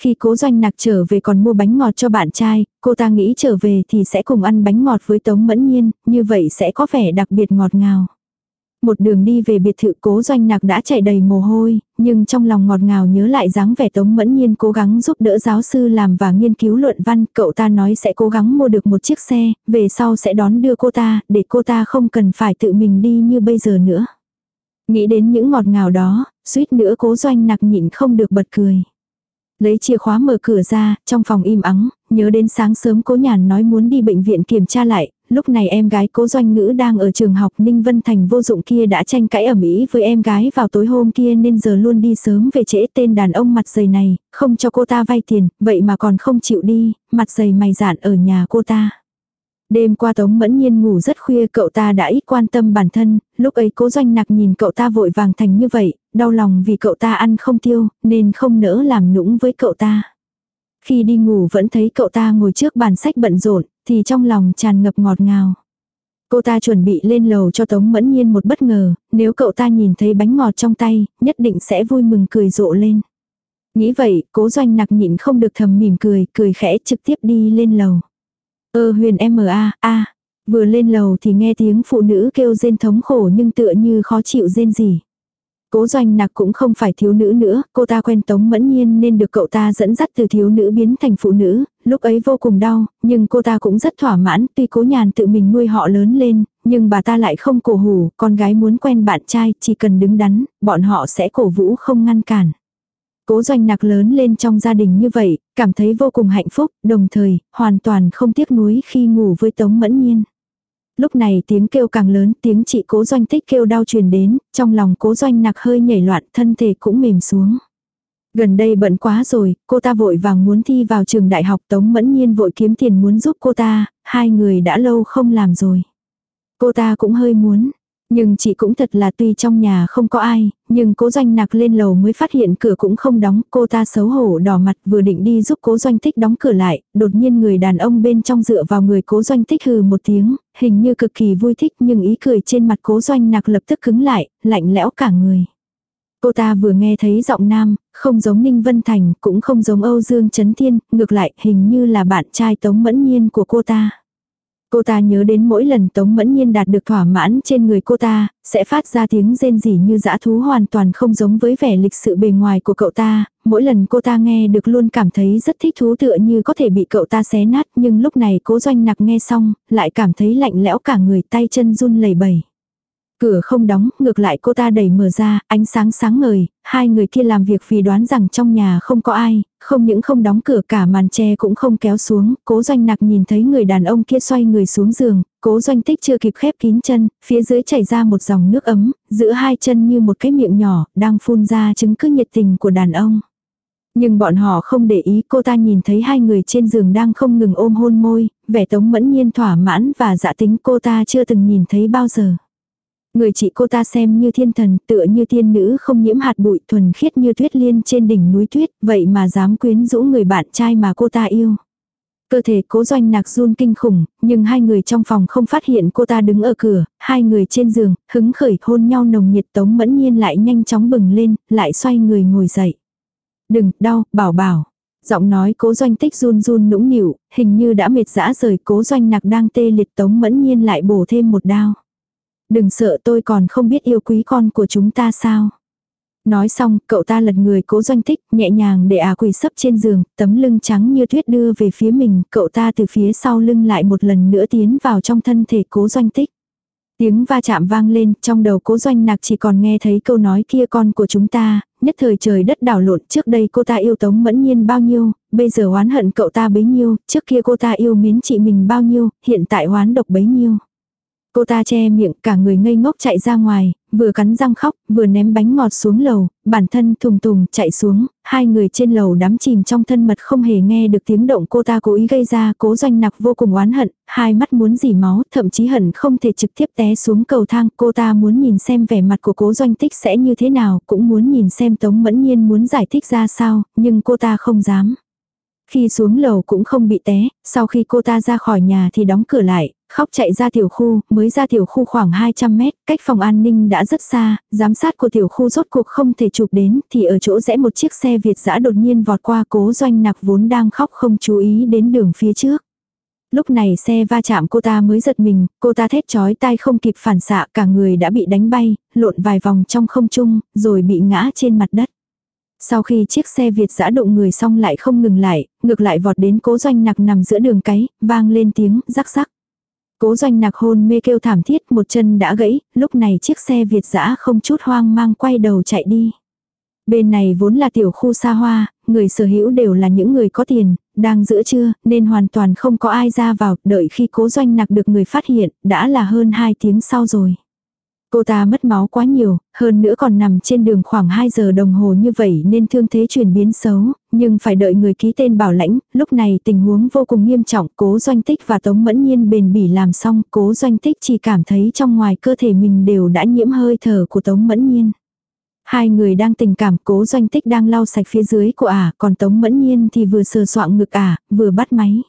Khi cố doanh nặc trở về còn mua bánh ngọt cho bạn trai, cô ta nghĩ trở về thì sẽ cùng ăn bánh ngọt với Tống Mẫn Nhiên, như vậy sẽ có vẻ đặc biệt ngọt ngào. Một đường đi về biệt thự cố doanh nặc đã chảy đầy mồ hôi, nhưng trong lòng ngọt ngào nhớ lại dáng vẻ Tống Mẫn Nhiên cố gắng giúp đỡ giáo sư làm và nghiên cứu luận văn, cậu ta nói sẽ cố gắng mua được một chiếc xe, về sau sẽ đón đưa cô ta, để cô ta không cần phải tự mình đi như bây giờ nữa. Nghĩ đến những ngọt ngào đó, suýt nữa cố doanh nặc nhịn không được bật cười. Lấy chìa khóa mở cửa ra, trong phòng im ắng, nhớ đến sáng sớm cố nhàn nói muốn đi bệnh viện kiểm tra lại, lúc này em gái cố doanh ngữ đang ở trường học Ninh Vân Thành vô dụng kia đã tranh cãi ẩm ý với em gái vào tối hôm kia nên giờ luôn đi sớm về trễ tên đàn ông mặt dày này, không cho cô ta vay tiền, vậy mà còn không chịu đi, mặt dày mày dạn ở nhà cô ta. Đêm qua Tống Mẫn Nhiên ngủ rất khuya cậu ta đã ít quan tâm bản thân, lúc ấy cố doanh nặc nhìn cậu ta vội vàng thành như vậy, đau lòng vì cậu ta ăn không tiêu, nên không nỡ làm nũng với cậu ta. Khi đi ngủ vẫn thấy cậu ta ngồi trước bàn sách bận rộn, thì trong lòng tràn ngập ngọt ngào. Cô ta chuẩn bị lên lầu cho Tống Mẫn Nhiên một bất ngờ, nếu cậu ta nhìn thấy bánh ngọt trong tay, nhất định sẽ vui mừng cười rộ lên. Nghĩ vậy, cố doanh nặc nhịn không được thầm mỉm cười, cười khẽ trực tiếp đi lên lầu. Ơ huyền M.A. A. Vừa lên lầu thì nghe tiếng phụ nữ kêu rên thống khổ nhưng tựa như khó chịu rên gì. Cố doanh nặc cũng không phải thiếu nữ nữa, cô ta quen tống mẫn nhiên nên được cậu ta dẫn dắt từ thiếu nữ biến thành phụ nữ, lúc ấy vô cùng đau, nhưng cô ta cũng rất thỏa mãn, tuy cố nhàn tự mình nuôi họ lớn lên, nhưng bà ta lại không cổ hủ, con gái muốn quen bạn trai, chỉ cần đứng đắn, bọn họ sẽ cổ vũ không ngăn cản. Cố doanh nặc lớn lên trong gia đình như vậy, cảm thấy vô cùng hạnh phúc, đồng thời, hoàn toàn không tiếc nuối khi ngủ với Tống Mẫn Nhiên. Lúc này tiếng kêu càng lớn, tiếng chị cố doanh tích kêu đau truyền đến, trong lòng cố doanh nặc hơi nhảy loạn, thân thể cũng mềm xuống. Gần đây bận quá rồi, cô ta vội vàng muốn thi vào trường đại học Tống Mẫn Nhiên vội kiếm tiền muốn giúp cô ta, hai người đã lâu không làm rồi. Cô ta cũng hơi muốn, nhưng chị cũng thật là tuy trong nhà không có ai, nhưng cố doanh nặc lên lầu mới phát hiện cửa cũng không đóng, cô ta xấu hổ đỏ mặt vừa định đi giúp cố doanh tích đóng cửa lại, đột nhiên người đàn ông bên trong dựa vào người cố doanh tích hừ một tiếng, hình như cực kỳ vui thích nhưng ý cười trên mặt cố doanh nặc lập tức cứng lại, lạnh lẽo cả người. Cô ta vừa nghe thấy giọng nam, không giống Ninh Vân Thành, cũng không giống Âu Dương Trấn Thiên, ngược lại hình như là bạn trai Tống Mẫn Nhiên của cô ta. Cô ta nhớ đến mỗi lần Tống Mẫn Nhiên đạt được thỏa mãn trên người cô ta, sẽ phát ra tiếng rên rỉ như dã thú hoàn toàn không giống với vẻ lịch sự bề ngoài của cậu ta, mỗi lần cô ta nghe được luôn cảm thấy rất thích thú tựa như có thể bị cậu ta xé nát nhưng lúc này cố doanh nặc nghe xong, lại cảm thấy lạnh lẽo cả người tay chân run lẩy bẩy. Cửa không đóng, ngược lại cô ta đẩy mở ra, ánh sáng sáng ngời, hai người kia làm việc vì đoán rằng trong nhà không có ai, không những không đóng cửa cả màn tre cũng không kéo xuống, cố doanh nặc nhìn thấy người đàn ông kia xoay người xuống giường, cố doanh tích chưa kịp khép kín chân, phía dưới chảy ra một dòng nước ấm, giữa hai chân như một cái miệng nhỏ, đang phun ra chứng cứ nhiệt tình của đàn ông. Nhưng bọn họ không để ý cô ta nhìn thấy hai người trên giường đang không ngừng ôm hôn môi, vẻ tống mẫn nhiên thỏa mãn và dạ tính cô ta chưa từng nhìn thấy bao giờ. Người chị cô ta xem như thiên thần, tựa như tiên nữ không nhiễm hạt bụi thuần khiết như tuyết liên trên đỉnh núi tuyết, vậy mà dám quyến rũ người bạn trai mà cô ta yêu. Cơ thể cố doanh nạc run kinh khủng, nhưng hai người trong phòng không phát hiện cô ta đứng ở cửa, hai người trên giường, hứng khởi hôn nhau nồng nhiệt tống mẫn nhiên lại nhanh chóng bừng lên, lại xoay người ngồi dậy. Đừng, đau, bảo bảo. Giọng nói cố doanh tích run run nũng nịu, hình như đã mệt dã rời cố doanh nạc đang tê liệt tống mẫn nhiên lại bổ thêm một đao. Đừng sợ tôi còn không biết yêu quý con của chúng ta sao. Nói xong, cậu ta lật người cố doanh tích, nhẹ nhàng để à quỳ sấp trên giường, tấm lưng trắng như tuyết đưa về phía mình, cậu ta từ phía sau lưng lại một lần nữa tiến vào trong thân thể cố doanh tích. Tiếng va chạm vang lên, trong đầu cố doanh nạc chỉ còn nghe thấy câu nói kia con của chúng ta, nhất thời trời đất đảo lộn trước đây cô ta yêu tống mẫn nhiên bao nhiêu, bây giờ oán hận cậu ta bấy nhiêu, trước kia cô ta yêu mến chị mình bao nhiêu, hiện tại oán độc bấy nhiêu. Cô ta che miệng cả người ngây ngốc chạy ra ngoài, vừa cắn răng khóc, vừa ném bánh ngọt xuống lầu, bản thân thùng thùng chạy xuống, hai người trên lầu đắm chìm trong thân mật không hề nghe được tiếng động cô ta cố ý gây ra, cố doanh nặc vô cùng oán hận, hai mắt muốn dì máu, thậm chí hận không thể trực tiếp té xuống cầu thang, cô ta muốn nhìn xem vẻ mặt của cố doanh tích sẽ như thế nào, cũng muốn nhìn xem Tống Mẫn Nhiên muốn giải thích ra sao, nhưng cô ta không dám. Khi xuống lầu cũng không bị té, sau khi cô ta ra khỏi nhà thì đóng cửa lại, khóc chạy ra tiểu khu, mới ra tiểu khu khoảng 200 mét, cách phòng an ninh đã rất xa, giám sát của tiểu khu rốt cuộc không thể chụp đến, thì ở chỗ rẽ một chiếc xe Việt dã đột nhiên vọt qua cố doanh nặc vốn đang khóc không chú ý đến đường phía trước. Lúc này xe va chạm cô ta mới giật mình, cô ta thét chói tai không kịp phản xạ cả người đã bị đánh bay, lộn vài vòng trong không trung, rồi bị ngã trên mặt đất. Sau khi chiếc xe Việt giã đụng người xong lại không ngừng lại, ngược lại vọt đến cố doanh nặc nằm giữa đường cái, vang lên tiếng rắc rắc. Cố doanh nạc hôn mê kêu thảm thiết một chân đã gãy, lúc này chiếc xe Việt dã không chút hoang mang quay đầu chạy đi. Bên này vốn là tiểu khu xa hoa, người sở hữu đều là những người có tiền, đang giữa trưa, nên hoàn toàn không có ai ra vào, đợi khi cố doanh nạc được người phát hiện, đã là hơn 2 tiếng sau rồi. Cô ta mất máu quá nhiều, hơn nữa còn nằm trên đường khoảng 2 giờ đồng hồ như vậy nên thương thế chuyển biến xấu, nhưng phải đợi người ký tên bảo lãnh, lúc này tình huống vô cùng nghiêm trọng, cố doanh tích và tống mẫn nhiên bền bỉ làm xong, cố doanh tích chỉ cảm thấy trong ngoài cơ thể mình đều đã nhiễm hơi thở của tống mẫn nhiên. Hai người đang tình cảm cố doanh tích đang lau sạch phía dưới của ả, còn tống mẫn nhiên thì vừa sờ soạng ngực ả, vừa bắt máy.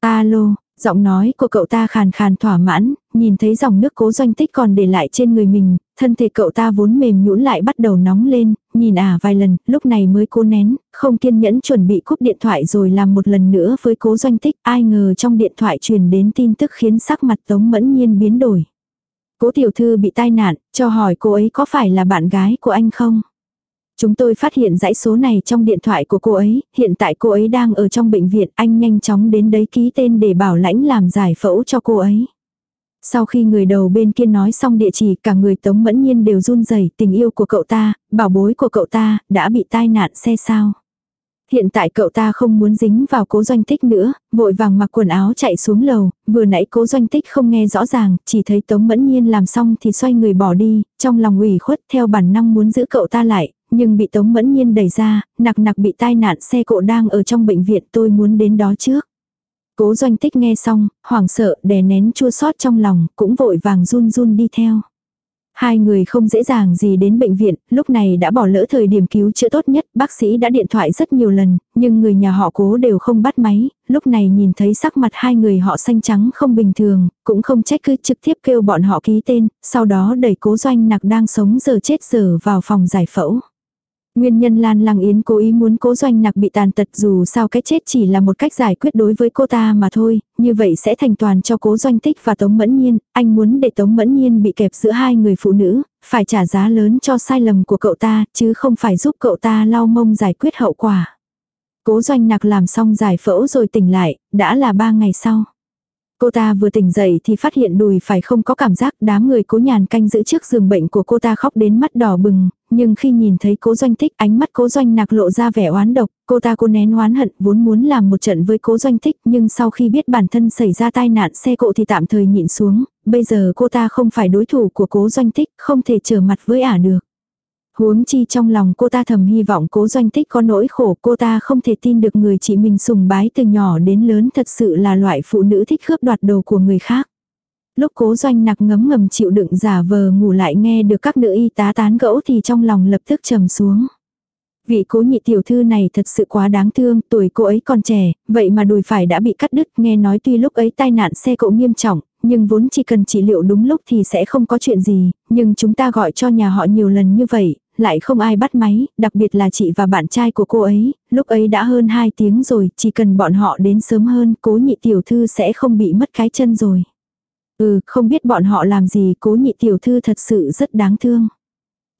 Alo, Giọng nói của cậu ta khàn khàn thỏa mãn, nhìn thấy dòng nước cố doanh tích còn để lại trên người mình, thân thể cậu ta vốn mềm nhũn lại bắt đầu nóng lên, nhìn ả à vài lần, lúc này mới cố nén, không kiên nhẫn chuẩn bị cúp điện thoại rồi làm một lần nữa với cố doanh tích, ai ngờ trong điện thoại truyền đến tin tức khiến sắc mặt Tống Mẫn Nhiên biến đổi. Cố tiểu thư bị tai nạn, cho hỏi cô ấy có phải là bạn gái của anh không? Chúng tôi phát hiện dãy số này trong điện thoại của cô ấy, hiện tại cô ấy đang ở trong bệnh viện, anh nhanh chóng đến đấy ký tên để bảo lãnh làm giải phẫu cho cô ấy. Sau khi người đầu bên kia nói xong địa chỉ, cả người Tống Mẫn Nhiên đều run rẩy tình yêu của cậu ta, bảo bối của cậu ta, đã bị tai nạn xe sao. Hiện tại cậu ta không muốn dính vào cố doanh tích nữa, vội vàng mặc quần áo chạy xuống lầu, vừa nãy cố doanh tích không nghe rõ ràng, chỉ thấy Tống Mẫn Nhiên làm xong thì xoay người bỏ đi, trong lòng ủy khuất theo bản năng muốn giữ cậu ta lại, nhưng bị Tống Mẫn Nhiên đẩy ra, nặc nặc bị tai nạn xe cộ đang ở trong bệnh viện tôi muốn đến đó trước. Cố doanh tích nghe xong, hoảng sợ, đè nén chua sót trong lòng, cũng vội vàng run run đi theo. Hai người không dễ dàng gì đến bệnh viện, lúc này đã bỏ lỡ thời điểm cứu chữa tốt nhất, bác sĩ đã điện thoại rất nhiều lần, nhưng người nhà họ cố đều không bắt máy, lúc này nhìn thấy sắc mặt hai người họ xanh trắng không bình thường, cũng không trách cứ trực tiếp kêu bọn họ ký tên, sau đó đẩy cố doanh nặc đang sống giờ chết giờ vào phòng giải phẫu. Nguyên nhân Lan Lăng Yến cố ý muốn cố doanh nặc bị tàn tật dù sao cái chết chỉ là một cách giải quyết đối với cô ta mà thôi, như vậy sẽ thành toàn cho cố doanh tích và Tống Mẫn Nhiên, anh muốn để Tống Mẫn Nhiên bị kẹp giữa hai người phụ nữ, phải trả giá lớn cho sai lầm của cậu ta, chứ không phải giúp cậu ta lau mông giải quyết hậu quả. Cố doanh nặc làm xong giải phẫu rồi tỉnh lại, đã là ba ngày sau. Cô ta vừa tỉnh dậy thì phát hiện đùi phải không có cảm giác đám người cố nhàn canh giữ trước giường bệnh của cô ta khóc đến mắt đỏ bừng, nhưng khi nhìn thấy cố doanh thích ánh mắt cố doanh nạc lộ ra vẻ oán độc, cô ta cố nén oán hận vốn muốn làm một trận với cố doanh thích nhưng sau khi biết bản thân xảy ra tai nạn xe cộ thì tạm thời nhịn xuống, bây giờ cô ta không phải đối thủ của cố doanh thích không thể trở mặt với ả được. Huống chi trong lòng cô ta thầm hy vọng cố doanh tích có nỗi khổ, cô ta không thể tin được người chị mình sùng bái từ nhỏ đến lớn thật sự là loại phụ nữ thích cướp đoạt đồ của người khác. Lúc cố doanh nặc ngấm ngầm chịu đựng giả vờ ngủ lại nghe được các nữ y tá tán gẫu thì trong lòng lập tức trầm xuống. Vị cố nhị tiểu thư này thật sự quá đáng thương, tuổi cô ấy còn trẻ, vậy mà đùi phải đã bị cắt đứt, nghe nói tuy lúc ấy tai nạn xe cộ nghiêm trọng, nhưng vốn chỉ cần trị liệu đúng lúc thì sẽ không có chuyện gì, nhưng chúng ta gọi cho nhà họ nhiều lần như vậy, lại không ai bắt máy, đặc biệt là chị và bạn trai của cô ấy, lúc ấy đã hơn 2 tiếng rồi, chỉ cần bọn họ đến sớm hơn, cố nhị tiểu thư sẽ không bị mất cái chân rồi. Ừ, không biết bọn họ làm gì, cố nhị tiểu thư thật sự rất đáng thương.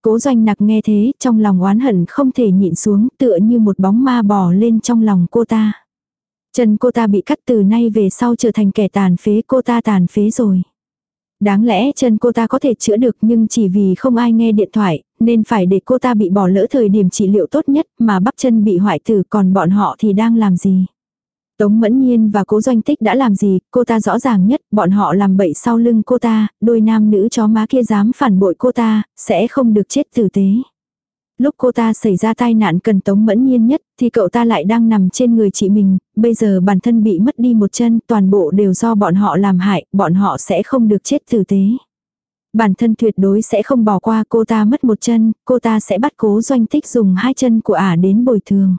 Cố doanh nặc nghe thế, trong lòng oán hận không thể nhịn xuống, tựa như một bóng ma bò lên trong lòng cô ta. Chân cô ta bị cắt từ nay về sau trở thành kẻ tàn phế, cô ta tàn phế rồi. Đáng lẽ chân cô ta có thể chữa được nhưng chỉ vì không ai nghe điện thoại, nên phải để cô ta bị bỏ lỡ thời điểm trị liệu tốt nhất mà bắp chân bị hoại tử còn bọn họ thì đang làm gì. Tống Mẫn Nhiên và Cố Doanh Tích đã làm gì, cô ta rõ ràng nhất, bọn họ làm bậy sau lưng cô ta, đôi nam nữ chó má kia dám phản bội cô ta, sẽ không được chết tử tế. Lúc cô ta xảy ra tai nạn cần Tống Mẫn Nhiên nhất, thì cậu ta lại đang nằm trên người chị mình, bây giờ bản thân bị mất đi một chân, toàn bộ đều do bọn họ làm hại, bọn họ sẽ không được chết tử tế. Bản thân tuyệt đối sẽ không bỏ qua cô ta mất một chân, cô ta sẽ bắt cố doanh tích dùng hai chân của ả đến bồi thường.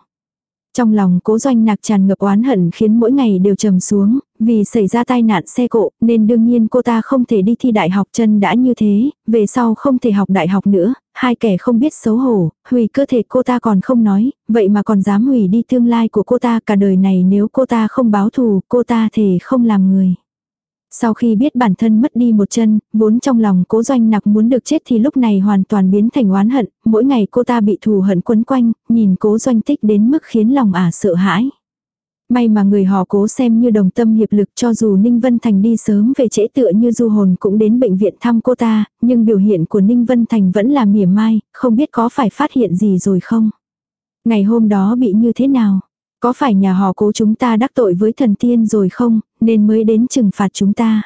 Trong lòng cố doanh nạc tràn ngập oán hận khiến mỗi ngày đều trầm xuống, vì xảy ra tai nạn xe cộ nên đương nhiên cô ta không thể đi thi đại học chân đã như thế, về sau không thể học đại học nữa, hai kẻ không biết xấu hổ, hủy cơ thể cô ta còn không nói, vậy mà còn dám hủy đi tương lai của cô ta cả đời này nếu cô ta không báo thù cô ta thể không làm người. Sau khi biết bản thân mất đi một chân, vốn trong lòng cố doanh nặc muốn được chết thì lúc này hoàn toàn biến thành oán hận, mỗi ngày cô ta bị thù hận quấn quanh, nhìn cố doanh tích đến mức khiến lòng ả sợ hãi. May mà người họ cố xem như đồng tâm hiệp lực cho dù Ninh Vân Thành đi sớm về trễ tựa như du hồn cũng đến bệnh viện thăm cô ta, nhưng biểu hiện của Ninh Vân Thành vẫn là mỉa mai, không biết có phải phát hiện gì rồi không. Ngày hôm đó bị như thế nào? Có phải nhà họ cố chúng ta đắc tội với thần tiên rồi không, nên mới đến trừng phạt chúng ta.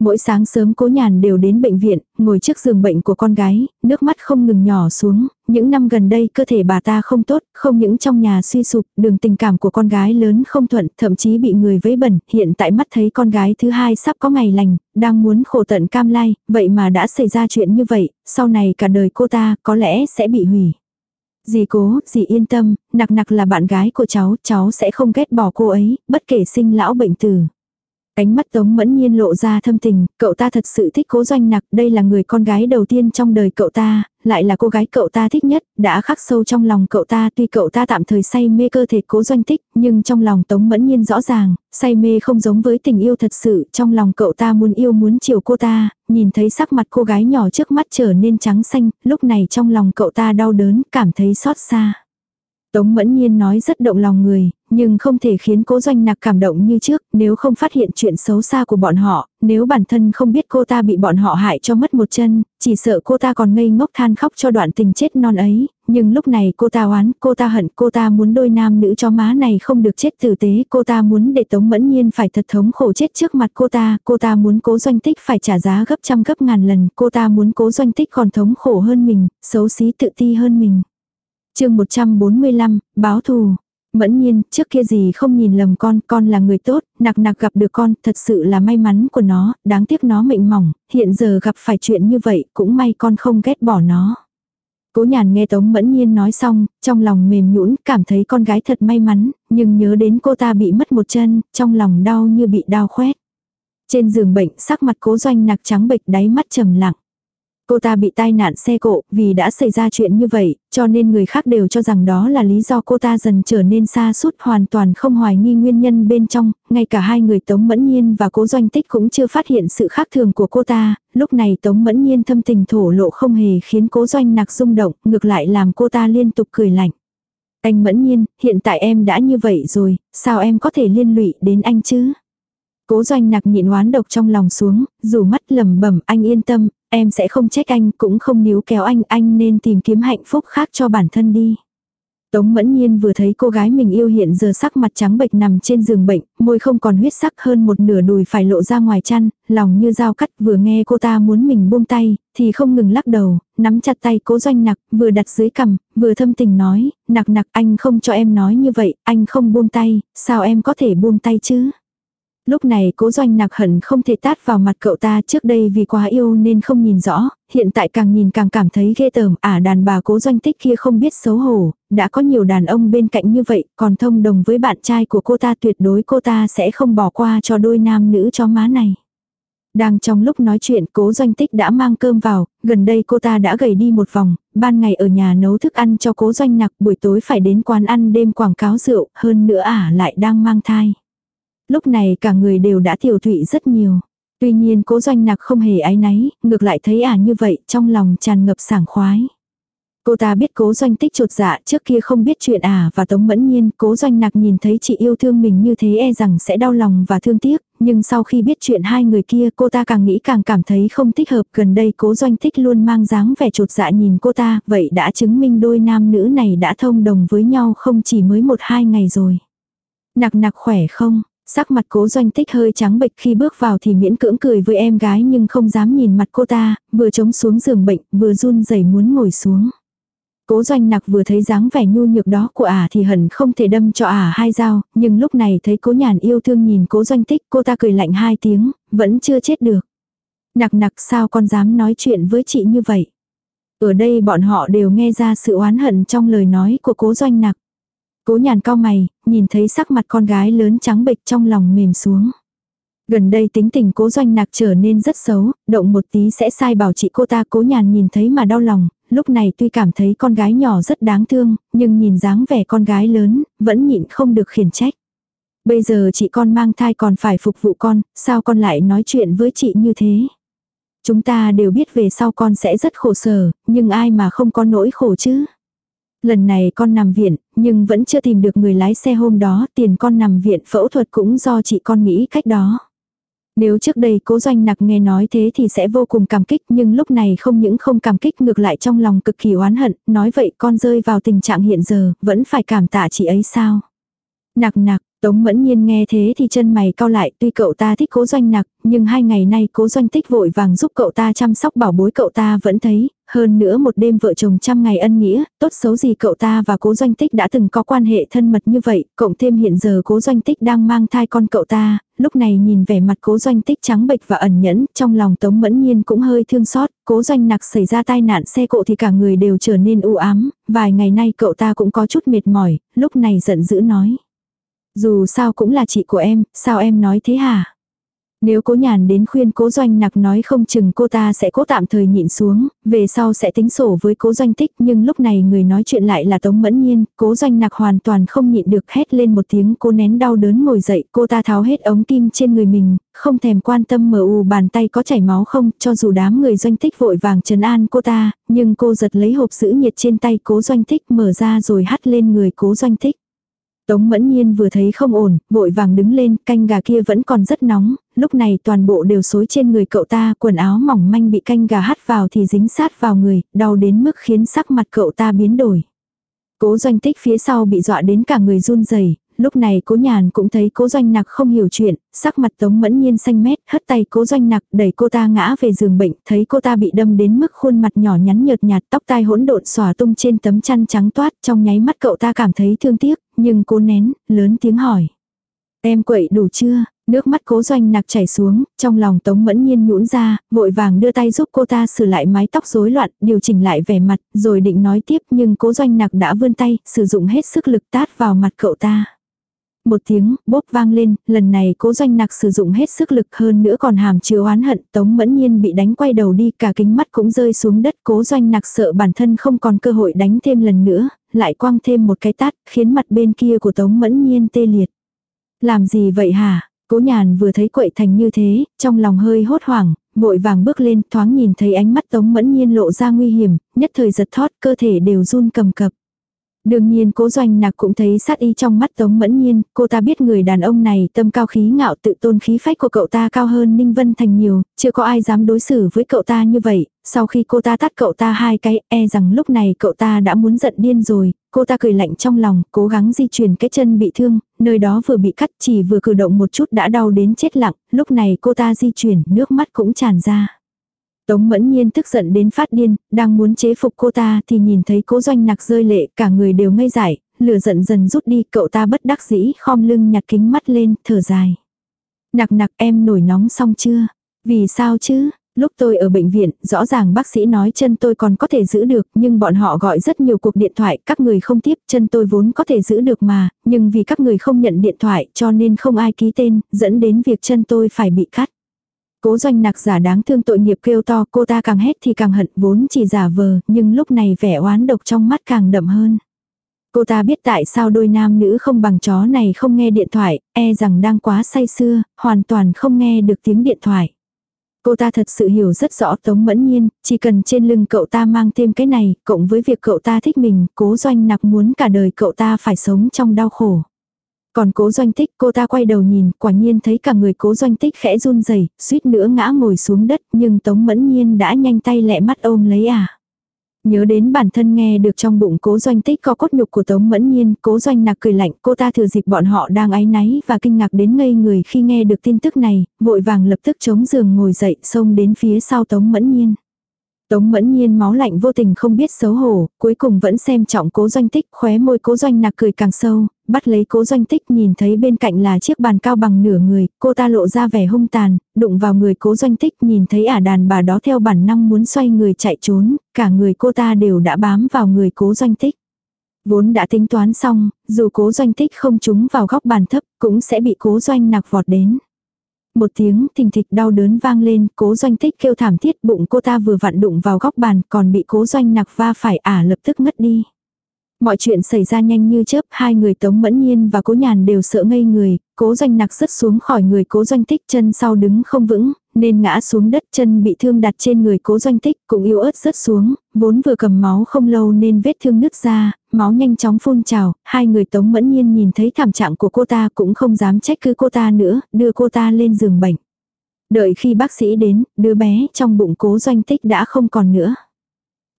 Mỗi sáng sớm cố nhàn đều đến bệnh viện, ngồi trước giường bệnh của con gái, nước mắt không ngừng nhỏ xuống, những năm gần đây cơ thể bà ta không tốt, không những trong nhà suy sụp, đường tình cảm của con gái lớn không thuận, thậm chí bị người vấy bẩn, hiện tại mắt thấy con gái thứ hai sắp có ngày lành, đang muốn khổ tận cam lai, vậy mà đã xảy ra chuyện như vậy, sau này cả đời cô ta có lẽ sẽ bị hủy. Dì cố, dì yên tâm, nặc nặc là bạn gái của cháu, cháu sẽ không ghét bỏ cô ấy, bất kể sinh lão bệnh tử. Ánh mắt Tống Mẫn Nhiên lộ ra thâm tình, cậu ta thật sự thích cố doanh nặc, đây là người con gái đầu tiên trong đời cậu ta, lại là cô gái cậu ta thích nhất, đã khắc sâu trong lòng cậu ta tuy cậu ta tạm thời say mê cơ thể cố doanh tích, nhưng trong lòng Tống Mẫn Nhiên rõ ràng, say mê không giống với tình yêu thật sự, trong lòng cậu ta muốn yêu muốn chiều cô ta, nhìn thấy sắc mặt cô gái nhỏ trước mắt trở nên trắng xanh, lúc này trong lòng cậu ta đau đớn, cảm thấy xót xa. Tống Mẫn Nhiên nói rất động lòng người, nhưng không thể khiến cố doanh nạc cảm động như trước, nếu không phát hiện chuyện xấu xa của bọn họ, nếu bản thân không biết cô ta bị bọn họ hại cho mất một chân, chỉ sợ cô ta còn ngây ngốc than khóc cho đoạn tình chết non ấy, nhưng lúc này cô ta oán, cô ta hận, cô ta muốn đôi nam nữ cho má này không được chết tử tế, cô ta muốn để Tống Mẫn Nhiên phải thật thống khổ chết trước mặt cô ta, cô ta muốn cố doanh tích phải trả giá gấp trăm gấp ngàn lần, cô ta muốn cố doanh tích còn thống khổ hơn mình, xấu xí tự ti hơn mình chương 145, báo thù. Mẫn nhiên, trước kia gì không nhìn lầm con, con là người tốt, nặc nặc gặp được con, thật sự là may mắn của nó, đáng tiếc nó mệnh mỏng, hiện giờ gặp phải chuyện như vậy, cũng may con không ghét bỏ nó. Cố nhàn nghe Tống Mẫn Nhiên nói xong, trong lòng mềm nhũn cảm thấy con gái thật may mắn, nhưng nhớ đến cô ta bị mất một chân, trong lòng đau như bị đau khoét. Trên giường bệnh, sắc mặt cố doanh nặc trắng bệch đáy mắt trầm lặng. Cô ta bị tai nạn xe cộ, vì đã xảy ra chuyện như vậy, cho nên người khác đều cho rằng đó là lý do cô ta dần trở nên xa suốt hoàn toàn không hoài nghi nguyên nhân bên trong, ngay cả hai người Tống Mẫn Nhiên và Cố Doanh Tích cũng chưa phát hiện sự khác thường của cô ta, lúc này Tống Mẫn Nhiên thâm tình thổ lộ không hề khiến Cố Doanh nạc rung động, ngược lại làm cô ta liên tục cười lạnh. Anh Mẫn Nhiên, hiện tại em đã như vậy rồi, sao em có thể liên lụy đến anh chứ? Cố doanh nặc nhịn oán độc trong lòng xuống, dù mắt lầm bẩm anh yên tâm, em sẽ không trách anh cũng không níu kéo anh, anh nên tìm kiếm hạnh phúc khác cho bản thân đi. Tống mẫn nhiên vừa thấy cô gái mình yêu hiện giờ sắc mặt trắng bệch nằm trên giường bệnh, môi không còn huyết sắc hơn một nửa đùi phải lộ ra ngoài chăn, lòng như dao cắt vừa nghe cô ta muốn mình buông tay, thì không ngừng lắc đầu, nắm chặt tay cố doanh nặc, vừa đặt dưới cằm, vừa thâm tình nói, nặc nặc anh không cho em nói như vậy, anh không buông tay, sao em có thể buông tay chứ? Lúc này cố doanh nặc hận không thể tát vào mặt cậu ta trước đây vì quá yêu nên không nhìn rõ, hiện tại càng nhìn càng cảm thấy ghê tởm, ả à, đàn bà cố doanh tích kia không biết xấu hổ, đã có nhiều đàn ông bên cạnh như vậy, còn thông đồng với bạn trai của cô ta tuyệt đối cô ta sẽ không bỏ qua cho đôi nam nữ cho má này. Đang trong lúc nói chuyện cố doanh tích đã mang cơm vào, gần đây cô ta đã gầy đi một vòng, ban ngày ở nhà nấu thức ăn cho cố doanh nặc buổi tối phải đến quán ăn đêm quảng cáo rượu, hơn nữa ả lại đang mang thai. Lúc này cả người đều đã tiểu thụy rất nhiều. Tuy nhiên cố doanh nặc không hề ái náy, ngược lại thấy ả như vậy trong lòng tràn ngập sảng khoái. Cô ta biết cố doanh tích trột dạ trước kia không biết chuyện ả và tống mẫn nhiên, cố doanh nặc nhìn thấy chị yêu thương mình như thế e rằng sẽ đau lòng và thương tiếc, nhưng sau khi biết chuyện hai người kia cô ta càng nghĩ càng cảm thấy không thích hợp gần đây cố doanh tích luôn mang dáng vẻ trột dạ nhìn cô ta, vậy đã chứng minh đôi nam nữ này đã thông đồng với nhau không chỉ mới một hai ngày rồi. Nặc nặc khỏe không? Sắc mặt cố doanh tích hơi trắng bệch khi bước vào thì miễn cưỡng cười với em gái nhưng không dám nhìn mặt cô ta, vừa trống xuống giường bệnh, vừa run rẩy muốn ngồi xuống. Cố doanh nặc vừa thấy dáng vẻ nhu nhược đó của ả thì hẳn không thể đâm cho ả hai dao, nhưng lúc này thấy cố nhàn yêu thương nhìn cố doanh tích cô ta cười lạnh hai tiếng, vẫn chưa chết được. Nặc nặc sao con dám nói chuyện với chị như vậy? Ở đây bọn họ đều nghe ra sự oán hận trong lời nói của cố doanh nặc. Cố nhàn cao mày, nhìn thấy sắc mặt con gái lớn trắng bệch trong lòng mềm xuống. Gần đây tính tình cố doanh nạc trở nên rất xấu, động một tí sẽ sai bảo chị cô ta cố nhàn nhìn thấy mà đau lòng, lúc này tuy cảm thấy con gái nhỏ rất đáng thương, nhưng nhìn dáng vẻ con gái lớn, vẫn nhịn không được khiển trách. Bây giờ chị con mang thai còn phải phục vụ con, sao con lại nói chuyện với chị như thế? Chúng ta đều biết về sau con sẽ rất khổ sở, nhưng ai mà không có nỗi khổ chứ? Lần này con nằm viện, nhưng vẫn chưa tìm được người lái xe hôm đó, tiền con nằm viện phẫu thuật cũng do chị con nghĩ cách đó. Nếu trước đây cố doanh nặc nghe nói thế thì sẽ vô cùng cảm kích nhưng lúc này không những không cảm kích ngược lại trong lòng cực kỳ oán hận, nói vậy con rơi vào tình trạng hiện giờ, vẫn phải cảm tạ chị ấy sao. Nặc nặc, Tống mẫn nhiên nghe thế thì chân mày cau lại tuy cậu ta thích cố doanh nặc, nhưng hai ngày nay cố doanh tích vội vàng giúp cậu ta chăm sóc bảo bối cậu ta vẫn thấy, hơn nữa một đêm vợ chồng trăm ngày ân nghĩa, tốt xấu gì cậu ta và cố doanh tích đã từng có quan hệ thân mật như vậy, cộng thêm hiện giờ cố doanh tích đang mang thai con cậu ta, lúc này nhìn vẻ mặt cố doanh tích trắng bệch và ẩn nhẫn, trong lòng tống mẫn nhiên cũng hơi thương xót, cố doanh nặc xảy ra tai nạn xe cộ thì cả người đều trở nên u ám, vài ngày nay cậu ta cũng có chút mệt mỏi, lúc này giận dữ nói. Dù sao cũng là chị của em, sao em nói thế hả? Nếu cố nhàn đến khuyên cố doanh nặc nói không chừng cô ta sẽ cố tạm thời nhịn xuống, về sau sẽ tính sổ với cố doanh tích nhưng lúc này người nói chuyện lại là Tống Mẫn Nhiên, cố doanh nặc hoàn toàn không nhịn được hét lên một tiếng cô nén đau đớn ngồi dậy, cô ta tháo hết ống kim trên người mình, không thèm quan tâm mờ u bàn tay có chảy máu không, cho dù đám người doanh tích vội vàng trấn an cô ta, nhưng cô giật lấy hộp giữ nhiệt trên tay cố doanh tích mở ra rồi hắt lên người cố doanh tích. Tống mẫn nhiên vừa thấy không ổn, vội vàng đứng lên, canh gà kia vẫn còn rất nóng, lúc này toàn bộ đều xối trên người cậu ta, quần áo mỏng manh bị canh gà hắt vào thì dính sát vào người, đau đến mức khiến sắc mặt cậu ta biến đổi. Cố doanh tích phía sau bị dọa đến cả người run rẩy lúc này cố nhàn cũng thấy cố doanh nặc không hiểu chuyện, sắc mặt tống mẫn nhiên xanh mét, hất tay cố doanh nặc đẩy cô ta ngã về giường bệnh, thấy cô ta bị đâm đến mức khuôn mặt nhỏ nhắn nhợt nhạt tóc tai hỗn độn xòa tung trên tấm chăn trắng toát, trong nháy mắt cậu ta cảm thấy thương tiếc, nhưng cố nén, lớn tiếng hỏi. Em quậy đủ chưa? Nước mắt cố doanh nặc chảy xuống, trong lòng tống mẫn nhiên nhũn ra, vội vàng đưa tay giúp cô ta sửa lại mái tóc rối loạn, điều chỉnh lại vẻ mặt, rồi định nói tiếp nhưng cố doanh nặc đã vươn tay, sử dụng hết sức lực tát vào mặt cậu ta. Một tiếng, bốp vang lên, lần này cố doanh nặc sử dụng hết sức lực hơn nữa còn hàm chứa oán hận, tống mẫn nhiên bị đánh quay đầu đi, cả kính mắt cũng rơi xuống đất, cố doanh nặc sợ bản thân không còn cơ hội đánh thêm lần nữa, lại quăng thêm một cái tát, khiến mặt bên kia của tống mẫn nhiên tê liệt. Làm gì vậy hả? Cố nhàn vừa thấy quậy thành như thế, trong lòng hơi hốt hoảng, vội vàng bước lên, thoáng nhìn thấy ánh mắt tống mẫn nhiên lộ ra nguy hiểm, nhất thời giật thót, cơ thể đều run cầm cập. Đương nhiên cố doanh nạc cũng thấy sát ý trong mắt Tống Mẫn Nhiên, cô ta biết người đàn ông này tâm cao khí ngạo tự tôn khí phách của cậu ta cao hơn Ninh Vân Thành nhiều, chưa có ai dám đối xử với cậu ta như vậy, sau khi cô ta tắt cậu ta hai cái, e rằng lúc này cậu ta đã muốn giận điên rồi, cô ta cười lạnh trong lòng, cố gắng di chuyển cái chân bị thương, nơi đó vừa bị cắt chỉ vừa cử động một chút đã đau đến chết lặng, lúc này cô ta di chuyển, nước mắt cũng tràn ra. Tống mẫn nhiên tức giận đến phát điên, đang muốn chế phục cô ta thì nhìn thấy cố doanh nặc rơi lệ, cả người đều ngây dại, lửa giận dần rút đi, cậu ta bất đắc dĩ, khom lưng nhặt kính mắt lên, thở dài. Nặc nặc em nổi nóng xong chưa? Vì sao chứ? Lúc tôi ở bệnh viện, rõ ràng bác sĩ nói chân tôi còn có thể giữ được, nhưng bọn họ gọi rất nhiều cuộc điện thoại, các người không tiếp, chân tôi vốn có thể giữ được mà, nhưng vì các người không nhận điện thoại cho nên không ai ký tên, dẫn đến việc chân tôi phải bị cắt. Cố doanh nặc giả đáng thương tội nghiệp kêu to cô ta càng hét thì càng hận vốn chỉ giả vờ nhưng lúc này vẻ oán độc trong mắt càng đậm hơn. Cô ta biết tại sao đôi nam nữ không bằng chó này không nghe điện thoại, e rằng đang quá say xưa, hoàn toàn không nghe được tiếng điện thoại. Cô ta thật sự hiểu rất rõ Tống Mẫn Nhiên, chỉ cần trên lưng cậu ta mang thêm cái này, cộng với việc cậu ta thích mình, cố doanh nặc muốn cả đời cậu ta phải sống trong đau khổ. Còn cố doanh tích cô ta quay đầu nhìn, quả nhiên thấy cả người cố doanh tích khẽ run rẩy suýt nữa ngã ngồi xuống đất, nhưng Tống Mẫn Nhiên đã nhanh tay lẹ mắt ôm lấy à. Nhớ đến bản thân nghe được trong bụng cố doanh tích có cốt nhục của Tống Mẫn Nhiên, cố doanh nặc cười lạnh, cô ta thừa dịp bọn họ đang áy náy và kinh ngạc đến ngây người khi nghe được tin tức này, vội vàng lập tức chống giường ngồi dậy xông đến phía sau Tống Mẫn Nhiên. Tống mẫn nhiên máu lạnh vô tình không biết xấu hổ, cuối cùng vẫn xem trọng cố doanh tích, khóe môi cố doanh nạc cười càng sâu, bắt lấy cố doanh tích nhìn thấy bên cạnh là chiếc bàn cao bằng nửa người, cô ta lộ ra vẻ hung tàn, đụng vào người cố doanh tích nhìn thấy ả đàn bà đó theo bản năng muốn xoay người chạy trốn, cả người cô ta đều đã bám vào người cố doanh tích. Vốn đã tính toán xong, dù cố doanh tích không trúng vào góc bàn thấp cũng sẽ bị cố doanh nạc vọt đến. Một tiếng thình thịch đau đớn vang lên, cố doanh tích kêu thảm thiết bụng cô ta vừa vặn đụng vào góc bàn còn bị cố doanh nặc va phải ả lập tức ngất đi. Mọi chuyện xảy ra nhanh như chớp, hai người Tống Mẫn Nhiên và Cố Nhàn đều sợ ngây người, Cố Doanh Nặc rớt xuống khỏi người Cố Doanh Tích chân sau đứng không vững, nên ngã xuống đất chân bị thương đặt trên người Cố Doanh Tích cũng yếu ớt rớt xuống, vốn vừa cầm máu không lâu nên vết thương nứt ra, máu nhanh chóng phun trào, hai người Tống Mẫn Nhiên nhìn thấy thảm trạng của cô ta cũng không dám trách cứ cô ta nữa, đưa cô ta lên giường bệnh. Đợi khi bác sĩ đến, đứa bé trong bụng Cố Doanh Tích đã không còn nữa.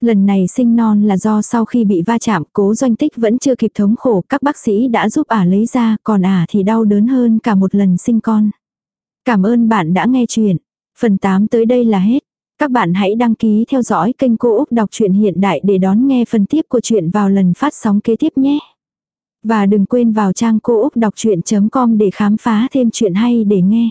Lần này sinh non là do sau khi bị va chạm, cố doanh tích vẫn chưa kịp thống khổ, các bác sĩ đã giúp ả lấy ra còn ả thì đau đớn hơn cả một lần sinh con. Cảm ơn bạn đã nghe chuyện. Phần 8 tới đây là hết. Các bạn hãy đăng ký theo dõi kênh Cô Úc Đọc truyện Hiện Đại để đón nghe phần tiếp của chuyện vào lần phát sóng kế tiếp nhé. Và đừng quên vào trang cô úc đọc chuyện.com để khám phá thêm chuyện hay để nghe.